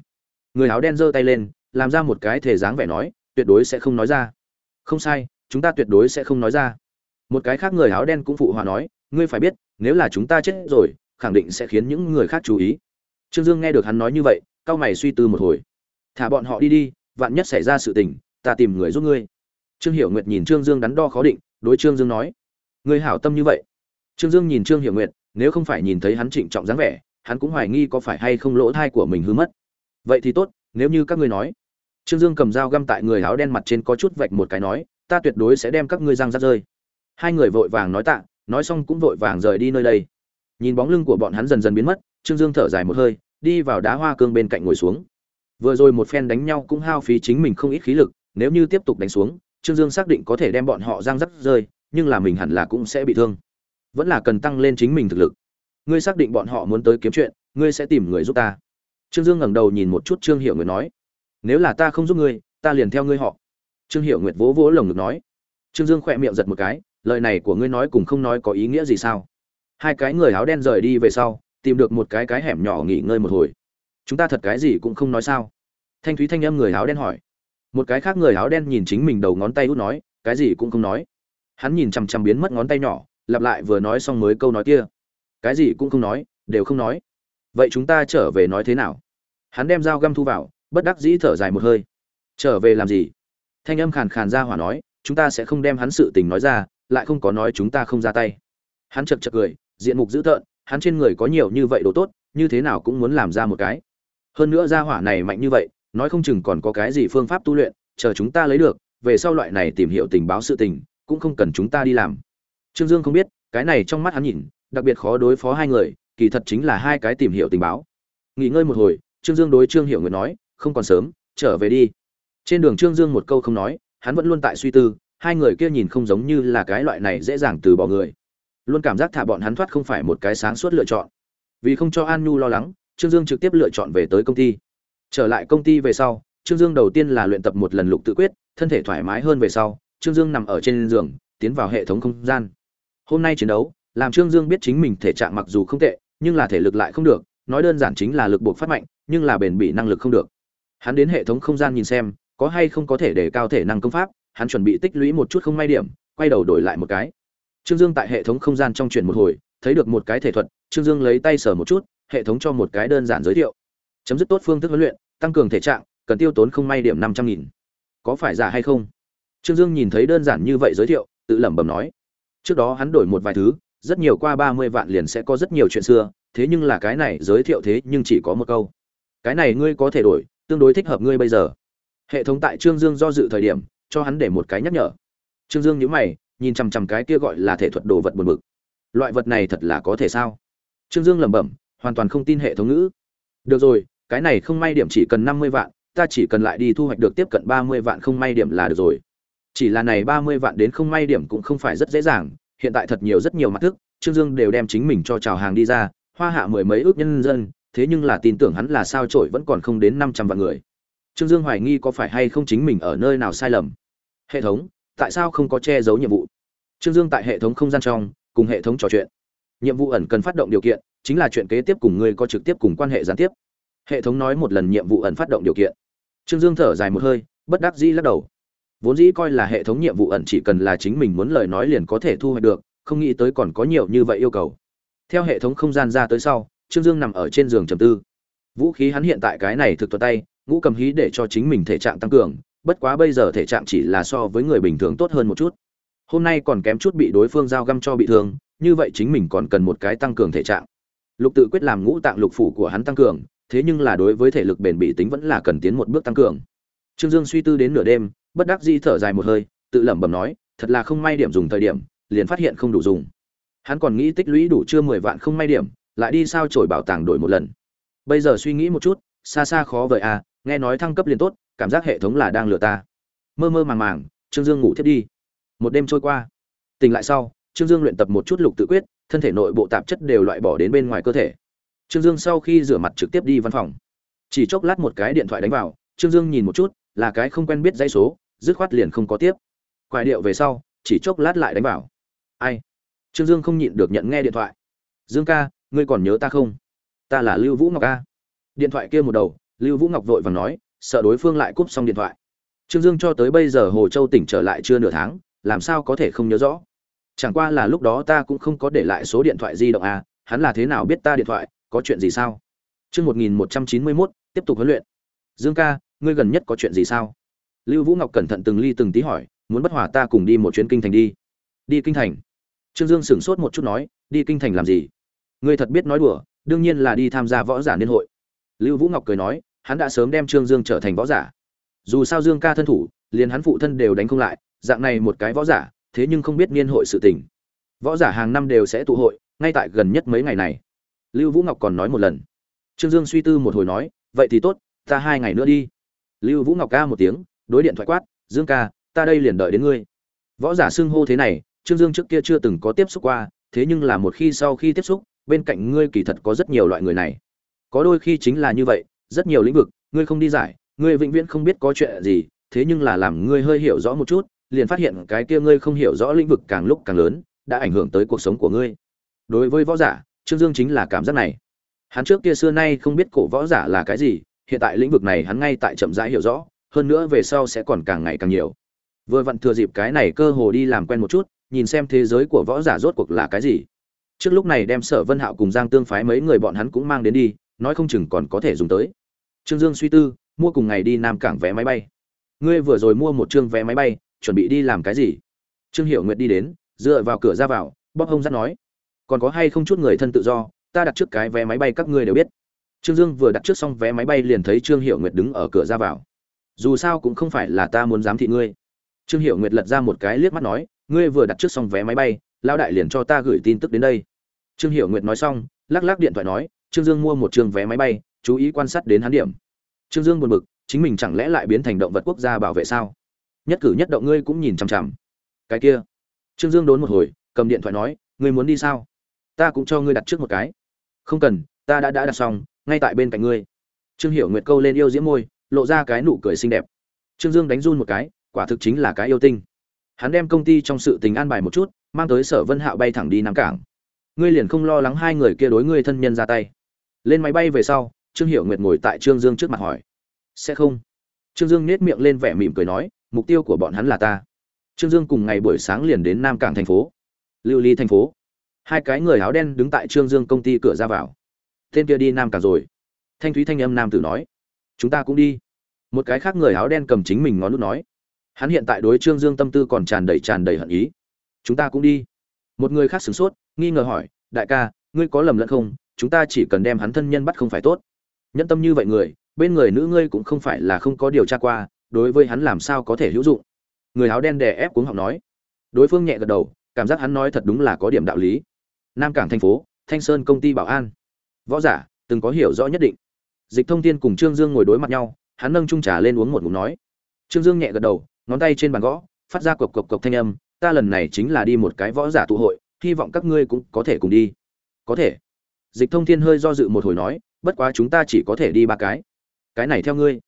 Người áo đen giơ tay lên, làm ra một cái thể dáng vẻ nói, tuyệt đối sẽ không nói ra. Không sai, chúng ta tuyệt đối sẽ không nói ra một cái khác người áo đen cũng phụ hòa nói, ngươi phải biết, nếu là chúng ta chết rồi, khẳng định sẽ khiến những người khác chú ý. Trương dương nghe được hắn nói như vậy, cao mày suy tư một hồi. Thả bọn họ đi đi, vạn nhất xảy ra sự tình, ta tìm người giúp ngươi. Trương hiểu nguyệt nhìn trương dương đắn đo khó định, đối trương dương nói, ngươi hảo tâm như vậy. Trương dương nhìn trương hiểu nguyệt, nếu không phải nhìn thấy hắn trịnh trọng dáng vẻ, hắn cũng hoài nghi có phải hay không lỗ thai của mình hư mất. Vậy thì tốt, nếu như các ngươi nói. Trương dương cầm dao găm tại người áo đen mặt trên có chút vạch một cái nói, ta tuyệt đối sẽ đem các ngươi răng rắt rơi hai người vội vàng nói tạ, nói xong cũng vội vàng rời đi nơi đây. Nhìn bóng lưng của bọn hắn dần dần biến mất, trương dương thở dài một hơi, đi vào đá hoa cương bên cạnh ngồi xuống. Vừa rồi một phen đánh nhau cũng hao phí chính mình không ít khí lực, nếu như tiếp tục đánh xuống, trương dương xác định có thể đem bọn họ giang dắt rơi, nhưng là mình hẳn là cũng sẽ bị thương. Vẫn là cần tăng lên chính mình thực lực. Ngươi xác định bọn họ muốn tới kiếm chuyện, ngươi sẽ tìm người giúp ta. Trương dương ngẩng đầu nhìn một chút trương hiệu nguyệt nói, nếu là ta không giúp ngươi, ta liền theo ngươi họ. Trương hiệu nguyệt vỗ vỗ lồng ngực nói. Trương dương khỏe miệng giật một cái lời này của ngươi nói cùng không nói có ý nghĩa gì sao? Hai cái người áo đen rời đi về sau, tìm được một cái cái hẻm nhỏ nghỉ ngơi một hồi. Chúng ta thật cái gì cũng không nói sao? Thanh thúy thanh âm người áo đen hỏi. Một cái khác người áo đen nhìn chính mình đầu ngón tay út nói, cái gì cũng không nói. Hắn nhìn chằm chằm biến mất ngón tay nhỏ, lặp lại vừa nói xong mới câu nói kia. Cái gì cũng không nói, đều không nói. Vậy chúng ta trở về nói thế nào? Hắn đem dao găm thu vào, bất đắc dĩ thở dài một hơi. Trở về làm gì? Thanh âm khàn khàn ra hỏa nói, chúng ta sẽ không đem hắn sự tình nói ra lại không có nói chúng ta không ra tay. Hắn chật chật cười, diện mục dữ tợn, hắn trên người có nhiều như vậy đồ tốt, như thế nào cũng muốn làm ra một cái. Hơn nữa gia hỏa này mạnh như vậy, nói không chừng còn có cái gì phương pháp tu luyện, chờ chúng ta lấy được, về sau loại này tìm hiểu tình báo sự tình, cũng không cần chúng ta đi làm. Trương dương không biết, cái này trong mắt hắn nhìn, đặc biệt khó đối phó hai người, kỳ thật chính là hai cái tìm hiểu tình báo. Nghỉ ngơi một hồi, trương dương đối trương hiểu nguyệt nói, không còn sớm, trở về đi. Trên đường trương dương một câu không nói, hắn vẫn luôn tại suy tư hai người kia nhìn không giống như là cái loại này dễ dàng từ bỏ người. Luôn cảm giác thả bọn hắn thoát không phải một cái sáng suốt lựa chọn. Vì không cho an nhu lo lắng, trương dương trực tiếp lựa chọn về tới công ty. Trở lại công ty về sau, trương dương đầu tiên là luyện tập một lần lục tự quyết, thân thể thoải mái hơn về sau, trương dương nằm ở trên giường, tiến vào hệ thống không gian. Hôm nay chiến đấu, làm trương dương biết chính mình thể trạng mặc dù không tệ, nhưng là thể lực lại không được, nói đơn giản chính là lực buộc phát mạnh, nhưng là bền bỉ năng lực không được. Hắn đến hệ thống không gian nhìn xem, có hay không có thể để cao thể năng công pháp hắn chuẩn bị tích lũy một chút không may điểm, quay đầu đổi lại một cái. Trương dương tại hệ thống không gian trong chuyển một hồi, thấy được một cái thể thuật, trương dương lấy tay sờ một chút, hệ thống cho một cái đơn giản giới thiệu. Chấm dứt tốt phương thức huấn luyện, tăng cường thể trạng, cần tiêu tốn không may điểm năm trăm nghìn. Có phải giả hay không? Trương dương nhìn thấy đơn giản như vậy giới thiệu, tự lẩm bẩm nói. Trước đó hắn đổi một vài thứ, rất nhiều qua ba mươi vạn liền sẽ có rất nhiều chuyện xưa, thế nhưng là cái này giới thiệu thế nhưng chỉ có một câu. Cái này ngươi có thể đổi, tương đối thích hợp ngươi bây giờ. Hệ thống tại trương dương do dự thời điểm cho hắn để một cái nhắc nhở. Trương dương nhíu mày, nhìn chằm chằm cái kia gọi là thể thuật đồ vật buồn bực. Loại vật này thật là có thể sao? Trương dương lẩm bẩm, hoàn toàn không tin hệ thống ngữ. Được rồi, cái này không may điểm chỉ cần năm mươi vạn, ta chỉ cần lại đi thu hoạch được tiếp cận ba mươi vạn không may điểm là được rồi. Chỉ là này ba mươi vạn đến không may điểm cũng không phải rất dễ dàng, hiện tại thật nhiều rất nhiều mặt thức, trương dương đều đem chính mình cho chào hàng đi ra, hoa hạ mười mấy ước nhân dân, thế nhưng là tin tưởng hắn là sao trổi vẫn còn không đến năm trăm vạn người. Trương dương hoài nghi có phải hay không chính mình ở nơi nào sai lầm hệ thống, tại sao không có che giấu nhiệm vụ? Trương dương tại hệ thống không gian trong, cùng hệ thống trò chuyện. Nhiệm vụ ẩn cần phát động điều kiện, chính là chuyện kế tiếp cùng ngươi có trực tiếp cùng quan hệ gián tiếp. Hệ thống nói một lần nhiệm vụ ẩn phát động điều kiện. Trương dương thở dài một hơi, bất đắc dĩ lắc đầu. Vốn dĩ coi là hệ thống nhiệm vụ ẩn chỉ cần là chính mình muốn lời nói liền có thể thu hoạch được, không nghĩ tới còn có nhiều như vậy yêu cầu. Theo hệ thống không gian ra tới sau, trương dương nằm ở trên giường trầm tư. Vũ khí hắn hiện tại cái này thực thuật tay, ngũ cầm hí để cho chính mình thể trạng tăng cường bất quá bây giờ thể trạng chỉ là so với người bình thường tốt hơn một chút. Hôm nay còn kém chút bị đối phương giao găm cho bị thương, như vậy chính mình còn cần một cái tăng cường thể trạng. Lục tự quyết làm ngũ tạng lục phủ của hắn tăng cường, thế nhưng là đối với thể lực bền bỉ tính vẫn là cần tiến một bước tăng cường. Trương dương suy tư đến nửa đêm, bất đắc di thở dài một hơi, tự lẩm bẩm nói, thật là không may điểm dùng thời điểm, liền phát hiện không đủ dùng. Hắn còn nghĩ tích lũy đủ chưa mười vạn không may điểm, lại đi sao trổi bảo tàng đổi một lần. Bây giờ suy nghĩ một chút, xa xa khó vời à nghe nói thăng cấp liền tốt cảm giác hệ thống là đang lừa ta. Mơ mơ màng màng, trương dương ngủ thiếp đi. Một đêm trôi qua. Tỉnh lại sau, trương dương luyện tập một chút lục tự quyết, thân thể nội bộ tạp chất đều loại bỏ đến bên ngoài cơ thể. Trương dương sau khi rửa mặt trực tiếp đi văn phòng. Chỉ chốc lát một cái điện thoại đánh vào, trương dương nhìn một chút, là cái không quen biết dãy số, dứt khoát liền không có tiếp. Quài điệu về sau, chỉ chốc lát lại đánh vào. Ai? Trương dương không nhịn được nhận nghe điện thoại. Dương ca, ngươi còn nhớ ta không? Ta là lưu vũ ngọc ca điện thoại kia một đầu, lưu vũ ngọc vội vàng nói sợ đối phương lại cúp xong điện thoại. Trương dương cho tới bây giờ hồ châu tỉnh trở lại chưa nửa tháng, làm sao có thể không nhớ rõ? Chẳng qua là lúc đó ta cũng không có để lại số điện thoại di động à hắn là thế nào biết ta điện thoại, có chuyện gì sao? Chương một nghìn một trăm chín mươi mốt, tiếp tục huấn luyện. Dương ca, ngươi gần nhất có chuyện gì sao? Lưu vũ ngọc cẩn thận từng ly từng tí hỏi, muốn bất hòa ta cùng đi một chuyến kinh thành đi. Đi kinh thành? Trương dương sửng sốt một chút nói, đi kinh thành làm gì? Ngươi thật biết nói đùa, đương nhiên là đi tham gia võ giả niên hội. Lưu vũ ngọc cười nói hắn đã sớm đem trương dương trở thành võ giả. Dù sao dương ca thân thủ, liền hắn phụ thân đều đánh không lại, dạng này một cái võ giả, thế nhưng không biết niên hội sự tình. Võ giả hàng năm đều sẽ tụ hội, ngay tại gần nhất mấy ngày này. Lưu vũ ngọc còn nói một lần. Trương dương suy tư một hồi nói, vậy thì tốt, ta hai ngày nữa đi. Lưu vũ ngọc ca một tiếng, đối điện thoại quát, dương ca, ta đây liền đợi đến ngươi. Võ giả xưng hô thế này, trương dương trước kia chưa từng có tiếp xúc qua, thế nhưng là một khi sau khi tiếp xúc, bên cạnh ngươi kỳ thật có rất nhiều loại người này. Có đôi khi chính là như vậy rất nhiều lĩnh vực, ngươi không đi giải, ngươi vĩnh viễn không biết có chuyện gì, thế nhưng là làm ngươi hơi hiểu rõ một chút, liền phát hiện cái kia ngươi không hiểu rõ lĩnh vực càng lúc càng lớn, đã ảnh hưởng tới cuộc sống của ngươi. Đối với võ giả, trương dương chính là cảm giác này. Hắn trước kia xưa nay không biết cổ võ giả là cái gì, hiện tại lĩnh vực này hắn ngay tại chậm rãi hiểu rõ, hơn nữa về sau sẽ còn càng ngày càng nhiều. Vừa vặn thừa dịp cái này cơ hồ đi làm quen một chút, nhìn xem thế giới của võ giả rốt cuộc là cái gì. Trước lúc này đem sở vân hạo cùng giang tương phái mấy người bọn hắn cũng mang đến đi, nói không chừng còn có thể dùng tới trương dương suy tư, mua cùng ngày đi nam cảng vé máy bay. Ngươi vừa rồi mua một chương vé máy bay, chuẩn bị đi làm cái gì? Trương hiểu nguyệt đi đến, dựa vào cửa ra vào, bóp hông dắt nói. Còn có hay không chút người thân tự do, ta đặt trước cái vé máy bay các ngươi đều biết. Trương dương vừa đặt trước xong vé máy bay liền thấy trương hiểu nguyệt đứng ở cửa ra vào. Dù sao cũng không phải là ta muốn giám thị ngươi. Trương hiểu nguyệt lật ra một cái liếc mắt nói, ngươi vừa đặt trước xong vé máy bay, Lão đại liền cho ta gửi tin tức đến đây. Trương hiểu nguyệt nói xong, lắc lắc điện thoại nói, trương dương mua một trường vé máy bay chú ý quan sát đến hắn điểm. Trương dương buồn bực, chính mình chẳng lẽ lại biến thành động vật quốc gia bảo vệ sao? Nhất cử nhất động ngươi cũng nhìn chằm chằm. Cái kia. Trương dương đốn một hồi, cầm điện thoại nói, ngươi muốn đi sao? Ta cũng cho ngươi đặt trước một cái. Không cần, ta đã đã đặt xong, ngay tại bên cạnh ngươi. Trương hiểu nguyệt câu lên yêu diễm môi, lộ ra cái nụ cười xinh đẹp. Trương dương đánh run một cái, quả thực chính là cái yêu tinh. Hắn đem công ty trong sự tình an bài một chút, mang tới sở vân hạo bay thẳng đi nam cảng. Ngươi liền không lo lắng hai người kia đối ngươi thân nhân ra tay. Lên máy bay về sau trương hiểu nguyệt ngồi tại trương dương trước mặt hỏi, sẽ không? Trương dương nết miệng lên vẻ mỉm cười nói, mục tiêu của bọn hắn là ta. Trương dương cùng ngày buổi sáng liền đến nam cảng thành phố, lưu ly thành phố. Hai cái người áo đen đứng tại trương dương công ty cửa ra vào. Tên kia đi nam cảng rồi. Thanh thúy thanh âm nam tử nói, chúng ta cũng đi. Một cái khác người áo đen cầm chính mình ngón nút nói, hắn hiện tại đối trương dương tâm tư còn tràn đầy tràn đầy hận ý. Chúng ta cũng đi. Một người khác sửng sốt, nghi ngờ hỏi, đại ca, ngươi có lầm lẫn không? Chúng ta chỉ cần đem hắn thân nhân bắt không phải tốt nhẫn tâm như vậy người, bên người nữ ngươi cũng không phải là không có điều tra qua, đối với hắn làm sao có thể hữu dụng? Người áo đen đè ép cuống học nói. Đối phương nhẹ gật đầu, cảm giác hắn nói thật đúng là có điểm đạo lý. Nam cảng thành phố, thanh sơn công ty bảo an. Võ giả, từng có hiểu rõ nhất định. Dịch thông tin cùng trương dương ngồi đối mặt nhau, hắn nâng trung trà lên uống một ngụm nói. Trương dương nhẹ gật đầu, ngón tay trên bàn gõ, phát ra cộc cộc cộc thanh âm, ta lần này chính là đi một cái võ giả tụ hội, hy vọng các ngươi cũng có thể cùng đi. Có thể. Dịch thông thiên hơi do dự một hồi nói bất quá chúng ta chỉ có thể đi ba cái. Cái này theo ngươi.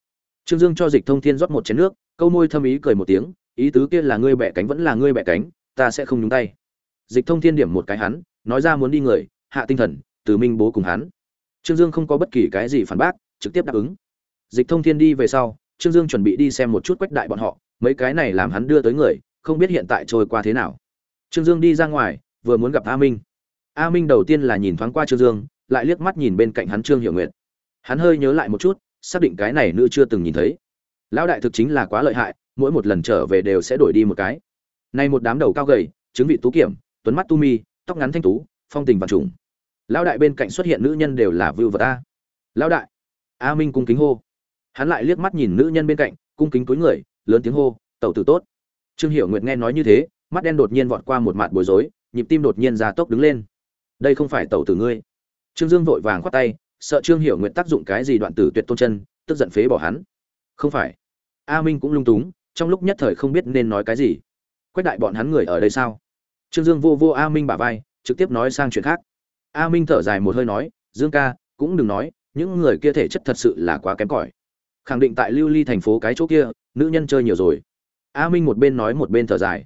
Trương dương cho dịch thông thiên rót một chén nước, câu môi thâm ý cười một tiếng, ý tứ kia là ngươi bẻ cánh vẫn là ngươi bẻ cánh, ta sẽ không nhúng tay. Dịch thông thiên điểm một cái hắn, nói ra muốn đi người, hạ tinh thần, từ minh bố cùng hắn. Trương dương không có bất kỳ cái gì phản bác, trực tiếp đáp ứng. Dịch thông thiên đi về sau, trương dương chuẩn bị đi xem một chút quách đại bọn họ, mấy cái này làm hắn đưa tới người, không biết hiện tại trôi qua thế nào. Trương dương đi ra ngoài, vừa muốn gặp a minh. A minh đầu tiên là nhìn thoáng qua trương dương lại liếc mắt nhìn bên cạnh hắn trương hiệu nguyệt. Hắn hơi nhớ lại một chút, xác định cái này nữ chưa từng nhìn thấy. Lão đại thực chính là quá lợi hại, mỗi một lần trở về đều sẽ đổi đi một cái. Nay một đám đầu cao gầy, chứng vị tú kiểm, tuấn mắt tu mi, tóc ngắn thanh tú, phong tình và trùng. Lão đại bên cạnh xuất hiện nữ nhân đều là vưu vật a. Lão đại. A minh cung kính hô. Hắn lại liếc mắt nhìn nữ nhân bên cạnh, cung kính cúi người, lớn tiếng hô, tẩu tử tốt. Trương hiểu nguyệt nghe nói như thế, mắt đen đột nhiên vọt qua một mặt bối rối, nhịp tim đột nhiên ra tốc đứng lên. Đây không phải tẩu tử ngươi trương dương vội vàng khoát tay, sợ trương hiểu nguyện tác dụng cái gì đoạn tử tuyệt tôn chân, tức giận phế bỏ hắn. Không phải. A minh cũng lung túng, trong lúc nhất thời không biết nên nói cái gì. Quách đại bọn hắn người ở đây sao? Trương dương vô vô a minh bả vai, trực tiếp nói sang chuyện khác. A minh thở dài một hơi nói, dương ca, cũng đừng nói, những người kia thể chất thật sự là quá kém cỏi. Khẳng định tại lưu ly thành phố cái chỗ kia, nữ nhân chơi nhiều rồi. A minh một bên nói một bên thở dài.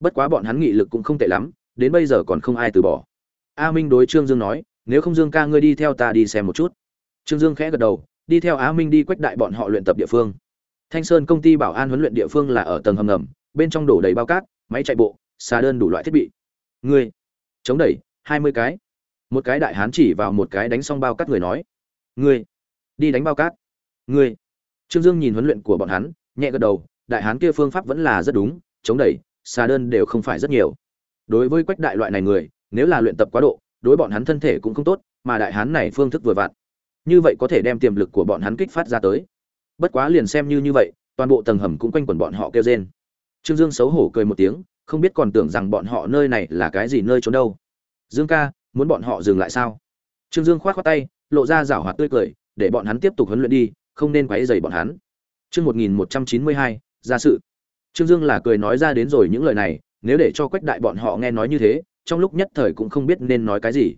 Bất quá bọn hắn nghị lực cũng không tệ lắm, đến bây giờ còn không ai từ bỏ. A minh đối trương dương nói nếu không dương ca ngươi đi theo ta đi xem một chút. Trương dương khẽ gật đầu, đi theo Á minh đi quách đại bọn họ luyện tập địa phương. Thanh sơn công ty bảo an huấn luyện địa phương là ở tầng hầm ngầm, bên trong đổ đầy bao cát, máy chạy bộ, xà đơn đủ loại thiết bị. Ngươi, chống đẩy, hai mươi cái. Một cái đại hán chỉ vào một cái đánh xong bao cát người nói, ngươi, đi đánh bao cát. Ngươi. Trương dương nhìn huấn luyện của bọn hắn, nhẹ gật đầu, đại hán kia phương pháp vẫn là rất đúng, chống đẩy, xà đơn đều không phải rất nhiều. Đối với quách đại loại này người, nếu là luyện tập quá độ đối bọn hắn thân thể cũng không tốt, mà đại hán này phương thức vừa vặn. Như vậy có thể đem tiềm lực của bọn hắn kích phát ra tới. Bất quá liền xem như như vậy, toàn bộ tầng hầm cũng quanh quẩn bọn họ kêu rên. Trương dương xấu hổ cười một tiếng, không biết còn tưởng rằng bọn họ nơi này là cái gì nơi trốn đâu. Dương ca, muốn bọn họ dừng lại sao? Trương dương khoát khoát tay, lộ ra rảo hoạt tươi cười, để bọn hắn tiếp tục huấn luyện đi, không nên quấy rầy bọn hắn. Chương một nghìn một trăm chín mươi hai, ra sự. Trương dương là cười nói ra đến rồi những lời này, nếu để cho quách đại bọn họ nghe nói như thế trong lúc nhất thời cũng không biết nên nói cái gì.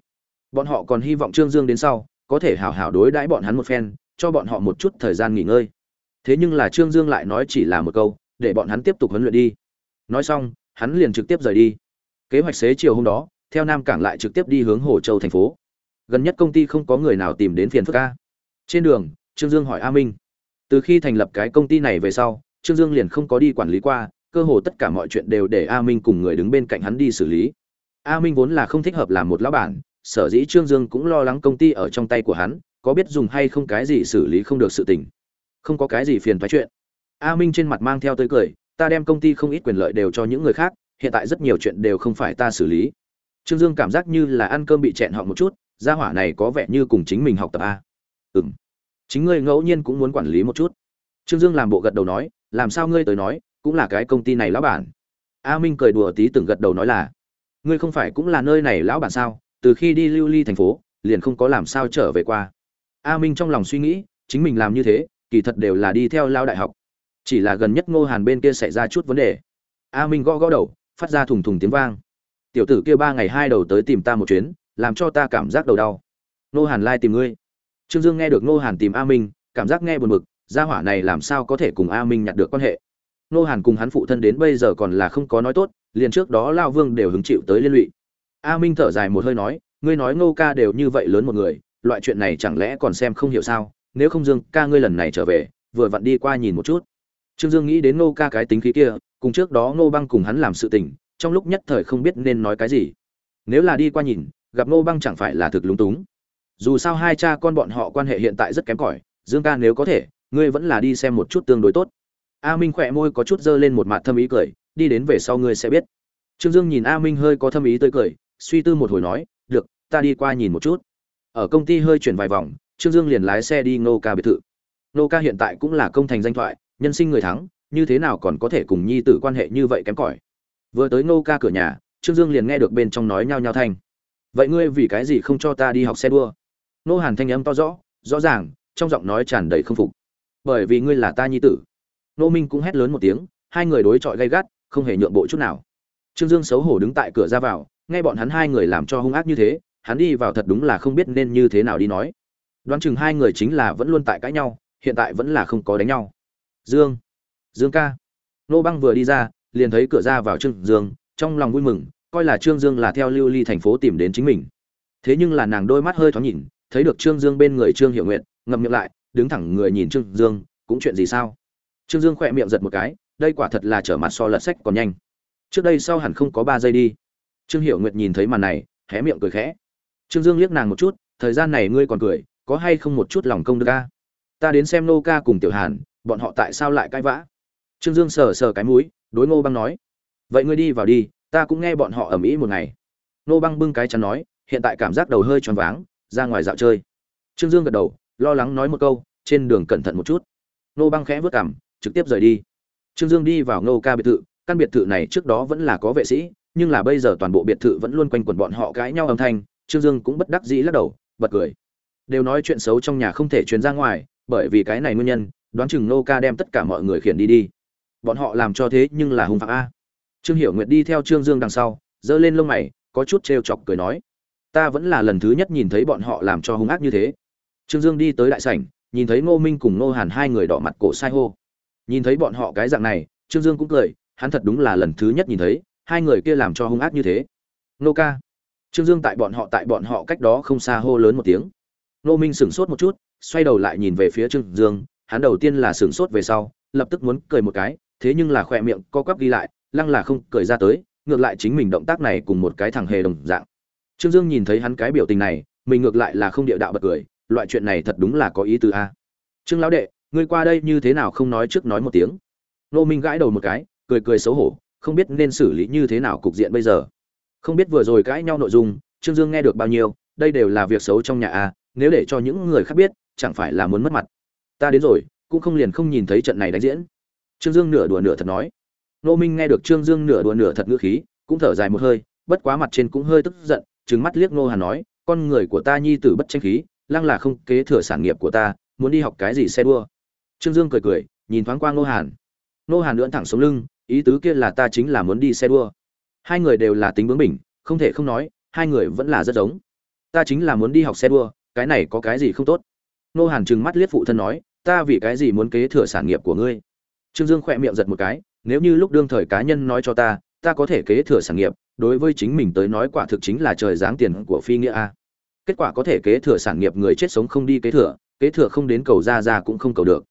Bọn họ còn hy vọng trương dương đến sau, có thể hảo hảo đối đãi bọn hắn một phen, cho bọn họ một chút thời gian nghỉ ngơi. Thế nhưng là trương dương lại nói chỉ là một câu, để bọn hắn tiếp tục huấn luyện đi. Nói xong, hắn liền trực tiếp rời đi. Kế hoạch xế chiều hôm đó, theo nam cảng lại trực tiếp đi hướng hồ châu thành phố. Gần nhất công ty không có người nào tìm đến phiền phức ca trên đường, trương dương hỏi a minh. Từ khi thành lập cái công ty này về sau, trương dương liền không có đi quản lý qua, cơ hồ tất cả mọi chuyện đều để a minh cùng người đứng bên cạnh hắn đi xử lý a minh vốn là không thích hợp làm một lão bản, sở dĩ trương dương cũng lo lắng công ty ở trong tay của hắn, có biết dùng hay không cái gì xử lý không được sự tình. Không có cái gì phiền thoái chuyện. A minh trên mặt mang theo tới cười, ta đem công ty không ít quyền lợi đều cho những người khác, hiện tại rất nhiều chuyện đều không phải ta xử lý. Trương dương cảm giác như là ăn cơm bị chẹn họ một chút, gia hỏa này có vẻ như cùng chính mình học tập a. Ừ m chính ngươi ngẫu nhiên cũng muốn quản lý một chút. Trương dương làm bộ gật đầu nói, làm sao ngươi tới nói, cũng là cái công ty này lão bản. A minh cười đùa tí từng gật đầu nói là ngươi không phải cũng là nơi này lão bản sao? Từ khi đi lưu ly thành phố, liền không có làm sao trở về qua. A minh trong lòng suy nghĩ, chính mình làm như thế, kỳ thật đều là đi theo lao đại học. Chỉ là gần nhất ngô hàn bên kia xảy ra chút vấn đề. A minh gõ gõ đầu, phát ra thùng thùng tiếng vang. Tiểu tử kia ba ngày hai đầu tới tìm ta một chuyến, làm cho ta cảm giác đầu đau. Ngô hàn lai tìm ngươi. Trương dương nghe được ngô hàn tìm a minh, cảm giác nghe buồn bực, gia hỏa này làm sao có thể cùng a minh nhặt được quan hệ? Ngô hàn cùng hắn phụ thân đến bây giờ còn là không có nói tốt liền trước đó lao vương đều hứng chịu tới liên lụy. A minh thở dài một hơi nói, ngươi nói ngô ca đều như vậy lớn một người, loại chuyện này chẳng lẽ còn xem không hiểu sao? Nếu không dương ca ngươi lần này trở về, vừa vặn đi qua nhìn một chút. Trương dương nghĩ đến ngô ca cái tính khí kia, cùng trước đó ngô băng cùng hắn làm sự tình, trong lúc nhất thời không biết nên nói cái gì. Nếu là đi qua nhìn, gặp ngô băng chẳng phải là thực lúng túng. Dù sao hai cha con bọn họ quan hệ hiện tại rất kém cỏi, dương ca nếu có thể, ngươi vẫn là đi xem một chút tương đối tốt. A minh khỏe môi có chút dơ lên một mặt thâm ý cười đi đến về sau ngươi sẽ biết. Trương dương nhìn a minh hơi có thâm ý tươi cười, suy tư một hồi nói, được, ta đi qua nhìn một chút. Ở công ty hơi chuyển vài vòng, trương dương liền lái xe đi ngô ca biệt thự. Ngô ca hiện tại cũng là công thành danh thoại, nhân sinh người thắng, như thế nào còn có thể cùng nhi tử quan hệ như vậy kém cỏi? Vừa tới ngô ca cửa nhà, trương dương liền nghe được bên trong nói nhao nhao thanh, vậy ngươi vì cái gì không cho ta đi học xe đua? Nô hàn thanh âm to rõ rõ ràng, trong giọng nói tràn đầy không phục, bởi vì ngươi là ta nhi tử. Nô minh cũng hét lớn một tiếng, hai người đối chọi gay gắt không hề nhượng bộ chút nào. Trương dương xấu hổ đứng tại cửa ra vào, nghe bọn hắn hai người làm cho hung ác như thế, hắn đi vào thật đúng là không biết nên như thế nào đi nói. Đoán chừng hai người chính là vẫn luôn tại cãi nhau, hiện tại vẫn là không có đánh nhau. Dương dương ca. Nô băng vừa đi ra, liền thấy cửa ra vào trương dương, trong lòng vui mừng, coi là trương dương là theo lưu ly thành phố tìm đến chính mình. Thế nhưng là nàng đôi mắt hơi thoáng nhìn, thấy được trương dương bên người trương hiệu nguyện ngậm miệng lại, đứng thẳng người nhìn trương dương, cũng chuyện gì sao? Trương dương khỏe miệng giật một cái đây quả thật là trở mặt so lật sách còn nhanh. Trước đây sau hẳn không có ba giây đi. Trương hiệu nguyệt nhìn thấy màn này, hé miệng cười khẽ. Trương dương liếc nàng một chút, thời gian này ngươi còn cười, có hay không một chút lòng công đức ca ta đến xem nô ca cùng tiểu hàn, bọn họ tại sao lại cãi vã? Trương dương sờ sờ cái mũi, đối ngô băng nói. Vậy ngươi đi vào đi, ta cũng nghe bọn họ ầm ĩ một ngày. Ngô băng bưng cái chắn nói, hiện tại cảm giác đầu hơi tròn váng, ra ngoài dạo chơi. Trương dương gật đầu, lo lắng nói một câu, trên đường cẩn thận một chút. Ngô băng khẽ vớt cảm trực tiếp rời đi trương dương đi vào ngô ca biệt thự, căn biệt thự này trước đó vẫn là có vệ sĩ, nhưng là bây giờ toàn bộ biệt thự vẫn luôn quanh quẩn bọn họ cãi nhau âm thanh, trương dương cũng bất đắc dĩ lắc đầu, bật cười. Đều nói chuyện xấu trong nhà không thể truyền ra ngoài, bởi vì cái này nguyên nhân, đoán chừng Ngô ca đem tất cả mọi người khiển đi đi. Bọn họ làm cho thế nhưng là hung phạm a. Trương hiểu nguyệt đi theo trương dương đằng sau, giơ lên lông mày, có chút trêu chọc cười nói, ta vẫn là lần thứ nhất nhìn thấy bọn họ làm cho hung ác như thế. Trương dương đi tới đại sảnh, nhìn thấy ngô minh cùng ngô hàn hai người đỏ mặt cổ sai hô nhìn thấy bọn họ cái dạng này, trương dương cũng cười, hắn thật đúng là lần thứ nhất nhìn thấy, hai người kia làm cho hung ác như thế. Nô ca. Trương dương tại bọn họ tại bọn họ cách đó không xa hô lớn một tiếng. Nô minh sửng sốt một chút, xoay đầu lại nhìn về phía trương dương, hắn đầu tiên là sửng sốt về sau, lập tức muốn cười một cái, thế nhưng là khỏe miệng co quắp ghi lại, lăng là không cười ra tới, ngược lại chính mình động tác này cùng một cái thằng hề đồng dạng. Trương dương nhìn thấy hắn cái biểu tình này, mình ngược lại là không địa đạo bật cười, loại chuyện này thật đúng là có ý tứ a. Trương lão đệ ngươi qua đây như thế nào không nói trước nói một tiếng? Nô minh gãi đầu một cái, cười cười xấu hổ, không biết nên xử lý như thế nào cục diện bây giờ. Không biết vừa rồi cãi nhau nội dung, trương dương nghe được bao nhiêu, đây đều là việc xấu trong nhà a, nếu để cho những người khác biết, chẳng phải là muốn mất mặt. Ta đến rồi, cũng không liền không nhìn thấy trận này đánh diễn. Trương dương nửa đùa nửa thật nói. Nô minh nghe được trương dương nửa đùa nửa thật ngữ khí, cũng thở dài một hơi, bất quá mặt trên cũng hơi tức giận, trừng mắt liếc nô hàn nói, con người của ta nhi tử bất tranh khí, lăng là không kế thừa sản nghiệp của ta, muốn đi học cái gì xe đua? Trương dương cười cười, nhìn thoáng qua Ngô hàn. Ngô hàn lưỡn thẳng sống lưng, ý tứ kia là ta chính là muốn đi xe đua. Hai người đều là tính bướng bỉnh, không thể không nói, hai người vẫn là rất giống. Ta chính là muốn đi học xe đua, cái này có cái gì không tốt? Ngô hàn trừng mắt liếc phụ thân nói, ta vì cái gì muốn kế thừa sản nghiệp của ngươi? Trương dương khỏe miệng giật một cái, nếu như lúc đương thời cá nhân nói cho ta ta có thể kế thừa sản nghiệp, đối với chính mình tới nói quả thực chính là trời giáng tiền của phi nghĩa a. Kết quả có thể kế thừa sản nghiệp người chết sống không đi kế thừa kế thừa không đến cầu ra ra cũng không cầu được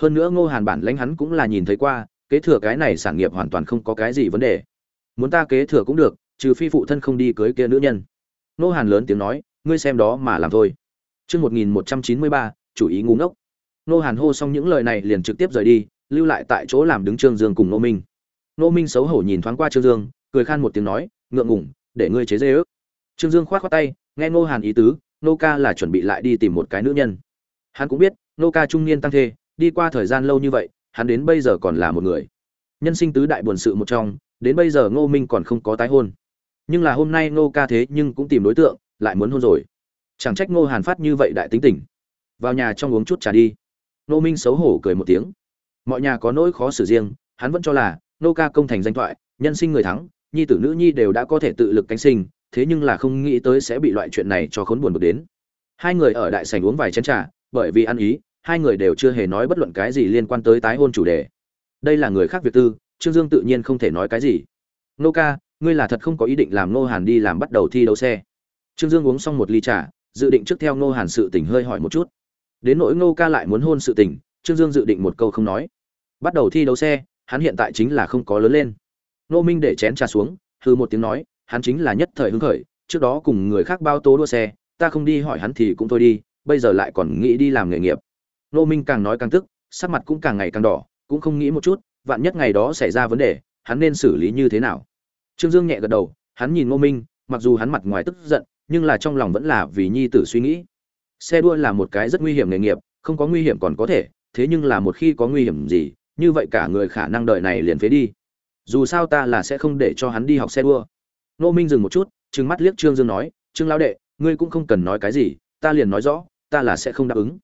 hơn nữa ngô hàn bản lãnh hắn cũng là nhìn thấy qua kế thừa cái này sản nghiệp hoàn toàn không có cái gì vấn đề muốn ta kế thừa cũng được trừ phi phụ thân không đi cưới kia nữ nhân ngô hàn lớn tiếng nói ngươi xem đó mà làm thôi Trước 1193, chủ ý ngu ngốc. Ngô Hàn hô xong những lời này liền trực tiếp rời đi, lưu lại tại chỗ làm đứng Trương Dương cùng Ngô Minh. Ngô Minh xấu hổ nhìn thoáng qua Trương Dương, cười khan một tiếng nói, ngượng ngùng, để ngươi chế giễu. Trương Dương khoát khoát tay, nghe Ngô Hàn ý tứ, Nô ca là chuẩn bị lại đi tìm một cái nữ nhân. Hắn cũng biết, Nô ca trung niên tăng thê, đi qua thời gian lâu như vậy, hắn đến bây giờ còn là một người. Nhân sinh tứ đại buồn sự một trong, đến bây giờ Ngô Minh còn không có tái hôn. Nhưng là hôm nay Ngô ca thế nhưng cũng tìm đối tượng, lại muốn hôn rồi. Chẳng trách ngô hàn phát như vậy đại tính tình. Vào nhà trong uống chút trà đi. Ngô minh xấu hổ cười một tiếng. Mọi nhà có nỗi khó xử riêng hắn vẫn cho là Ngô ca công thành danh thoại nhân sinh người thắng nhi tử nữ nhi đều đã có thể tự lực cánh sinh thế nhưng là không nghĩ tới sẽ bị loại chuyện này cho khốn buồn bực đến. Hai người ở đại sảnh uống vài chén trà bởi vì ăn ý hai người đều chưa hề nói bất luận cái gì liên quan tới tái hôn chủ đề. Đây là người khác việc tư, trương dương tự nhiên không thể nói cái gì. Nô ca, ngươi là thật không có ý định làm nô hàn đi làm bắt đầu thi đấu xe. Trương dương uống xong một ly trà, dự định trước theo nô hàn sự tình hơi hỏi một chút. Đến nỗi nô ca lại muốn hôn sự tình, trương dương dự định một câu không nói. Bắt đầu thi đấu xe, hắn hiện tại chính là không có lớn lên. Nô minh để chén trà xuống hư một tiếng nói, hắn chính là nhất thời hứng khởi, trước đó cùng người khác bao tố đua xe, ta không đi hỏi hắn thì cũng thôi đi, bây giờ lại còn nghĩ đi làm nghề nghiệp nô minh càng nói càng tức, sắc mặt cũng càng ngày càng đỏ, cũng không nghĩ một chút, vạn nhất ngày đó xảy ra vấn đề, hắn nên xử lý như thế nào? Trương dương nhẹ gật đầu, hắn nhìn nô minh, mặc dù hắn mặt ngoài tức giận, nhưng là trong lòng vẫn là vì nhi tử suy nghĩ. Xe đua là một cái rất nguy hiểm nghề nghiệp, không có nguy hiểm còn có thể, thế nhưng là một khi có nguy hiểm gì, như vậy cả người khả năng đợi này liền phế đi. Dù sao ta là sẽ không để cho hắn đi học xe đua. Nô minh dừng một chút, trừng mắt liếc trương dương nói, trương lão đệ, ngươi cũng không cần nói cái gì, ta liền nói rõ, ta là sẽ không đáp ứng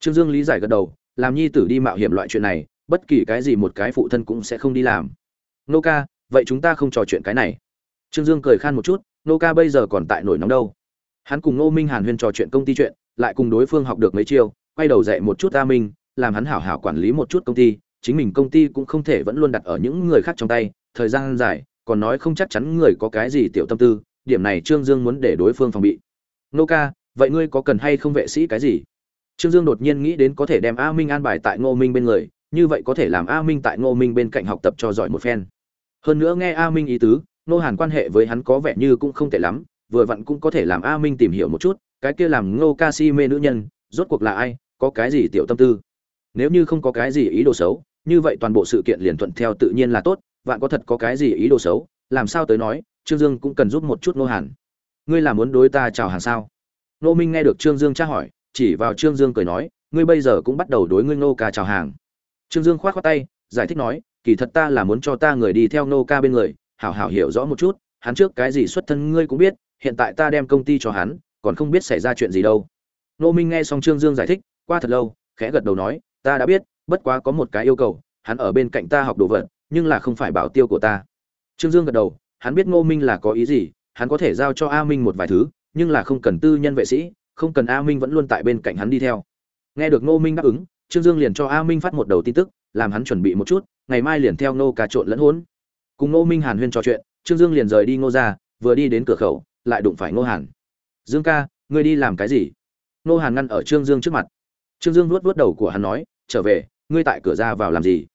trương dương lý giải gật đầu, làm nhi tử đi mạo hiểm loại chuyện này, bất kỳ cái gì một cái phụ thân cũng sẽ không đi làm. Nô ca, vậy chúng ta không trò chuyện cái này. Trương dương cười khan một chút, nô ca bây giờ còn tại nổi nóng đâu. Hắn cùng nô minh hàn huyên trò chuyện công ty chuyện, lại cùng đối phương học được mấy chiêu, quay đầu dạy một chút a minh, làm hắn hảo hảo quản lý một chút công ty, chính mình công ty cũng không thể vẫn luôn đặt ở những người khác trong tay, thời gian dài, còn nói không chắc chắn người có cái gì tiểu tâm tư, điểm này trương dương muốn để đối phương phòng bị. Nô ca, vậy ngươi có cần hay không vệ sĩ cái gì? Trương dương đột nhiên nghĩ đến có thể đem a minh an bài tại ngô minh bên người, như vậy có thể làm a minh tại ngô minh bên cạnh học tập cho giỏi một phen. Hơn nữa nghe a minh ý tứ, Ngô hàn quan hệ với hắn có vẻ như cũng không tệ lắm, vừa vặn cũng có thể làm a minh tìm hiểu một chút, cái kia làm ngô ca si mê nữ nhân, rốt cuộc là ai, có cái gì tiểu tâm tư? Nếu như không có cái gì ý đồ xấu, như vậy toàn bộ sự kiện liền thuận theo tự nhiên là tốt, vạn có thật có cái gì ý đồ xấu, làm sao tới nói, trương dương cũng cần giúp một chút Ngô hàn. Ngươi là muốn đối ta chào hàng sao? Ngô minh nghe được trương dương tra hỏi chỉ vào trương dương cười nói, ngươi bây giờ cũng bắt đầu đối ngươi nô ca chào hàng. Trương dương khoát khoát tay, giải thích nói, kỳ thật ta là muốn cho ta người đi theo nô ca bên người, hảo hảo hiểu rõ một chút, hắn trước cái gì xuất thân ngươi cũng biết, hiện tại ta đem công ty cho hắn, còn không biết xảy ra chuyện gì đâu. Nô minh nghe xong trương dương giải thích, qua thật lâu, khẽ gật đầu nói, ta đã biết, bất quá có một cái yêu cầu, hắn ở bên cạnh ta học đồ vật, nhưng là không phải bảo tiêu của ta. Trương dương gật đầu, hắn biết ngô minh là có ý gì, hắn có thể giao cho a minh một vài thứ, nhưng là không cần tư nhân vệ sĩ không cần a minh vẫn luôn tại bên cạnh hắn đi theo. Nghe được ngô minh đáp ứng, trương dương liền cho a minh phát một đầu tin tức, làm hắn chuẩn bị một chút, ngày mai liền theo ngô cà trộn lẫn hốn cùng ngô minh hàn huyên trò chuyện, trương dương liền rời đi ngô ra vừa đi đến cửa khẩu, lại đụng phải ngô hàn. Dương ca, ngươi đi làm cái gì? Ngô hàn ngăn ở trương dương trước mặt. Trương dương vuốt vuốt đầu của hắn nói, trở về, ngươi tại cửa ra vào làm gì?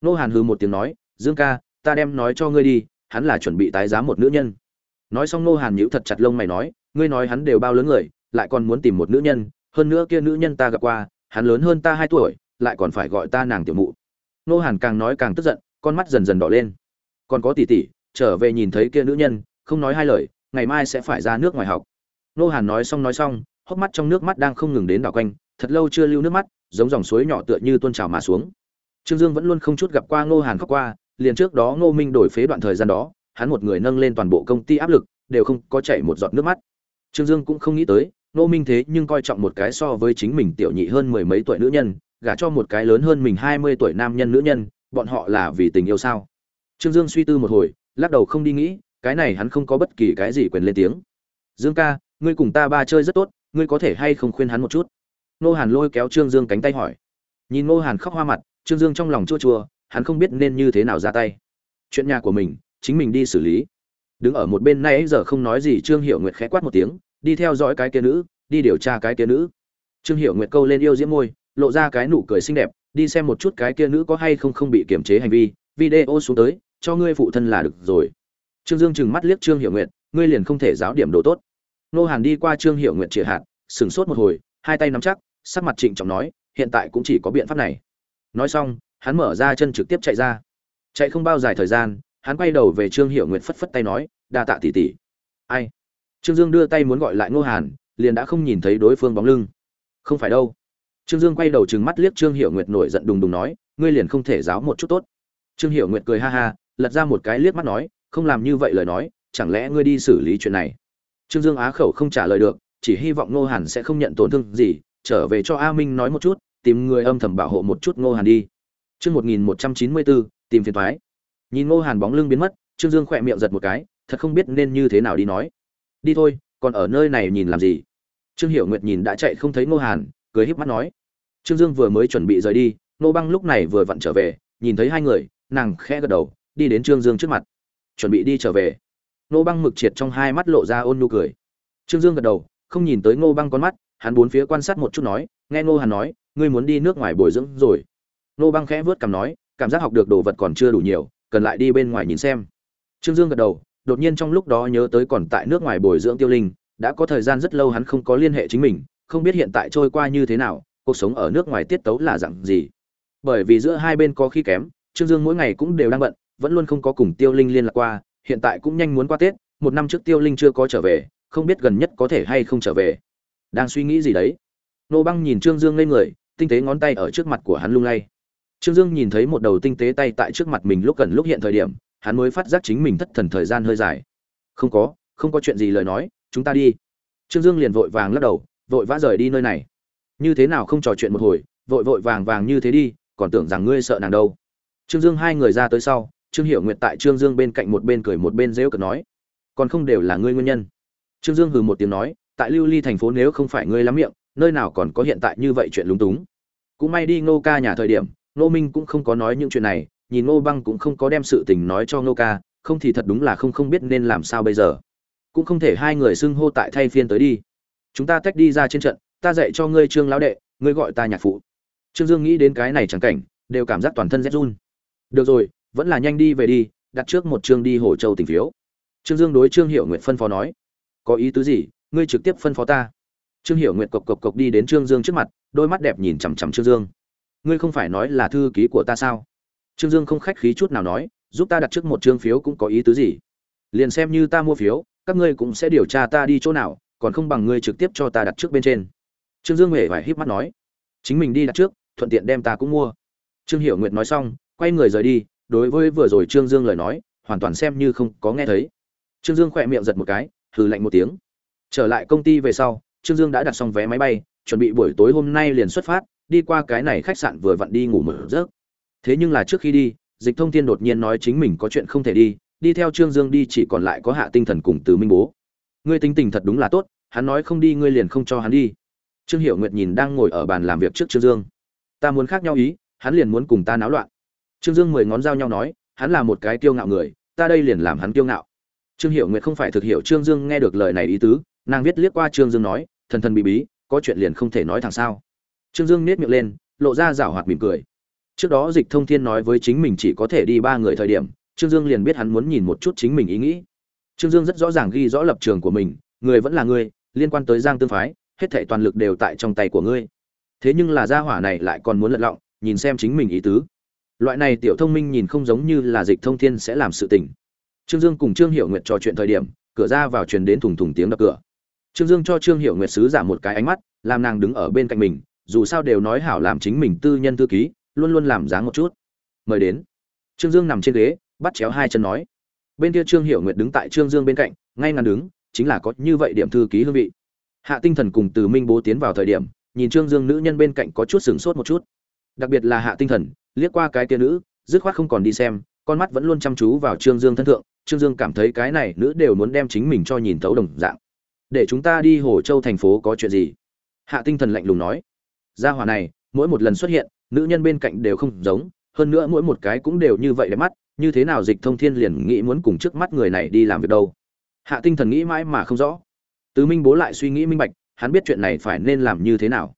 Ngô hàn hừ một tiếng nói, dương ca, ta đem nói cho ngươi đi, hắn là chuẩn bị tái giá một nữ nhân. Nói xong ngô hàn nhíu thật chặt lông mày nói, ngươi nói hắn đều bao lớn người lại còn muốn tìm một nữ nhân, hơn nữa kia nữ nhân ta gặp qua, hắn lớn hơn ta hai tuổi, lại còn phải gọi ta nàng tiểu mụ. Ngô hàn càng nói càng tức giận, con mắt dần dần đỏ lên. Còn có tỷ tỷ, trở về nhìn thấy kia nữ nhân, không nói hai lời, ngày mai sẽ phải ra nước ngoài học. Nô hàn nói xong nói xong, hốc mắt trong nước mắt đang không ngừng đến đảo quanh, thật lâu chưa lưu nước mắt, giống dòng suối nhỏ tựa như tuôn trào mà xuống. Trương dương vẫn luôn không chút gặp qua ngô hàn khóc qua, liền trước đó ngô minh đổi phế đoạn thời gian đó, hắn một người nâng lên toàn bộ công ty áp lực, đều không có chảy một giọt nước mắt trương dương cũng không nghĩ tới, Nô minh thế nhưng coi trọng một cái so với chính mình tiểu nhị hơn mười mấy tuổi nữ nhân, gả cho một cái lớn hơn mình hai mươi tuổi nam nhân nữ nhân, bọn họ là vì tình yêu sao? Trương dương suy tư một hồi, lắc đầu không đi nghĩ, cái này hắn không có bất kỳ cái gì quyền lên tiếng. Dương ca, ngươi cùng ta ba chơi rất tốt, ngươi có thể hay không khuyên hắn một chút? Nô hàn lôi kéo trương dương cánh tay hỏi. Nhìn nô hàn khóc hoa mặt, trương dương trong lòng chua chua, hắn không biết nên như thế nào ra tay. Chuyện nhà của mình, chính mình đi xử lý đứng ở một bên nay giờ không nói gì, trương hiệu nguyệt khẽ quát một tiếng, đi theo dõi cái kia nữ, đi điều tra cái kia nữ. Trương hiệu nguyệt câu lên yêu diễm môi, lộ ra cái nụ cười xinh đẹp, đi xem một chút cái kia nữ có hay không không bị kiểm chế hành vi. Video xuống tới, cho ngươi phụ thân là được rồi. Trương dương chừng mắt liếc trương hiệu nguyệt, ngươi liền không thể giáo điểm đồ tốt. Nô hàn đi qua trương hiệu nguyệt trịa hạt, sửng sốt một hồi, hai tay nắm chắc, sắc mặt trịnh trọng nói, hiện tại cũng chỉ có biện pháp này. Nói xong, hắn mở ra chân trực tiếp chạy ra. Chạy không bao dài thời gian hắn quay đầu về trương hiệu nguyệt phất phất tay nói đa tạ tỷ tỷ. Ai? Trương dương đưa tay muốn gọi lại ngô hàn liền đã không nhìn thấy đối phương bóng lưng. Không phải đâu. Trương dương quay đầu trừng mắt liếc trương hiệu nguyệt nổi giận đùng đùng nói ngươi liền không thể giáo một chút tốt. Trương hiệu nguyệt cười ha ha lật ra một cái liếc mắt nói không làm như vậy lời nói chẳng lẽ ngươi đi xử lý chuyện này? Trương dương á khẩu không trả lời được chỉ hy vọng ngô hàn sẽ không nhận tổn thương gì trở về cho a minh nói một chút tìm người âm thầm bảo hộ một chút ngô hàn đi. Chương 1194, tìm phiền toái. Nhìn Ngô Hàn bóng lưng biến mất, Trương Dương khỏe miệng giật một cái, thật không biết nên như thế nào đi nói. Đi thôi, còn ở nơi này nhìn làm gì? Trương Hiểu Nguyệt nhìn đã chạy không thấy Ngô Hàn, cười híp mắt nói. Trương Dương vừa mới chuẩn bị rời đi, Ngô Băng lúc này vừa vặn trở về, nhìn thấy hai người, nàng khẽ gật đầu, đi đến Trương Dương trước mặt. Chuẩn bị đi trở về. Ngô Băng mực triệt trong hai mắt lộ ra ôn nhu cười. Trương Dương gật đầu, không nhìn tới Ngô Băng con mắt, hắn bốn phía quan sát một chút nói, nghe Ngô Hàn nói, ngươi muốn đi nước ngoài bồi dưỡng rồi Ngô băng khẽ vớt cằm nói cảm giác học được đồ vật còn chưa đủ nhiều cần lại đi bên ngoài nhìn xem. Trương dương gật đầu, đột nhiên trong lúc đó nhớ tới còn tại nước ngoài bồi dưỡng tiêu linh, đã có thời gian rất lâu hắn không có liên hệ chính mình, không biết hiện tại trôi qua như thế nào, cuộc sống ở nước ngoài tiết tấu là dặn gì. Bởi vì giữa hai bên có khi kém, trương dương mỗi ngày cũng đều đang bận, vẫn luôn không có cùng tiêu linh liên lạc qua, hiện tại cũng nhanh muốn qua tết, một năm trước tiêu linh chưa có trở về, không biết gần nhất có thể hay không trở về. Đang suy nghĩ gì đấy? Nô băng nhìn trương dương lên người, tinh tế ngón tay ở trước mặt của hắn lung lay. Trương Dương nhìn thấy một đầu tinh tế tay tại trước mặt mình lúc gần lúc hiện thời điểm, hắn mới phát giác chính mình thất thần thời gian hơi dài. Không có, không có chuyện gì lời nói, chúng ta đi. Trương Dương liền vội vàng lắc đầu, vội vã rời đi nơi này. Như thế nào không trò chuyện một hồi, vội vội vàng vàng như thế đi, còn tưởng rằng ngươi sợ nàng đâu. Trương Dương hai người ra tới sau, Trương Hiểu Nguyệt tại Trương Dương bên cạnh một bên cười một bên giễu cợt nói, còn không đều là ngươi nguyên nhân. Trương Dương hừ một tiếng nói, tại Lưu Ly thành phố nếu không phải ngươi lắm miệng, nơi nào còn có hiện tại như vậy chuyện lúng túng. Cũng may đi Ngô Ca nhà thời điểm, Ngô Minh cũng không có nói những chuyện này, nhìn Ngô Băng cũng không có đem sự tình nói cho Ngô Ca, không thì thật đúng là không không biết nên làm sao bây giờ. Cũng không thể hai người xưng hô tại thay phiên tới đi. Chúng ta tách đi ra trên trận, ta dạy cho ngươi Trương lão đệ, ngươi gọi ta nhạc phụ. Trương Dương nghĩ đến cái này chẳng cảnh, đều cảm giác toàn thân rét run. Được rồi, vẫn là nhanh đi về đi, đặt trước một chương đi Hồ Châu tỉnh phiếu. Trương Dương đối Trương Hiểu Nguyệt phân phó nói, có ý tứ gì, ngươi trực tiếp phân phó ta. Trương Hiểu Nguyệt cộc cộc cộc đi đến Trương Dương trước mặt, đôi mắt đẹp nhìn chằm chằm Trương Dương ngươi không phải nói là thư ký của ta sao? Trương dương không khách khí chút nào nói, giúp ta đặt trước một chương phiếu cũng có ý tứ gì? Liền xem như ta mua phiếu, các ngươi cũng sẽ điều tra ta đi chỗ nào, còn không bằng ngươi trực tiếp cho ta đặt trước bên trên. Trương dương huệ phải híp mắt nói, chính mình đi đặt trước, thuận tiện đem ta cũng mua. Trương hiểu nguyệt nói xong, quay người rời đi, đối với vừa rồi trương dương lời nói, hoàn toàn xem như không có nghe thấy. Trương dương khỏe miệng giật một cái, hừ lạnh một tiếng. Trở lại công ty về sau, trương dương đã đặt xong vé máy bay, chuẩn bị buổi tối hôm nay liền xuất phát đi qua cái này khách sạn vừa vặn đi ngủ mở giấc. Thế nhưng là trước khi đi, dịch thông thiên đột nhiên nói chính mình có chuyện không thể đi đi theo trương dương đi chỉ còn lại có hạ tinh thần cùng từ minh bố. Ngươi tính tình thật đúng là tốt, hắn nói không đi ngươi liền không cho hắn đi. Trương hiểu nguyệt nhìn đang ngồi ở bàn làm việc trước trương dương. Ta muốn khác nhau ý, hắn liền muốn cùng ta náo loạn. Trương dương mười ngón dao nhau nói, hắn là một cái kiêu ngạo người, ta đây liền làm hắn kiêu ngạo. Trương hiểu nguyệt không phải thực hiểu trương dương nghe được lời này ý tứ, nàng viết liếc qua trương dương nói, thần thần bí bí, có chuyện liền không thể nói thẳng sao. Trương Dương nhếch miệng lên, lộ ra giảo hoạt mỉm cười. Trước đó Dịch Thông Thiên nói với chính mình chỉ có thể đi ba người thời điểm, Trương Dương liền biết hắn muốn nhìn một chút chính mình ý nghĩ. Trương Dương rất rõ ràng ghi rõ lập trường của mình, người vẫn là người, liên quan tới Giang Tương phái, hết thảy toàn lực đều tại trong tay của ngươi. Thế nhưng là gia hỏa này lại còn muốn lật lọng, nhìn xem chính mình ý tứ. Loại này tiểu thông minh nhìn không giống như là Dịch Thông Thiên sẽ làm sự tình. Trương Dương cùng Trương Hiểu Nguyệt trò chuyện thời điểm, cửa ra vào truyền đến thùng thùng tiếng đập cửa. Trương Dương cho Trương Hiểu Nguyệt sứ giả một cái ánh mắt, làm nàng đứng ở bên cạnh mình, dù sao đều nói hảo làm chính mình tư nhân thư ký, luôn luôn làm dáng một chút. Mời đến. Trương dương nằm trên ghế, bắt chéo hai chân nói. Bên kia trương hiểu nguyệt đứng tại trương dương bên cạnh, ngay ngắn đứng, chính là có như vậy điểm thư ký hương vị. Hạ tinh thần cùng từ minh bố tiến vào thời điểm, nhìn trương dương nữ nhân bên cạnh có chút sửng sốt một chút. Đặc biệt là hạ tinh thần, liếc qua cái kia nữ, dứt khoát không còn đi xem, con mắt vẫn luôn chăm chú vào trương dương thân thượng, trương dương cảm thấy cái này nữ đều muốn đem chính mình cho nhìn thấu đồng dạng. Để chúng ta đi hồ châu thành phố có chuyện gì? Hạ tinh thần lạnh lùng nói gia hỏa này, mỗi một lần xuất hiện, nữ nhân bên cạnh đều không giống, hơn nữa mỗi một cái cũng đều như vậy đẹp mắt, như thế nào dịch thông thiên liền nghĩ muốn cùng trước mắt người này đi làm việc đâu. Hạ tinh thần nghĩ mãi mà không rõ. Tứ minh bố lại suy nghĩ minh bạch, hắn biết chuyện này phải nên làm như thế nào.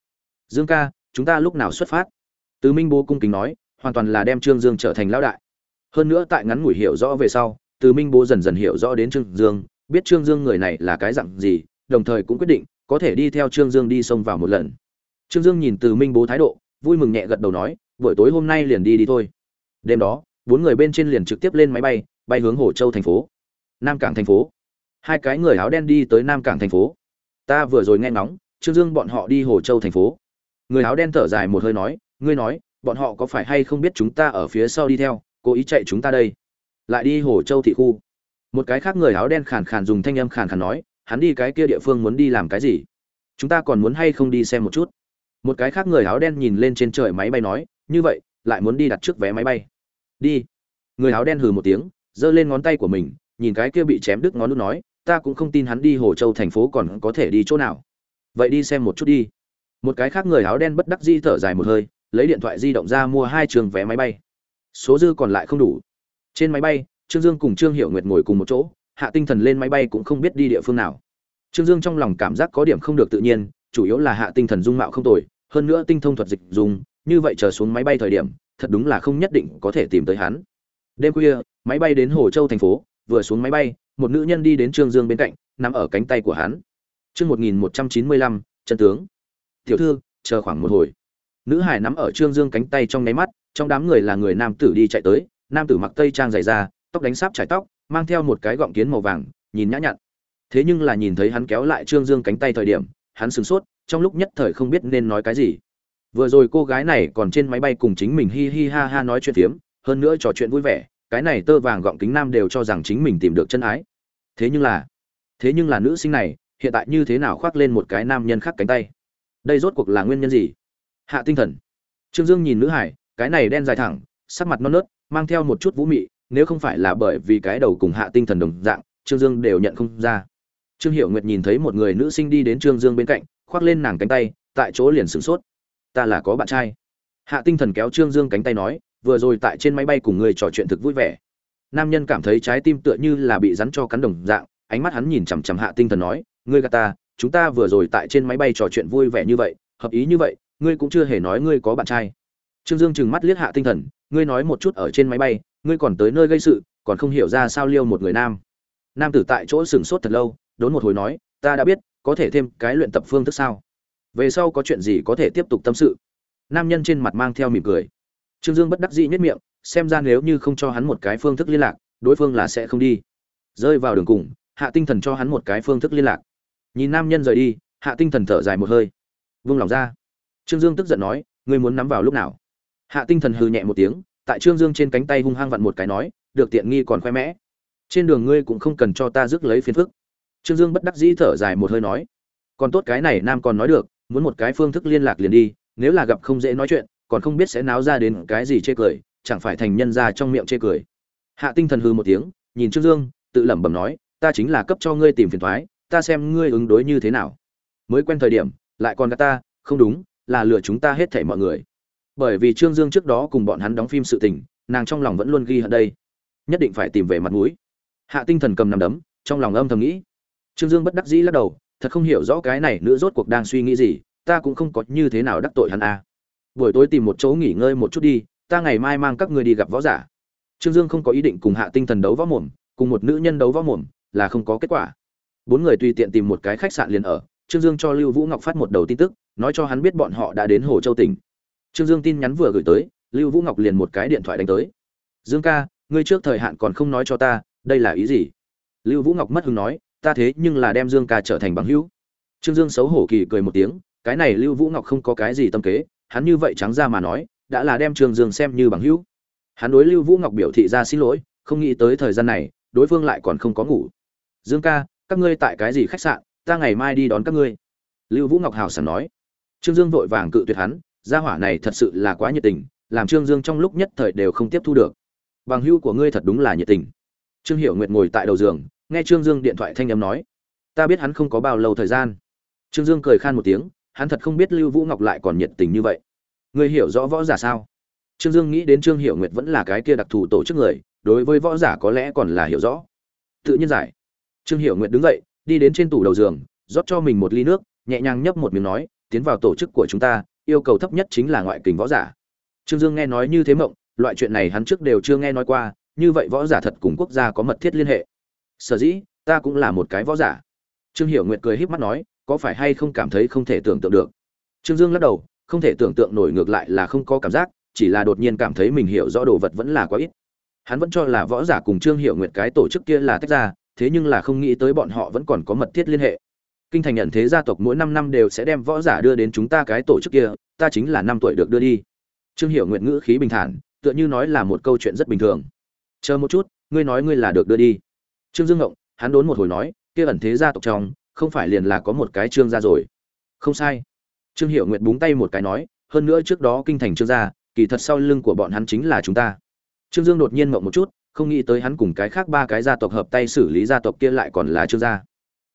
Dương ca, chúng ta lúc nào xuất phát? Tứ minh bố cung kính nói, hoàn toàn là đem trương dương trở thành lão đại. Hơn nữa tại ngắn ngủi hiểu rõ về sau tứ minh bố dần dần hiểu rõ đến trương dương, biết trương dương người này là cái dặn gì, đồng thời cũng quyết định, có thể đi theo trương dương đi xông vào một lần. Trương Dương nhìn Từ Minh Bố thái độ, vui mừng nhẹ gật đầu nói, buổi tối hôm nay liền đi đi thôi. Đêm đó, bốn người bên trên liền trực tiếp lên máy bay, bay hướng Hồ Châu thành phố. Nam Cảng thành phố. Hai cái người áo đen đi tới Nam Cảng thành phố. Ta vừa rồi nghe ngóng, Trương Dương bọn họ đi Hồ Châu thành phố. Người áo đen thở dài một hơi nói, ngươi nói, bọn họ có phải hay không biết chúng ta ở phía sau đi theo, cố ý chạy chúng ta đây. Lại đi Hồ Châu thị khu. Một cái khác người áo đen khàn khàn dùng thanh âm khàn khàn nói, hắn đi cái kia địa phương muốn đi làm cái gì chúng ta còn muốn hay không đi xem một chút một cái khác người áo đen nhìn lên trên trời máy bay nói, như vậy, lại muốn đi đặt trước vé máy bay. Đi. Người áo đen hừ một tiếng, giơ lên ngón tay của mình, nhìn cái kia bị chém đứt ngón nút nói, ta cũng không tin hắn đi hồ châu thành phố còn có thể đi chỗ nào. Vậy đi xem một chút đi. Một cái khác người áo đen bất đắc dĩ thở dài một hơi, lấy điện thoại di động ra mua hai trường vé máy bay. Số dư còn lại không đủ. Trên máy bay, trương dương cùng trương hiệu nguyệt ngồi cùng một chỗ, hạ tinh thần lên máy bay cũng không biết đi địa phương nào. Trương dương trong lòng cảm giác có điểm không được tự nhiên, chủ yếu là hạ tinh thần dung mạo không tồi hơn nữa tinh thông thuật dịch dùng, như vậy chờ xuống máy bay thời điểm, thật đúng là không nhất định có thể tìm tới hắn. Đêm khuya, máy bay đến hồ châu thành phố, vừa xuống máy bay, một nữ nhân đi đến trương dương bên cạnh, nằm ở cánh tay của hắn. Chương một nghìn một trăm chín mươi lăm, chân tướng. Tiểu thư, chờ khoảng một hồi. Nữ hải nắm ở trương dương cánh tay trong nháy mắt, trong đám người là người nam tử đi chạy tới, nam tử mặc tây trang dày da, tóc đánh sáp trải tóc, mang theo một cái gọng kiến màu vàng, nhìn nhã nhặn. Thế nhưng là nhìn thấy hắn kéo lại trương dương cánh tay thời điểm, hắn sửng sốt trong lúc nhất thời không biết nên nói cái gì. Vừa rồi cô gái này còn trên máy bay cùng chính mình hi hi ha ha nói chuyện phiếm, hơn nữa trò chuyện vui vẻ, cái này tơ vàng gọng kính nam đều cho rằng chính mình tìm được chân ái. Thế nhưng là, thế nhưng là nữ sinh này, hiện tại như thế nào khoác lên một cái nam nhân khác cánh tay? Đây rốt cuộc là nguyên nhân gì? Hạ tinh thần. Trương dương nhìn nữ hải, cái này đen dài thẳng, sắc mặt non nớt, mang theo một chút vũ mị, nếu không phải là bởi vì cái đầu cùng hạ tinh thần đồng dạng, trương dương đều nhận không ra. Trương hiệu nguyệt nhìn thấy một người nữ sinh đi đến trương dương bên cạnh khoác lên nàng cánh tay, tại chỗ liền sửng sốt. Ta là có bạn trai. Hạ tinh thần kéo trương dương cánh tay nói, vừa rồi tại trên máy bay cùng người trò chuyện thực vui vẻ. Nam nhân cảm thấy trái tim tựa như là bị rắn cho cắn đồng dạng, ánh mắt hắn nhìn chằm chằm hạ tinh thần nói, ngươi gà ta, chúng ta vừa rồi tại trên máy bay trò chuyện vui vẻ như vậy, hợp ý như vậy, ngươi cũng chưa hề nói ngươi có bạn trai. Trương dương chừng mắt liếc hạ tinh thần, ngươi nói một chút ở trên máy bay, ngươi còn tới nơi gây sự, còn không hiểu ra sao liêu một người nam. Nam tử tại chỗ sửng sốt thật lâu, đốn một hồi nói, ta đã biết có thể thêm cái luyện tập phương thức sao? Về sau có chuyện gì có thể tiếp tục tâm sự? Nam nhân trên mặt mang theo mỉm cười. Trương dương bất đắc dĩ nhất miệng, xem ra nếu như không cho hắn một cái phương thức liên lạc, đối phương là sẽ không đi. Rơi vào đường cùng, hạ tinh thần cho hắn một cái phương thức liên lạc. Nhìn nam nhân rời đi, hạ tinh thần thở dài một hơi. Vung lòng ra. Trương dương tức giận nói, ngươi muốn nắm vào lúc nào? Hạ tinh thần hừ nhẹ một tiếng, tại trương dương trên cánh tay hung hăng vặn một cái nói, được tiện nghi còn khoe mẽ. Trên đường ngươi cũng không cần cho ta rước lấy phiền phức trương dương bất đắc dĩ thở dài một hơi nói, còn tốt cái này nam còn nói được, muốn một cái phương thức liên lạc liền đi, nếu là gặp không dễ nói chuyện, còn không biết sẽ náo ra đến cái gì chê cười, chẳng phải thành nhân ra trong miệng chê cười. Hạ tinh thần hư một tiếng, nhìn trương dương, tự lẩm bẩm nói, ta chính là cấp cho ngươi tìm phiền thoái ta xem ngươi ứng đối như thế nào. Mới quen thời điểm, lại còn gạt ta, không đúng, là lừa chúng ta hết thảy mọi người. Bởi vì trương dương trước đó cùng bọn hắn đóng phim sự tình, nàng trong lòng vẫn luôn ghi hận đây. Nhất định phải tìm về mặt mũi. Hạ tinh thần cầm nắm đấm, trong lòng âm thầm nghĩ trương dương bất đắc dĩ lắc đầu, thật không hiểu rõ cái này nữ rốt cuộc đang suy nghĩ gì, ta cũng không có như thế nào đắc tội hắn à. buổi tối tìm một chỗ nghỉ ngơi một chút đi, ta ngày mai mang các người đi gặp võ giả. Trương dương không có ý định cùng hạ tinh thần đấu võ mồm, cùng một nữ nhân đấu võ mồm, là không có kết quả. Bốn người tùy tiện tìm một cái khách sạn liền ở, trương dương cho lưu vũ ngọc phát một đầu tin tức, nói cho hắn biết bọn họ đã đến hồ châu tỉnh. Trương dương tin nhắn vừa gửi tới, lưu vũ ngọc liền một cái điện thoại đánh tới. Dương ca, ngươi trước thời hạn còn không nói cho ta, đây là ý gì? Lưu vũ ngọc mất hứng nói ta thế nhưng là đem dương ca trở thành bằng hữu. Trương dương xấu hổ kỳ cười một tiếng, cái này lưu vũ ngọc không có cái gì tâm kế, hắn như vậy trắng ra mà nói, đã là đem trương dương xem như bằng hữu. Hắn đối lưu vũ ngọc biểu thị ra xin lỗi, không nghĩ tới thời gian này, đối phương lại còn không có ngủ. Dương ca, các ngươi tại cái gì khách sạn, ta ngày mai đi đón các ngươi. Lưu vũ ngọc hào sảng nói. Trương dương vội vàng cự tuyệt hắn, gia hỏa này thật sự là quá nhiệt tình, làm trương dương trong lúc nhất thời đều không tiếp thu được. Bằng hữu của ngươi thật đúng là nhiệt tình. Trương hiểu nguyệt ngồi tại đầu giường nghe trương dương điện thoại thanh âm nói, ta biết hắn không có bao lâu thời gian. Trương dương cười khan một tiếng, hắn thật không biết lưu vũ ngọc lại còn nhiệt tình như vậy. Người hiểu rõ võ giả sao? Trương dương nghĩ đến trương hiểu nguyệt vẫn là cái kia đặc thù tổ chức người, đối với võ giả có lẽ còn là hiểu rõ. Tự nhiên giải. Trương hiểu nguyệt đứng dậy, đi đến trên tủ đầu giường, rót cho mình một ly nước, nhẹ nhàng nhấp một miếng nói, tiến vào tổ chức của chúng ta, yêu cầu thấp nhất chính là ngoại kình võ giả. Trương dương nghe nói như thế mộng, loại chuyện này hắn trước đều chưa nghe nói qua, như vậy võ giả thật cùng quốc gia có mật thiết liên hệ sở dĩ, ta cũng là một cái võ giả. Trương hiểu nguyệt cười híp mắt nói, có phải hay không cảm thấy không thể tưởng tượng được? Trương dương lắc đầu, không thể tưởng tượng nổi ngược lại là không có cảm giác, chỉ là đột nhiên cảm thấy mình hiểu rõ đồ vật vẫn là quá ít. Hắn vẫn cho là võ giả cùng trương hiểu nguyệt cái tổ chức kia là tách ra, thế nhưng là không nghĩ tới bọn họ vẫn còn có mật thiết liên hệ. Kinh thành nhận thế gia tộc mỗi năm năm đều sẽ đem võ giả đưa đến chúng ta cái tổ chức kia, ta chính là năm tuổi được đưa đi. Trương hiểu nguyệt ngữ khí bình thản, tựa như nói là một câu chuyện rất bình thường. Chờ một chút, ngươi nói ngươi là được đưa đi trương dương ngộng, hắn đốn một hồi nói, kia ẩn thế gia tộc trong, không phải liền là có một cái trương gia rồi. Không sai. Trương hiệu nguyệt búng tay một cái nói, hơn nữa trước đó kinh thành trương gia, kỳ thật sau lưng của bọn hắn chính là chúng ta. Trương dương đột nhiên mộng một chút, không nghĩ tới hắn cùng cái khác ba cái gia tộc hợp tay xử lý gia tộc kia lại còn là trương gia.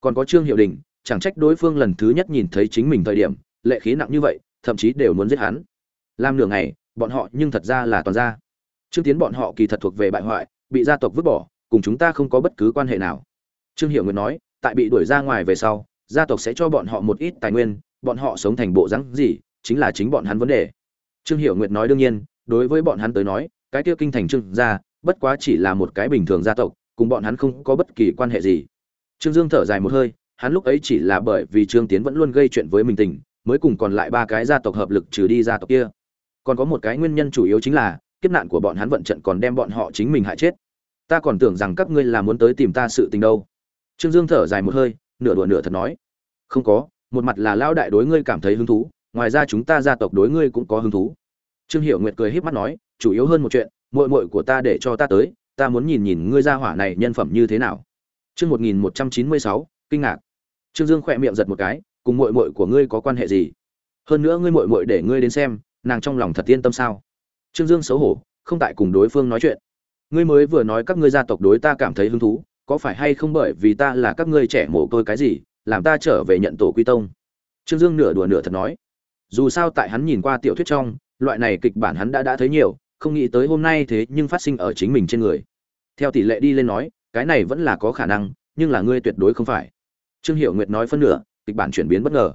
Còn có trương hiệu đình, chẳng trách đối phương lần thứ nhất nhìn thấy chính mình thời điểm, lệ khí nặng như vậy, thậm chí đều muốn giết hắn. Làm nửa ngày, bọn họ nhưng thật ra là toàn gia. Trương tiến bọn họ kỳ thật thuộc về bại hoại, bị gia tộc vứt bỏ cùng chúng ta không có bất cứ quan hệ nào. Trương hiệu nguyệt nói, tại bị đuổi ra ngoài về sau, gia tộc sẽ cho bọn họ một ít tài nguyên, bọn họ sống thành bộ rắn gì, chính là chính bọn hắn vấn đề. Trương hiệu nguyệt nói đương nhiên, đối với bọn hắn tới nói, cái kia kinh thành trương gia, bất quá chỉ là một cái bình thường gia tộc, cùng bọn hắn không có bất kỳ quan hệ gì. Trương dương thở dài một hơi, hắn lúc ấy chỉ là bởi vì trương tiến vẫn luôn gây chuyện với mình tình, mới cùng còn lại ba cái gia tộc hợp lực trừ đi gia tộc kia. Còn có một cái nguyên nhân chủ yếu chính là, kiếp nạn của bọn hắn vận trận còn đem bọn họ chính mình hại chết ta còn tưởng rằng các ngươi là muốn tới tìm ta sự tình đâu. Trương dương thở dài một hơi, nửa đùa nửa thật nói. Không có, một mặt là lão đại đối ngươi cảm thấy hứng thú, ngoài ra chúng ta gia tộc đối ngươi cũng có hứng thú. Trương hiểu nguyệt cười híp mắt nói, chủ yếu hơn một chuyện, muội muội của ta để cho ta tới, ta muốn nhìn nhìn ngươi gia hỏa này nhân phẩm như thế nào. Chương một nghìn một trăm chín mươi sáu, kinh ngạc. Trương dương khỏe miệng giật một cái, cùng muội muội của ngươi có quan hệ gì? Hơn nữa ngươi muội muội để ngươi đến xem, nàng trong lòng thật yên tâm sao? Trương dương xấu hổ, không tại cùng đối phương nói chuyện ngươi mới vừa nói các ngươi gia tộc đối ta cảm thấy hứng thú, có phải hay không bởi vì ta là các ngươi trẻ mồ côi cái gì, làm ta trở về nhận tổ quy tông? Trương dương nửa đùa nửa thật nói. Dù sao tại hắn nhìn qua tiểu thuyết trong, loại này kịch bản hắn đã đã thấy nhiều, không nghĩ tới hôm nay thế nhưng phát sinh ở chính mình trên người. Theo tỷ lệ đi lên nói, cái này vẫn là có khả năng, nhưng là ngươi tuyệt đối không phải. Trương hiệu nguyệt nói phân nửa, kịch bản chuyển biến bất ngờ.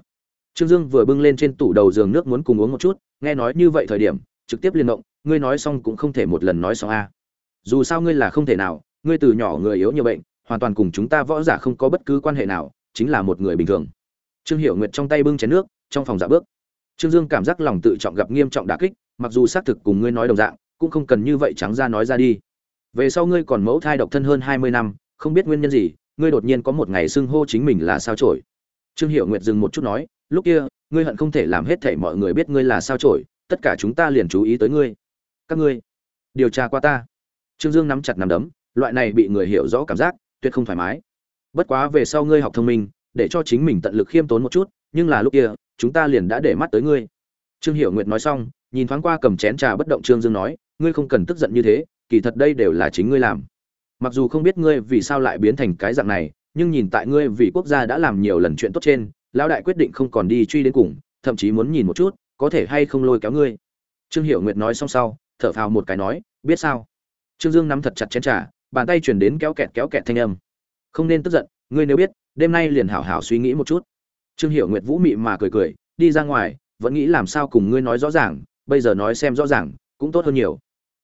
Trương dương vừa bưng lên trên tủ đầu giường nước muốn cùng uống một chút, nghe nói như vậy thời điểm, trực tiếp liên động, ngươi nói xong cũng không thể một lần nói xong a dù sao ngươi là không thể nào, ngươi từ nhỏ người yếu nhiều bệnh, hoàn toàn cùng chúng ta võ giả không có bất cứ quan hệ nào, chính là một người bình thường. Trương hiệu nguyệt trong tay bưng chén nước, trong phòng dạ bước. Trương dương cảm giác lòng tự trọng gặp nghiêm trọng đả kích, mặc dù xác thực cùng ngươi nói đồng dạng, cũng không cần như vậy trắng ra nói ra đi. Về sau ngươi còn mẫu thai độc thân hơn hai mươi năm, không biết nguyên nhân gì, ngươi đột nhiên có một ngày xưng hô chính mình là sao trổi trương hiệu nguyệt dừng một chút nói, lúc kia, ngươi hận không thể làm hết thảy mọi người biết ngươi là sao trổi tất cả chúng ta liền chú ý tới ngươi. Các ngươi, điều tra qua ta trương dương nắm chặt nắm đấm, loại này bị người hiểu rõ cảm giác, tuyệt không thoải mái. Bất quá về sau ngươi học thông minh, để cho chính mình tận lực khiêm tốn một chút, nhưng là lúc kia, chúng ta liền đã để mắt tới ngươi. Trương hiểu nguyệt nói xong, nhìn thoáng qua cầm chén trà bất động trương dương nói, ngươi không cần tức giận như thế, kỳ thật đây đều là chính ngươi làm. Mặc dù không biết ngươi vì sao lại biến thành cái dạng này, nhưng nhìn tại ngươi vì quốc gia đã làm nhiều lần chuyện tốt trên, lão đại quyết định không còn đi truy đến cùng, thậm chí muốn nhìn một chút, có thể hay không lôi kéo ngươi. Trương hiểu nguyệt nói xong sau, thở phào một cái nói, biết sao? Trương dương nắm thật chặt chén trà, bàn tay chuyển đến kéo kẹt kéo kẹt thanh âm. Không nên tức giận, ngươi nếu biết, đêm nay liền hảo hảo suy nghĩ một chút. Trương hiểu nguyệt vũ mị mà cười cười, đi ra ngoài, vẫn nghĩ làm sao cùng ngươi nói rõ ràng, bây giờ nói xem rõ ràng, cũng tốt hơn nhiều.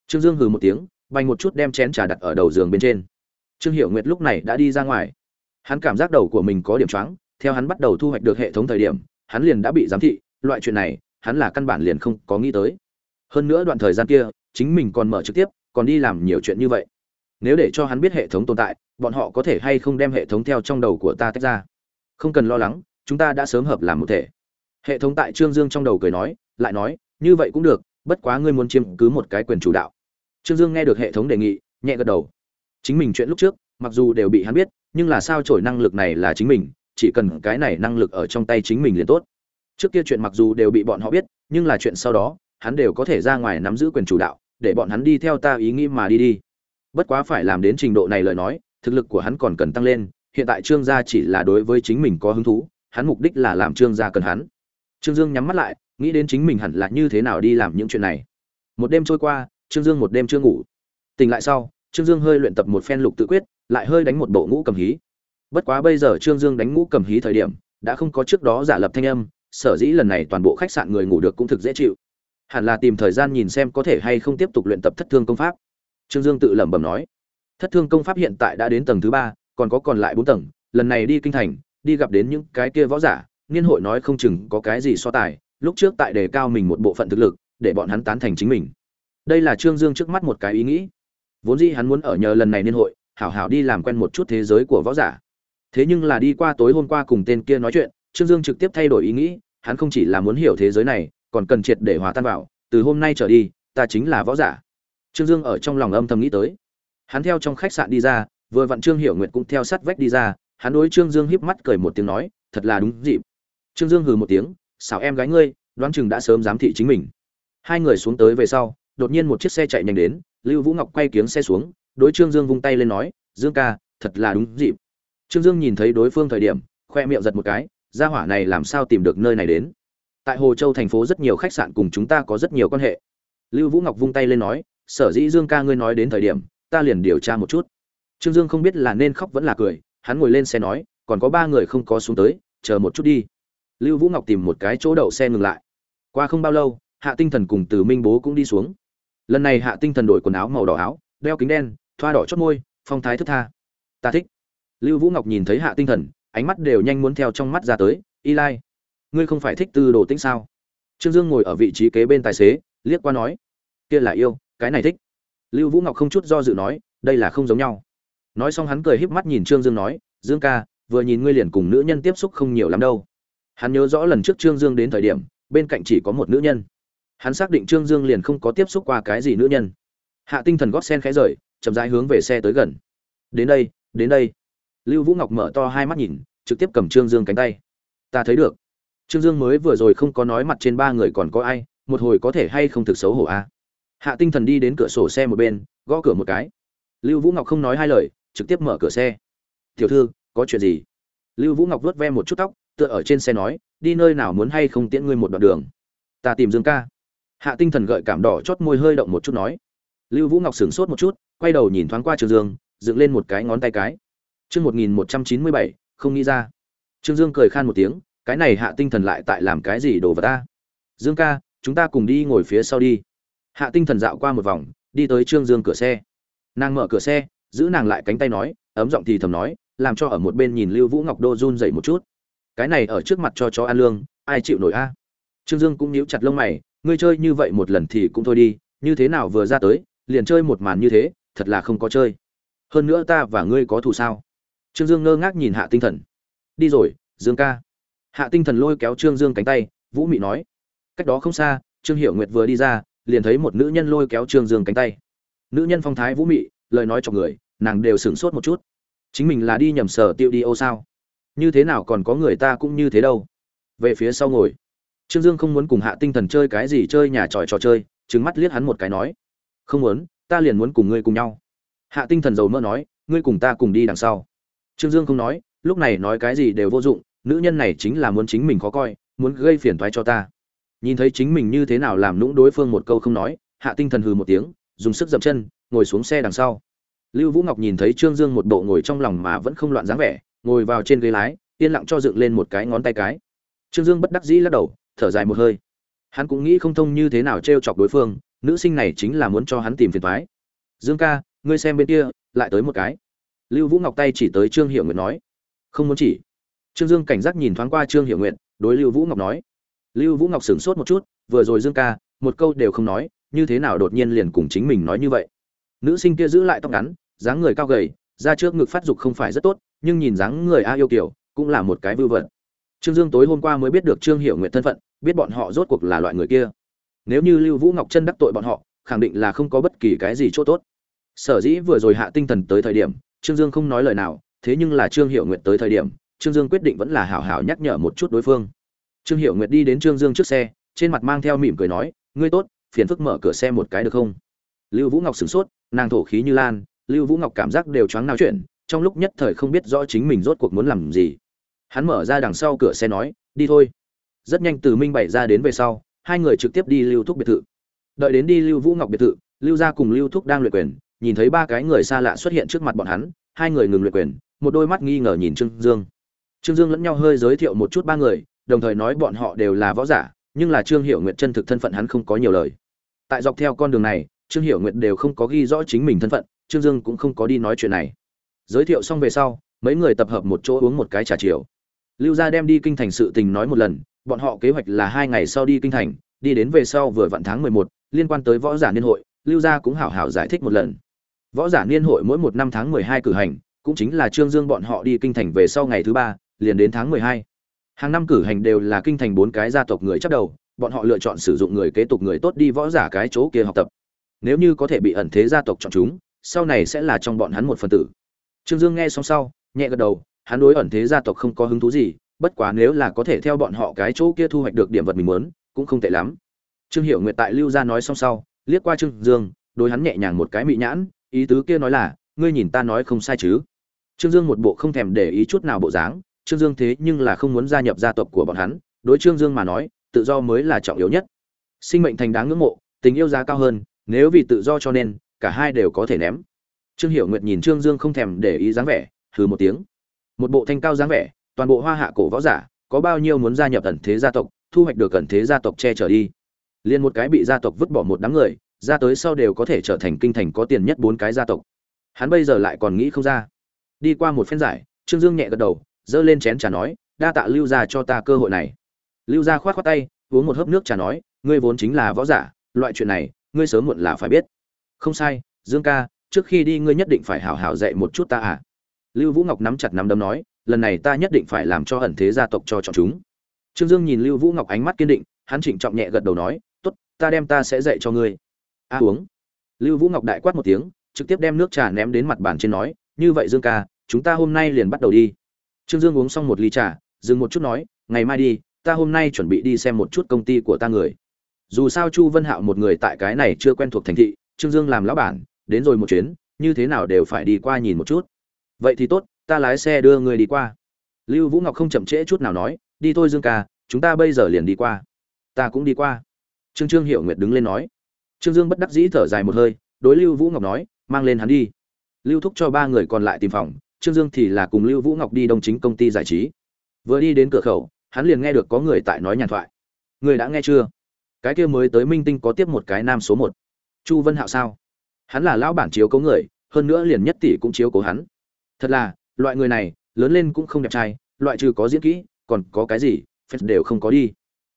Trương dương hừ một tiếng, bành một chút đem chén trà đặt ở đầu giường bên trên. Trương hiểu nguyệt lúc này đã đi ra ngoài. Hắn cảm giác đầu của mình có điểm choáng, theo hắn bắt đầu thu hoạch được hệ thống thời điểm, hắn liền đã bị giám thị, loại chuyện này, hắn là căn bản liền không có nghĩ tới. Hơn nữa đoạn thời gian kia, chính mình còn mở trực tiếp còn đi làm nhiều chuyện như vậy. Nếu để cho hắn biết hệ thống tồn tại, bọn họ có thể hay không đem hệ thống theo trong đầu của ta tách ra? Không cần lo lắng, chúng ta đã sớm hợp làm một thể. Hệ thống tại trương dương trong đầu cười nói, lại nói, như vậy cũng được, bất quá ngươi muốn chiếm cứ một cái quyền chủ đạo. Trương dương nghe được hệ thống đề nghị, nhẹ gật đầu. Chính mình chuyện lúc trước, mặc dù đều bị hắn biết, nhưng là sao trổi năng lực này là chính mình, chỉ cần cái này năng lực ở trong tay chính mình liền tốt. Trước kia chuyện mặc dù đều bị bọn họ biết, nhưng là chuyện sau đó, hắn đều có thể ra ngoài nắm giữ quyền chủ đạo để bọn hắn đi theo ta ý nghĩ mà đi đi. Bất quá phải làm đến trình độ này lời nói, thực lực của hắn còn cần tăng lên, hiện tại trương gia chỉ là đối với chính mình có hứng thú, hắn mục đích là làm trương gia cần hắn. Trương dương nhắm mắt lại, nghĩ đến chính mình hẳn là như thế nào đi làm những chuyện này. Một đêm trôi qua, trương dương một đêm chưa ngủ. Tỉnh lại sau, trương dương hơi luyện tập một phen lục tự quyết, lại hơi đánh một bộ ngũ cầm hí. Bất quá bây giờ trương dương đánh ngũ cầm hí thời điểm, đã không có trước đó giả lập thanh âm, sở dĩ lần này toàn bộ khách sạn người ngủ được cũng thực dễ chịu hẳn là tìm thời gian nhìn xem có thể hay không tiếp tục luyện tập thất thương công pháp. Trương dương tự lẩm bẩm nói. Thất thương công pháp hiện tại đã đến tầng thứ ba, còn có còn lại bốn tầng, lần này đi kinh thành, đi gặp đến những cái kia võ giả, niên hội nói không chừng có cái gì so tài, lúc trước tại đề cao mình một bộ phận thực lực, để bọn hắn tán thành chính mình. Đây là trương dương trước mắt một cái ý nghĩ. Vốn dĩ hắn muốn ở nhờ lần này niên hội, hảo hảo đi làm quen một chút thế giới của võ giả. Thế nhưng là đi qua tối hôm qua cùng tên kia nói chuyện, trương dương trực tiếp thay đổi ý nghĩ, hắn không chỉ là muốn hiểu thế giới này còn cần triệt để hòa tan vào, từ hôm nay trở đi, ta chính là võ giả. Trương dương ở trong lòng âm thầm nghĩ tới. Hắn theo trong khách sạn đi ra, vừa vặn trương hiểu nguyệt cũng theo sát vách đi ra, hắn đối trương dương híp mắt cười một tiếng nói, thật là đúng dịp. Trương dương hừ một tiếng, xảo em gái ngươi, đoán chừng đã sớm giám thị chính mình. Hai người xuống tới về sau, đột nhiên một chiếc xe chạy nhanh đến, lưu vũ ngọc quay kiếng xe xuống, đối trương dương vung tay lên nói, dương ca, thật là đúng dịp. Trương dương nhìn thấy đối phương thời điểm, khoe miệng giật một cái, gia hỏa này làm sao tìm được nơi này đến? Tại hồ châu thành phố rất nhiều khách sạn cùng chúng ta có rất nhiều quan hệ. Lưu vũ ngọc vung tay lên nói, sở dĩ dương ca ngươi nói đến thời điểm, ta liền điều tra một chút. Trương dương không biết là nên khóc vẫn là cười, hắn ngồi lên xe nói, còn có ba người không có xuống tới, chờ một chút đi. Lưu vũ ngọc tìm một cái chỗ đậu xe ngừng lại. Qua không bao lâu, hạ tinh thần cùng từ minh bố cũng đi xuống. Lần này hạ tinh thần đổi quần áo màu đỏ áo, đeo kính đen, thoa đỏ chót môi, phong thái thức tha. Ta thích. Lưu vũ ngọc nhìn thấy hạ tinh thần, ánh mắt đều nhanh muốn theo trong mắt ra tới y lai ngươi không phải thích tư đồ tĩnh sao? Trương dương ngồi ở vị trí kế bên tài xế, liếc qua nói, kia là yêu, cái này thích. Lưu vũ ngọc không chút do dự nói, đây là không giống nhau. Nói xong hắn cười híp mắt nhìn trương dương nói, dương ca, vừa nhìn ngươi liền cùng nữ nhân tiếp xúc không nhiều lắm đâu. Hắn nhớ rõ lần trước trương dương đến thời điểm, bên cạnh chỉ có một nữ nhân. Hắn xác định trương dương liền không có tiếp xúc qua cái gì nữ nhân. Hạ tinh thần gót sen khẽ rời, chậm rãi hướng về xe tới gần. Đến đây đến đây. Lưu vũ ngọc mở to hai mắt nhìn, trực tiếp cầm trương dương cánh tay. Ta thấy được trương dương mới vừa rồi không có nói mặt trên ba người còn có ai, một hồi có thể hay không thực xấu hổ a à? hạ tinh thần đi đến cửa sổ xe một bên, gõ cửa một cái. Lưu vũ ngọc không nói hai lời, trực tiếp mở cửa xe. Tiểu thư, có chuyện gì? Lưu vũ ngọc vớt ve một chút tóc, tựa ở trên xe nói, đi nơi nào muốn hay không tiễn ngươi một đoạn đường? Ta tìm dương ca. Hạ tinh thần gợi cảm đỏ chót môi hơi động một chút nói. Lưu vũ ngọc sửng sốt một chút, quay đầu nhìn thoáng qua trương dương, dựng lên một cái ngón tay cái. Chương một nghìn một trăm chín mươi bảy, không nghĩ ra. Trương dương cười khan một tiếng cái này hạ tinh thần lại tại làm cái gì đồ vật ta? Dương ca, chúng ta cùng đi ngồi phía sau đi. Hạ tinh thần dạo qua một vòng, đi tới trương dương cửa xe. Nàng mở cửa xe, giữ nàng lại cánh tay nói, ấm giọng thì thầm nói, làm cho ở một bên nhìn lưu vũ ngọc đô run dậy một chút. Cái này ở trước mặt cho chó ăn lương, ai chịu nổi a? Trương dương cũng níu chặt lông mày, ngươi chơi như vậy một lần thì cũng thôi đi, như thế nào vừa ra tới, liền chơi một màn như thế, thật là không có chơi. Hơn nữa ta và ngươi có thù sao? Trương dương ngơ ngác nhìn hạ tinh thần. Đi rồi, dương ca hạ tinh thần lôi kéo trương dương cánh tay, vũ mị nói, cách đó không xa, trương hiểu nguyệt vừa đi ra, liền thấy một nữ nhân lôi kéo trương dương cánh tay. Nữ nhân phong thái vũ mị, lời nói cho người, nàng đều sửng sốt một chút. Chính mình là đi nhầm sở tiêu đi ô sao? Như thế nào còn có người ta cũng như thế đâu? Về phía sau ngồi. Trương dương không muốn cùng hạ tinh thần chơi cái gì chơi nhà tròi trò chơi trứng mắt liếc hắn một cái nói, không muốn, ta liền muốn cùng ngươi cùng nhau. Hạ tinh thần dầu mơ nói, ngươi cùng ta cùng đi đằng sau. Trương dương không nói, lúc này nói cái gì đều vô dụng nữ nhân này chính là muốn chính mình khó coi, muốn gây phiền toái cho ta. Nhìn thấy chính mình như thế nào làm nũng đối phương một câu không nói, hạ tinh thần hừ một tiếng, dùng sức dậm chân, ngồi xuống xe đằng sau. Lưu vũ ngọc nhìn thấy trương dương một bộ ngồi trong lòng mà vẫn không loạn dáng vẻ, ngồi vào trên ghế lái, yên lặng cho dựng lên một cái ngón tay cái. Trương dương bất đắc dĩ lắc đầu, thở dài một hơi. Hắn cũng nghĩ không thông như thế nào t r e o chọc đối phương, nữ sinh này chính là muốn cho hắn tìm phiền thoái dương ca, ngươi xem bên kia, lại tới một cái. Lưu vũ ngọc tay chỉ tới trương hiệu nguyệt nói. Không muốn chỉ trương dương cảnh giác nhìn thoáng qua trương Hiểu nguyệt, đối lưu vũ ngọc nói. Lưu vũ ngọc sửng sốt một chút, vừa rồi dương ca, một câu đều không nói, như thế nào đột nhiên liền cùng chính mình nói như vậy? Nữ sinh kia giữ lại tóc ngắn, dáng người cao gầy ra trước ngực phát dục không phải rất tốt, nhưng nhìn dáng người a yêu kiểu, cũng là một cái vưu vật. Trương dương tối hôm qua mới biết được trương hiểu Nguyệt thân phận, biết bọn họ rốt cuộc là loại người kia. Nếu như lưu vũ ngọc chân đắc tội bọn họ, khẳng định là không có bất kỳ cái gì chỗ tốt. Sở dĩ vừa rồi hạ tinh thần tới thời điểm, trương dương không nói lời nào, thế nhưng là trương hiểu Nguyệt tới thời điểm trương dương quyết định vẫn là hảo hảo nhắc nhở một chút đối phương. Trương hiểu Nguyệt đi đến trương dương trước xe, trên mặt mang theo mỉm cười nói, ngươi tốt, phiền phức mở cửa xe một cái được không? Lưu vũ ngọc sửng sốt, nàng thổ khí như lan, lưu vũ ngọc cảm giác đều choáng nao chuyện, trong lúc nhất thời không biết rõ chính mình rốt cuộc muốn làm gì. Hắn mở ra đằng sau cửa xe nói, đi thôi. Rất nhanh từ minh bảy ra đến về sau, hai người trực tiếp đi lưu thúc biệt thự. Đợi đến đi lưu vũ ngọc biệt thự, lưu gia cùng lưu thúc đang luyện quyền, nhìn thấy ba cái người xa lạ xuất hiện trước mặt bọn hắn, hai người ngừng luyện quyền, một đôi mắt nghi ngờ nhìn trương dương trương dương lẫn nhau hơi giới thiệu một chút ba người, đồng thời nói bọn họ đều là võ giả, nhưng là trương hiểu Nguyệt chân thực thân phận hắn không có nhiều lời. Tại dọc theo con đường này, trương hiểu Nguyệt đều không có ghi rõ chính mình thân phận, trương dương cũng không có đi nói chuyện này. Giới thiệu xong về sau, mấy người tập hợp một chỗ uống một cái trà chiều. Lưu gia đem đi kinh thành sự tình nói một lần, bọn họ kế hoạch là hai ngày sau đi kinh thành, đi đến về sau vừa vặn tháng mười một, liên quan tới võ giả niên hội, lưu gia cũng hảo hảo giải thích một lần. Võ giả niên hội mỗi một năm tháng mười hai cử hành, cũng chính là trương dương bọn họ đi kinh thành về sau ngày thứ ba liền đến tháng mười hai. Hàng năm cử hành đều là kinh thành bốn cái gia tộc người chấp đầu, bọn họ lựa chọn sử dụng người kế tục người tốt đi võ giả cái chỗ kia học tập. Nếu như có thể bị ẩn thế gia tộc chọn chúng, sau này sẽ là trong bọn hắn một phần tử. Trương dương nghe xong sau, nhẹ gật đầu, hắn đối ẩn thế gia tộc không có hứng thú gì, bất quá nếu là có thể theo bọn họ cái chỗ kia thu hoạch được điểm vật mình muốn, cũng không tệ lắm. Trương hiểu nguyệt tại lưu gia nói xong sau, liếc qua trương dương, đối hắn nhẹ nhàng một cái mị nhãn, ý tứ kia nói là, ngươi nhìn ta nói không sai chứ? Trương dương một bộ không thèm để ý chút nào bộ dáng trương dương thế nhưng là không muốn gia nhập gia tộc của bọn hắn, đối trương dương mà nói, tự do mới là trọng yếu nhất. Sinh mệnh thành đáng ngưỡng mộ, tình yêu giá cao hơn, nếu vì tự do cho nên, cả hai đều có thể ném. Trương hiểu nguyệt nhìn trương dương không thèm để ý dáng vẻ, hừ một tiếng. Một bộ thanh cao dáng vẻ, toàn bộ hoa hạ cổ võ giả, có bao nhiêu muốn gia nhập ẩn thế gia tộc, thu hoạch được ẩn thế gia tộc che chở đi. Liên một cái bị gia tộc vứt bỏ một đám người, ra tới sau đều có thể trở thành kinh thành có tiền nhất bốn cái gia tộc. Hắn bây giờ lại còn nghĩ không ra. Đi qua một phen giải, trương dương nhẹ gật đầu giơ lên chén trà nói, đa tạ lưu gia cho ta cơ hội này. Lưu gia khoát khoát tay, uống một hớp nước trà nói, ngươi vốn chính là võ giả, loại chuyện này, ngươi sớm muộn là phải biết. Không sai, dương ca, trước khi đi ngươi nhất định phải hảo hảo dạy một chút ta à. Lưu vũ ngọc nắm chặt nắm đấm nói, lần này ta nhất định phải làm cho ẩn thế gia tộc cho chọn chúng. Trương dương nhìn lưu vũ ngọc ánh mắt kiên định, hắn chỉnh trọng nhẹ gật đầu nói, tốt, ta đem ta sẽ dạy cho ngươi. A uống. Lưu vũ ngọc đại quát một tiếng, trực tiếp đem nước trà ném đến mặt bàn trên nói, như vậy dương ca, chúng ta hôm nay liền bắt đầu đi trương dương uống xong một ly trà, dừng một chút nói, ngày mai đi, ta hôm nay chuẩn bị đi xem một chút công ty của ta người. Dù sao chu vân hạo một người tại cái này chưa quen thuộc thành thị, trương dương làm lão bản, đến rồi một chuyến, như thế nào đều phải đi qua nhìn một chút. Vậy thì tốt, ta lái xe đưa người đi qua. Lưu vũ ngọc không chậm trễ chút nào nói, đi thôi dương ca, chúng ta bây giờ liền đi qua. Ta cũng đi qua. Trương trương Hiểu nguyệt đứng lên nói. Trương dương bất đắc dĩ thở dài một hơi, đối lưu vũ ngọc nói, mang lên hắn đi. Lưu thúc cho ba người còn lại tìm phòng trương dương thì là cùng lưu vũ ngọc đi đông chính công ty giải trí. Vừa đi đến cửa khẩu, hắn liền nghe được có người tại nói nhàn thoại. Người đã nghe chưa? Cái kia mới tới minh tinh có tiếp một cái nam số một. Chu vân hạo sao? Hắn là lão bản chiếu cố người, hơn nữa liền nhất tỷ cũng chiếu cố hắn. Thật là, loại người này, lớn lên cũng không đẹp trai, loại trừ có diễn kỹ, còn có cái gì phết đều không có đi.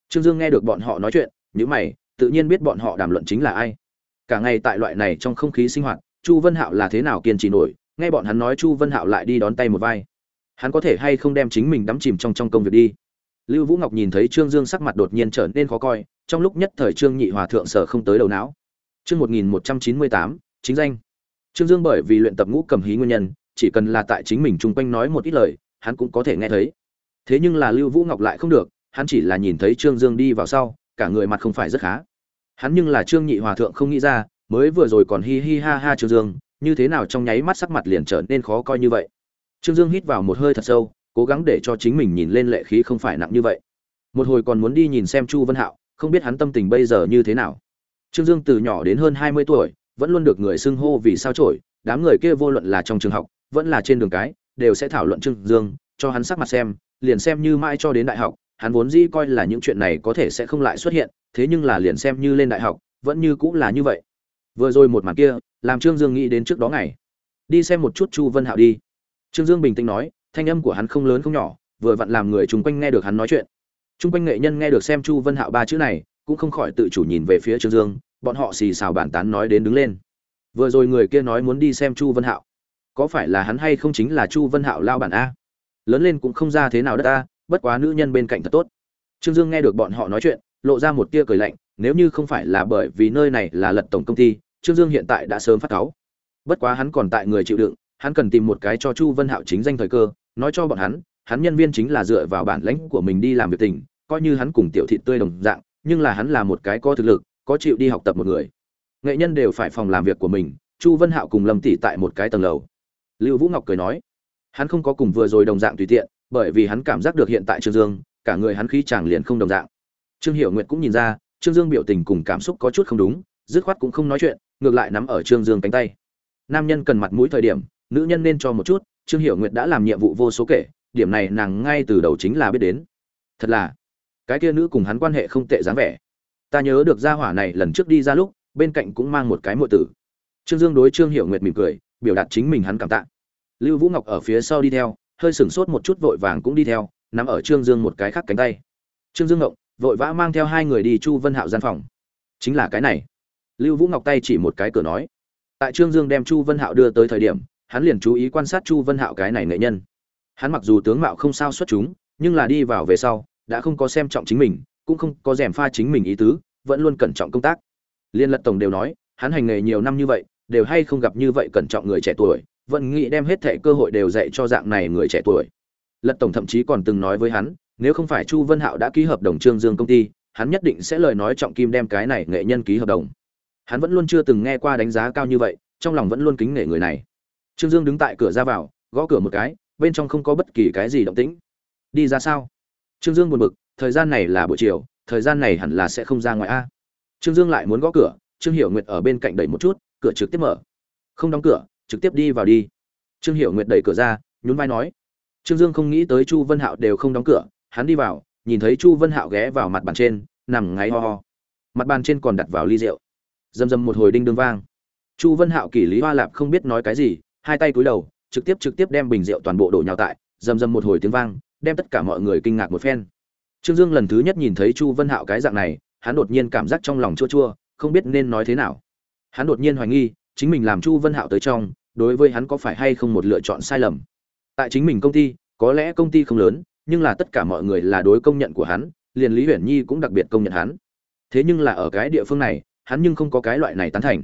Trương dương nghe được bọn họ nói chuyện những mày, tự nhiên biết bọn họ đàm luận chính là ai. Cả ngày tại loại này trong không khí sinh hoạt, chu vân hạo là thế nào kiên trì nổi nghe bọn hắn nói chu vân hạo lại đi đón tay một vai. Hắn có thể hay không đem chính mình đắm chìm trong trong công việc đi? Lưu vũ ngọc nhìn thấy trương dương sắc mặt đột nhiên trở nên khó coi, trong lúc nhất thời trương nhị hòa thượng sở không tới đầu não. Chương một nghìn một trăm chín mươi tám, chính danh. Trương dương bởi vì luyện tập ngũ cầm hí nguyên nhân, chỉ cần là tại chính mình chung quanh nói một ít lời, hắn cũng có thể nghe thấy. Thế nhưng là lưu vũ ngọc lại không được, hắn chỉ là nhìn thấy trương dương đi vào sau, cả người mặt không phải rất khá. Hắn nhưng là trương nhị hòa thượng không nghĩ ra, mới vừa rồi còn hi hi ha ha trương dương như thế nào trong nháy mắt sắc mặt liền trở nên khó coi như vậy. Trương dương hít vào một hơi thật sâu, cố gắng để cho chính mình nhìn lên lệ khí không phải nặng như vậy. Một hồi còn muốn đi nhìn xem chu vân hạo, không biết hắn tâm tình bây giờ như thế nào. Trương dương từ nhỏ đến hơn hai mươi tuổi, vẫn luôn được người xưng hô vì sao trổi đám người kia vô luận là trong trường học, vẫn là trên đường cái, đều sẽ thảo luận trương dương, cho hắn sắc mặt xem, liền xem như mãi cho đến đại học, hắn vốn dĩ coi là những chuyện này có thể sẽ không lại xuất hiện, thế nhưng là liền xem như lên đại học, vẫn như cũng là như vậy. Vừa rồi một màn kia làm trương dương nghĩ đến trước đó ngày. Đi xem một chút chu vân hạo đi. Trương dương bình tĩnh nói, thanh âm của hắn không lớn không nhỏ, vừa vặn làm người chung quanh nghe được hắn nói chuyện. Chung quanh nghệ nhân nghe được xem chu vân hạo ba chữ này, cũng không khỏi tự chủ nhìn về phía trương dương, bọn họ xì xào bàn tán nói đến đứng lên. Vừa rồi người kia nói muốn đi xem chu vân hạo. Có phải là hắn hay không chính là chu vân hạo lao bản a? Lớn lên cũng không ra thế nào đất ta bất quá nữ nhân bên cạnh thật tốt. Trương dương nghe được bọn họ nói chuyện, lộ ra một tia cười lạnh, nếu như không phải là bởi vì nơi này là lật tổng công ty trương dương hiện tại đã sớm phát cáu. Bất quá hắn còn tại người chịu đựng, hắn cần tìm một cái cho chu vân hạo chính danh thời cơ, nói cho bọn hắn hắn nhân viên chính là dựa vào bản lãnh của mình đi làm việc tình, coi như hắn cùng tiểu thị tươi đồng dạng, nhưng là hắn là một cái có thực lực, có chịu đi học tập một người. Nghệ nhân đều phải phòng làm việc của mình, chu vân hạo cùng lâm tỷ tại một cái tầng lầu. Lưu vũ ngọc cười nói, hắn không có cùng vừa rồi đồng dạng tùy tiện, bởi vì hắn cảm giác được hiện tại trương dương, cả người hắn khí chàng liền không đồng dạng. Trương hiểu nguyệt cũng nhìn ra, trương dương biểu tình cùng cảm xúc có chút không đúng, dứt khoát cũng không nói chuyện ngược lại nắm ở trương dương cánh tay. Nam nhân cần mặt mũi thời điểm, nữ nhân nên cho một chút, trương hiểu nguyệt đã làm nhiệm vụ vô số kể, điểm này nàng ngay từ đầu chính là biết đến. Thật là, cái kia nữ cùng hắn quan hệ không tệ dáng vẻ. Ta nhớ được gia hỏa này lần trước đi ra lúc, bên cạnh cũng mang một cái muội tử. Trương dương đối trương hiểu nguyệt mỉm cười, biểu đạt chính mình hắn cảm tạ. Lưu vũ ngọc ở phía sau đi theo, hơi sửng sốt một chút vội vàng cũng đi theo, nắm ở trương dương một cái khác cánh tay. Trương dương ngộng vội vã mang theo hai người đi chu vân hạo gian phòng. Chính là cái này lưu vũ ngọc tay chỉ một cái cửa nói. Tại trương dương đem chu vân hạo đưa tới thời điểm, hắn liền chú ý quan sát chu vân hạo cái này nghệ nhân. Hắn mặc dù tướng mạo không sao xuất chúng, nhưng là đi vào về sau, đã không có xem trọng chính mình, cũng không có rèm pha chính mình ý tứ, vẫn luôn cẩn trọng công tác. Liên lật tổng đều nói, hắn hành nghề nhiều năm như vậy, đều hay không gặp như vậy cẩn trọng người trẻ tuổi, vẫn nghĩ đem hết thệ cơ hội đều dạy cho dạng này người trẻ tuổi. Lật tổng thậm chí còn từng nói với hắn, nếu không phải chu vân hạo đã ký hợp đồng trương dương công ty, hắn nhất định sẽ lời nói trọng kim đem cái này nghệ nhân ký hợp đồng hắn vẫn luôn chưa từng nghe qua đánh giá cao như vậy, trong lòng vẫn luôn kính nể người này. Trương dương đứng tại cửa ra vào, gõ cửa một cái, bên trong không có bất kỳ cái gì động tĩnh. Đi ra sao? Trương dương buồn bực, thời gian này là buổi chiều, thời gian này hẳn là sẽ không ra ngoài a. Trương dương lại muốn gõ cửa, trương hiểu nguyệt ở bên cạnh đẩy một chút, cửa trực tiếp mở. Không đóng cửa, trực tiếp đi vào đi. Trương hiểu nguyệt đẩy cửa ra, nhún vai nói. Trương dương không nghĩ tới chu vân hạo đều không đóng cửa, hắn đi vào, nhìn thấy chu vân hạo ghé vào mặt bàn trên, nằm ngáy ho ho. Mặt bàn trên còn đặt vào ly rượu dầm dầm một hồi đinh đương vang. Chu vân hạo kỷ lý hoa lạp không biết nói cái gì, hai tay cúi đầu, trực tiếp trực tiếp đem bình rượu toàn bộ đổ nhào tại dầm dầm một hồi tiếng vang, đem tất cả mọi người kinh ngạc một phen. Trương dương lần thứ nhất nhìn thấy chu vân hạo cái dạng này, hắn đột nhiên cảm giác trong lòng chua chua, không biết nên nói thế nào. Hắn đột nhiên hoài nghi, chính mình làm chu vân hạo tới trong, đối với hắn có phải hay không một lựa chọn sai lầm. Tại chính mình công ty, có lẽ công ty không lớn, nhưng là tất cả mọi người là đối công nhận của hắn, liền lý huyền nhi cũng đặc biệt công nhận hắn. Thế nhưng là ở cái địa phương này hắn nhưng không có cái loại này tán thành.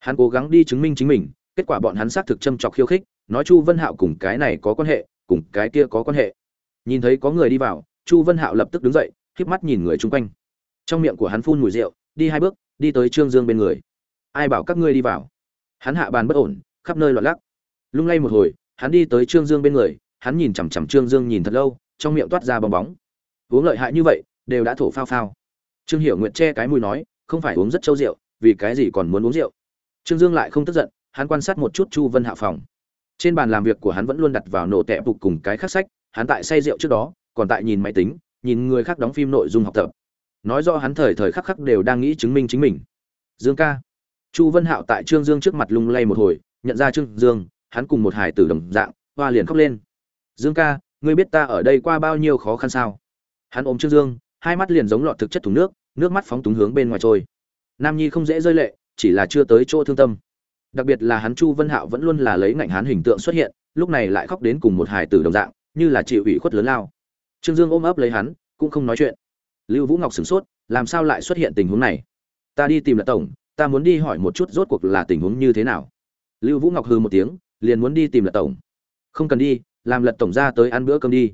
Hắn cố gắng đi chứng minh chính mình, kết quả bọn hắn xác thực châm chọc khiêu khích, nói chu vân hạo cùng cái này có quan hệ, cùng cái kia có quan hệ. Nhìn thấy có người đi vào, chu vân hạo lập tức đứng dậy híp mắt nhìn người chung quanh. Trong miệng của hắn phun mùi rượu, đi hai bước, đi tới trương dương bên người. Ai bảo các ngươi đi vào? Hắn hạ bàn bất ổn, khắp nơi loạn lắc. Lung lay một hồi, hắn đi tới trương dương bên người, hắn nhìn chằm chằm trương dương nhìn thật lâu, trong miệng toát ra bong bóng. Uống lợi hại như vậy, đều đã thổ phao phao. Trương hiểu nguyện che cái mùi nói không phải uống rất trâu rượu, vì cái gì còn muốn uống rượu? Trương dương lại không tức giận, hắn quan sát một chút chu vân hạ phòng. Trên bàn làm việc của hắn vẫn luôn đặt vào nổ tẹp phục cùng cái khắc sách, hắn tại say rượu trước đó, còn tại nhìn máy tính, nhìn người khác đóng phim nội dung học tập. Nói rõ hắn thời thời khắc khắc đều đang nghĩ chứng minh chính mình. Dương ca. Chu vân hạo tại trương dương trước mặt lung lay một hồi, nhận ra trương dương, hắn cùng một hải tử đồng dạng, hoa liền khóc lên. Dương ca, ngươi biết ta ở đây qua bao nhiêu khó khăn sao? Hắn ôm trương dương, hai mắt liền giống lọt thực chất thùng nước nước mắt phóng túng hướng bên ngoài trôi. Nam nhi không dễ rơi lệ, chỉ là chưa tới chỗ thương tâm. Đặc biệt là hắn chu vân hạo vẫn luôn là lấy ngạnh hắn hình tượng xuất hiện, lúc này lại khóc đến cùng một hài tử đồng dạng, như là chịu ủy khuất lớn lao. Trương dương ôm ấp lấy hắn, cũng không nói chuyện. Lưu vũ ngọc sửng sốt, làm sao lại xuất hiện tình huống này? Ta đi tìm lật tổng, ta muốn đi hỏi một chút rốt cuộc là tình huống như thế nào. Lưu vũ ngọc hư một tiếng, liền muốn đi tìm lật tổng. Không cần đi, làm lật tổng ra tới ăn bữa cơm đi.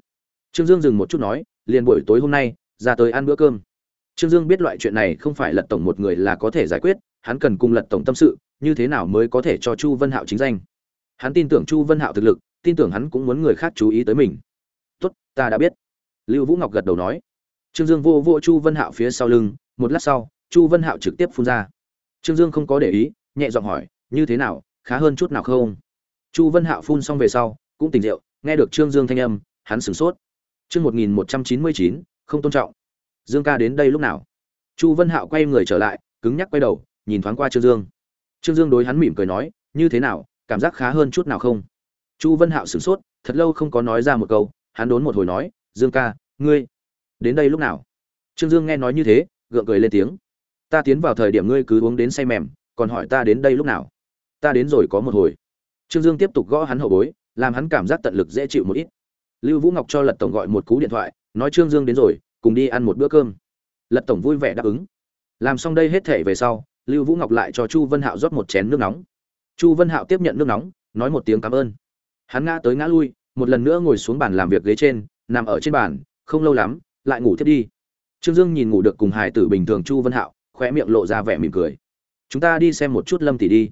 Trương dương dừng một chút nói, liền buổi tối hôm nay, ra tới ăn bữa cơm trương dương biết loại chuyện này không phải lật tổng một người là có thể giải quyết, hắn cần cùng lật tổng tâm sự, như thế nào mới có thể cho chu vân hạo chính danh. Hắn tin tưởng chu vân hạo thực lực, tin tưởng hắn cũng muốn người khác chú ý tới mình. Tốt, ta đã biết. Lưu vũ ngọc gật đầu nói. Trương dương vô vô chu vân hạo phía sau lưng, một lát sau, chu vân hạo trực tiếp phun ra. Trương dương không có để ý, nhẹ giọng hỏi, như thế nào, khá hơn chút nào không? Chu vân hạo phun xong về sau, cũng tỉnh rượu, nghe được trương dương thanh âm, hắn sửng sốt. Chương một nghìn một trăm chín mươi chín, không tôn trọng dương ca đến đây lúc nào? Chu vân hạo quay người trở lại, cứng nhắc quay đầu, nhìn thoáng qua trương dương. Trương dương đối hắn mỉm cười nói, như thế nào, cảm giác khá hơn chút nào không? Chu vân hạo sửng sốt, thật lâu không có nói ra một câu, hắn đốn một hồi nói, dương ca, ngươi đến đây lúc nào? Trương dương nghe nói như thế, gượng cười lên tiếng. Ta tiến vào thời điểm ngươi cứ uống đến say mềm, còn hỏi ta đến đây lúc nào? Ta đến rồi có một hồi. Trương dương tiếp tục gõ hắn hậu bối, làm hắn cảm giác tận lực dễ chịu một ít. Lưu vũ ngọc cho lật tổng gọi một cú điện thoại, nói trương dương đến rồi cùng đi ăn một bữa cơm. Lật tổng vui vẻ đáp ứng. Làm xong đây hết thể về sau, lưu vũ ngọc lại cho chu vân hạo rót một chén nước nóng. Chu vân hạo tiếp nhận nước nóng, nói một tiếng cảm ơn. Hắn ngã tới ngã lui, một lần nữa ngồi xuống bàn làm việc ghế trên, nằm ở trên bàn, không lâu lắm, lại ngủ thiết đi. Trương dương nhìn ngủ được cùng hài tử bình thường chu vân hạo, khóe miệng lộ ra vẻ mỉm cười. Chúng ta đi xem một chút lâm tỷ đi.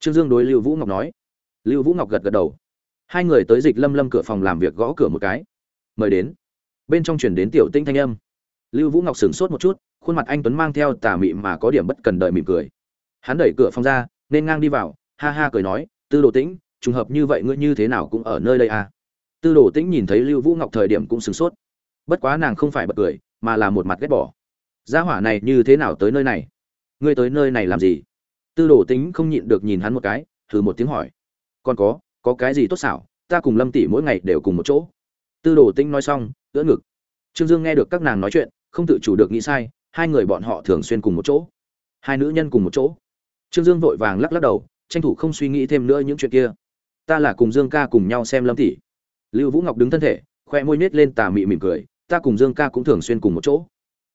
Trương dương đối lưu vũ ngọc nói. Lưu vũ ngọc gật gật đầu. Hai người tới dịch lâm lâm cửa phòng làm việc gõ cửa một cái. Mời đến bên trong chuyển đến tiểu tinh thanh âm. Lưu vũ ngọc sửng sốt một chút, khuôn mặt anh tuấn mang theo tà mị mà có điểm bất cần đợi mỉm cười. Hắn đẩy cửa phòng ra, nên ngang đi vào, ha ha cười nói, tư đồ tĩnh, trùng hợp như vậy ngươi như thế nào cũng ở nơi đây à? Tư đồ tĩnh nhìn thấy lưu vũ ngọc thời điểm cũng sửng sốt. Bất quá nàng không phải bật cười, mà là một mặt ghét bỏ. Gia hỏa này như thế nào tới nơi này? Ngươi tới nơi này làm gì? Tư đồ tĩnh không nhịn được nhìn hắn một cái thử một tiếng hỏi. Còn có có cái gì tốt xảo? Ta cùng lâm tỷ mỗi ngày đều cùng một chỗ. Tư đồ tĩnh nói xong ưỡn ngực. Trương dương nghe được các nàng nói chuyện, không tự chủ được nghĩ sai, hai người bọn họ thường xuyên cùng một chỗ. Hai nữ nhân cùng một chỗ. Trương dương vội vàng lắc lắc đầu, tranh thủ không suy nghĩ thêm nữa những chuyện kia. Ta là cùng dương ca cùng nhau xem lâm tỷ. Lưu vũ ngọc đứng thân thể, khoe môi nết lên tà mị mỉm cười, ta cùng dương ca cũng thường xuyên cùng một chỗ.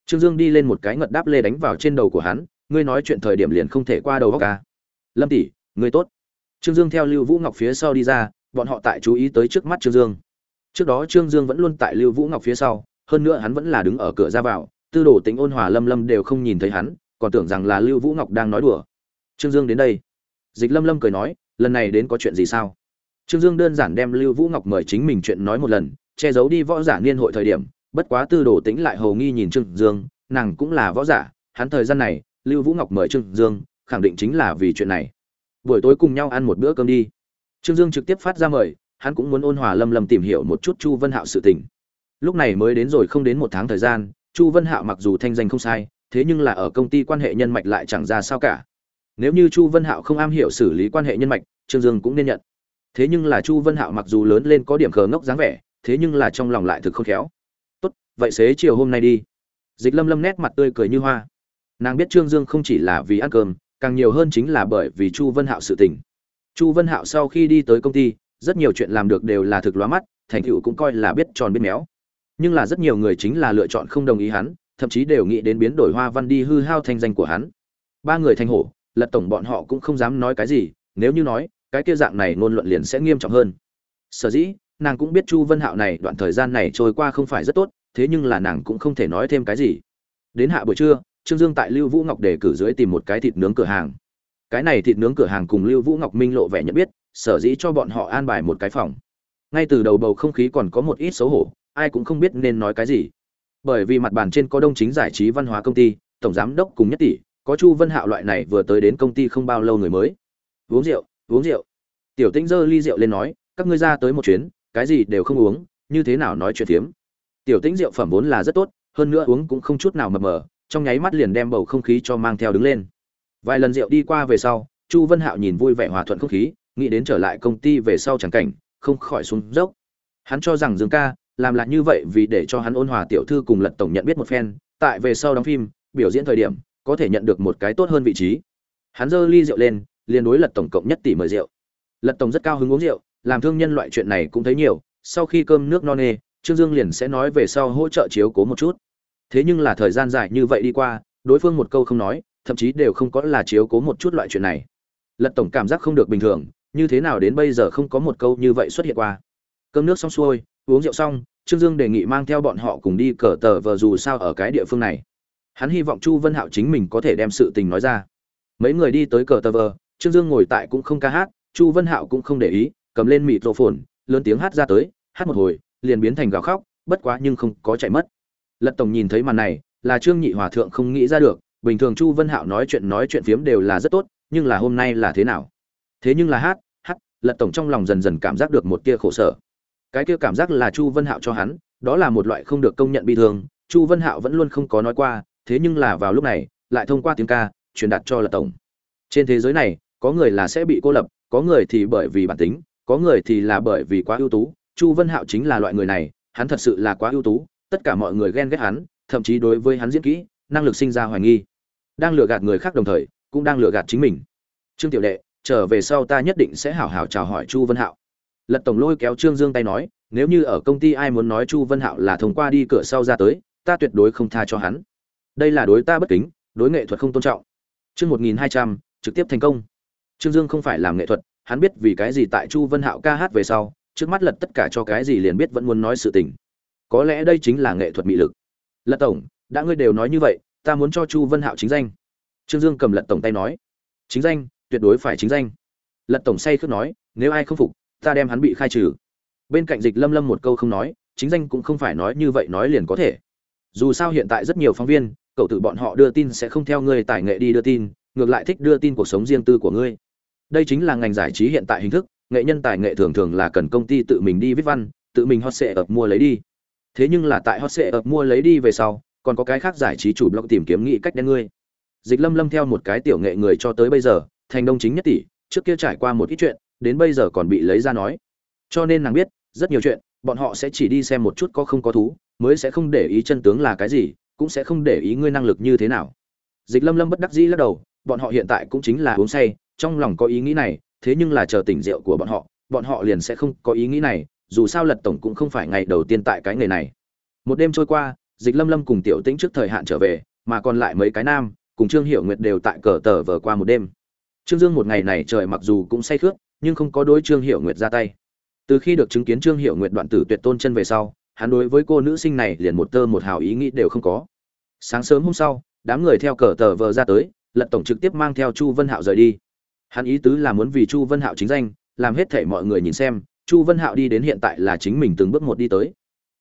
Trương dương đi lên một cái ngật đáp lê đánh vào trên đầu của hắn, ngươi nói chuyện thời điểm liền không thể qua đầu góc ca. Lâm tỷ, ngươi tốt. Trương dương theo lưu vũ ngọc phía sau đi ra, bọn họ tại chú ý tới trước mắt trương dương trước đó trương dương vẫn luôn tại lưu vũ ngọc phía sau, hơn nữa hắn vẫn là đứng ở cửa ra vào, tư đồ tính ôn hòa lâm lâm đều không nhìn thấy hắn, còn tưởng rằng là lưu vũ ngọc đang nói đùa. Trương dương đến đây. Dịch lâm lâm cười nói, lần này đến có chuyện gì sao? Trương dương đơn giản đem lưu vũ ngọc mời chính mình chuyện nói một lần, che giấu đi võ giả niên hội thời điểm, bất quá tư đồ tính lại hầu nghi nhìn trương dương, nàng cũng là võ giả, hắn thời gian này, lưu vũ ngọc mời trương dương, khẳng định chính là vì chuyện này. Buổi tối cùng nhau ăn một bữa cơm đi. Trương dương trực tiếp phát ra mời hắn cũng muốn ôn hòa lâm lâm tìm hiểu một chút chu vân hạo sự tình. Lúc này mới đến rồi không đến một tháng thời gian, chu vân hạo mặc dù thanh danh không sai, thế nhưng là ở công ty quan hệ nhân mạch lại chẳng ra sao cả. Nếu như chu vân hạo không am hiểu xử lý quan hệ nhân mạch, trương dương cũng nên nhận. Thế nhưng là chu vân hạo mặc dù lớn lên có điểm khờ ngốc dáng vẻ, thế nhưng là trong lòng lại thực không khéo. Tốt, vậy xế chiều hôm nay đi. Dịch lâm lâm nét mặt tươi cười như hoa. Nàng biết trương dương không chỉ là vì ăn cơm, càng nhiều hơn chính là bởi vì chu vân hạo sự tình. Chu vân hạo sau khi đi tới công ty rất nhiều chuyện làm được đều là thực lóa mắt, thành tựu cũng coi là biết tròn biết méo. Nhưng là rất nhiều người chính là lựa chọn không đồng ý hắn, thậm chí đều nghĩ đến biến đổi hoa văn đi hư hao thanh danh của hắn. Ba người thanh hổ, lật tổng bọn họ cũng không dám nói cái gì, nếu như nói, cái kia dạng này ngôn luận liền sẽ nghiêm trọng hơn. Sở dĩ, nàng cũng biết chu vân hạo này đoạn thời gian này trôi qua không phải rất tốt, thế nhưng là nàng cũng không thể nói thêm cái gì. Đến hạ buổi trưa, trương dương tại lưu vũ ngọc để cử dưới tìm một cái thịt nướng cửa hàng. Cái này thịt nướng cửa hàng cùng lưu vũ ngọc minh lộ vẻ nhận biết sở dĩ cho bọn họ an bài một cái phòng. Ngay từ đầu bầu không khí còn có một ít xấu hổ, ai cũng không biết nên nói cái gì. Bởi vì mặt bàn trên có đông chính giải trí văn hóa công ty, tổng giám đốc cùng nhất tỷ, có chu vân hạo loại này vừa tới đến công ty không bao lâu người mới. Uống rượu uống rượu. Tiểu tĩnh giơ ly rượu lên nói, các ngươi ra tới một chuyến, cái gì đều không uống, như thế nào nói chuyện phiếm. Tiểu tĩnh rượu phẩm vốn là rất tốt, hơn nữa uống cũng không chút nào mập mờ, trong nháy mắt liền đem bầu không khí cho mang theo đứng lên. Vài lần rượu đi qua về sau, chu vân hạo nhìn vui vẻ hòa thuận không khí nghĩ đến trở lại công ty về sau chẳng cảnh, không khỏi xuống dốc. Hắn cho rằng dương ca làm lại như vậy vì để cho hắn ôn hòa tiểu thư cùng lật tổng nhận biết một phen, tại về sau đóng phim, biểu diễn thời điểm, có thể nhận được một cái tốt hơn vị trí. Hắn giơ ly rượu lên, liền đối lật tổng cộng nhất tỷ mời rượu. Lật tổng rất cao hứng uống rượu, làm thương nhân loại chuyện này cũng thấy nhiều, sau khi cơm nước no nê, trương dương liền sẽ nói về sau hỗ trợ chiếu cố một chút. Thế nhưng là thời gian dài như vậy đi qua, đối phương một câu không nói, thậm chí đều không có là chiếu cố một chút loại chuyện này. Lật tổng cảm giác không được bình thường như thế nào đến bây giờ không có một câu như vậy xuất hiện qua. Cơm nước xong xuôi, uống rượu xong, trương dương đề nghị mang theo bọn họ cùng đi cờ tờ vờ dù sao ở cái địa phương này. Hắn hy vọng chu vân hạo chính mình có thể đem sự tình nói ra. Mấy người đi tới cờ tờ vờ, trương dương ngồi tại cũng không ca hát, chu vân hạo cũng không để ý, cầm lên mịt rộ phồn, lớn tiếng hát ra tới, hát một hồi, liền biến thành gào khóc, bất quá nhưng không có chạy mất. Lật tổng nhìn thấy màn này, là trương nhị hòa thượng không nghĩ ra được, bình thường chu vân hạo nói chuyện nói chuyện phiếm đều là rất tốt, nhưng là hôm nay là thế nào? Thế nhưng là hát hát, lật tổng trong lòng dần dần cảm giác được một tia khổ sở. Cái kia cảm giác là chu vân hạo cho hắn, đó là một loại không được công nhận bi thương. Chu vân hạo vẫn luôn không có nói qua, thế nhưng là vào lúc này, lại thông qua tiếng ca, truyền đạt cho lật tổng. Trên thế giới này, có người là sẽ bị cô lập, có người thì bởi vì bản tính, có người thì là bởi vì quá ưu tú. Chu vân hạo chính là loại người này, hắn thật sự là quá ưu tú, tất cả mọi người ghen ghét hắn, thậm chí đối với hắn diễn kỹ, năng lực sinh ra hoài nghi. Đang lừa gạt người khác đồng thời, cũng đang lừa gạt chính mình. Trương tiểu đệ trở về sau ta nhất định sẽ hảo hảo chào hỏi chu vân hạo. Lật tổng lôi kéo trương dương tay nói, nếu như ở công ty ai muốn nói chu vân hạo là thông qua đi cửa sau ra tới, ta tuyệt đối không tha cho hắn. Đây là đối ta bất kính, đối nghệ thuật không tôn trọng. Chương một nghìn hai trăm, trực tiếp thành công. Trương dương không phải làm nghệ thuật, hắn biết vì cái gì tại chu vân hạo ca hát về sau, trước mắt lật tất cả cho cái gì liền biết vẫn muốn nói sự tình. Có lẽ đây chính là nghệ thuật mị lực. Lật tổng, đã ngươi đều nói như vậy, ta muốn cho chu vân hạo chính danh. Trương dương cầm lật tổng tay nói, chính danh tuyệt đối phải chính danh. Lật tổng say khước nói, nếu ai không phục, ta đem hắn bị khai trừ. Bên cạnh dịch lâm lâm một câu không nói, chính danh cũng không phải nói như vậy nói liền có thể. Dù sao hiện tại rất nhiều phóng viên, cậu tự bọn họ đưa tin sẽ không theo ngươi tài nghệ đi đưa tin, ngược lại thích đưa tin cuộc sống riêng tư của ngươi. Đây chính là ngành giải trí hiện tại hình thức, nghệ nhân tài nghệ thường thường là cần công ty tự mình đi viết văn, tự mình hot sệ ập mua lấy đi. Thế nhưng là tại hot sệ ập mua lấy đi về sau, còn có cái khác giải trí chủ blog tìm kiếm nghĩ cách đen ngươi. Dịch lâm lâm theo một cái tiểu nghệ người cho tới bây giờ thành đông chính nhất tỷ, trước kia trải qua một ít chuyện, đến bây giờ còn bị lấy ra nói. Cho nên nàng biết, rất nhiều chuyện, bọn họ sẽ chỉ đi xem một chút có không có thú, mới sẽ không để ý chân tướng là cái gì, cũng sẽ không để ý ngươi năng lực như thế nào. Dịch lâm lâm bất đắc dĩ lắc đầu, bọn họ hiện tại cũng chính là uống say, trong lòng có ý nghĩ này, thế nhưng là chờ tỉnh rượu của bọn họ bọn họ liền sẽ không có ý nghĩ này, dù sao lật tổng cũng không phải ngày đầu tiên tại cái nghề này. Một đêm trôi qua, dịch lâm lâm cùng tiểu tĩnh trước thời hạn trở về, mà còn lại mấy cái nam, cùng trương hiểu nguyệt đều tại cờ tờ vờ qua một đêm trương dương một ngày này trời mặc dù cũng say khướt nhưng không có đối trương hiểu nguyệt ra tay. Từ khi được chứng kiến trương Hiểu Nguyệt đoạn tử tuyệt tôn chân về sau, hắn đối với cô nữ sinh này liền một tơ một hào ý nghĩ đều không có. Sáng sớm hôm sau, đám người theo cờ tờ vờ ra tới, lật tổng trực tiếp mang theo chu vân hạo rời đi. Hắn ý tứ là muốn vì chu vân hạo chính danh, làm hết thể mọi người nhìn xem, chu vân hạo đi đến hiện tại là chính mình từng bước một đi tới.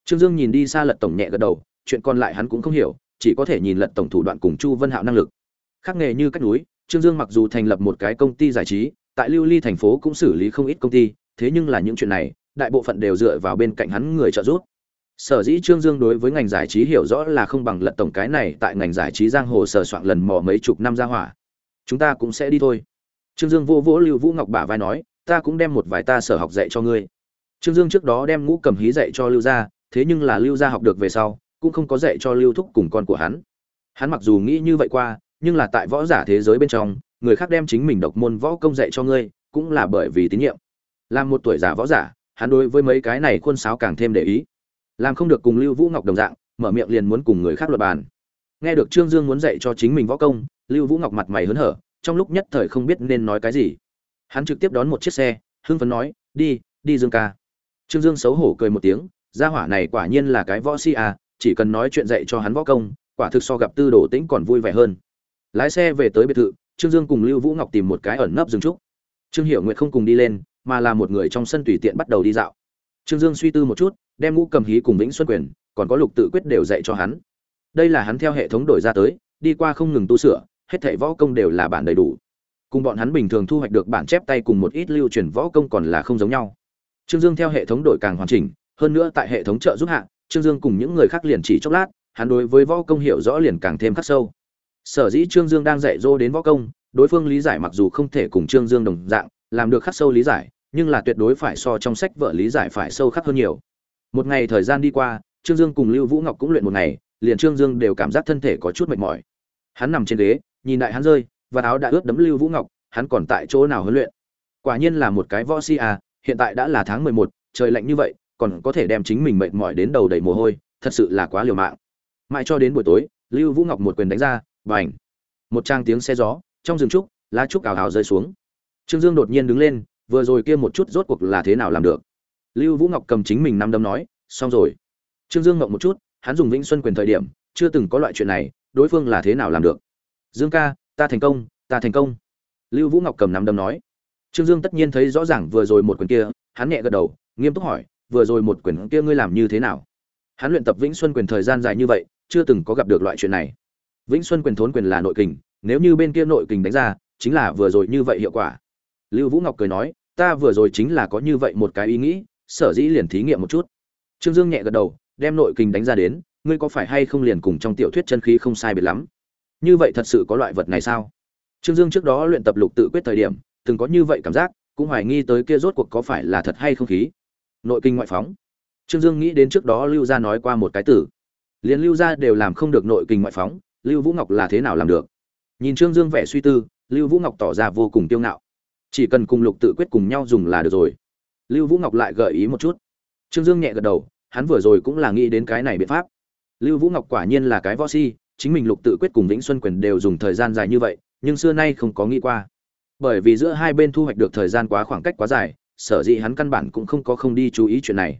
Trương dương nhìn đi xa lật tổng nhẹ gật đầu, chuyện còn lại hắn cũng không hiểu, chỉ có thể nhìn lật tổng thủ đoạn cùng chu vân hạo năng lực. Khác nghề như cách núi trương dương mặc dù thành lập một cái công ty giải trí, tại lưu ly thành phố cũng xử lý không ít công ty, thế nhưng là những chuyện này, đại bộ phận đều dựa vào bên cạnh hắn người trợ giúp. Sở dĩ trương dương đối với ngành giải trí hiểu rõ là không bằng lật tổng cái này tại ngành giải trí giang hồ sờ soạn lần mò mấy chục năm ra hỏa. Chúng ta cũng sẽ đi thôi. Trương dương vô vỗ lưu vũ ngọc bả vai nói, ta cũng đem một vài ta sở học dạy cho ngươi. Trương dương trước đó đem ngũ cầm hí dạy cho lưu gia, thế nhưng là lưu gia học được về sau, cũng không có dạy cho lưu thúc cùng con của hắn. Hắn mặc dù nghĩ như vậy qua nhưng là tại võ giả thế giới bên trong, người khác đem chính mình độc môn võ công dạy cho ngươi, cũng là bởi vì tín nhiệm. Làm một tuổi giả võ giả, hắn đối với mấy cái này khuôn sáo càng thêm để ý. Làm không được cùng lưu vũ ngọc đồng dạng, mở miệng liền muốn cùng người khác luật bàn. Nghe được trương dương muốn dạy cho chính mình võ công, lưu vũ ngọc mặt mày hớn hở, trong lúc nhất thời không biết nên nói cái gì. Hắn trực tiếp đón một chiếc xe, hưng phấn nói, đi đi dương ca. Trương dương xấu hổ cười một tiếng, gia hỏa này quả nhiên là cái võ si à chỉ cần nói chuyện dạy cho hắn võ công, quả thực so gặp tư đồ tĩnh còn vui vẻ hơn lái xe về tới biệt thự, trương dương cùng lưu vũ ngọc tìm một cái ẩn nấp dừng trúc. Trương hiểu nguyện không cùng đi lên, mà là một người trong sân tùy tiện bắt đầu đi dạo. Trương dương suy tư một chút, đem ngũ cầm hí cùng vĩnh xuân quyền, còn có lục tự quyết đều dạy cho hắn. Đây là hắn theo hệ thống đổi ra tới, đi qua không ngừng tu sửa, hết thảy võ công đều là bản đầy đủ. Cùng bọn hắn bình thường thu hoạch được bản chép tay cùng một ít lưu truyền võ công còn là không giống nhau. Trương dương theo hệ thống đổi càng hoàn chỉnh, hơn nữa tại hệ thống trợ giúp hạ, trương dương cùng những người khác liền chỉ chốc lát, hắn đối với võ công hiểu rõ liền càng thêm khắc sâu sở dĩ trương dương đang dạy dỗ đến võ công, đối phương lý giải mặc dù không thể cùng trương dương đồng dạng, làm được khắc sâu lý giải, nhưng là tuyệt đối phải so trong sách vợ lý giải phải sâu khắc hơn nhiều. Một ngày thời gian đi qua, trương dương cùng lưu vũ ngọc cũng luyện một ngày, liền trương dương đều cảm giác thân thể có chút mệt mỏi. Hắn nằm trên ghế, nhìn đại hắn rơi, và áo đã ướt đấm lưu vũ ngọc, hắn còn tại chỗ nào huấn luyện? Quả nhiên là một cái võ si à hiện tại đã là tháng mười một, trời lạnh như vậy, còn có thể đem chính mình mệt mỏi đến đầu đầy mồ hôi, thật sự là quá liều mạng. Mãi cho đến buổi tối, lưu vũ ngọc một quyền đánh ra và ảnh. Một trang tiếng xe gió, trong rừng trúc, lá trúc ảo hào rơi xuống. Trương dương đột nhiên đứng lên, vừa rồi kia một chút rốt cuộc là thế nào làm được? Lưu vũ ngọc cầm chính mình năm đấm nói, xong rồi. Trương dương ngộng một chút, hắn dùng vĩnh xuân quyền thời điểm, chưa từng có loại chuyện này, đối phương là thế nào làm được? Dương ca, ta thành công, ta thành công. Lưu vũ ngọc cầm năm đấm nói. Trương dương tất nhiên thấy rõ ràng vừa rồi một quyền kia, hắn nhẹ gật đầu, nghiêm túc hỏi, vừa rồi một quyền kia ngươi làm như thế nào? Hắn luyện tập vĩnh xuân quyền thời gian dài như vậy, chưa từng có gặp được loại chuyện này vĩnh xuân quyền thốn quyền là nội kình, nếu như bên kia nội kình đánh ra, chính là vừa rồi như vậy hiệu quả. Lưu vũ ngọc cười nói, ta vừa rồi chính là có như vậy một cái ý nghĩ, sở dĩ liền thí nghiệm một chút. Trương dương nhẹ gật đầu, đem nội kình đánh ra đến, ngươi có phải hay không liền cùng trong tiểu thuyết chân khí không sai biệt lắm? Như vậy thật sự có loại vật này sao? Trương dương trước đó luyện tập lục tự quyết thời điểm, từng có như vậy cảm giác, cũng hoài nghi tới kia rốt cuộc có phải là thật hay không khí. Nội kinh ngoại phóng. Trương dương nghĩ đến trước đó lưu gia nói qua một cái tử liền lưu gia đều làm không được nội kinh ngoại phóng lưu vũ ngọc là thế nào làm được? Nhìn trương dương vẻ suy tư, lưu vũ ngọc tỏ ra vô cùng tiêu ngạo. Chỉ cần cùng lục tự quyết cùng nhau dùng là được rồi. Lưu vũ ngọc lại gợi ý một chút. Trương dương nhẹ gật đầu, hắn vừa rồi cũng là nghĩ đến cái này biện pháp. Lưu vũ ngọc quả nhiên là cái võ si, chính mình lục tự quyết cùng vĩnh xuân quyền đều dùng thời gian dài như vậy, nhưng xưa nay không có nghĩ qua. Bởi vì giữa hai bên thu hoạch được thời gian quá khoảng cách quá dài, sở dĩ hắn căn bản cũng không có không đi chú ý chuyện này.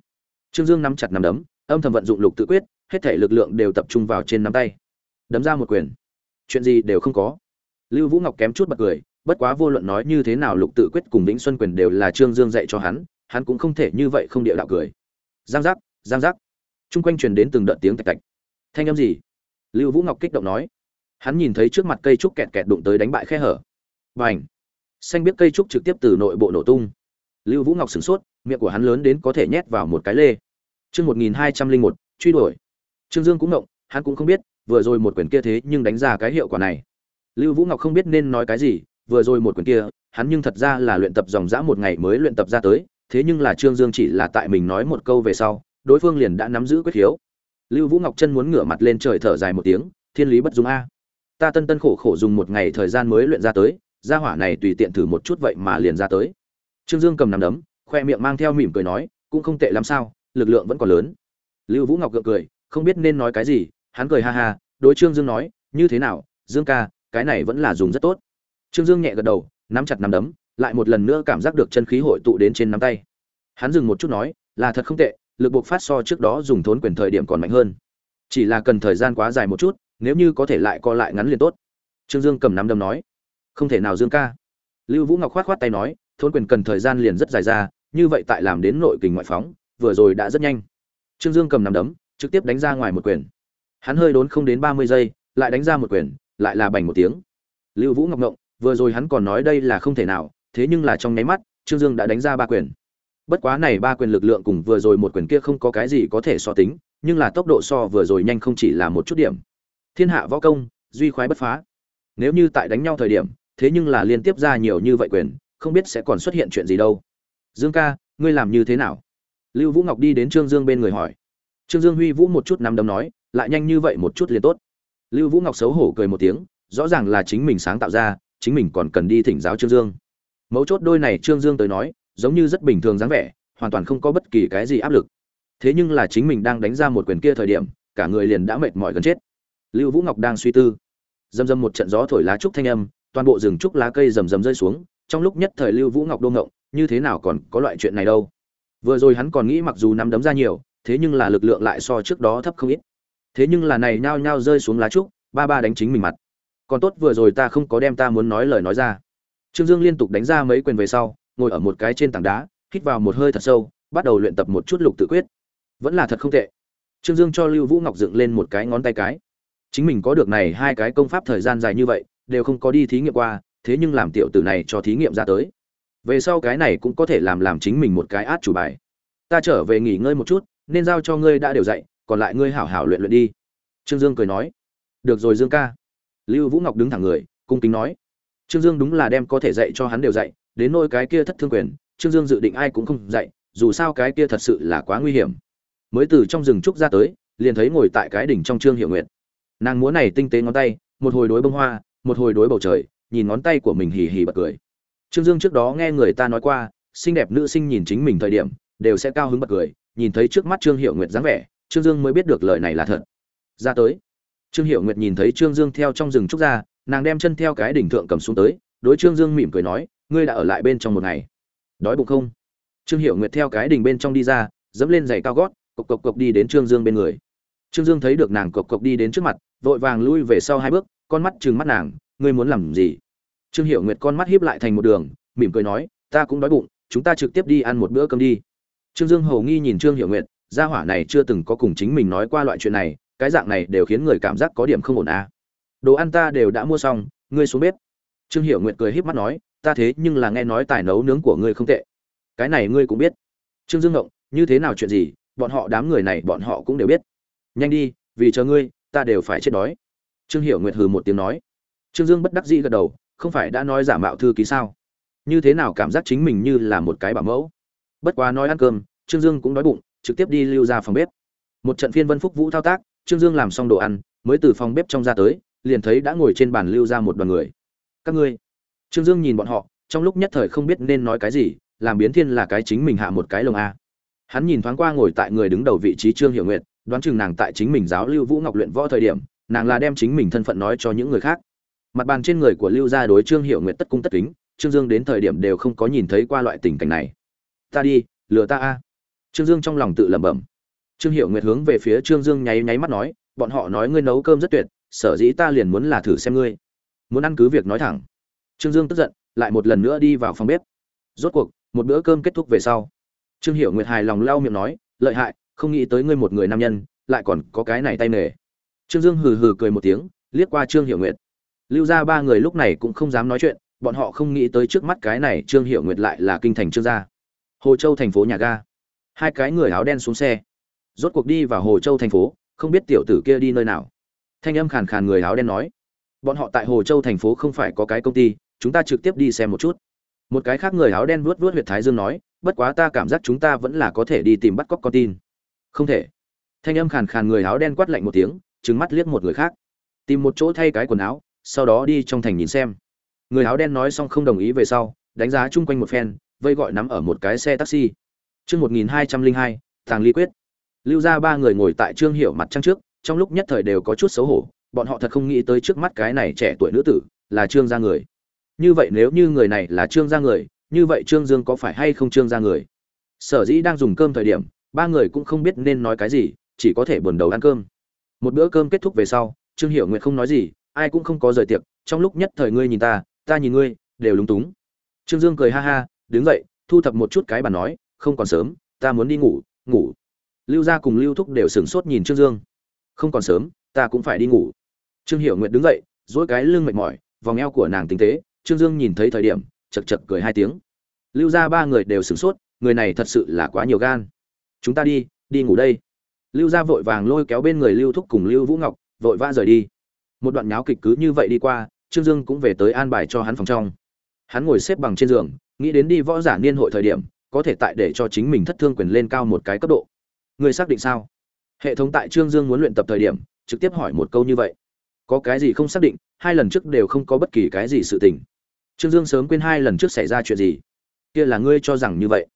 Trương dương nắm chặt nắm đấm, âm thầm vận dụng lục tự quyết, hết thể lực lượng đều tập trung vào trên nắm tay đấm ra một quyền. Chuyện gì đều không có. Lưu vũ ngọc kém chút bật cười, bất quá vô luận nói như thế nào lục tự quyết cùng vĩnh xuân quyền đều là trương dương dạy cho hắn hắn cũng không thể như vậy không địa đạo cười. Giang giác giang giác. Chung quanh truyền đến từng đợt tiếng tạch tạch. Thanh âm gì? Lưu vũ ngọc kích động nói. Hắn nhìn thấy trước mặt cây trúc kẹt kẹt đụng tới đánh bại khe hở. Và ảnh xanh biết cây trúc trực tiếp từ nội bộ nổ tung. Lưu vũ ngọc sửng sốt, miệng của hắn lớn đến có thể nhét vào một cái lê. Chương một nghìn hai trăm linh một, truy đuổi. Trương dương cũng ngộng, hắn cũng không biết vừa rồi một quyển kia thế nhưng đánh ra cái hiệu quả này. Lưu vũ ngọc không biết nên nói cái gì, vừa rồi một quyển kia, hắn nhưng thật ra là luyện tập dòng dã một ngày mới luyện tập ra tới, thế nhưng là trương dương chỉ là tại mình nói một câu về sau, đối phương liền đã nắm giữ quyết khiếu. Lưu vũ ngọc chân muốn ngửa mặt lên trời thở dài một tiếng, thiên lý bất dung a. Ta tân tân khổ khổ dùng một ngày thời gian mới luyện ra tới, gia hỏa này tùy tiện thử một chút vậy mà liền ra tới. Trương dương cầm nắm đấm, khoe miệng mang theo mỉm cười nói, cũng không tệ lắm sao, lực lượng vẫn còn lớn. Lưu vũ ngọc gượng cười, không biết nên nói cái gì hắn cười ha ha, đối trương dương nói, như thế nào, dương ca, cái này vẫn là dùng rất tốt. Trương dương nhẹ gật đầu, nắm chặt nắm đấm, lại một lần nữa cảm giác được chân khí hội tụ đến trên nắm tay. Hắn dừng một chút nói, là thật không tệ, lực buộc phát so trước đó dùng thốn quyền thời điểm còn mạnh hơn. Chỉ là cần thời gian quá dài một chút, nếu như có thể lại co lại ngắn liền tốt. Trương dương cầm nắm đấm nói, không thể nào dương ca. Lưu vũ ngọc khoát khoát tay nói, thốn quyền cần thời gian liền rất dài ra, như vậy tại làm đến nội kình ngoại phóng, vừa rồi đã rất nhanh. Trương dương cầm nắm đấm, trực tiếp đánh ra ngoài một quyền hắn hơi đốn không đến ba mươi giây, lại đánh ra một quyền, lại là bành một tiếng. Lưu vũ ngọc ngộng, vừa rồi hắn còn nói đây là không thể nào, thế nhưng là trong nháy mắt, trương dương đã đánh ra ba quyền. Bất quá này ba quyền lực lượng cùng vừa rồi một quyền kia không có cái gì có thể so tính, nhưng là tốc độ so vừa rồi nhanh không chỉ là một chút điểm. Thiên hạ võ công, duy khoái bất phá. Nếu như tại đánh nhau thời điểm, thế nhưng là liên tiếp ra nhiều như vậy quyền, không biết sẽ còn xuất hiện chuyện gì đâu. Dương ca, ngươi làm như thế nào? Lưu vũ ngọc đi đến trương dương bên người hỏi. Trương dương huy vũ một chút nắm đấm nói lại nhanh như vậy một chút liền tốt. Lưu vũ ngọc xấu hổ cười một tiếng, rõ ràng là chính mình sáng tạo ra, chính mình còn cần đi thỉnh giáo trương dương. Mấu chốt đôi này trương dương tới nói, giống như rất bình thường dáng vẻ, hoàn toàn không có bất kỳ cái gì áp lực. Thế nhưng là chính mình đang đánh ra một quyền kia thời điểm, cả người liền đã mệt mỏi gần chết. Lưu vũ ngọc đang suy tư. Dầm dầm một trận gió thổi lá trúc thanh âm, toàn bộ rừng trúc lá cây rầm rầm rơi xuống, trong lúc nhất thời lưu vũ ngọc đô ngộng, như thế nào còn có loại chuyện này đâu? Vừa rồi hắn còn nghĩ mặc dù nắm đấm ra nhiều, thế nhưng là lực lượng lại so trước đó thấp không ít thế nhưng là này nhao nhao rơi xuống lá trúc, ba ba đánh chính mình mặt. Còn tốt vừa rồi ta không có đem ta muốn nói lời nói ra. Trương dương liên tục đánh ra mấy quyền về sau, ngồi ở một cái trên tảng đá, hít vào một hơi thật sâu, bắt đầu luyện tập một chút lục tự quyết. Vẫn là thật không tệ. Trương dương cho lưu vũ ngọc dựng lên một cái ngón tay cái. Chính mình có được này hai cái công pháp thời gian dài như vậy, đều không có đi thí nghiệm qua, thế nhưng làm tiểu tử này cho thí nghiệm ra tới. Về sau cái này cũng có thể làm làm chính mình một cái át chủ bài. Ta trở về nghỉ ngơi một chút, nên giao cho ngươi đã đều dạy còn lại ngươi hảo hảo luyện luyện đi. Trương dương cười nói, được rồi dương ca. Lưu vũ ngọc đứng thẳng người, cung kính nói, trương dương đúng là đem có thể dạy cho hắn đều dạy, đến nôi cái kia thất thương quyền, trương dương dự định ai cũng không dạy, dù sao cái kia thật sự là quá nguy hiểm. Mới từ trong rừng trúc ra tới, liền thấy ngồi tại cái đỉnh trong trương hiệu nguyện nàng múa này tinh tế ngón tay, một hồi đối bông hoa, một hồi đối bầu trời, nhìn ngón tay của mình hì hì bật cười. Trương dương trước đó nghe người ta nói qua, xinh đẹp nữ sinh nhìn chính mình thời điểm, đều sẽ cao hứng bật cười, nhìn thấy trước mắt trương hiệu nguyệt dáng vẻ trương dương mới biết được lời này là thật. Ra tới. Trương hiệu nguyệt nhìn thấy trương dương theo trong rừng trúc ra, nàng đem chân theo cái đỉnh thượng cầm xuống tới, đối trương dương mỉm cười nói, ngươi đã ở lại bên trong một ngày. Đói bụng không? Trương hiệu nguyệt theo cái đỉnh bên trong đi ra, dẫm lên giày cao gót, cộc cộc cộc đi đến trương dương bên người. Trương dương thấy được nàng cộc cộc đi đến trước mặt, vội vàng lui về sau hai bước, con mắt trừng mắt nàng, ngươi muốn làm gì? Trương hiệu nguyệt con mắt hiếp lại thành một đường, mỉm cười nói, ta cũng đói bụng, chúng ta trực tiếp đi ăn một bữa cơm đi. Trương dương hầu nghi nhìn trương hiệu nguyệt gia hỏa này chưa từng có cùng chính mình nói qua loại chuyện này, cái dạng này đều khiến người cảm giác có điểm không ổn à. đồ ăn ta đều đã mua xong, ngươi xuống bếp. Trương hiệu nguyện cười híp mắt nói, ta thế nhưng là nghe nói tài nấu nướng của ngươi không tệ. Cái này ngươi cũng biết. Trương dương ngộng, như thế nào chuyện gì, bọn họ đám người này bọn họ cũng đều biết. Nhanh đi, vì chờ ngươi, ta đều phải chết đói. Trương hiệu nguyệt hừ một tiếng nói. Trương dương bất đắc dĩ gật đầu, không phải đã nói giả mạo thư ký sao? Như thế nào cảm giác chính mình như là một cái bảo mẫu? Bất quá nói ăn cơm, trương dương cũng đói bụng trực tiếp đi lưu ra phòng bếp. Một trận phiên vân phúc vũ thao tác, trương dương làm xong đồ ăn, mới từ phòng bếp trong ra tới, liền thấy đã ngồi trên bàn lưu ra một đoàn người. Các ngươi. Trương dương nhìn bọn họ, trong lúc nhất thời không biết nên nói cái gì, làm biến thiên là cái chính mình hạ một cái lồng a. Hắn nhìn thoáng qua ngồi tại người đứng đầu vị trí trương hiệu nguyện đoán chừng nàng tại chính mình giáo lưu vũ ngọc luyện võ thời điểm, nàng là đem chính mình thân phận nói cho những người khác. Mặt bàn trên người của lưu gia đối trương hiệu nguyện tất cung tất kính, trương dương đến thời điểm đều không có nhìn thấy qua loại tình cảnh này. Ta đi, lừa ta a trương dương trong lòng tự lẩm bẩm. Trương Hiểu nguyệt hướng về phía trương dương nháy nháy mắt nói, bọn họ nói ngươi nấu cơm rất tuyệt, sở dĩ ta liền muốn là thử xem ngươi. Muốn ăn cứ việc nói thẳng. Trương dương tức giận, lại một lần nữa đi vào phòng bếp. Rốt cuộc, một bữa cơm kết thúc về sau, trương Hiểu nguyệt hài lòng lau miệng nói, lợi hại, không nghĩ tới ngươi một người nam nhân, lại còn có cái này tay nghề. Trương dương hừ hừ cười một tiếng, liếc qua trương Hiểu nguyệt. Lưu ra ba người lúc này cũng không dám nói chuyện, bọn họ không nghĩ tới trước mắt cái này trương Hiểu nguyệt lại là kinh thành trương gia. Hồ châu thành phố nhà ga hai cái người áo đen xuống xe. Rốt cuộc đi vào hồ châu thành phố, không biết tiểu tử kia đi nơi nào. Thanh âm khàn khàn người áo đen nói. Bọn họ tại hồ châu thành phố không phải có cái công ty, chúng ta trực tiếp đi xem một chút. Một cái khác người áo đen vuốt vuốt huyệt thái dương nói, bất quá ta cảm giác chúng ta vẫn là có thể đi tìm bắt cóc con tin. Không thể. Thanh âm khàn khàn người áo đen quát lạnh một tiếng, trừng mắt liếc một người khác. Tìm một chỗ thay cái quần áo, sau đó đi trong thành nhìn xem. Người áo đen nói xong không đồng ý về sau, đánh giá chung quanh một phen, vây gọi nắm ở một cái xe taxi chương một nghìn hai trăm linh hai, tàng ly quyết. Lưu ra ba người ngồi tại trương hiệu mặt trăng trước, trong lúc nhất thời đều có chút xấu hổ, bọn họ thật không nghĩ tới trước mắt cái này trẻ tuổi nữ tử là trương gia người. Như vậy nếu như người này là trương gia người, như vậy trương dương có phải hay không trương gia người? Sở dĩ đang dùng cơm thời điểm, ba người cũng không biết nên nói cái gì, chỉ có thể buồn đầu ăn cơm. Một bữa cơm kết thúc về sau, trương hiểu nguyện không nói gì, ai cũng không có rời tiệc, trong lúc nhất thời ngươi nhìn ta ta nhìn ngươi, đều lúng túng. Trương dương cười ha ha, đứng dậy, thu thập một chút cái bàn nói không còn sớm, ta muốn đi ngủ ngủ. Lưu gia cùng lưu thúc đều sửng sốt nhìn trương dương. Không còn sớm, ta cũng phải đi ngủ. Trương hiệu nguyện đứng dậy dỗi cái lưng mệt mỏi, vòng eo của nàng tinh tế, trương dương nhìn thấy thời điểm, chật chật cười hai tiếng. Lưu gia ba người đều sửng sốt, người này thật sự là quá nhiều gan. Chúng ta đi đi ngủ đây. Lưu gia vội vàng lôi kéo bên người lưu thúc cùng lưu vũ ngọc, vội vã rời đi. Một đoạn nháo kịch cứ như vậy đi qua, trương dương cũng về tới an bài cho hắn phòng trong. Hắn ngồi xếp bằng trên giường, nghĩ đến đi võ giả niên hội thời điểm có thể tại để cho chính mình thất thương quyền lên cao một cái cấp độ. Người xác định sao? Hệ thống tại trương dương muốn luyện tập thời điểm, trực tiếp hỏi một câu như vậy. Có cái gì không xác định, hai lần trước đều không có bất kỳ cái gì sự tình. Trương dương sớm quên hai lần trước xảy ra chuyện gì. Kia là ngươi cho rằng như vậy.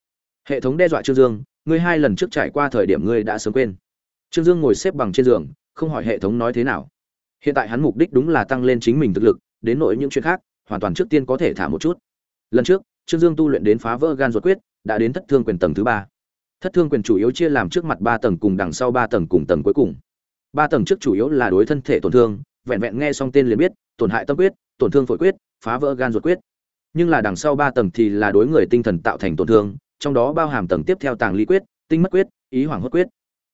Hệ thống đe dọa trương dương, ngươi hai lần trước trải qua thời điểm ngươi đã sớm quên. Trương dương ngồi xếp bằng trên giường, không hỏi hệ thống nói thế nào. Hiện tại hắn mục đích đúng là tăng lên chính mình thực lực, đến nội những chuyện khác, hoàn toàn trước tiên có thể thả một chút. Lần trước, trương dương tu luyện đến phá vỡ gan ruột quyết đã đến thất thương quyền tầng thứ ba. Thất thương quyền chủ yếu chia làm trước mặt ba tầng cùng đằng sau ba tầng cùng tầng cuối cùng. Ba tầng trước chủ yếu là đối thân thể tổn thương, vẹn vẹn nghe xong tên liền biết, tổn hại tâm quyết, tổn thương phổi quyết, phá vỡ gan ruột quyết. Nhưng là đằng sau ba tầng thì là đối người tinh thần tạo thành tổn thương, trong đó bao hàm tầng tiếp theo tàng lý quyết, tinh mất quyết, ý hoàng hốt quyết.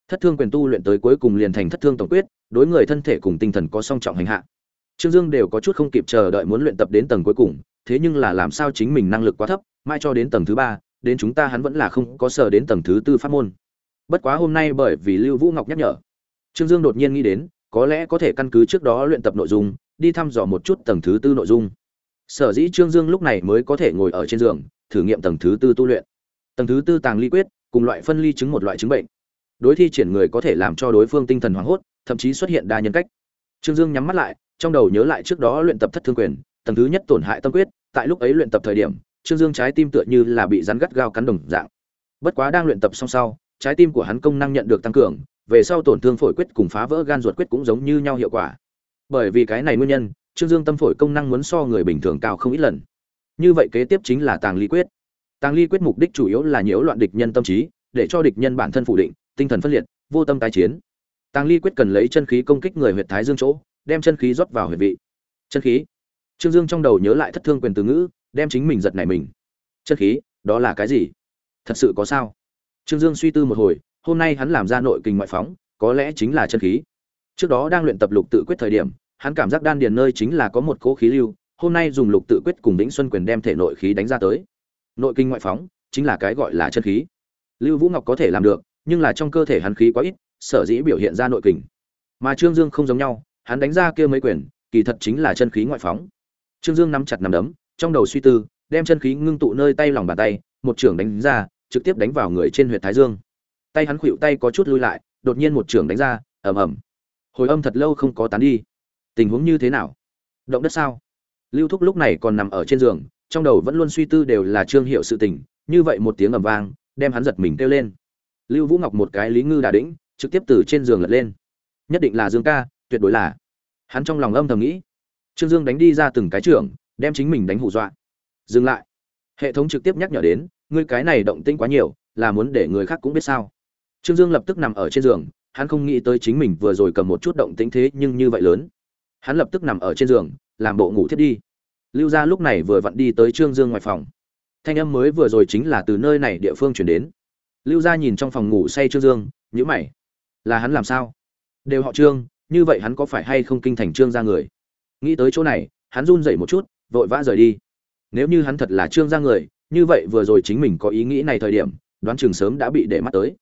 Thất thương quyền tu luyện tới cuối cùng liền thành thất thương tổng quyết, đối người thân thể cùng tinh thần có song trọng hành hạ. Trương dương đều có chút không kịp chờ đợi muốn luyện tập đến tầng cuối cùng, thế nhưng là làm sao chính mình năng lực quá thấp mai cho đến tầng thứ ba đến chúng ta hắn vẫn là không có sở đến tầng thứ tư pháp môn. Bất quá hôm nay bởi vì lưu vũ ngọc nhắc nhở, trương dương đột nhiên nghĩ đến, có lẽ có thể căn cứ trước đó luyện tập nội dung, đi thăm dò một chút tầng thứ tư nội dung. Sở dĩ trương dương lúc này mới có thể ngồi ở trên giường, thử nghiệm tầng thứ tư tu luyện. Tầng thứ tư tàng ly quyết, cùng loại phân ly chứng một loại chứng bệnh. Đối thi triển người có thể làm cho đối phương tinh thần hoảng hốt, thậm chí xuất hiện đa nhân cách. Trương dương nhắm mắt lại, trong đầu nhớ lại trước đó luyện tập thất thương quyền, tầng thứ nhất tổn hại tâm quyết, tại lúc ấy luyện tập thời điểm trương dương trái tim tựa như là bị rắn gắt gao cắn đồng dạng. Bất quá đang luyện tập xong sau, trái tim của hắn công năng nhận được tăng cường, về sau tổn thương phổi quyết cùng phá vỡ gan ruột quyết cũng giống như nhau hiệu quả. Bởi vì cái này nguyên nhân, trương dương tâm phổi công năng muốn so người bình thường cao không ít lần. Như vậy kế tiếp chính là tàng ly quyết. Tàng ly quyết mục đích chủ yếu là nhiễu loạn địch nhân tâm trí, để cho địch nhân bản thân phủ định, tinh thần phân liệt, vô tâm tái chiến. Tàng ly quyết cần lấy chân khí công kích người huyệt thái dương chỗ, đem chân khí rót vào huyệt vị. Chân khí. Trương dương trong đầu nhớ lại thất thương quyền từ ngữ đem chính mình giật nảy mình. Chân khí, đó là cái gì? Thật sự có sao? Trương dương suy tư một hồi, hôm nay hắn làm ra nội kinh ngoại phóng, có lẽ chính là chân khí. Trước đó đang luyện tập lục tự quyết thời điểm, hắn cảm giác đan điền nơi chính là có một cỗ khí lưu, hôm nay dùng lục tự quyết cùng đĩnh xuân quyền đem thể nội khí đánh ra tới. Nội kinh ngoại phóng, chính là cái gọi là chân khí. Lưu vũ ngọc có thể làm được, nhưng là trong cơ thể hắn khí quá ít, sở dĩ biểu hiện ra nội kình. Mà trương dương không giống nhau, hắn đánh ra kia mấy quyền, kỳ thật chính là chân khí ngoại phóng. Trương dương nắm chặt nắm đấm trong đầu suy tư, đem chân khí ngưng tụ nơi tay lòng bàn tay, một trưởng đánh ra, trực tiếp đánh vào người trên huyệt thái dương. Tay hắn khuỵu tay có chút lui lại, đột nhiên một trưởng đánh ra, ầm ầm. Hồi âm thật lâu không có tán đi. Tình huống như thế nào? Động đất sao? Lưu thúc lúc này còn nằm ở trên giường, trong đầu vẫn luôn suy tư đều là trương hiệu sự tình, như vậy một tiếng ầm vang, đem hắn giật mình kêu lên. Lưu vũ ngọc một cái lý ngư đà đĩnh, trực tiếp từ trên giường lật lên. Nhất định là dương ca, tuyệt đối là. Hắn trong lòng âm thầm nghĩ. Trương dương đánh đi ra từng cái trưởng đem chính mình đánh hù dọa. Dừng lại. Hệ thống trực tiếp nhắc nhở đến, ngươi cái này động tĩnh quá nhiều, là muốn để người khác cũng biết sao. Trương dương lập tức nằm ở trên giường, hắn không nghĩ tới chính mình vừa rồi cầm một chút động tĩnh thế nhưng như vậy lớn. Hắn lập tức nằm ở trên giường, làm bộ ngủ thiết đi. Lưu gia lúc này vừa vặn đi tới trương dương ngoài phòng. Thanh âm mới vừa rồi chính là từ nơi này địa phương chuyển đến. Lưu gia nhìn trong phòng ngủ say trương dương nhữ mày. Là hắn làm sao? Đều họ trương, như vậy hắn có phải hay không kinh thành trương gia người? Nghĩ tới chỗ này, hắn run dậy một chút vội vã rời đi. Nếu như hắn thật là trương gia người, như vậy vừa rồi chính mình có ý nghĩ này thời điểm, đoán chừng sớm đã bị để mắt tới.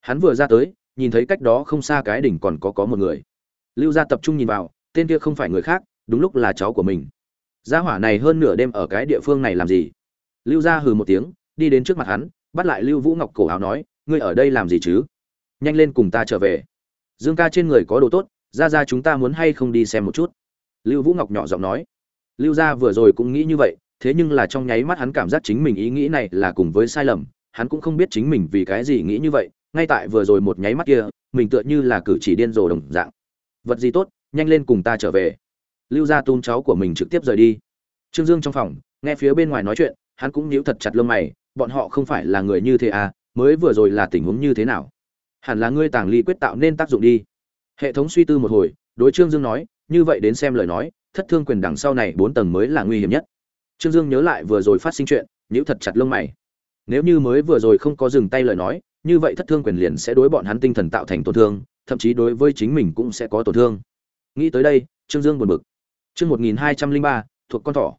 Hắn vừa ra tới, nhìn thấy cách đó không xa cái đỉnh còn có có một người. Lưu gia tập trung nhìn vào, tên kia không phải người khác, đúng lúc là cháu của mình. Gia hỏa này hơn nửa đêm ở cái địa phương này làm gì? Lưu gia hừ một tiếng, đi đến trước mặt hắn, bắt lại lưu vũ ngọc cổ áo nói, ngươi ở đây làm gì chứ? Nhanh lên cùng ta trở về. Dương ca trên người có đồ tốt ra ra chúng ta muốn hay không đi xem một chút? Lưu vũ ngọc nhỏ giọng nói lưu gia vừa rồi cũng nghĩ như vậy, thế nhưng là trong nháy mắt hắn cảm giác chính mình ý nghĩ này là cùng với sai lầm, hắn cũng không biết chính mình vì cái gì nghĩ như vậy, ngay tại vừa rồi một nháy mắt kia, mình tựa như là cử chỉ điên rồ đồng dạng. Vật gì tốt, nhanh lên cùng ta trở về. Lưu gia tung cháu của mình trực tiếp rời đi. Trương dương trong phòng, nghe phía bên ngoài nói chuyện, hắn cũng nhíu thật chặt lông mày, bọn họ không phải là người như thế à mới vừa rồi là tình huống như thế nào? Hẳn là ngươi tàng ly quyết tạo nên tác dụng đi. Hệ thống suy tư một hồi, đối trương dương nói, như vậy đến xem lời nói thất thương quyền đằng sau này bốn tầng mới là nguy hiểm nhất. Trương dương nhớ lại vừa rồi phát sinh chuyện nhữ thật chặt lông mày. Nếu như mới vừa rồi không có dừng tay lời nói, như vậy thất thương quyền liền sẽ đối bọn hắn tinh thần tạo thành tổn thương, thậm chí đối với chính mình cũng sẽ có tổn thương. Nghĩ tới đây, trương dương buồn bực. Chương một nghìn hai trăm linh ba, thuộc con thỏ.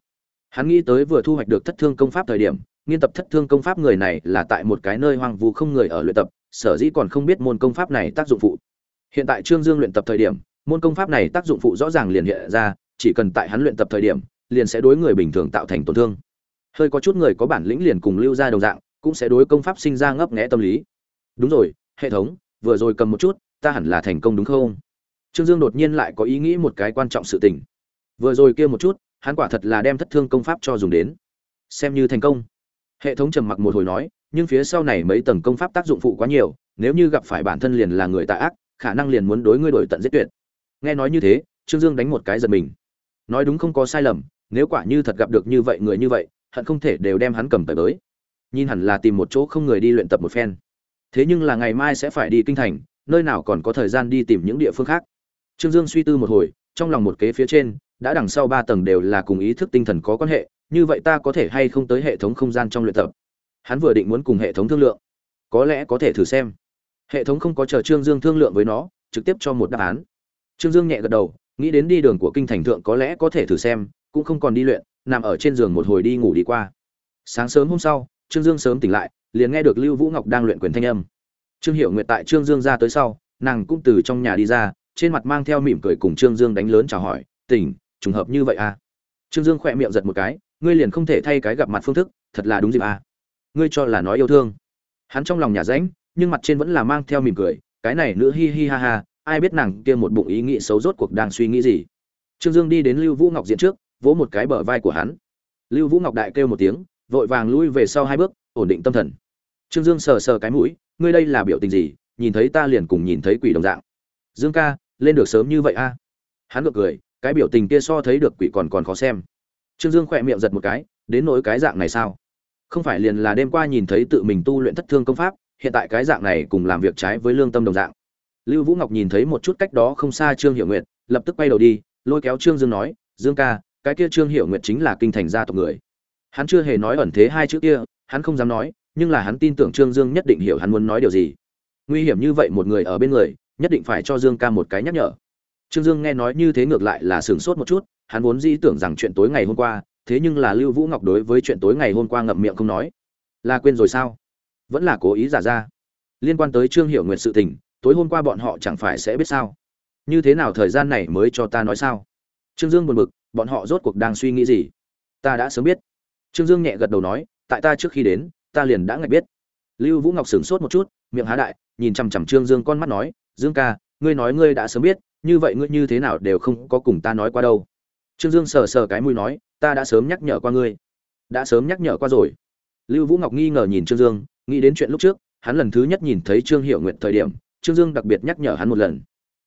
Hắn nghĩ tới vừa thu hoạch được thất thương công pháp thời điểm, nghiên tập thất thương công pháp người này là tại một cái nơi hoang vu không người ở luyện tập, sở dĩ còn không biết môn công pháp này tác dụng phụ. Hiện tại trương dương luyện tập thời điểm, môn công pháp này tác dụng phụ rõ ràng liền hiện ra chỉ cần tại hắn luyện tập thời điểm, liền sẽ đối người bình thường tạo thành tổn thương. Hơi có chút người có bản lĩnh liền cùng lưu ra đồng dạng, cũng sẽ đối công pháp sinh ra ngấp nghẽ tâm lý. Đúng rồi, hệ thống, vừa rồi cầm một chút, ta hẳn là thành công đúng không? Trương dương đột nhiên lại có ý nghĩ một cái quan trọng sự tình. Vừa rồi kia một chút, hắn quả thật là đem thất thương công pháp cho dùng đến. Xem như thành công. Hệ thống trầm mặc một hồi nói, nhưng phía sau này mấy tầng công pháp tác dụng phụ quá nhiều, nếu như gặp phải bản thân liền là người tà ác, khả năng liền muốn đối ngươi đổi tận giết tuyệt. Nghe nói như thế, trương dương đánh một cái giật mình nói đúng không có sai lầm, nếu quả như thật gặp được như vậy người như vậy, hận không thể đều đem hắn cầm tới bới. Nhìn hẳn là tìm một chỗ không người đi luyện tập một phen. Thế nhưng là ngày mai sẽ phải đi kinh thành, nơi nào còn có thời gian đi tìm những địa phương khác. Trương dương suy tư một hồi, trong lòng một kế phía trên, đã đằng sau ba tầng đều là cùng ý thức tinh thần có quan hệ, như vậy ta có thể hay không tới hệ thống không gian trong luyện tập? Hắn vừa định muốn cùng hệ thống thương lượng, có lẽ có thể thử xem. Hệ thống không có chờ trương dương thương lượng với nó, trực tiếp cho một đáp án. Trương dương nhẹ gật đầu nghĩ đến đi đường của kinh thành thượng có lẽ có thể thử xem, cũng không còn đi luyện, nằm ở trên giường một hồi đi ngủ đi qua. Sáng sớm hôm sau, trương dương sớm tỉnh lại, liền nghe được lưu vũ ngọc đang luyện quyền thanh âm. Trương hiệu nguyệt tại trương dương ra tới sau, nàng cũng từ trong nhà đi ra, trên mặt mang theo mỉm cười cùng trương dương đánh lớn chào hỏi, tỉnh, trùng hợp như vậy à? Trương dương khỏe miệng giật một cái, ngươi liền không thể thay cái gặp mặt phương thức, thật là đúng dịp à? Ngươi cho là nói yêu thương. Hắn trong lòng nhà rãnh, nhưng mặt trên vẫn là mang theo mỉm cười, cái này nữ hi hi ha ha ai biết nàng kia một bụng ý nghĩ xấu rốt cuộc đang suy nghĩ gì. Trương dương đi đến lưu vũ ngọc diện trước, vỗ một cái bờ vai của hắn. Lưu vũ ngọc đại kêu một tiếng, vội vàng lui về sau hai bước, ổn định tâm thần. Trương dương sờ sờ cái mũi, ngươi đây là biểu tình gì, nhìn thấy ta liền cùng nhìn thấy quỷ đồng dạng. Dương ca, lên được sớm như vậy a? Hắn ngược cười, cái biểu tình kia so thấy được quỷ còn còn khó xem. Trương dương khỏe miệng giật một cái, đến nỗi cái dạng này sao? Không phải liền là đêm qua nhìn thấy tự mình tu luyện thất thương công pháp, hiện tại cái dạng này cùng làm việc trái với lương tâm đồng dạng lưu vũ ngọc nhìn thấy một chút cách đó không xa trương Hiểu nguyệt, lập tức quay đầu đi, lôi kéo trương dương nói, dương ca, cái kia trương Hiểu nguyệt chính là kinh thành gia tộc người. Hắn chưa hề nói ẩn thế hai chữ kia, hắn không dám nói, nhưng là hắn tin tưởng trương dương nhất định hiểu hắn muốn nói điều gì. Nguy hiểm như vậy một người ở bên người, nhất định phải cho dương ca một cái nhắc nhở. Trương dương nghe nói như thế ngược lại là sửng sốt một chút, hắn vốn dĩ tưởng rằng chuyện tối ngày hôm qua, thế nhưng là lưu vũ ngọc đối với chuyện tối ngày hôm qua ngậm miệng không nói. Là quên rồi sao? Vẫn là cố ý giả ra. Liên quan tới trương hiểu nguyệt sự tình tối hôm qua bọn họ chẳng phải sẽ biết sao? Như thế nào thời gian này mới cho ta nói sao? Trương dương buồn bực, bọn họ rốt cuộc đang suy nghĩ gì? Ta đã sớm biết. Trương dương nhẹ gật đầu nói, tại ta trước khi đến, ta liền đã ngạch biết. Lưu vũ ngọc sửng sốt một chút, miệng há đại, nhìn chằm chằm trương dương con mắt nói, dương ca, ngươi nói ngươi đã sớm biết, như vậy ngươi như thế nào đều không có cùng ta nói qua đâu. Trương dương sờ sờ cái mũi nói, ta đã sớm nhắc nhở qua ngươi. Đã sớm nhắc nhở qua rồi. Lưu vũ ngọc nghi ngờ nhìn trương dương, nghĩ đến chuyện lúc trước, hắn lần thứ nhất nhìn thấy trương hiệu nguyện thời điểm trương dương đặc biệt nhắc nhở hắn một lần.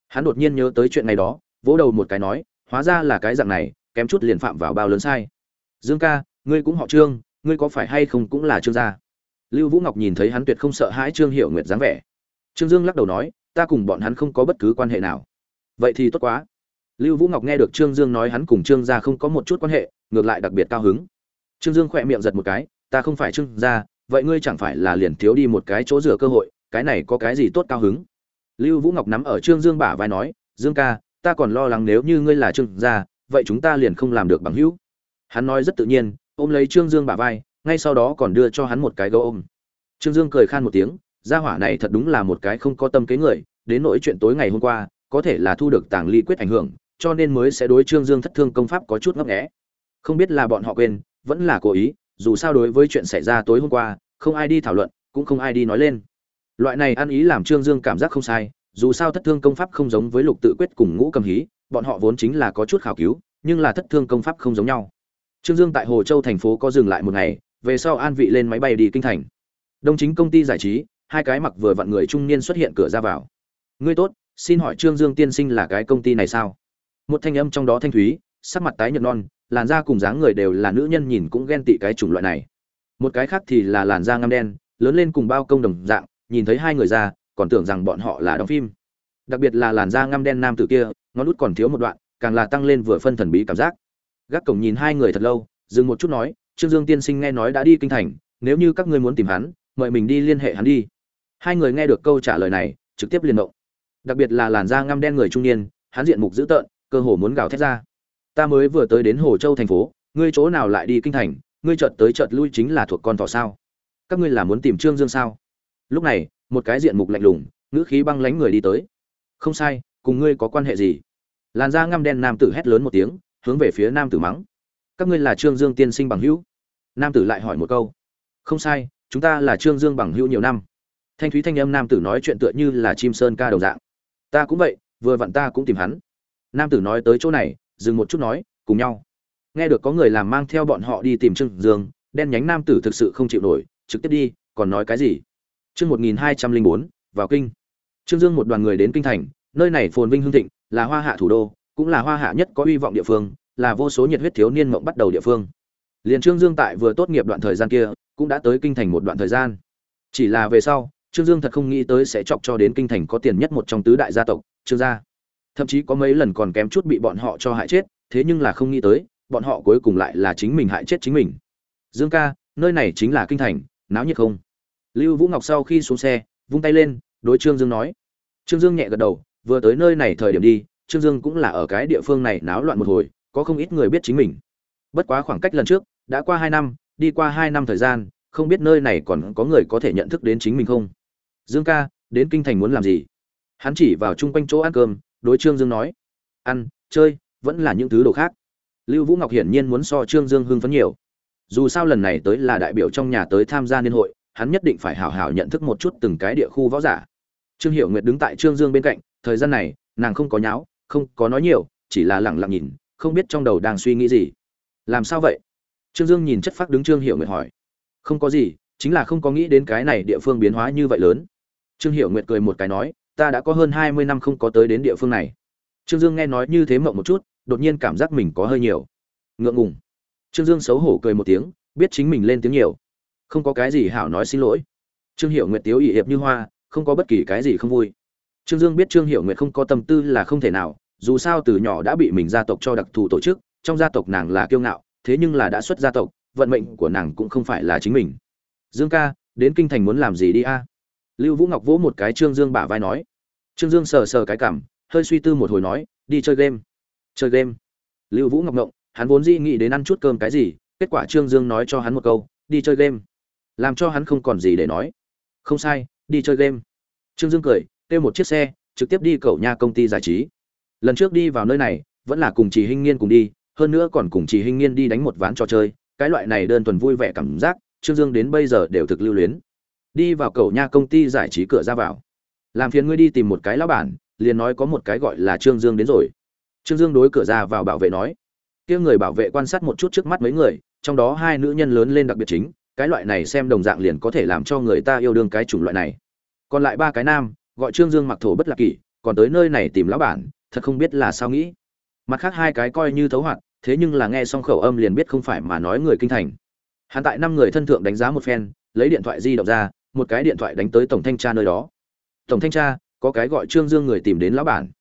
Hắn đột nhiên nhớ tới chuyện này đó, vỗ đầu một cái nói, hóa ra là cái dạng này, kém chút liền phạm vào bao lớn sai. Dương ca, ngươi cũng họ trương, ngươi có phải hay không cũng là trương gia? Lưu vũ ngọc nhìn thấy hắn tuyệt không sợ hãi trương Hiểu nguyệt dáng vẻ. Trương dương lắc đầu nói, ta cùng bọn hắn không có bất cứ quan hệ nào. Vậy thì tốt quá. Lưu vũ ngọc nghe được trương dương nói hắn cùng trương gia không có một chút quan hệ, ngược lại đặc biệt cao hứng. Trương dương khỏe miệng giật một cái, ta không phải trương gia, vậy ngươi chẳng phải là liền thiếu đi một cái chỗ rửa cơ hội cái này có cái gì tốt cao hứng? Lưu vũ ngọc nắm ở trương dương bả vai nói, dương ca, ta còn lo lắng nếu như ngươi là trương gia, vậy chúng ta liền không làm được bằng hữu. Hắn nói rất tự nhiên, ôm lấy trương dương bả vai, ngay sau đó còn đưa cho hắn một cái gấu ôm. Trương dương cười khan một tiếng, gia hỏa này thật đúng là một cái không có tâm kế người, đến nỗi chuyện tối ngày hôm qua, có thể là thu được tàng ly quyết ảnh hưởng, cho nên mới sẽ đối trương dương thất thương công pháp có chút ngấp nghẽ không biết là bọn họ quên, vẫn là cố ý, dù sao đối với chuyện xảy ra tối hôm qua, không ai đi thảo luận, cũng không ai đi nói lên loại này ăn ý làm trương dương cảm giác không sai, dù sao thất thương công pháp không giống với lục tự quyết cùng ngũ cầm hí, bọn họ vốn chính là có chút khảo cứu, nhưng là thất thương công pháp không giống nhau. Trương dương tại hồ châu thành phố có dừng lại một ngày, về sau an vị lên máy bay đi kinh thành. Đông chính công ty giải trí, hai cái mặc vừa vặn người trung niên xuất hiện cửa ra vào. Ngươi tốt, xin hỏi trương dương tiên sinh là cái công ty này sao? Một thanh âm trong đó thanh thúy, sắc mặt tái nhợt non, làn da cùng dáng người đều là nữ nhân nhìn cũng ghen tị cái chủng loại này. Một cái khác thì là làn da ngăm đen, lớn lên cùng bao công đồng dạng nhìn thấy hai người ra, còn tưởng rằng bọn họ là đóng phim. Đặc biệt là làn da ngăm đen nam tử kia, ngón út còn thiếu một đoạn, càng là tăng lên vừa phân thần bí cảm giác. Gác cổng nhìn hai người thật lâu, dừng một chút nói, trương dương tiên sinh nghe nói đã đi kinh thành, nếu như các ngươi muốn tìm hắn, mời mình đi liên hệ hắn đi. Hai người nghe được câu trả lời này, trực tiếp liên động. Đặc biệt là làn da ngăm đen người trung niên, hắn diện mục dữ tợn, cơ hồ muốn gào thét ra. Ta mới vừa tới đến hồ châu thành phố, ngươi chỗ nào lại đi kinh thành, ngươi chợt tới chợt lui chính là thuộc con thỏ sao? Các ngươi là muốn tìm trương dương sao? Lúc này, một cái diện mục lạnh lùng, ngữ khí băng lánh người đi tới. Không sai, cùng ngươi có quan hệ gì? Làn da ngăm đen nam tử hét lớn một tiếng, hướng về phía nam tử mắng. Các ngươi là trương dương tiên sinh bằng hữu? Nam tử lại hỏi một câu. Không sai, chúng ta là trương dương bằng hữu nhiều năm. Thanh thúy thanh âm nam tử nói chuyện tựa như là chim sơn ca đầu dạng. Ta cũng vậy, vừa vặn ta cũng tìm hắn. Nam tử nói tới chỗ này, dừng một chút nói, cùng nhau. Nghe được có người làm mang theo bọn họ đi tìm trương dương, đen nhánh nam tử thực sự không chịu nổi, trực tiếp đi, còn nói cái gì? Chương một nghìn hai trăm linh bốn, vào kinh. Trương dương một đoàn người đến kinh thành, nơi này phồn vinh hưng thịnh, là hoa hạ thủ đô, cũng là hoa hạ nhất có uy vọng địa phương, là vô số nhiệt huyết thiếu niên mộng bắt đầu địa phương. Liền trương dương tại vừa tốt nghiệp đoạn thời gian kia, cũng đã tới kinh thành một đoạn thời gian. Chỉ là về sau, trương dương thật không nghĩ tới sẽ chọc cho đến kinh thành có tiền nhất một trong tứ đại gia tộc, trương gia. Thậm chí có mấy lần còn kém chút bị bọn họ cho hại chết, thế nhưng là không nghĩ tới, bọn họ cuối cùng lại là chính mình hại chết chính mình. Dương ca, nơi này chính là kinh thành, náo nhiệt không? Lưu vũ ngọc sau khi xuống xe, vung tay lên, đối trương dương nói. Trương dương nhẹ gật đầu, vừa tới nơi này thời điểm đi, trương dương cũng là ở cái địa phương này náo loạn một hồi, có không ít người biết chính mình. Bất quá khoảng cách lần trước, đã qua hai năm, đi qua hai năm thời gian, không biết nơi này còn có người có thể nhận thức đến chính mình không? Dương ca, đến kinh thành muốn làm gì? Hắn chỉ vào chung quanh chỗ ăn cơm, đối trương dương nói. Ăn, chơi, vẫn là những thứ đồ khác. Lưu vũ ngọc hiển nhiên muốn so trương dương hưng phấn nhiều. Dù sao lần này tới là đại biểu trong nhà tới tham gia niên hội hắn nhất định phải hào hào nhận thức một chút từng cái địa khu võ giả. Trương hiệu nguyệt đứng tại trương dương bên cạnh, thời gian này, nàng không có nháo, không có nói nhiều, chỉ là lẳng lặng nhìn, không biết trong đầu đang suy nghĩ gì. Làm sao vậy? Trương dương nhìn chất phác đứng trương hiệu nguyệt hỏi. Không có gì, chính là không có nghĩ đến cái này địa phương biến hóa như vậy lớn. Trương hiệu nguyệt cười một cái nói, ta đã có hơn hai mươi năm không có tới đến địa phương này. Trương dương nghe nói như thế mộng một chút, đột nhiên cảm giác mình có hơi nhiều. Ngượng ngùng. Trương dương xấu hổ cười một tiếng, biết chính mình lên tiếng nhiều không có cái gì hảo nói xin lỗi. Trương hiệu nguyệt tiếu ỵ hiệp như hoa, không có bất kỳ cái gì không vui. Trương dương biết trương hiệu nguyệt không có tâm tư là không thể nào, dù sao từ nhỏ đã bị mình gia tộc cho đặc thù tổ chức, trong gia tộc nàng là kiêu ngạo, thế nhưng là đã xuất gia tộc, vận mệnh của nàng cũng không phải là chính mình. Dương ca, đến kinh thành muốn làm gì đi a? Lưu vũ ngọc vỗ một cái trương dương bả vai nói. Trương dương sờ sờ cái cảm, hơi suy tư một hồi nói, đi chơi game. Chơi game. Lưu vũ ngọc ngộng, hắn vốn dĩ nghĩ đến ăn chút cơm cái gì, kết quả trương dương nói cho hắn một câu, đi chơi game làm cho hắn không còn gì để nói. Không sai, đi chơi game. Trương dương cười, kêu một chiếc xe, trực tiếp đi cầu nha công ty giải trí. Lần trước đi vào nơi này, vẫn là cùng chị hinh nghiên cùng đi, hơn nữa còn cùng chị hinh nghiên đi đánh một ván trò chơi. Cái loại này đơn thuần vui vẻ cảm giác, trương dương đến bây giờ đều thực lưu luyến. Đi vào cầu nha công ty giải trí cửa ra vào. Làm phiền ngươi đi tìm một cái lão bản, liền nói có một cái gọi là trương dương đến rồi. Trương dương đối cửa ra vào bảo vệ nói. Kia người bảo vệ quan sát một chút trước mắt mấy người, trong đó hai nữ nhân lớn lên đặc biệt chính cái loại này xem đồng dạng liền có thể làm cho người ta yêu đương cái chủng loại này. Còn lại ba cái nam, gọi trương dương mặc thổ bất lạc kỷ, còn tới nơi này tìm lão bản, thật không biết là sao nghĩ. Mặt khác hai cái coi như thấu hoạt, thế nhưng là nghe xong khẩu âm liền biết không phải mà nói người kinh thành. Hắn tại năm người thân thượng đánh giá một phen, lấy điện thoại di động ra, một cái điện thoại đánh tới tổng thanh tra nơi đó. Tổng thanh tra, có cái gọi trương dương người tìm đến lão bản.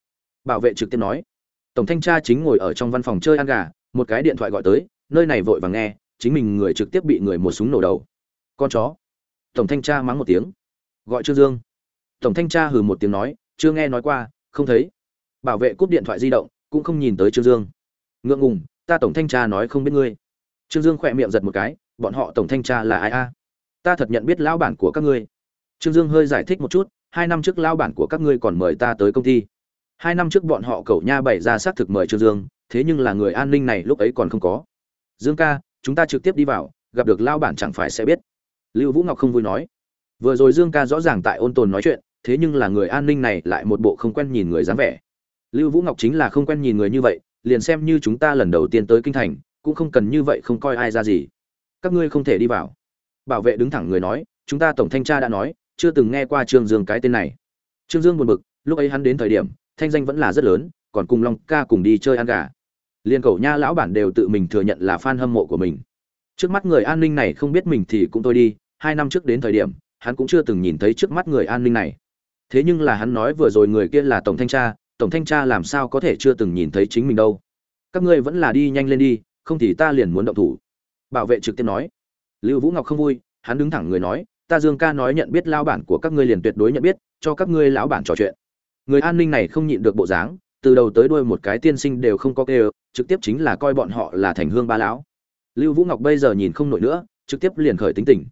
Bảo vệ trực tiếp nói. Tổng thanh tra chính ngồi ở trong văn phòng chơi ăn gà, một cái điện thoại gọi tới, nơi này vội vàng nghe chính mình người trực tiếp bị người một súng nổ đầu. Con chó. Tổng thanh tra mắng một tiếng. Gọi trương dương. Tổng thanh tra hừ một tiếng nói, chưa nghe nói qua, không thấy. Bảo vệ cúp điện thoại di động, cũng không nhìn tới trương dương. Ngượng ngùng, ta tổng thanh tra nói không biết ngươi. Trương dương khỏe miệng giật một cái, bọn họ tổng thanh tra là ai a? Ta thật nhận biết lão bản của các ngươi. Trương dương hơi giải thích một chút, hai năm trước lão bản của các ngươi còn mời ta tới công ty. Hai năm trước bọn họ cầu nha bày ra xác thực mời trương dương, thế nhưng là người an ninh này lúc ấy còn không có. Dương ca chúng ta trực tiếp đi vào, gặp được lao bản chẳng phải sẽ biết. Lưu vũ ngọc không vui nói. Vừa rồi dương ca rõ ràng tại ôn tồn nói chuyện, thế nhưng là người an ninh này lại một bộ không quen nhìn người dáng vẻ. Lưu vũ ngọc chính là không quen nhìn người như vậy, liền xem như chúng ta lần đầu tiên tới kinh thành, cũng không cần như vậy không coi ai ra gì. Các ngươi không thể đi vào. Bảo vệ đứng thẳng người nói, chúng ta tổng thanh tra đã nói, chưa từng nghe qua trương dương cái tên này. Trương dương buồn bực, lúc ấy hắn đến thời điểm, thanh danh vẫn là rất lớn, còn cùng long ca cùng đi chơi ăn gà liên cầu nha lão bản đều tự mình thừa nhận là fan hâm mộ của mình. Trước mắt người an ninh này không biết mình thì cũng tôi đi, hai năm trước đến thời điểm, hắn cũng chưa từng nhìn thấy trước mắt người an ninh này. Thế nhưng là hắn nói vừa rồi người kia là tổng thanh tra, tổng thanh tra làm sao có thể chưa từng nhìn thấy chính mình đâu. Các ngươi vẫn là đi nhanh lên đi, không thì ta liền muốn động thủ. Bảo vệ trực tiếp nói. Lưu vũ ngọc không vui, hắn đứng thẳng người nói, ta dương ca nói nhận biết lao bản của các ngươi liền tuyệt đối nhận biết, cho các ngươi lão bản trò chuyện. Người an ninh này không nhịn được bộ dáng từ đầu tới đuôi một cái tiên sinh đều không có kêu, trực tiếp chính là coi bọn họ là thành hương ba lão. Lưu vũ ngọc bây giờ nhìn không nổi nữa, trực tiếp liền khởi tính tình.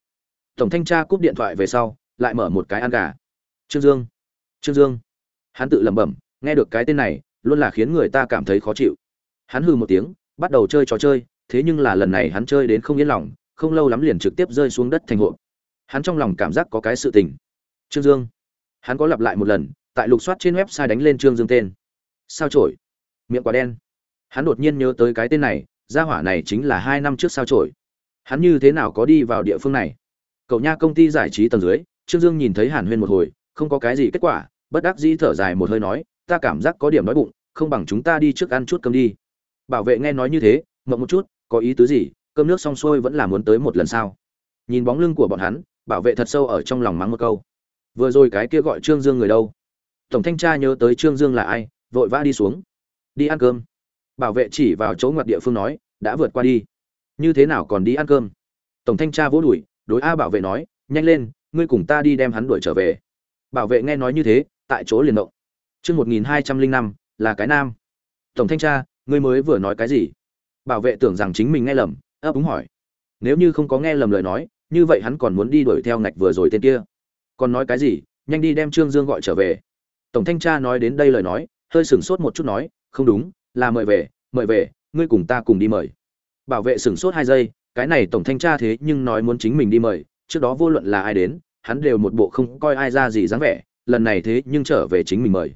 Tổng thanh tra cúp điện thoại về sau, lại mở một cái ăn gà. Trương dương. Trương dương. Hắn tự lẩm bẩm, nghe được cái tên này, luôn là khiến người ta cảm thấy khó chịu. Hắn hừ một tiếng, bắt đầu chơi trò chơi, thế nhưng là lần này hắn chơi đến không yên lòng, không lâu lắm liền trực tiếp rơi xuống đất thành hộ hắn trong lòng cảm giác có cái sự tình. Trương dương. Hắn có lặp lại một lần, tại lục soát trên website đánh lên trương dương tên sao trổi miệng quả đen. Hắn đột nhiên nhớ tới cái tên này, gia hỏa này chính là hai năm trước sao trổi hắn như thế nào có đi vào địa phương này? Cậu nha công ty giải trí tầng dưới, trương dương nhìn thấy hàn huyên một hồi, không có cái gì kết quả, bất đắc dĩ thở dài một hơi nói, ta cảm giác có điểm nói bụng, không bằng chúng ta đi trước ăn chút cơm đi. Bảo vệ nghe nói như thế, mộng một chút, có ý tứ gì? Cơm nước xong xuôi vẫn là muốn tới một lần sao? Nhìn bóng lưng của bọn hắn, bảo vệ thật sâu ở trong lòng mắng một câu. Vừa rồi cái kia gọi trương dương người đâu? Tổng thanh tra nhớ tới trương dương là ai vội vã đi xuống. Đi ăn cơm. Bảo vệ chỉ vào chỗ ngoặt địa phương nói, đã vượt qua đi. Như thế nào còn đi ăn cơm? Tổng thanh tra vỗ đùi, đối a bảo vệ nói, nhanh lên, ngươi cùng ta đi đem hắn đuổi trở về. Bảo vệ nghe nói như thế, tại chỗ liền động. Chương một nghìn hai trăm linh năm, là cái nam. Tổng thanh tra, ngươi mới vừa nói cái gì? Bảo vệ tưởng rằng chính mình nghe lầm, ấp úng hỏi. Nếu như không có nghe lầm lời nói, như vậy hắn còn muốn đi đuổi theo ngạch vừa rồi tên kia. Còn nói cái gì? Nhanh đi đem trương dương gọi trở về. Tổng thanh tra nói đến đây lời nói hơi sửng sốt một chút nói, không đúng, là mời về mời về, ngươi cùng ta cùng đi mời. Bảo vệ sửng sốt hai giây, cái này tổng thanh tra thế nhưng nói muốn chính mình đi mời, trước đó vô luận là ai đến, hắn đều một bộ không coi ai ra gì dáng vẻ, lần này thế nhưng trở về chính mình mời.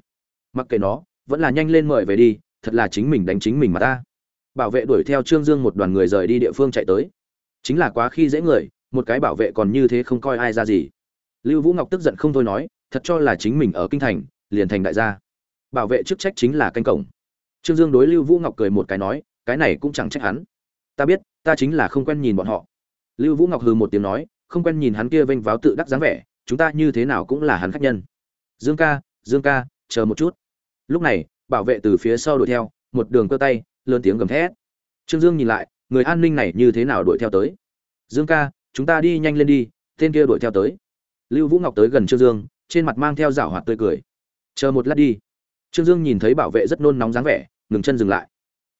Mặc kệ nó, vẫn là nhanh lên mời về đi, thật là chính mình đánh chính mình mà ta. Bảo vệ đuổi theo trương dương một đoàn người rời đi địa phương chạy tới. Chính là quá khi dễ người, một cái bảo vệ còn như thế không coi ai ra gì. Lưu vũ ngọc tức giận không thôi nói, thật cho là chính mình ở kinh thành, liền thành đại gia bảo vệ chức trách chính là canh cổng. Trương dương đối lưu vũ ngọc cười một cái nói, cái này cũng chẳng trách hắn. Ta biết, ta chính là không quen nhìn bọn họ. Lưu vũ ngọc hừ một tiếng nói, không quen nhìn hắn kia vênh váo tự đắc dáng vẻ, chúng ta như thế nào cũng là hắn khách nhân. Dương ca dương ca, chờ một chút. Lúc này, bảo vệ từ phía sau đuổi theo, một đường cơ tay, lớn tiếng gầm thét. Trương dương nhìn lại, người an ninh này như thế nào đuổi theo tới? Dương ca, chúng ta đi nhanh lên đi, tên kia đuổi theo tới. Lưu vũ ngọc tới gần trương dương, trên mặt mang theo rảo hoạt tươi cười. Chờ một lát đi trương dương nhìn thấy bảo vệ rất nôn nóng dáng vẻ, ngừng chân dừng lại.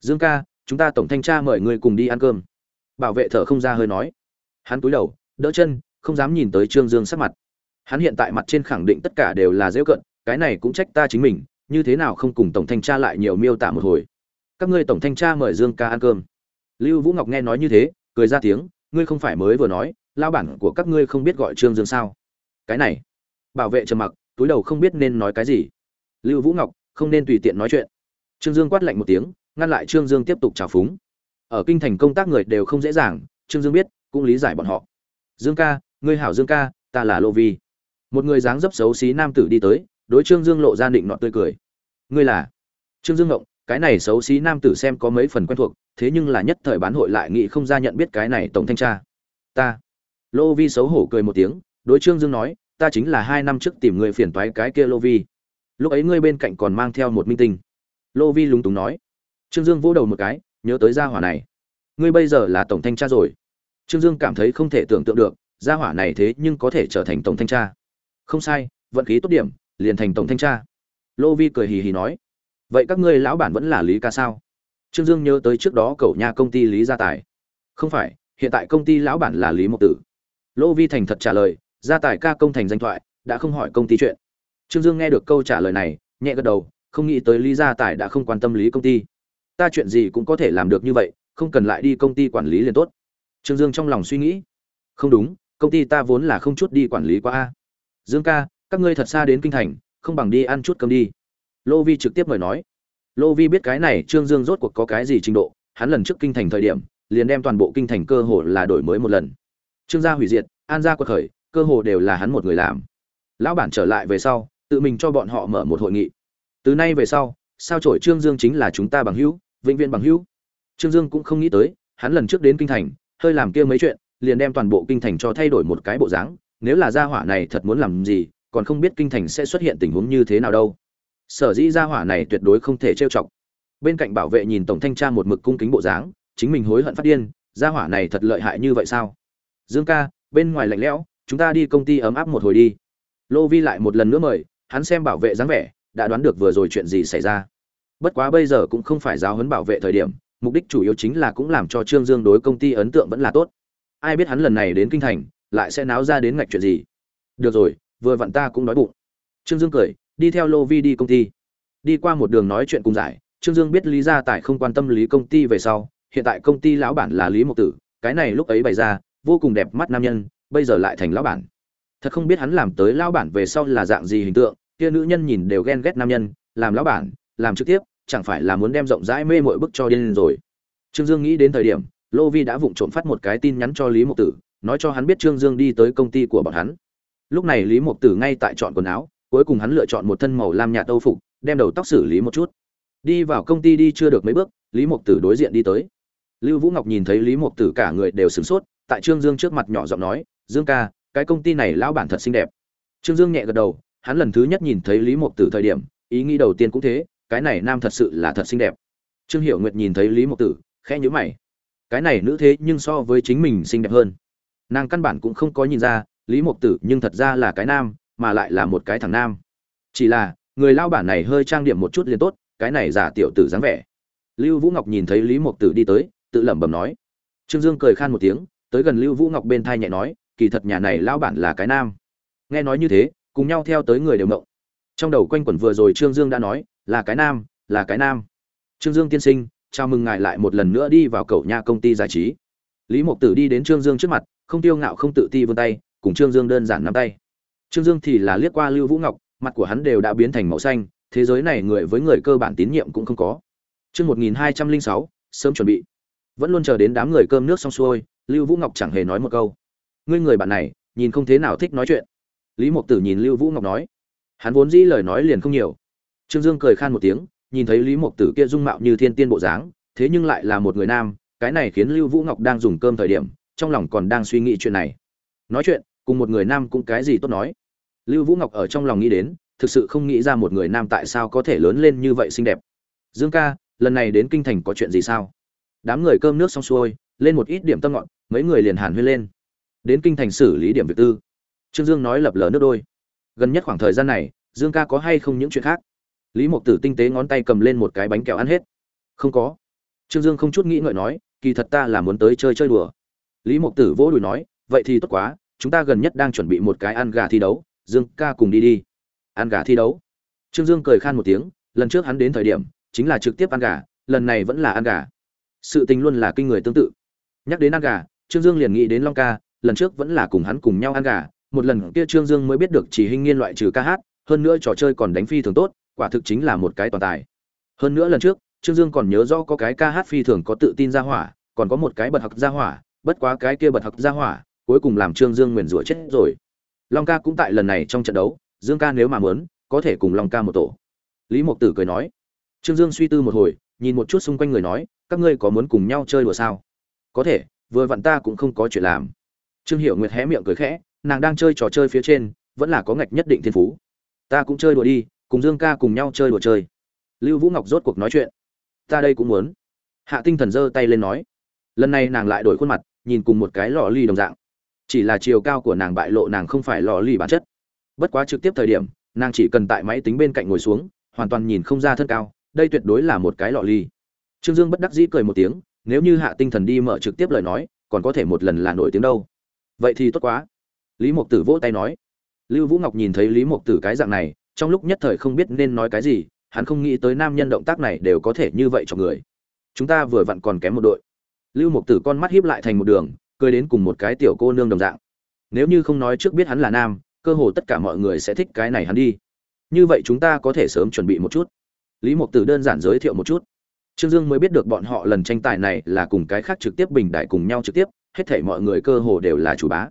Dương ca, chúng ta tổng thanh tra mời người cùng đi ăn cơm. Bảo vệ thở không ra hơi nói. Hắn cúi đầu, đỡ chân, không dám nhìn tới trương dương sắc mặt. Hắn hiện tại mặt trên khẳng định tất cả đều là dễ cận, cái này cũng trách ta chính mình, như thế nào không cùng tổng thanh tra lại nhiều miêu tả một hồi. Các ngươi tổng thanh tra mời dương ca ăn cơm. Lưu vũ ngọc nghe nói như thế, cười ra tiếng, ngươi không phải mới vừa nói lao bản của các ngươi không biết gọi trương dương sao? Cái này. Bảo vệ trầm mặc, túi đầu không biết nên nói cái gì. Lưu vũ ngọc không nên tùy tiện nói chuyện. Trương dương quát lạnh một tiếng, ngăn lại trương dương tiếp tục trào phúng. Ở kinh thành công tác người đều không dễ dàng, trương dương biết, cũng lý giải bọn họ. Dương ca, ngươi hảo dương ca, ta là lô vi. Một người dáng dấp xấu xí nam tử đi tới, đối trương dương lộ ra định nọ tươi cười. Ngươi là? Trương dương ngộng, cái này xấu xí nam tử xem có mấy phần quen thuộc, thế nhưng là nhất thời bán hội lại nghĩ không ra nhận biết cái này tổng thanh tra. Ta. Lô vi xấu hổ cười một tiếng, đối trương dương nói, ta chính là hai năm trước tìm người phiền toái cái kia lô vi lúc ấy ngươi bên cạnh còn mang theo một minh tinh. Lô vi lúng túng nói. Trương dương vỗ đầu một cái, nhớ tới gia hỏa này. Ngươi bây giờ là tổng thanh tra rồi. Trương dương cảm thấy không thể tưởng tượng được, gia hỏa này thế nhưng có thể trở thành tổng thanh tra. Không sai, vận khí tốt điểm, liền thành tổng thanh tra. Lô vi cười hì hì nói. Vậy các ngươi lão bản vẫn là lý ca sao? Trương dương nhớ tới trước đó cậu nhà công ty lý gia tài. Không phải, hiện tại công ty lão bản là lý mộc tử. Lô vi thành thật trả lời, gia tài ca công thành danh thoại, đã không hỏi công ty chuyện trương dương nghe được câu trả lời này, nhẹ gật đầu, không nghĩ tới lý gia tài đã không quan tâm lý công ty. Ta chuyện gì cũng có thể làm được như vậy, không cần lại đi công ty quản lý liền tốt. Trương dương trong lòng suy nghĩ. Không đúng, công ty ta vốn là không chút đi quản lý qua a dương ca, các ngươi thật xa đến kinh thành, không bằng đi ăn chút cơm đi. Lô vi trực tiếp mời nói. Lô vi biết cái này, trương dương rốt cuộc có cái gì trình độ, hắn lần trước kinh thành thời điểm, liền đem toàn bộ kinh thành cơ hồ là đổi mới một lần. Trương gia hủy diệt, an gia quật khởi, cơ hồ đều là hắn một người làm. Lão bản trở lại về sau tự mình cho bọn họ mở một hội nghị. Từ nay về sau, sao trổi trương dương chính là chúng ta bằng hữu, vĩnh viễn bằng hữu? Trương dương cũng không nghĩ tới, hắn lần trước đến kinh thành, hơi làm kia mấy chuyện, liền đem toàn bộ kinh thành cho thay đổi một cái bộ dáng, nếu là gia hỏa này thật muốn làm gì, còn không biết kinh thành sẽ xuất hiện tình huống như thế nào đâu. Sở dĩ gia hỏa này tuyệt đối không thể trêu chọc. Bên cạnh bảo vệ nhìn tổng thanh tra một mực cung kính bộ dáng, chính mình hối hận phát điên, gia hỏa này thật lợi hại như vậy sao? Dương ca, bên ngoài lạnh lẽo, chúng ta đi công ty ấm áp một hồi đi. Lô vi lại một lần nữa mời hắn xem bảo vệ dáng vẻ, đã đoán được vừa rồi chuyện gì xảy ra. Bất quá bây giờ cũng không phải giáo huấn bảo vệ thời điểm, mục đích chủ yếu chính là cũng làm cho trương dương đối công ty ấn tượng vẫn là tốt. Ai biết hắn lần này đến kinh thành, lại sẽ náo ra đến ngạch chuyện gì? Được rồi, vừa vặn ta cũng đói bụng. Trương dương cười, đi theo lô vi đi công ty. Đi qua một đường nói chuyện cùng giải, trương dương biết lý gia tài không quan tâm lý công ty về sau, hiện tại công ty lão bản là lý mộc tử, cái này lúc ấy bày ra, vô cùng đẹp mắt nam nhân, bây giờ lại thành lão bản. Thật không biết hắn làm tới lão bản về sau là dạng gì hình tượng kia nữ nhân nhìn đều ghen ghét nam nhân, làm lão bản, làm trực tiếp, chẳng phải là muốn đem rộng rãi mê mội bức cho điên rồi. Trương dương nghĩ đến thời điểm, lô vi đã vụng trộm phát một cái tin nhắn cho lý mộc tử, nói cho hắn biết trương dương đi tới công ty của bọn hắn. Lúc này lý mộc tử ngay tại chọn quần áo, cuối cùng hắn lựa chọn một thân màu lam nhạt âu phục, đem đầu tóc xử lý một chút. Đi vào công ty đi chưa được mấy bước, lý mộc tử đối diện đi tới. Lưu vũ ngọc nhìn thấy lý mộc tử cả người đều sửng sốt, tại trương dương trước mặt nhỏ giọng nói, dương ca, cái công ty này lão bản thật xinh đẹp. Trương dương nhẹ gật đầu hắn lần thứ nhất nhìn thấy lý mộc tử thời điểm, ý nghĩ đầu tiên cũng thế, cái này nam thật sự là thật xinh đẹp. Trương hiểu nguyệt nhìn thấy lý mộc tử, khẽ nhíu mày. Cái này nữ thế nhưng so với chính mình xinh đẹp hơn. Nàng căn bản cũng không có nhìn ra, lý mộc tử nhưng thật ra là cái nam, mà lại là một cái thằng nam. Chỉ là, người lao bản này hơi trang điểm một chút liền tốt, cái này giả tiểu tử dáng vẻ. Lưu vũ ngọc nhìn thấy lý mộc tử đi tới, tự lẩm bẩm nói. Trương dương cười khan một tiếng, tới gần lưu vũ ngọc bên thai nhẹ nói, kỳ thật nhà này lao bản là cái nam. Nghe nói như thế cùng nhau theo tới người đều mộng trong đầu quanh quẩn vừa rồi trương dương đã nói là cái nam là cái nam trương dương tiên sinh chào mừng ngài lại một lần nữa đi vào cầu nhà công ty giải trí lý mộc tử đi đến trương dương trước mặt không tiêu ngạo không tự ti vươn tay cùng trương dương đơn giản nắm tay trương dương thì là liếc qua lưu vũ ngọc mặt của hắn đều đã biến thành màu xanh thế giới này người với người cơ bản tín nhiệm cũng không có Chương 1206, sớm chuẩn bị. Vẫn luôn chờ đến đám người cơm nước xong xuôi, Lưu Vũ Ngọc chẳng hề nói một câu. Ngươi người bạn này, nhìn không thế nào thích nói chuyện. Lý Mộc Tử nhìn Lưu Vũ Ngọc nói. Hắn vốn dĩ lời nói liền không nhiều. Trương Dương cười khan một tiếng, nhìn thấy Lý Mộc Tử kia dung mạo như thiên tiên bộ dáng, thế nhưng lại là một người nam, cái này khiến Lưu Vũ Ngọc đang dùng cơm thời điểm, trong lòng còn đang suy nghĩ chuyện này. Nói chuyện, cùng một người nam cũng cái gì tốt nói. Lưu Vũ Ngọc ở trong lòng nghĩ đến, thực sự không nghĩ ra một người nam tại sao có thể lớn lên như vậy xinh đẹp. Dương ca, lần này đến kinh thành có chuyện gì sao đám người cơm nước xong xuôi lên một ít điểm tâm ngọn mấy người liền hàn huyên lên đến kinh thành xử lý điểm việc tư trương dương nói lập lờ nước đôi. Gần nhất khoảng thời gian này, dương ca có hay không những chuyện khác? Lý mộc tử tinh tế ngón tay cầm lên một cái bánh kẹo ăn hết. Không có. Trương dương không chút nghĩ ngợi nói, kỳ thật ta là muốn tới chơi chơi đùa. Lý mộc tử vỗ đùi nói, vậy thì tốt quá, chúng ta gần nhất đang chuẩn bị một cái ăn gà thi đấu, dương ca cùng đi đi. Ăn gà thi đấu. Trương dương cười khan một tiếng, lần trước hắn đến thời điểm, chính là trực tiếp ăn gà, lần này vẫn là ăn gà. Sự tình luôn là kinh người tương tự. Nhắc đến ăn gà, trương dương liền nghĩ đến long ca, lần trước vẫn là cùng hắn cùng nhau ăn gà một lần kia trương dương mới biết được chỉ hình nghiên loại trừ ca hát hơn nữa trò chơi còn đánh phi thường tốt quả thực chính là một cái toàn tài hơn nữa lần trước trương dương còn nhớ rõ có cái ca hát phi thường có tự tin ra hỏa còn có một cái bật học ra hỏa bất quá cái kia bật học ra hỏa cuối cùng làm trương dương nguyền rủa chết rồi long ca cũng tại lần này trong trận đấu dương ca nếu mà muốn có thể cùng long ca một tổ lý mộc tử cười nói Trương Dương suy tư một hồi, nhìn một chút xung quanh người nói, các ngươi có muốn cùng nhau chơi đùa sao? Có thể, vừa vặn ta cũng không có chuyện làm. Trương Hiểu Nguyệt hé miệng cười khẽ, nàng đang chơi trò chơi phía trên, vẫn là có ngạch nhất định thiên phú. Ta cũng chơi đùa đi, cùng Dương ca cùng nhau chơi đùa chơi. Lưu Vũ Ngọc rốt cuộc nói chuyện. Ta đây cũng muốn. Hạ Tinh Thần giơ tay lên nói. Lần này nàng lại đổi khuôn mặt, nhìn cùng một cái lọ ly đồng dạng. Chỉ là chiều cao của nàng bại lộ nàng không phải lọ ly bản chất. Bất quá trực tiếp thời điểm, nàng chỉ cần tại máy tính bên cạnh ngồi xuống, hoàn toàn nhìn không ra thân cao, đây tuyệt đối là một cái lọ ly trương dương bất đắc dĩ cười một tiếng nếu như hạ tinh thần đi mở trực tiếp lời nói còn có thể một lần là nổi tiếng đâu vậy thì tốt quá lý mộc tử vỗ tay nói. Lưu vũ ngọc nhìn thấy lý mộc tử cái dạng này, trong lúc nhất thời không biết nên nói cái gì, hắn không nghĩ tới nam nhân động tác này đều có thể như vậy cho người. Chúng ta vừa vặn còn kém một đội. Lưu mộc tử con mắt hiếp lại thành một đường, cười đến cùng một cái tiểu cô nương đồng dạng. Nếu như không nói trước biết hắn là nam, cơ hồ tất cả mọi người sẽ thích cái này hắn đi. Như vậy chúng ta có thể sớm chuẩn bị một chút. Lý mộc tử đơn giản giới thiệu một chút. Trương dương mới biết được bọn họ lần tranh tài này là cùng cái khác trực tiếp bình đại cùng nhau trực tiếp, hết thảy mọi người cơ hồ đều là chủ bá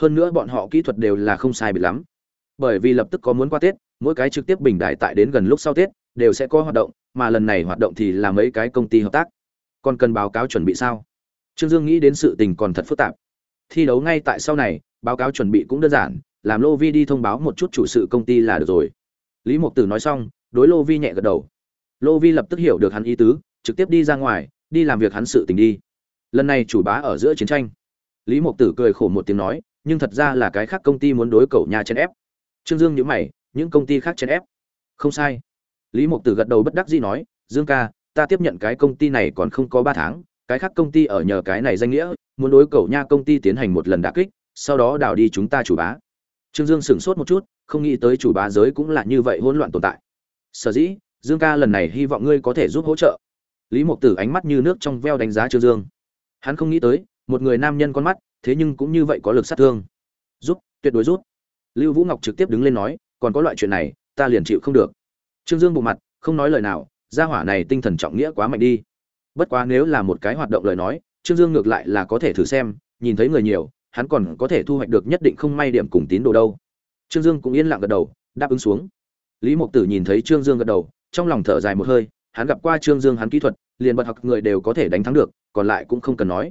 hơn nữa bọn họ kỹ thuật đều là không sai biệt lắm. Bởi vì lập tức có muốn qua tết, mỗi cái trực tiếp bình đại tại đến gần lúc sau tết, đều sẽ có hoạt động, mà lần này hoạt động thì là mấy cái công ty hợp tác. Còn cần báo cáo chuẩn bị sao? Trương dương nghĩ đến sự tình còn thật phức tạp. Thi đấu ngay tại sau này, báo cáo chuẩn bị cũng đơn giản, làm lô vi đi thông báo một chút chủ sự công ty là được rồi. Lý mộc tử nói xong, đối lô vi nhẹ gật đầu. Lô vi lập tức hiểu được hắn ý tứ, trực tiếp đi ra ngoài, đi làm việc hắn sự tình đi. Lần này chủ bá ở giữa chiến tranh. Lý mộc tử cười khổ một tiếng nói nhưng thật ra là cái khác công ty muốn đối cầu nhà chen ép. Trương dương nhữ mày, những công ty khác chen ép? Không sai. Lý mộc tử gật đầu bất đắc dĩ nói, dương ca, ta tiếp nhận cái công ty này còn không có ba tháng, cái khác công ty ở nhờ cái này danh nghĩa, muốn đối cầu nha công ty tiến hành một lần đả kích, sau đó đào đi chúng ta chủ bá. Trương dương sửng sốt một chút, không nghĩ tới chủ bá giới cũng là như vậy hỗn loạn tồn tại. Sở dĩ, dương ca lần này hy vọng ngươi có thể giúp hỗ trợ. Lý mộc tử ánh mắt như nước trong veo đánh giá trương dương. Hắn không nghĩ tới, một người nam nhân con mắt thế nhưng cũng như vậy có lực sát thương. Rút, tuyệt đối rút. Lưu vũ ngọc trực tiếp đứng lên nói, còn có loại chuyện này, ta liền chịu không được. Trương dương bộ mặt, không nói lời nào, gia hỏa này tinh thần trọng nghĩa quá mạnh đi. Bất quá nếu là một cái hoạt động lời nói, trương dương ngược lại là có thể thử xem, nhìn thấy người nhiều, hắn còn có thể thu hoạch được nhất định không may điểm cùng tín đồ đâu. Trương dương cũng yên lặng gật đầu, đáp ứng xuống. Lý mộc tử nhìn thấy trương dương gật đầu, trong lòng thở dài một hơi, hắn gặp qua trương dương hắn kỹ thuật, liền bật học người đều có thể đánh thắng được, còn lại cũng không cần nói.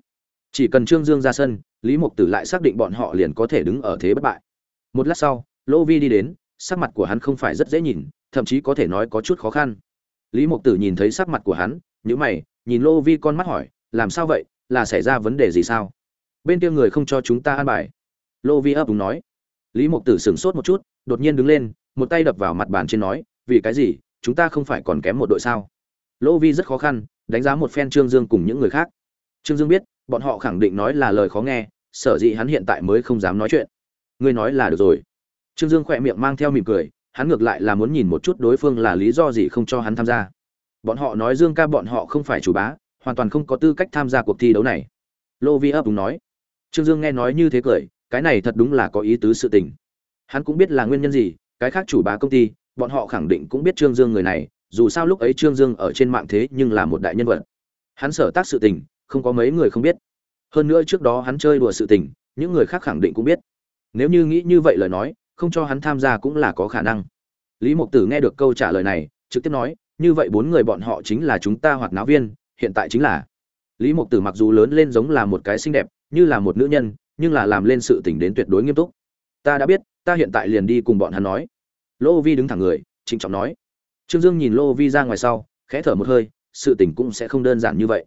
Chỉ cần trương dương ra sân lý Mục tử lại xác định bọn họ liền có thể đứng ở thế bất bại. Một lát sau lỗ vi đi đến, sắc mặt của hắn không phải rất dễ nhìn, thậm chí có thể nói có chút khó khăn. Lý Mục tử nhìn thấy sắc mặt của hắn nhữ mày, nhìn lô vi con mắt hỏi, làm sao vậy? Là xảy ra vấn đề gì sao? Bên kia người không cho chúng ta an bài. Lô vi ấp đúng nói. Lý Mục tử sửng sốt một chút, đột nhiên đứng lên, một tay đập vào mặt bàn trên nói, vì cái gì? Chúng ta không phải còn kém một đội sao? Lô vi rất khó khăn, đánh giá một phen trương dương cùng những người khác. Trương dương biết, bọn họ khẳng định nói là lời khó nghe sở dĩ hắn hiện tại mới không dám nói chuyện. Ngươi nói là được rồi. Trương dương khỏe miệng mang theo mỉm cười, hắn ngược lại là muốn nhìn một chút đối phương là lý do gì không cho hắn tham gia. Bọn họ nói dương ca bọn họ không phải chủ bá, hoàn toàn không có tư cách tham gia cuộc thi đấu này. Lô vi ấp đúng nói. Trương dương nghe nói như thế cười, cái này thật đúng là có ý tứ sự tình. Hắn cũng biết là nguyên nhân gì, cái khác chủ bá công ty, bọn họ khẳng định cũng biết trương dương người này, dù sao lúc ấy trương dương ở trên mạng thế nhưng là một đại nhân vật. Hắn sở tác sự tình, không có mấy người không biết hơn nữa trước đó hắn chơi đùa sự tình những người khác khẳng định cũng biết. Nếu như nghĩ như vậy lời nói không cho hắn tham gia cũng là có khả năng. Lý mộc tử nghe được câu trả lời này trực tiếp nói như vậy bốn người bọn họ chính là chúng ta hoạt náo viên hiện tại chính là. Lý mộc tử mặc dù lớn lên giống là một cái xinh đẹp như là một nữ nhân nhưng là làm lên sự tình đến tuyệt đối nghiêm túc. Ta đã biết ta hiện tại liền đi cùng bọn hắn nói. Lô vi đứng thẳng người trịnh trọng nói. Trương dương nhìn lô vi ra ngoài sau khẽ thở một hơi sự tình cũng sẽ không đơn giản như vậy.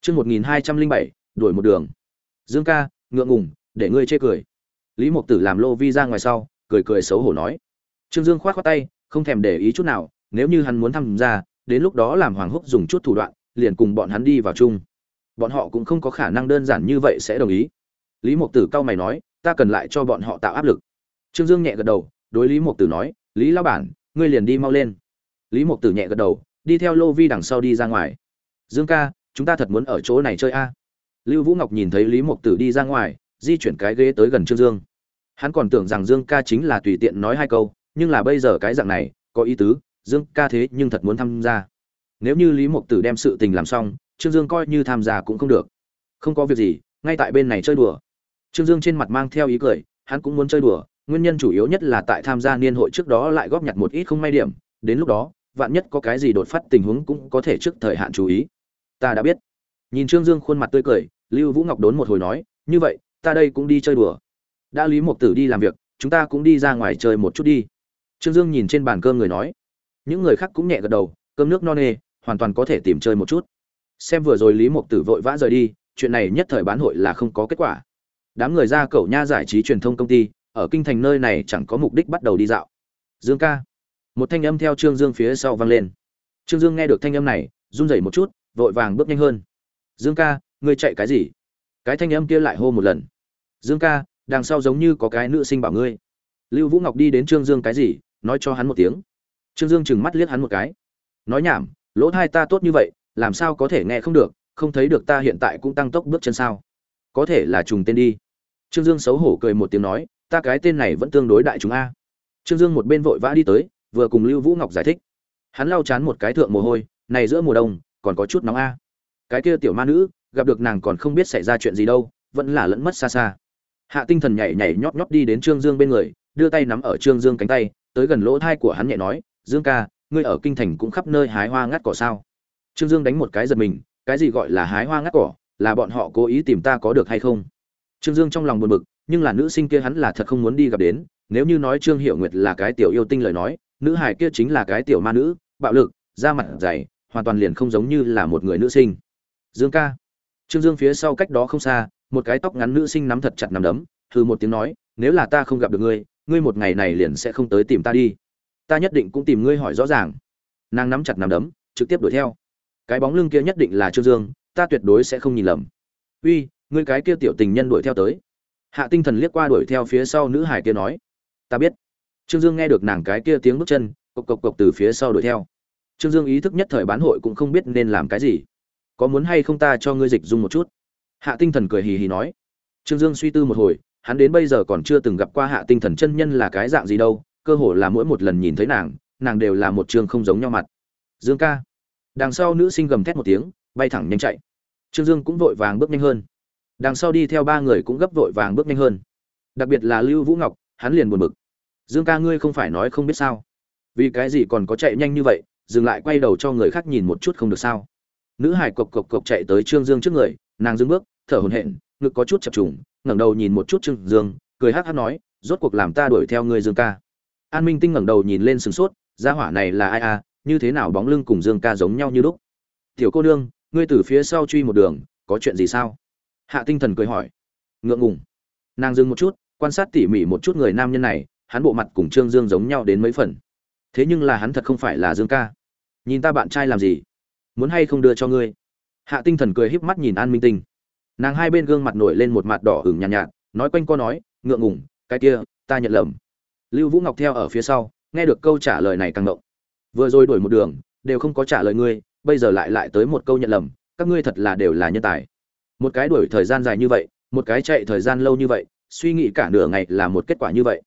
Chương 1207, đuổi một đường. Dương ca, ngượng ngùng, để ngươi chê cười. Lý mộc tử làm lô vi ra ngoài sau, cười cười xấu hổ nói. Trương dương khoát khoát tay, không thèm để ý chút nào, nếu như hắn muốn tham gia, đến lúc đó làm hoàng húc dùng chút thủ đoạn, liền cùng bọn hắn đi vào chung. Bọn họ cũng không có khả năng đơn giản như vậy sẽ đồng ý. Lý mộc tử cau mày nói, ta cần lại cho bọn họ tạo áp lực. Trương dương nhẹ gật đầu, đối lý mộc tử nói, lý lao bản, ngươi liền đi mau lên. Lý mộc tử nhẹ gật đầu, đi theo lô vi đằng sau đi ra ngoài. Dương ca, chúng ta thật muốn ở chỗ này chơi a lưu vũ ngọc nhìn thấy lý mộc tử đi ra ngoài, di chuyển cái ghế tới gần trương dương. Hắn còn tưởng rằng dương ca chính là tùy tiện nói hai câu, nhưng là bây giờ cái dạng này, có ý tứ, dương ca thế nhưng thật muốn tham gia. Nếu như lý mộc tử đem sự tình làm xong, trương dương coi như tham gia cũng không được. Không có việc gì, ngay tại bên này chơi đùa. Trương dương trên mặt mang theo ý cười, hắn cũng muốn chơi đùa, nguyên nhân chủ yếu nhất là tại tham gia niên hội trước đó lại góp nhặt một ít không may điểm, đến lúc đó, vạn nhất có cái gì đột phát tình huống cũng có thể trước thời hạn chú ý. Ta đã biết. Nhìn trương dương khuôn mặt tươi cười lưu vũ ngọc đốn một hồi nói, như vậy, ta đây cũng đi chơi đùa. Đã lý mộc tử đi làm việc, chúng ta cũng đi ra ngoài chơi một chút đi. Trương dương nhìn trên bàn cơm người nói. Những người khác cũng nhẹ gật đầu, cơm nước no nê, hoàn toàn có thể tìm chơi một chút. Xem vừa rồi lý mộc tử vội vã rời đi, chuyện này nhất thời bán hội là không có kết quả. Đám người ra cậu nha giải trí truyền thông công ty, ở kinh thành nơi này chẳng có mục đích bắt đầu đi dạo. Dương ca. Một thanh âm theo trương dương phía sau vang lên. Trương dương nghe được thanh âm này, run rẩy một chút, vội vàng bước nhanh hơn. Dương ca ngươi chạy cái gì? Cái thanh âm kia lại hô một lần. Dương ca, đằng sau giống như có cái nữ sinh bảo ngươi. Lưu vũ ngọc đi đến trương dương cái gì, nói cho hắn một tiếng. Trương dương chừng mắt liếc hắn một cái. Nói nhảm, lỗ thai ta tốt như vậy, làm sao có thể nghe không được, không thấy được ta hiện tại cũng tăng tốc bước chân sao? Có thể là trùng tên đi. Trương dương xấu hổ cười một tiếng nói, ta cái tên này vẫn tương đối đại chúng a. Trương dương một bên vội vã đi tới, vừa cùng lưu vũ ngọc giải thích. Hắn lau chán một cái thượng mồ hôi, này giữa mùa đông, còn có chút nóng a. Cái kia tiểu ma nữ gặp được nàng còn không biết xảy ra chuyện gì đâu, vẫn là lẫn mất xa xa. Hạ tinh thần nhảy nhảy nhót nhót đi đến trương dương bên người, đưa tay nắm ở trương dương cánh tay, tới gần lỗ thai của hắn nhẹ nói, dương ca, ngươi ở kinh thành cũng khắp nơi hái hoa ngắt cỏ sao? Trương dương đánh một cái giật mình, cái gì gọi là hái hoa ngắt cỏ? Là bọn họ cố ý tìm ta có được hay không? Trương dương trong lòng buồn bực, nhưng là nữ sinh kia hắn là thật không muốn đi gặp đến, nếu như nói trương hiệu nguyệt là cái tiểu yêu tinh lời nói, nữ hải kia chính là cái tiểu ma nữ, bạo lực, da mặt dày, hoàn toàn liền không giống như là một người nữ sinh. Dương ca trương dương phía sau cách đó không xa, một cái tóc ngắn nữ sinh nắm thật chặt nắm đấm thư một tiếng nói, nếu là ta không gặp được ngươi ngươi một ngày này liền sẽ không tới tìm ta đi. Ta nhất định cũng tìm ngươi hỏi rõ ràng. Nàng nắm chặt nắm đấm, trực tiếp đuổi theo. Cái bóng lưng kia nhất định là trương dương, ta tuyệt đối sẽ không nhìn lầm. Uy, ngươi cái kia tiểu tình nhân đuổi theo tới. Hạ tinh thần liếc qua đuổi theo phía sau nữ hải kia nói, ta biết. Trương dương nghe được nàng cái kia tiếng bước chân, cộc cộc cộc từ phía sau đuổi theo. Trương dương ý thức nhất thời bán hội cũng không biết nên làm cái gì có muốn hay không ta cho ngươi dịch dung một chút? Hạ tinh thần cười hì hì nói. Trương dương suy tư một hồi, hắn đến bây giờ còn chưa từng gặp qua hạ tinh thần chân nhân là cái dạng gì đâu, cơ hồ là mỗi một lần nhìn thấy nàng nàng đều là một chương không giống nhau mặt. Dương ca. Đằng sau nữ sinh gầm thét một tiếng, bay thẳng nhanh chạy. Trương dương cũng vội vàng bước nhanh hơn. Đằng sau đi theo ba người cũng gấp vội vàng bước nhanh hơn. Đặc biệt là lưu vũ ngọc, hắn liền buồn bực. Dương ca ngươi không phải nói không biết sao? Vì cái gì còn có chạy nhanh như vậy, dừng lại quay đầu cho người khác nhìn một chút không được sao? Nữ hải cộc cộc cộc chạy tới trương dương trước người, nàng dưng bước, thở hổn hển, ngực có chút chập trùng, ngẩng đầu nhìn một chút trương dương, cười hát hát nói, rốt cuộc làm ta đuổi theo ngươi dương ca. An minh tinh ngẩng đầu nhìn lên sừng sốt, gia hỏa này là ai à? Như thế nào bóng lưng cùng dương ca giống nhau như lúc? Tiểu cô nương, ngươi từ phía sau truy một đường, có chuyện gì sao? Hạ tinh thần cười hỏi. Ngượng ngùng. Nàng dừng một chút, quan sát tỉ mỉ một chút người nam nhân này, hắn bộ mặt cùng trương dương giống nhau đến mấy phần. Thế nhưng là hắn thật không phải là dương ca. Nhìn ta bạn trai làm gì? Muốn hay không đưa cho ngươi. Hạ tinh thần cười híp mắt nhìn an minh tinh. Nàng hai bên gương mặt nổi lên một mặt đỏ hửng nhàn nhạt, nhạt nói quanh co nói ngượng ngùng cái kia ta nhận lầm. Lưu vũ ngọc theo ở phía sau nghe được câu trả lời này càng ngộng vừa rồi đổi một đường đều không có trả lời ngươi bây giờ lại lại tới một câu nhận lầm các ngươi thật là đều là nhân tài. Một cái đuổi thời gian dài như vậy một cái chạy thời gian lâu như vậy suy nghĩ cả nửa ngày là một kết quả như vậy.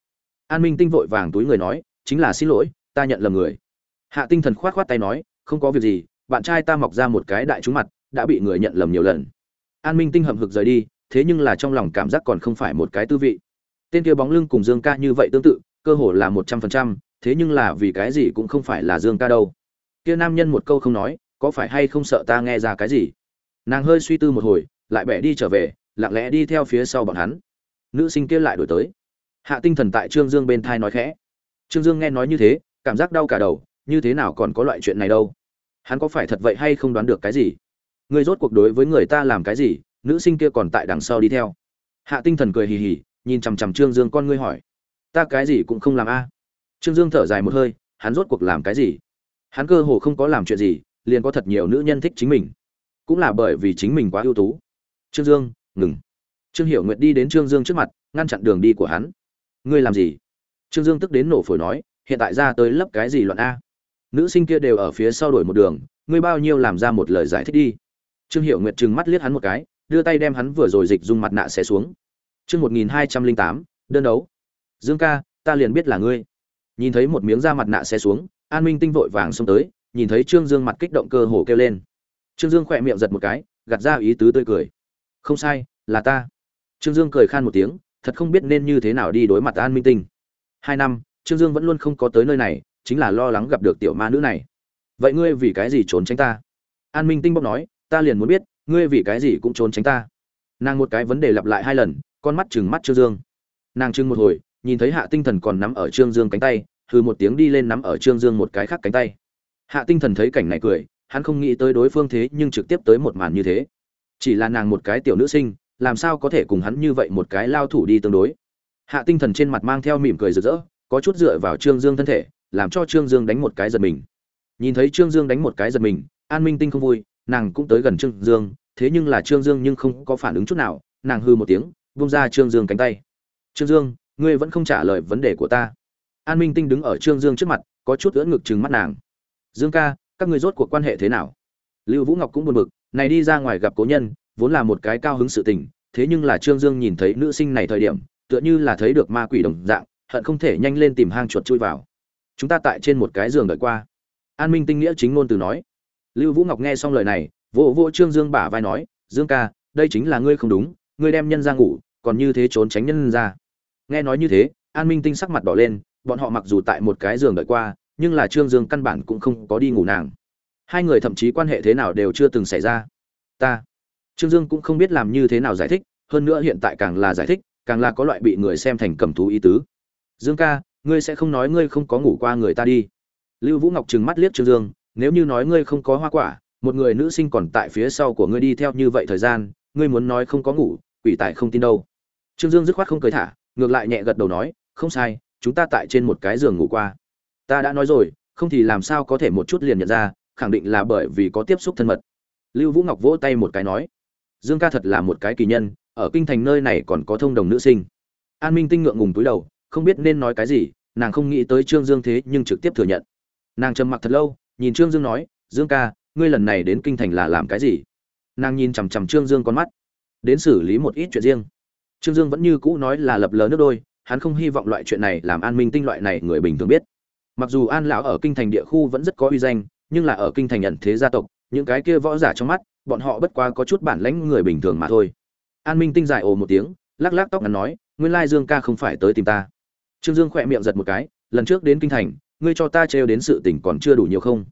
An minh tinh vội vàng túi người nói chính là xin lỗi ta nhận lầm người. Hạ tinh thần khoát khoát tay nói không có việc gì bạn trai ta mọc ra một cái đại trúng mặt, đã bị người nhận lầm nhiều lần. An minh tinh hậm hực rời đi, thế nhưng là trong lòng cảm giác còn không phải một cái tư vị. Tên kia bóng lưng cùng dương ca như vậy tương tự, cơ hồ là một trăm phần trăm, thế nhưng là vì cái gì cũng không phải là dương ca đâu. Kia nam nhân một câu không nói, có phải hay không sợ ta nghe ra cái gì? Nàng hơi suy tư một hồi, lại bẻ đi trở về, lặng lẽ đi theo phía sau bọn hắn. Nữ sinh kia lại đổi tới. Hạ tinh thần tại trương dương bên thai nói khẽ. Trương dương nghe nói như thế, cảm giác đau cả đầu, như thế nào còn có loại chuyện này đâu? Hắn có phải thật vậy hay không đoán được cái gì? Người rốt cuộc đối với người ta làm cái gì, nữ sinh kia còn tại đằng sau đi theo. Hạ tinh thần cười hì hì, nhìn chằm chằm trương dương con ngươi hỏi, ta cái gì cũng không làm a? Trương dương thở dài một hơi, hắn rốt cuộc làm cái gì? Hắn cơ hồ không có làm chuyện gì, liền có thật nhiều nữ nhân thích chính mình. Cũng là bởi vì chính mình quá ưu tú. Trương dương, ngừng. Trương hiểu nguyệt đi đến trương dương trước mặt, ngăn chặn đường đi của hắn. Ngươi làm gì? Trương dương tức đến nổ phổi nói, hiện tại ra tới lấp cái gì loạn a? Nữ sinh kia đều ở phía sau đổi một đường, ngươi bao nhiêu làm ra một lời giải thích đi. Trương hiểu nguyệt trừng mắt liếc hắn một cái, đưa tay đem hắn vừa rồi dịch dung mặt nạ xé xuống. Chương một nghìn hai trăm linh tám, đơn đấu. Dương ca, ta liền biết là ngươi. Nhìn thấy một miếng da mặt nạ xé xuống, an minh tinh vội vàng xông tới, nhìn thấy trương dương mặt kích động cơ hồ kêu lên. Trương dương khỏe miệng giật một cái, gạt ra ý tứ tươi cười. Không sai, là ta. Trương dương cười khan một tiếng, thật không biết nên như thế nào đi đối mặt an minh tinh. Hai năm, trương dương vẫn luôn không có tới nơi này chính là lo lắng gặp được tiểu ma nữ này. Vậy ngươi vì cái gì trốn tránh ta? An minh tinh bốc nói, ta liền muốn biết, ngươi vì cái gì cũng trốn tránh ta. Nàng một cái vấn đề lặp lại hai lần, con mắt chừng mắt trương dương. Nàng chừng một hồi, nhìn thấy hạ tinh thần còn nắm ở trương dương cánh tay, hừ một tiếng đi lên nắm ở trương dương một cái khác cánh tay. Hạ tinh thần thấy cảnh này cười, hắn không nghĩ tới đối phương thế nhưng trực tiếp tới một màn như thế. Chỉ là nàng một cái tiểu nữ sinh, làm sao có thể cùng hắn như vậy một cái lao thủ đi tương đối? Hạ tinh thần trên mặt mang theo mỉm cười rực rỡ, có chút dựa vào trương dương thân thể làm cho trương dương đánh một cái giật mình. Nhìn thấy trương dương đánh một cái giật mình, an minh tinh không vui, nàng cũng tới gần trương dương, thế nhưng là trương dương nhưng không có phản ứng chút nào, nàng hư một tiếng bung ra trương dương cánh tay. Trương dương, ngươi vẫn không trả lời vấn đề của ta. An minh tinh đứng ở trương dương trước mặt, có chút ưỡn ngực chừng mắt nàng. Dương ca, các ngươi rốt cuộc quan hệ thế nào? Lưu vũ ngọc cũng buồn bực, này đi ra ngoài gặp cố nhân, vốn là một cái cao hứng sự tình, thế nhưng là trương dương nhìn thấy nữ sinh này thời điểm, tựa như là thấy được ma quỷ đồng dạng, hận không thể nhanh lên tìm hang chuột chui vào chúng ta tại trên một cái giường đợi qua. An minh tinh nghĩa chính ngôn từ nói. Lưu vũ ngọc nghe xong lời này, vỗ vỗ trương dương bả vai nói, dương ca, đây chính là ngươi không đúng, ngươi đem nhân ra ngủ, còn như thế trốn tránh nhân ra. Nghe nói như thế, an minh tinh sắc mặt đỏ lên, bọn họ mặc dù tại một cái giường đợi qua, nhưng là trương dương căn bản cũng không có đi ngủ nàng. Hai người thậm chí quan hệ thế nào đều chưa từng xảy ra. Ta, trương dương cũng không biết làm như thế nào giải thích, hơn nữa hiện tại càng là giải thích, càng là có loại bị người xem thành cầm thú ý tứ. Dương ca ngươi sẽ không nói ngươi không có ngủ qua người ta đi. Lưu vũ ngọc trừng mắt liếc trương dương, nếu như nói ngươi không có hoa quả, một người nữ sinh còn tại phía sau của ngươi đi theo như vậy thời gian, ngươi muốn nói không có ngủ, quỷ tài không tin đâu. Trương dương dứt khoát không cười thả, ngược lại nhẹ gật đầu nói, không sai, chúng ta tại trên một cái giường ngủ qua. Ta đã nói rồi, không thì làm sao có thể một chút liền nhận ra, khẳng định là bởi vì có tiếp xúc thân mật. Lưu vũ ngọc vỗ tay một cái nói, dương ca thật là một cái kỳ nhân, ở kinh thành nơi này còn có thông đồng nữ sinh. An minh tinh ngượng ngùng túi đầu không biết nên nói cái gì, nàng không nghĩ tới trương dương thế nhưng trực tiếp thừa nhận. Nàng trầm mặc thật lâu, nhìn trương dương nói, dương ca, ngươi lần này đến kinh thành là làm cái gì? Nàng nhìn chằm chằm trương dương con mắt. Đến xử lý một ít chuyện riêng. Trương dương vẫn như cũ nói là lập lờ nước đôi, hắn không hy vọng loại chuyện này làm an minh tinh loại này người bình thường biết. Mặc dù an lão ở kinh thành địa khu vẫn rất có uy danh, nhưng là ở kinh thành nhận thế gia tộc, những cái kia võ giả trong mắt, bọn họ bất quá có chút bản lãnh người bình thường mà thôi. An minh tinh dài ồ một tiếng, lắc lắc tóc ngắn nói, nguyên lai dương ca không phải tới tìm ta trương dương khỏe miệng giật một cái, lần trước đến kinh thành, ngươi cho ta trêu đến sự tình còn chưa đủ nhiều không?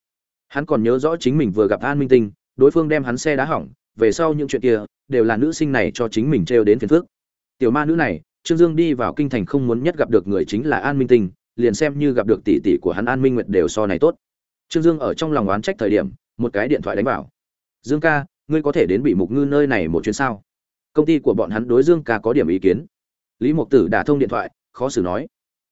Hắn còn nhớ rõ chính mình vừa gặp an minh tinh, đối phương đem hắn xe đá hỏng, về sau những chuyện kia, đều là nữ sinh này cho chính mình trêu đến phiền phước tiểu ma nữ này, trương dương đi vào kinh thành không muốn nhất gặp được người chính là an minh tinh, liền xem như gặp được tỷ tỷ của hắn an minh nguyệt đều so này tốt. Trương dương ở trong lòng oán trách thời điểm, một cái điện thoại đánh vào. Dương ca, ngươi có thể đến bị mục ngư nơi này một chuyến sao? Công ty của bọn hắn đối dương ca có điểm ý kiến. Lý mục tử đã thông điện thoại, khó xử nói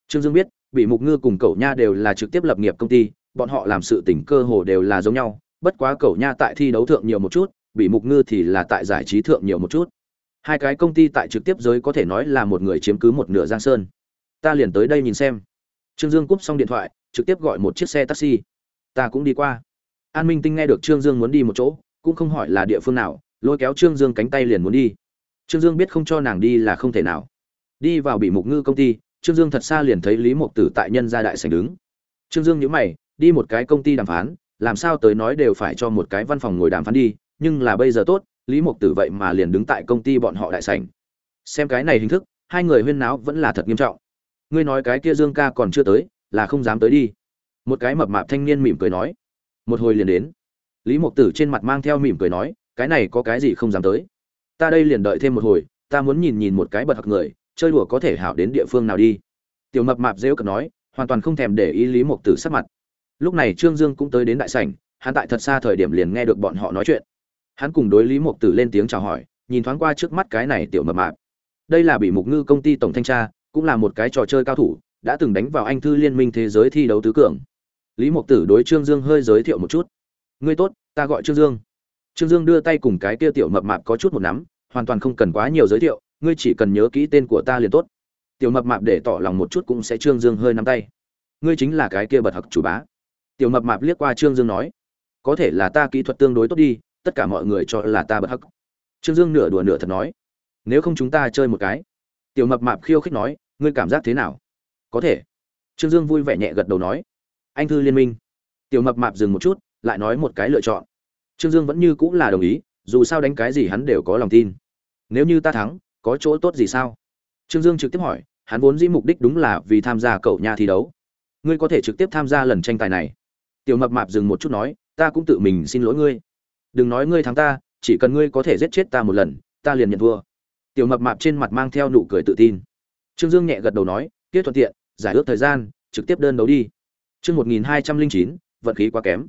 trương dương biết bị mục ngư cùng cậu nha đều là trực tiếp lập nghiệp công ty, bọn họ làm sự tình cơ hồ đều là giống nhau, bất quá cậu nha tại thi đấu thượng nhiều một chút bị mục ngư thì là tại giải trí thượng nhiều một chút. Hai cái công ty tại trực tiếp giới có thể nói là một người chiếm cứ một nửa giang sơn. Ta liền tới đây nhìn xem. Trương dương cúp xong điện thoại, trực tiếp gọi một chiếc xe taxi. Ta cũng đi qua. An minh tinh nghe được trương dương muốn đi một chỗ, cũng không hỏi là địa phương nào, lôi kéo trương dương cánh tay liền muốn đi. Trương dương biết không cho nàng đi là không thể nào. Đi vào bị mục ngư công ty trương dương thật xa liền thấy lý mục tử tại nhân gia đại sảnh đứng. Trương dương nhíu mày, đi một cái công ty đàm phán, làm sao tới nói đều phải cho một cái văn phòng ngồi đàm phán đi, nhưng là bây giờ tốt, lý mục tử vậy mà liền đứng tại công ty bọn họ đại sảnh. xem cái này hình thức, hai người huyên náo vẫn là thật nghiêm trọng. Ngươi nói cái kia dương ca còn chưa tới, là không dám tới đi. Một cái mập mạp thanh niên mỉm cười nói. Một hồi liền đến. Lý mục tử trên mặt mang theo mỉm cười nói, cái này có cái gì không dám tới? Ta đây liền đợi thêm một hồi, ta muốn nhìn nhìn một cái bật học người chơi đùa có thể hảo đến địa phương nào đi. Tiểu mập mạp rêu cực nói, hoàn toàn không thèm để ý lý mục tử sắc mặt. Lúc này trương dương cũng tới đến đại sảnh, hắn tại thật xa thời điểm liền nghe được bọn họ nói chuyện. Hắn cùng đối lý mục tử lên tiếng chào hỏi, nhìn thoáng qua trước mắt cái này tiểu mập mạp. Đây là bị mục ngư công ty tổng thanh tra, cũng là một cái trò chơi cao thủ, đã từng đánh vào anh thư liên minh thế giới thi đấu tứ cường. Lý mục tử đối trương dương hơi giới thiệu một chút. Ngươi tốt, ta gọi trương dương. Trương dương đưa tay cùng cái kia tiểu mập mạp có chút một nắm, hoàn toàn không cần quá nhiều giới thiệu ngươi chỉ cần nhớ kỹ tên của ta liền tốt. Tiểu mập mạp để tỏ lòng một chút cũng sẽ trương dương hơi nắm tay. Ngươi chính là cái kia bật hặc chủ bá. Tiểu mập mạp liếc qua trương dương nói, có thể là ta kỹ thuật tương đối tốt đi, tất cả mọi người cho là ta bật hặc trương dương nửa đùa nửa thật nói, nếu không chúng ta chơi một cái. Tiểu mập mạp khiêu khích nói, ngươi cảm giác thế nào? Có thể. Trương dương vui vẻ nhẹ gật đầu nói, anh thư liên minh. Tiểu mập mạp dừng một chút, lại nói một cái lựa chọn. Trương dương vẫn như cũng là đồng ý, dù sao đánh cái gì hắn đều có lòng tin. Nếu như ta thắng có chỗ tốt gì sao? Trương dương trực tiếp hỏi, hắn vốn dĩ mục đích đúng là vì tham gia cậu nhà thi đấu. Ngươi có thể trực tiếp tham gia lần tranh tài này. Tiểu mập mạp dừng một chút nói, ta cũng tự mình xin lỗi ngươi. Đừng nói ngươi thắng ta, chỉ cần ngươi có thể giết chết ta một lần, ta liền nhận thua. Tiểu mập mạp trên mặt mang theo nụ cười tự tin. Trương dương nhẹ gật đầu nói tiết thuận tiện, giải ước thời gian, trực tiếp đơn đấu đi. Chương một nghìn hai trăm linh chín, vận khí quá kém.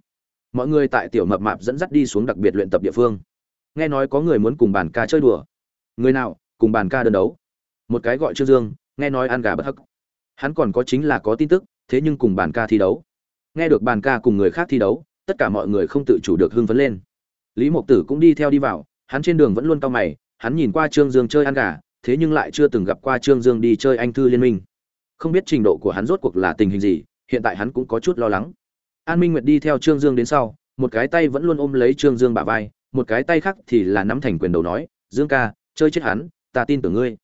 Mọi người tại tiểu mập mạp dẫn dắt đi xuống đặc biệt luyện tập địa phương. Nghe nói có người muốn cùng bàn ca chơi đùa. Người nào? Cùng bàn ca đơn đấu. Một cái gọi trương dương, nghe nói ăn gà bất hắc. Hắn còn có chính là có tin tức, thế nhưng cùng bàn ca thi đấu. Nghe được bàn ca cùng người khác thi đấu, tất cả mọi người không tự chủ được hưng phấn lên. Lý mộc tử cũng đi theo đi vào, hắn trên đường vẫn luôn cau mày, hắn nhìn qua trương dương chơi ăn gà, thế nhưng lại chưa từng gặp qua trương dương đi chơi anh thư liên minh. Không biết trình độ của hắn rốt cuộc là tình hình gì, hiện tại hắn cũng có chút lo lắng. An minh nguyệt đi theo trương dương đến sau, một cái tay vẫn luôn ôm lấy trương dương bả vai, một cái tay khác thì là nắm thành quyền đầu nói, dương ca, chơi chết hắn ta tin tưởng ngươi.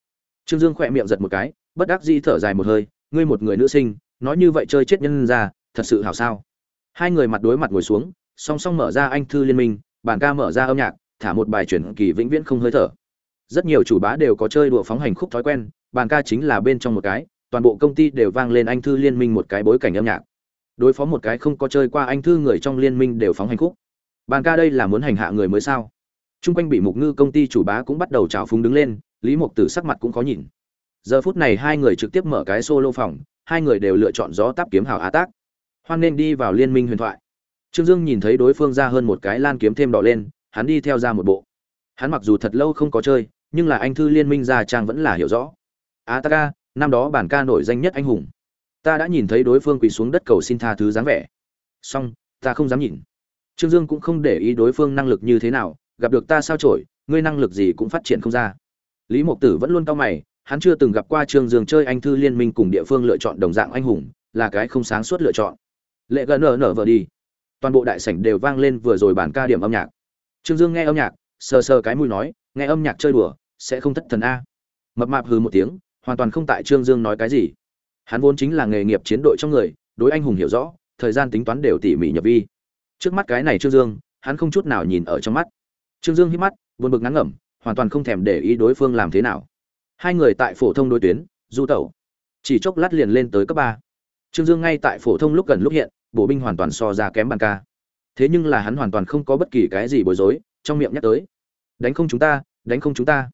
Trương dương khỏe miệng giật một cái bất đắc dĩ thở dài một hơi ngươi một người nữ sinh nói như vậy chơi chết nhân ra thật sự hảo sao? Hai người mặt đối mặt ngồi xuống song song mở ra anh thư liên minh bàn ca mở ra âm nhạc thả một bài chuyển kỳ vĩnh viễn không hơi thở. Rất nhiều chủ bá đều có chơi đùa phóng hành khúc thói quen bàn ca chính là bên trong một cái toàn bộ công ty đều vang lên anh thư liên minh một cái bối cảnh âm nhạc. Đối phó một cái không có chơi qua anh thư người trong liên minh đều phóng hành khúc. Bàn ca đây là muốn hành hạ người mới sao? Trung quanh bị Mục Ngư công ty chủ bá cũng bắt đầu trào phúng đứng lên, Lý Mục Tử sắc mặt cũng khó nhìn. giờ phút này hai người trực tiếp mở cái solo phòng, hai người đều lựa chọn gió táp kiếm hào á tác. Hoan nên đi vào liên minh huyền thoại. Trương dương nhìn thấy đối phương ra hơn một cái lan kiếm thêm đỏ lên, hắn đi theo ra một bộ. Hắn mặc dù thật lâu không có chơi, nhưng là anh thư liên minh gia trang vẫn là hiểu rõ. A ta ca, năm đó bản ca nổi danh nhất anh hùng. Ta đã nhìn thấy đối phương quỳ xuống đất cầu xin tha thứ dáng vẻ. Song ta không dám nhìn. Trương dương cũng không để ý đối phương năng lực như thế nào, gặp được ta sao trổi ngươi năng lực gì cũng phát triển không ra lý mộc tử vẫn luôn cao mày, hắn chưa từng gặp qua trương dương chơi anh thư liên minh cùng địa phương lựa chọn đồng dạng anh hùng, là cái không sáng suốt lựa chọn. Lệ gần nở nở vợ đi. Toàn bộ đại sảnh đều vang lên vừa rồi bản ca điểm âm nhạc. Trương dương nghe âm nhạc, sờ sờ cái mũi nói, nghe âm nhạc chơi đùa, sẽ không thất thần a. Mập mạp hừ một tiếng, hoàn toàn không tại trương dương nói cái gì. Hắn vốn chính là nghề nghiệp chiến đội trong người, đối anh hùng hiểu rõ, thời gian tính toán đều tỉ mỉ nhập vi. Trước mắt cái này trương dương, hắn không chút nào nhìn ở trong mắt. Trương dương hít mắt, buồn bực ngắn ngẩm hoàn toàn không thèm để ý đối phương làm thế nào. Hai người tại phổ thông đối tuyến, du tẩu. Chỉ chốc lát liền lên tới cấp ba. Trương dương ngay tại phổ thông lúc gần lúc hiện, bộ binh hoàn toàn so ra kém bàn ca. Thế nhưng là hắn hoàn toàn không có bất kỳ cái gì bối rối, trong miệng nhắc tới. Đánh không chúng ta, đánh không chúng ta.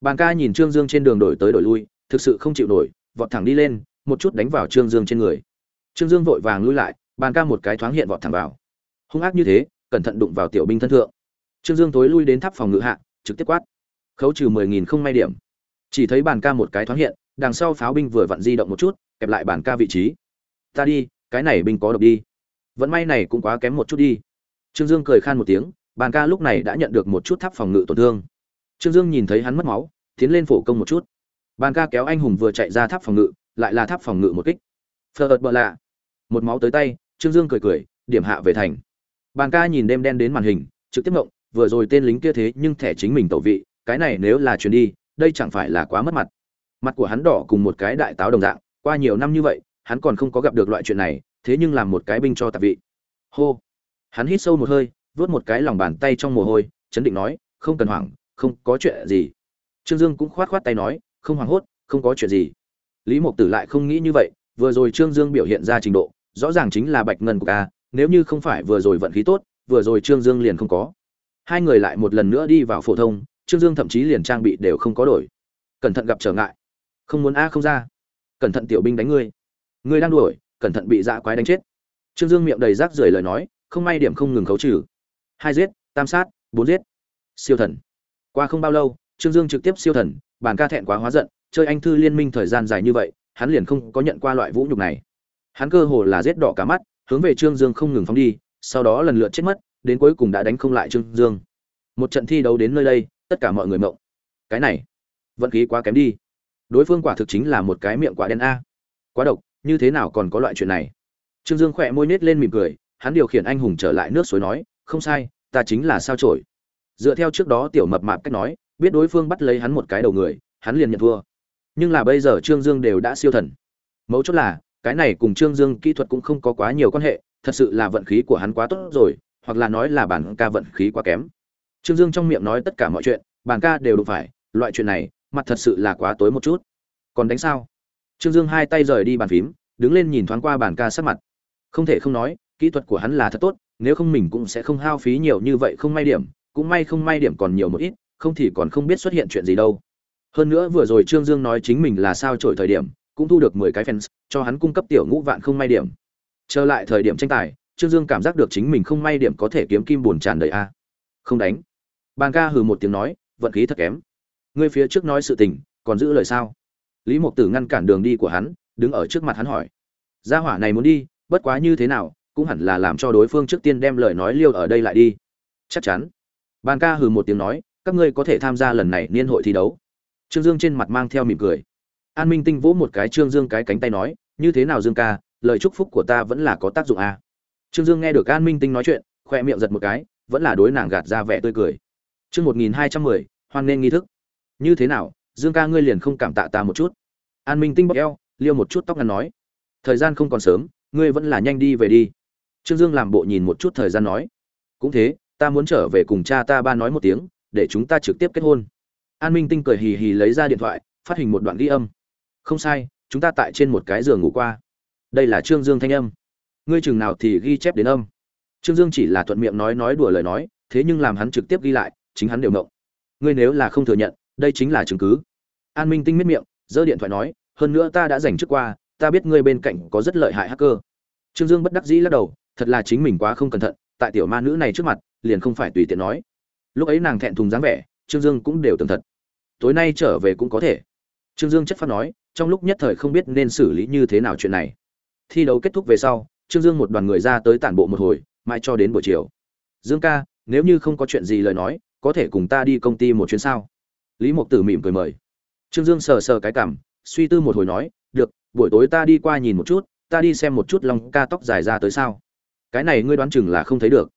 Bàn ca nhìn trương dương trên đường đổi tới đổi lui, thực sự không chịu nổi, vọt thẳng đi lên, một chút đánh vào trương dương trên người. Trương dương vội vàng lui lại, bàn ca một cái thoáng hiện vọt thẳng vào. Hung ác như thế, cẩn thận đụng vào tiểu binh thân thượng. Trương dương tối lui đến tháp phòng ngự hạ, trực tiếp quát khấu trừ mười nghìn không may điểm. Chỉ thấy bàn ca một cái thoáng hiện, đằng sau pháo binh vừa vặn di động một chút, kẹp lại bàn ca vị trí. Ta đi, cái này binh có độc đi. Vẫn may này cũng quá kém một chút đi. Trương dương cười khan một tiếng, bàn ca lúc này đã nhận được một chút tháp phòng ngự tổn thương. Trương dương nhìn thấy hắn mất máu, tiến lên phổ công một chút. Bàn ca kéo anh hùng vừa chạy ra tháp phòng ngự, lại là tháp phòng ngự một kích. Phờ ợt bợ lạ. Một máu tới tay, trương dương cười cười, điểm hạ về thành. Bàn ca nhìn đêm đen đến màn hình, trực tiếp mộng vừa rồi tên lính kia thế nhưng thẻ chính mình tẩu vị cái này nếu là chuyền đi, đây chẳng phải là quá mất mặt. Mặt của hắn đỏ cùng một cái đại táo đồng dạng, qua nhiều năm như vậy, hắn còn không có gặp được loại chuyện này, thế nhưng làm một cái binh cho tạp vị. Hô. Hắn hít sâu một hơi vớt một cái lòng bàn tay trong mồ hôi, chấn định nói, không cần hoảng, không có chuyện gì. Trương dương cũng khoát khoát tay nói, không hoảng hốt, không có chuyện gì. Lý mộc tử lại không nghĩ như vậy, vừa rồi trương dương biểu hiện ra trình độ, rõ ràng chính là bạch ngân của ca, nếu như không phải vừa rồi vận khí tốt, vừa rồi trương dương liền không có. Hai người lại một lần nữa đi vào phổ thông trương dương thậm chí liền trang bị đều không có đổi. Cẩn thận gặp trở ngại. Không muốn a không ra. Cẩn thận tiểu binh đánh ngươi. Ngươi đang đuổi, cẩn thận bị dã quái đánh chết. Trương dương miệng đầy rác rưởi lời nói, không may điểm không ngừng khấu trừ. Hai giết, tam sát, bốn giết. Siêu thần. Qua không bao lâu, trương dương trực tiếp siêu thần, bản ca thẹn quá hóa giận, chơi anh thư liên minh thời gian dài như vậy, hắn liền không có nhận qua loại vũ nhục này. Hắn cơ hồ là giết đỏ cả mắt, hướng về trương dương không ngừng phóng đi, sau đó lần lượt chết mất, đến cuối cùng đã đánh không lại trương dương. Một trận thi đấu đến nơi đây tất cả mọi người mộng. Cái này, vận khí quá kém đi. Đối phương quả thực chính là một cái miệng quả đen a. Quá độc, như thế nào còn có loại chuyện này? Trương dương khỏe môi nết lên mỉm cười, hắn điều khiển anh hùng trở lại nước suối nói, không sai, ta chính là sao trổi dựa theo trước đó tiểu mập mạp cách nói, biết đối phương bắt lấy hắn một cái đầu người, hắn liền nhận thua. Nhưng là bây giờ trương dương đều đã siêu thần. Mấu chốt là, cái này cùng trương dương kỹ thuật cũng không có quá nhiều quan hệ, thật sự là vận khí của hắn quá tốt rồi, hoặc là nói là bản ca vận khí quá kém trương dương trong miệng nói tất cả mọi chuyện, bàn ca đều đụng phải, loại chuyện này, mặt thật sự là quá tối một chút. Còn đánh sao? Trương dương hai tay rời đi bàn phím, đứng lên nhìn thoáng qua bàn ca sắc mặt. Không thể không nói, kỹ thuật của hắn là thật tốt, nếu không mình cũng sẽ không hao phí nhiều như vậy không may điểm, cũng may không may điểm còn nhiều một ít, không thì còn không biết xuất hiện chuyện gì đâu. Hơn nữa vừa rồi trương dương nói chính mình là sao trổi thời điểm, cũng thu được mười cái fans, cho hắn cung cấp tiểu ngũ vạn không may điểm. Trở lại thời điểm tranh tài, trương dương cảm giác được chính mình không may điểm có thể kiếm kim buồn tràn đầy a. Không đánh bàn ca hừ một tiếng nói, vận khí thật kém. Ngươi phía trước nói sự tình, còn giữ lời sao? Lý mộc tử ngăn cản đường đi của hắn, đứng ở trước mặt hắn hỏi. Gia hỏa này muốn đi, bất quá như thế nào, cũng hẳn là làm cho đối phương trước tiên đem lời nói liêu ở đây lại đi. Chắc chắn. Bàn ca hừ một tiếng nói, các ngươi có thể tham gia lần này niên hội thi đấu. Trương dương trên mặt mang theo mỉm cười. An minh tinh vỗ một cái trương dương cái cánh tay nói, như thế nào dương ca, lời chúc phúc của ta vẫn là có tác dụng à. trương dương nghe được an minh tinh nói chuyện khoe miệng giật một cái, vẫn là đối nàng gạt ra vẻ tươi cười chương một nghìn hai trăm mười, hoan nên nghi thức. Như thế nào, dương ca ngươi liền không cảm tạ ta một chút? An minh tinh bóc eo, liêu một chút tóc ngắn nói. Thời gian không còn sớm, ngươi vẫn là nhanh đi về đi. Trương dương làm bộ nhìn một chút thời gian nói. Cũng thế, ta muốn trở về cùng cha ta ba nói một tiếng, để chúng ta trực tiếp kết hôn. An minh tinh cười hì hì lấy ra điện thoại, phát hình một đoạn ghi âm. Không sai, chúng ta tại trên một cái giường ngủ qua. Đây là trương dương thanh âm. Ngươi chừng nào thì ghi chép đến âm. Trương dương chỉ là thuận miệng nói nói đùa lời nói, thế nhưng làm hắn trực tiếp ghi lại chính hắn đều ngộng. Ngươi nếu là không thừa nhận, đây chính là chứng cứ. An minh tinh miết miệng, giơ điện thoại nói, hơn nữa ta đã dành trước qua, ta biết ngươi bên cạnh có rất lợi hại hacker. Trương dương bất đắc dĩ lắc đầu, thật là chính mình quá không cẩn thận, tại tiểu ma nữ này trước mặt, liền không phải tùy tiện nói. Lúc ấy nàng thẹn thùng dáng vẻ, trương dương cũng đều tường thật. Tối nay trở về cũng có thể. Trương dương chất phát nói, trong lúc nhất thời không biết nên xử lý như thế nào chuyện này. Thi đấu kết thúc về sau, trương dương một đoàn người ra tới tản bộ một hồi, mãi cho đến buổi chiều. Dương ca, nếu như không có chuyện gì lời nói có thể cùng ta đi công ty một chuyến sao? Lý mộc tử mỉm cười mời. Trương dương sờ sờ cái cảm, suy tư một hồi nói, được, buổi tối ta đi qua nhìn một chút, ta đi xem một chút long ca tóc dài ra tới sao. Cái này ngươi đoán chừng là không thấy được.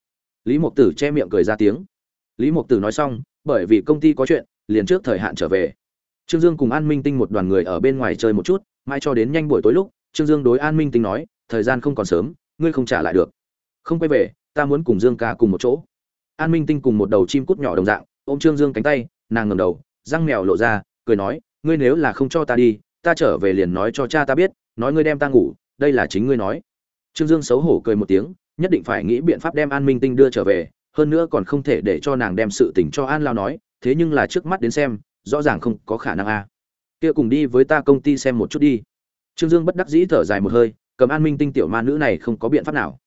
Lý mộc tử che miệng cười ra tiếng. Lý mộc tử nói xong, bởi vì công ty có chuyện, liền trước thời hạn trở về. Trương dương cùng an minh tinh một đoàn người ở bên ngoài chơi một chút mai cho đến nhanh buổi tối lúc, trương dương đối an minh tinh nói, thời gian không còn sớm, ngươi không trả lại được. Không quay về, ta muốn cùng dương ca cùng một chỗ an minh tinh cùng một đầu chim cút nhỏ đồng dạng, ôm trương dương cánh tay, nàng ngầm đầu, răng mèo lộ ra, cười nói, ngươi nếu là không cho ta đi, ta trở về liền nói cho cha ta biết, nói ngươi đem ta ngủ, đây là chính ngươi nói. Trương dương xấu hổ cười một tiếng, nhất định phải nghĩ biện pháp đem an minh tinh đưa trở về, hơn nữa còn không thể để cho nàng đem sự tình cho an lao nói, thế nhưng là trước mắt đến xem, rõ ràng không có khả năng a. Kia cùng đi với ta công ty xem một chút đi. Trương dương bất đắc dĩ thở dài một hơi, cầm an minh tinh tiểu ma nữ này không có biện pháp nào.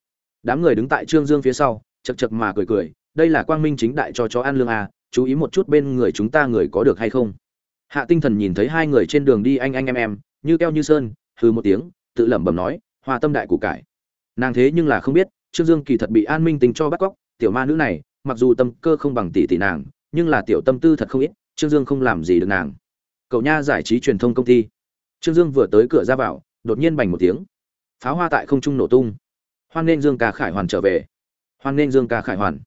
Đám người đứng tại trương dương phía sau chật chật mà cười cười đây là quang minh chính đại cho chó ăn lương à, chú ý một chút bên người chúng ta người có được hay không. Hạ tinh thần nhìn thấy hai người trên đường đi anh anh em em như keo như sơn hừ một tiếng tự lẩm bẩm nói hoa tâm đại củ cải. Nàng thế nhưng là không biết trương dương kỳ thật bị an minh tình cho bắt cóc tiểu ma nữ này mặc dù tâm cơ không bằng tỷ tỷ nàng nhưng là tiểu tâm tư thật không ít trương dương không làm gì được nàng. Cậu nha giải trí truyền thông công ty. Trương dương vừa tới cửa ra vào đột nhiên bành một tiếng. Pháo hoa tại không trung nổ tung. Hoan nghênh dương ca khải hoàn trở về. Hoan nghênh dương ca khải hoàn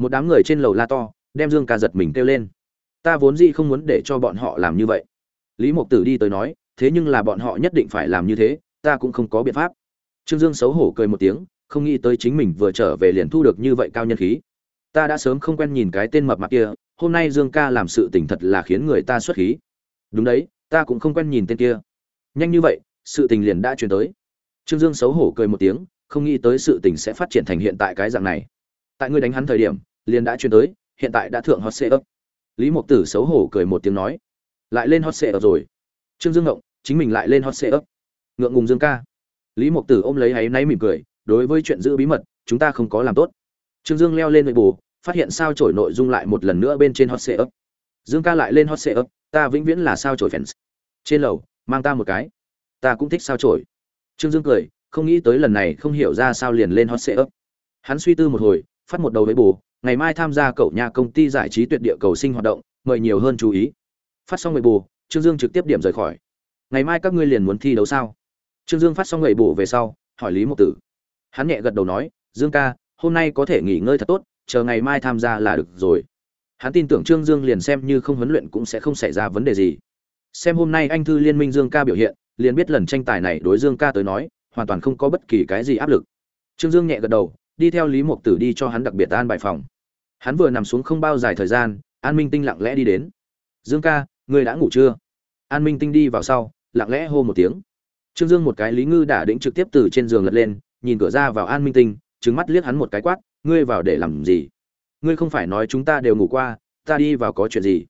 một đám người trên lầu la to, đem dương ca giật mình kêu lên. Ta vốn dĩ không muốn để cho bọn họ làm như vậy. Lý mộc tử đi tới nói, thế nhưng là bọn họ nhất định phải làm như thế, ta cũng không có biện pháp. Trương dương xấu hổ cười một tiếng, không nghĩ tới chính mình vừa trở về liền thu được như vậy cao nhân khí. Ta đã sớm không quen nhìn cái tên mập mạp kia, hôm nay dương ca làm sự tình thật là khiến người ta xuất khí. Đúng đấy, ta cũng không quen nhìn tên kia. Nhanh như vậy, sự tình liền đã chuyển tới. Trương dương xấu hổ cười một tiếng, không nghĩ tới sự tình sẽ phát triển thành hiện tại cái dạng này. Tại ngươi đánh hắn thời điểm liền đã chuyển tới, hiện tại đã thượng hot sệ lý mộc tử xấu hổ cười một tiếng nói, lại lên hot sệ rồi. Trương dương ngộng, chính mình lại lên hot sệ ngượng ngùng dương ca. Lý mộc tử ôm lấy áy náy mỉm cười, đối với chuyện giữ bí mật, chúng ta không có làm tốt. Trương dương leo lên nội bù phát hiện sao chổi nội dung lại một lần nữa bên trên hot sệ dương ca lại lên hot sệ ta vĩnh viễn là sao chổi fans. Trên lầu, mang ta một cái. Ta cũng thích sao chổi. Trương dương cười, không nghĩ tới lần này không hiểu ra sao liền lên hot sệ hắn suy tư một hồi, phát một đầu với bù ngày mai tham gia cậu nhà công ty giải trí tuyệt địa cầu sinh hoạt động, mời nhiều hơn chú ý. Phát xong người bù, trương dương trực tiếp điểm rời khỏi. Ngày mai các ngươi liền muốn thi đấu sao? Trương dương phát xong người bù về sau, hỏi lý mộc tử. Hắn nhẹ gật đầu nói, dương ca, hôm nay có thể nghỉ ngơi thật tốt, chờ ngày mai tham gia là được rồi. Hắn tin tưởng trương dương liền xem như không huấn luyện cũng sẽ không xảy ra vấn đề gì. Xem hôm nay anh thư liên minh dương ca biểu hiện, liền biết lần tranh tài này đối dương ca tới nói, hoàn toàn không có bất kỳ cái gì áp lực. Trương dương nhẹ gật đầu đi theo lý mộc tử đi cho hắn đặc biệt an bài phòng. Hắn vừa nằm xuống không bao dài thời gian, an minh tinh lặng lẽ đi đến. Dương ca người đã ngủ chưa? An minh tinh đi vào sau, lặng lẽ hô một tiếng. Trương dương một cái lý ngư đã đĩnh trực tiếp từ trên giường lật lên, nhìn cửa ra vào an minh tinh trứng mắt liếc hắn một cái quát, ngươi vào để làm gì? Ngươi không phải nói chúng ta đều ngủ qua, ta đi vào có chuyện gì?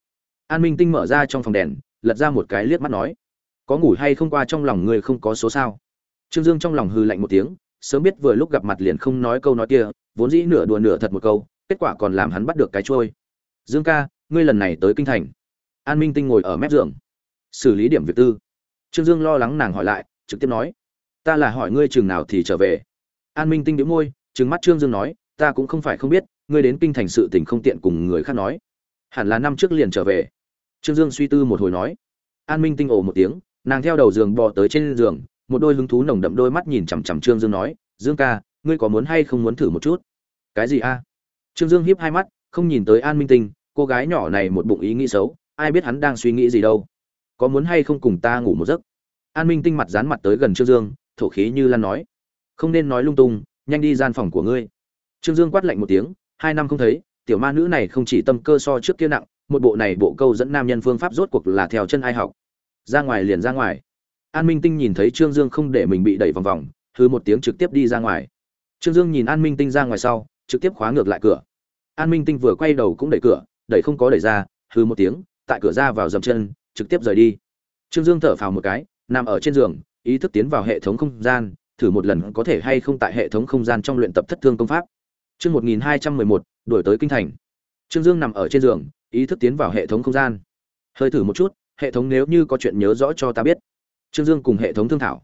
An minh tinh mở ra trong phòng đèn, lật ra một cái liếc mắt nói, có ngủ hay không qua trong lòng ngươi không có số sao? Trương dương trong lòng hư lạnh một tiếng sớm biết vừa lúc gặp mặt liền không nói câu nói kia, vốn dĩ nửa đùa nửa thật một câu, kết quả còn làm hắn bắt được cái trôi. Dương ca, ngươi lần này tới kinh thành. An minh tinh ngồi ở mép giường. Xử lý điểm việc tư. Trương dương lo lắng nàng hỏi lại, trực tiếp nói, ta là hỏi ngươi chừng nào thì trở về? An minh tinh đĩu môi, trừng mắt trương dương nói, ta cũng không phải không biết, ngươi đến kinh thành sự tình không tiện cùng người khác nói. Hẳn là năm trước liền trở về. Trương dương suy tư một hồi nói. An minh tinh ồ một tiếng, nàng theo đầu giường bò tới trên giường một đôi hứng thú nồng đậm đôi mắt nhìn chằm chằm trương dương nói, dương ca, ngươi có muốn hay không muốn thử một chút? Cái gì a? Trương dương hiếp hai mắt, không nhìn tới an minh tinh, cô gái nhỏ này một bụng ý nghĩ xấu, ai biết hắn đang suy nghĩ gì đâu. Có muốn hay không cùng ta ngủ một giấc? An minh tinh mặt dán mặt tới gần trương dương, thổ khí như lan nói, không nên nói lung tung, nhanh đi gian phòng của ngươi. Trương dương quát lạnh một tiếng, hai năm không thấy, tiểu ma nữ này không chỉ tâm cơ so trước kia nặng, một bộ này bộ câu dẫn nam nhân phương pháp rốt cuộc là theo chân ai học? Ra ngoài liền ra ngoài an minh tinh nhìn thấy trương dương không để mình bị đẩy vòng vòng hừ một tiếng trực tiếp đi ra ngoài trương dương nhìn an minh tinh ra ngoài sau trực tiếp khóa ngược lại cửa an minh tinh vừa quay đầu cũng đẩy cửa đẩy không có đẩy ra hư một tiếng tại cửa ra vào dầm chân trực tiếp rời đi trương dương thở phào một cái nằm ở trên giường ý thức tiến vào hệ thống không gian thử một lần có thể hay không tại hệ thống không gian trong luyện tập thất thương công pháp Chương 1211, đuổi tới kinh thành. Trương Dương nằm ở trên giường, ý thức tiến vào hệ thống không gian. Hơi thử một chút, hệ thống nếu như có chuyện nhớ rõ cho ta biết. Trương Dương cùng hệ thống thương thảo.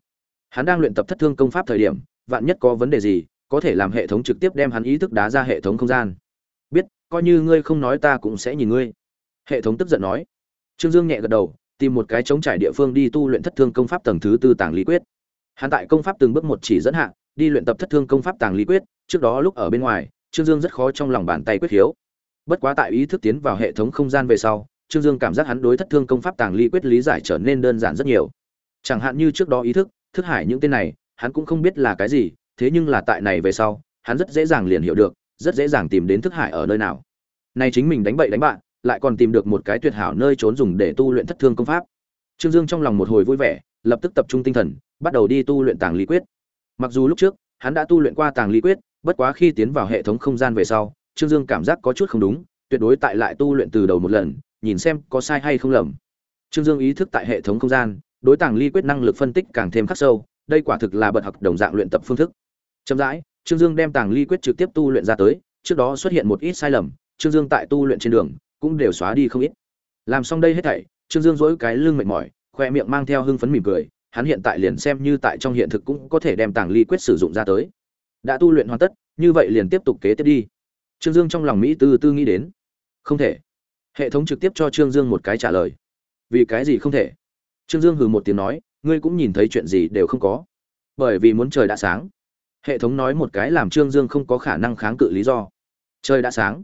Hắn đang luyện tập thất thương công pháp thời điểm, vạn nhất có vấn đề gì, có thể làm hệ thống trực tiếp đem hắn ý thức đá ra hệ thống không gian. Biết, coi như ngươi không nói ta cũng sẽ nhìn ngươi. Hệ thống tức giận nói. Trương Dương nhẹ gật đầu, tìm một cái chống trải địa phương đi tu luyện thất thương công pháp tầng thứ tư tàng lý quyết. Hắn tại công pháp từng bước một chỉ dẫn hạ, đi luyện tập thất thương công pháp tàng lý quyết, trước đó lúc ở bên ngoài, Trương Dương rất khó trong lòng bàn tay quyết hiếu. Bất quá tại ý thức tiến vào hệ thống không gian về sau, Trương Dương cảm giác hắn đối thất thương công pháp tàng ly quyết lý giải trở nên đơn giản rất nhiều. Chẳng hạn như trước đó ý thức, thức hải những tên này, hắn cũng không biết là cái gì, thế nhưng là tại này về sau, hắn rất dễ dàng liền hiểu được, rất dễ dàng tìm đến thức hải ở nơi nào. nay chính mình đánh bậy đánh bạn, lại còn tìm được một cái tuyệt hảo nơi trốn dùng để tu luyện thất thương công pháp. Trương Dương trong lòng một hồi vui vẻ, lập tức tập trung tinh thần, bắt đầu đi tu luyện tàng ly quyết. Mặc dù lúc trước, hắn đã tu luyện qua tàng ly quyết, bất quá khi tiến vào hệ thống không gian về sau trương dương cảm giác có chút không đúng tuyệt đối tại lại tu luyện từ đầu một lần nhìn xem có sai hay không lầm trương dương ý thức tại hệ thống không gian đối tàng ly quyết năng lực phân tích càng thêm khắc sâu, đây quả thực là bật học đồng dạng luyện tập phương thức. Chậm rãi, trương dương đem tàng ly quyết trực tiếp tu luyện ra tới, trước đó xuất hiện một ít sai lầm, trương dương tại tu luyện trên đường cũng đều xóa đi không ít. Làm xong đây hết thảy, trương dương dỗi cái lưng mệt mỏi, khoe miệng mang theo hưng phấn mỉm cười, hắn hiện tại liền xem như tại trong hiện thực cũng có thể đem tàng ly quyết sử dụng ra tới. Đã tu luyện hoàn tất, như vậy liền tiếp tục kế tiếp đi. Trương dương trong lòng mỹ tư tư nghĩ đến. Không thể. Hệ thống trực tiếp cho trương dương một cái trả lời. Vì cái gì không thể? Trương dương hừ một tiếng nói, ngươi cũng nhìn thấy chuyện gì đều không có, bởi vì muốn trời đã sáng. Hệ thống nói một cái làm trương dương không có khả năng kháng cự lý do. Trời đã sáng.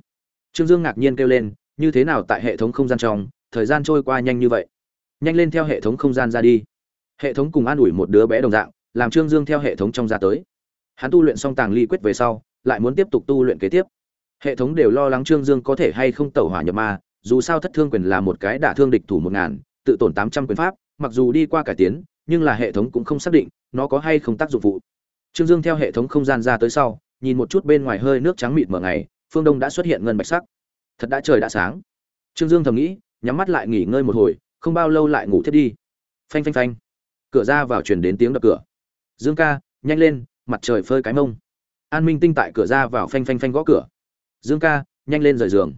Trương dương ngạc nhiên kêu lên, như thế nào tại hệ thống không gian trong, thời gian trôi qua nhanh như vậy? Nhanh lên theo hệ thống không gian ra đi. Hệ thống cùng an ủi một đứa bé đồng dạng, làm trương dương theo hệ thống trong ra tới. Hắn tu luyện xong tàng ly quyết về sau, lại muốn tiếp tục tu luyện kế tiếp. Hệ thống đều lo lắng trương dương có thể hay không tẩu hỏa nhập ma, dù sao thất thương quyền là một cái đả thương địch thủ một ngàn, tự tổn tám trăm quyền pháp mặc dù đi qua cải tiến, nhưng là hệ thống cũng không xác định nó có hay không tác dụng phụ. Trương dương theo hệ thống không gian ra tới sau, nhìn một chút bên ngoài hơi nước trắng mịt mở ngày, phương đông đã xuất hiện ngân bạch sắc. Thật đã trời đã sáng. Trương dương thầm nghĩ, nhắm mắt lại nghỉ ngơi một hồi, không bao lâu lại ngủ thiết đi. Phanh phanh phanh. Cửa ra vào truyền đến tiếng đập cửa. Dương ca, nhanh lên, mặt trời phơi cái mông. An minh tinh tại cửa ra vào phanh phanh phanh gõ cửa. Dương ca, nhanh lên rời giường.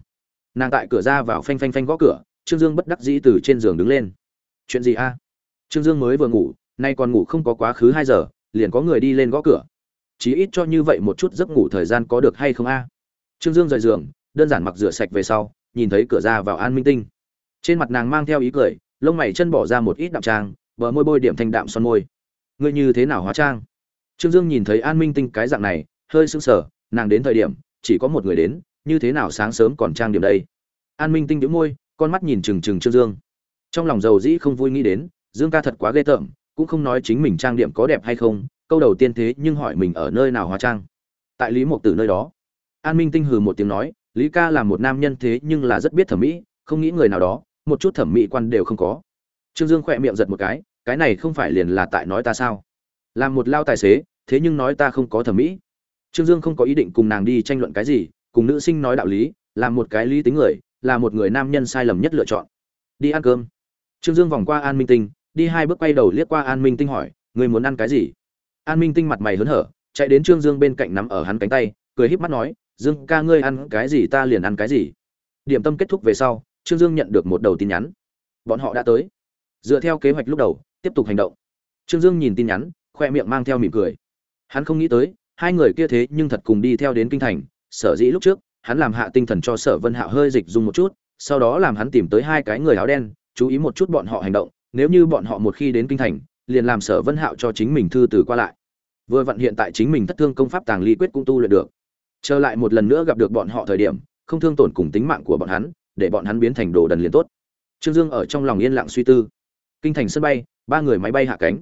Nàng tại cửa ra vào phanh phanh phanh gõ cửa, trương dương bất đắc dĩ từ trên giường đứng lên chuyện gì a? Trương dương mới vừa ngủ, nay còn ngủ không có quá khứ hai giờ, liền có người đi lên gõ cửa. Chí ít cho như vậy một chút giấc ngủ thời gian có được hay không a? Trương dương rời giường, đơn giản mặc rửa sạch về sau, nhìn thấy cửa ra vào an minh tinh. Trên mặt nàng mang theo ý cười, lông mày chân bỏ ra một ít đạm trang, bờ môi bôi điểm thanh đạm son môi. Ngươi như thế nào hóa trang? Trương dương nhìn thấy an minh tinh cái dạng này, hơi sững sờ, nàng đến thời điểm, chỉ có một người đến, như thế nào sáng sớm còn trang điểm đây? An minh tinh đĩu môi, con mắt nhìn trừng trừng trương dương trong lòng dầu dĩ không vui nghĩ đến dương ca thật quá ghê tởm cũng không nói chính mình trang điểm có đẹp hay không câu đầu tiên thế nhưng hỏi mình ở nơi nào hóa trang tại lý mộc tử nơi đó an minh tinh hừ một tiếng nói lý ca là một nam nhân thế nhưng là rất biết thẩm mỹ không nghĩ người nào đó một chút thẩm mỹ quan đều không có trương dương khỏe miệng giật một cái cái này không phải liền là tại nói ta sao làm một lao tài xế thế nhưng nói ta không có thẩm mỹ Trương Dương không có ý định cùng nàng đi tranh luận cái gì, cùng nữ sinh nói đạo lý, làm một cái lý tính người, là một người nam nhân sai lầm nhất lựa chọn. Đi ăn cơm. Trương Dương vòng qua An Minh Tinh, đi hai bước quay đầu liếc qua An Minh Tinh hỏi, người muốn ăn cái gì? An Minh Tinh mặt mày hớn hở, chạy đến Trương Dương bên cạnh nắm ở hắn cánh tay, cười híp mắt nói, "Dương ca ngươi ăn cái gì ta liền ăn cái gì." Điểm tâm kết thúc về sau, Trương Dương nhận được một đầu tin nhắn. Bọn họ đã tới. Dựa theo kế hoạch lúc đầu, tiếp tục hành động. Trương Dương nhìn tin nhắn, khoe miệng mang theo mỉm cười. Hắn không nghĩ tới, hai người kia thế nhưng thật cùng đi theo đến kinh thành sở dĩ lúc trước hắn làm hạ tinh thần cho sở vân hạo hơi dịch dùng một chút sau đó làm hắn tìm tới hai cái người áo đen chú ý một chút bọn họ hành động, nếu như bọn họ một khi đến kinh thành, liền làm sở vân hạo cho chính mình thư từ qua lại. Vừa vặn hiện tại chính mình thất thương công pháp tàng ly quyết cũng tu luyện được. Trở lại một lần nữa gặp được bọn họ thời điểm, không thương tổn cùng tính mạng của bọn hắn, để bọn hắn biến thành đồ đần liền tốt. Trương dương ở trong lòng yên lặng suy tư. Kinh thành sân bay, ba người máy bay hạ cánh.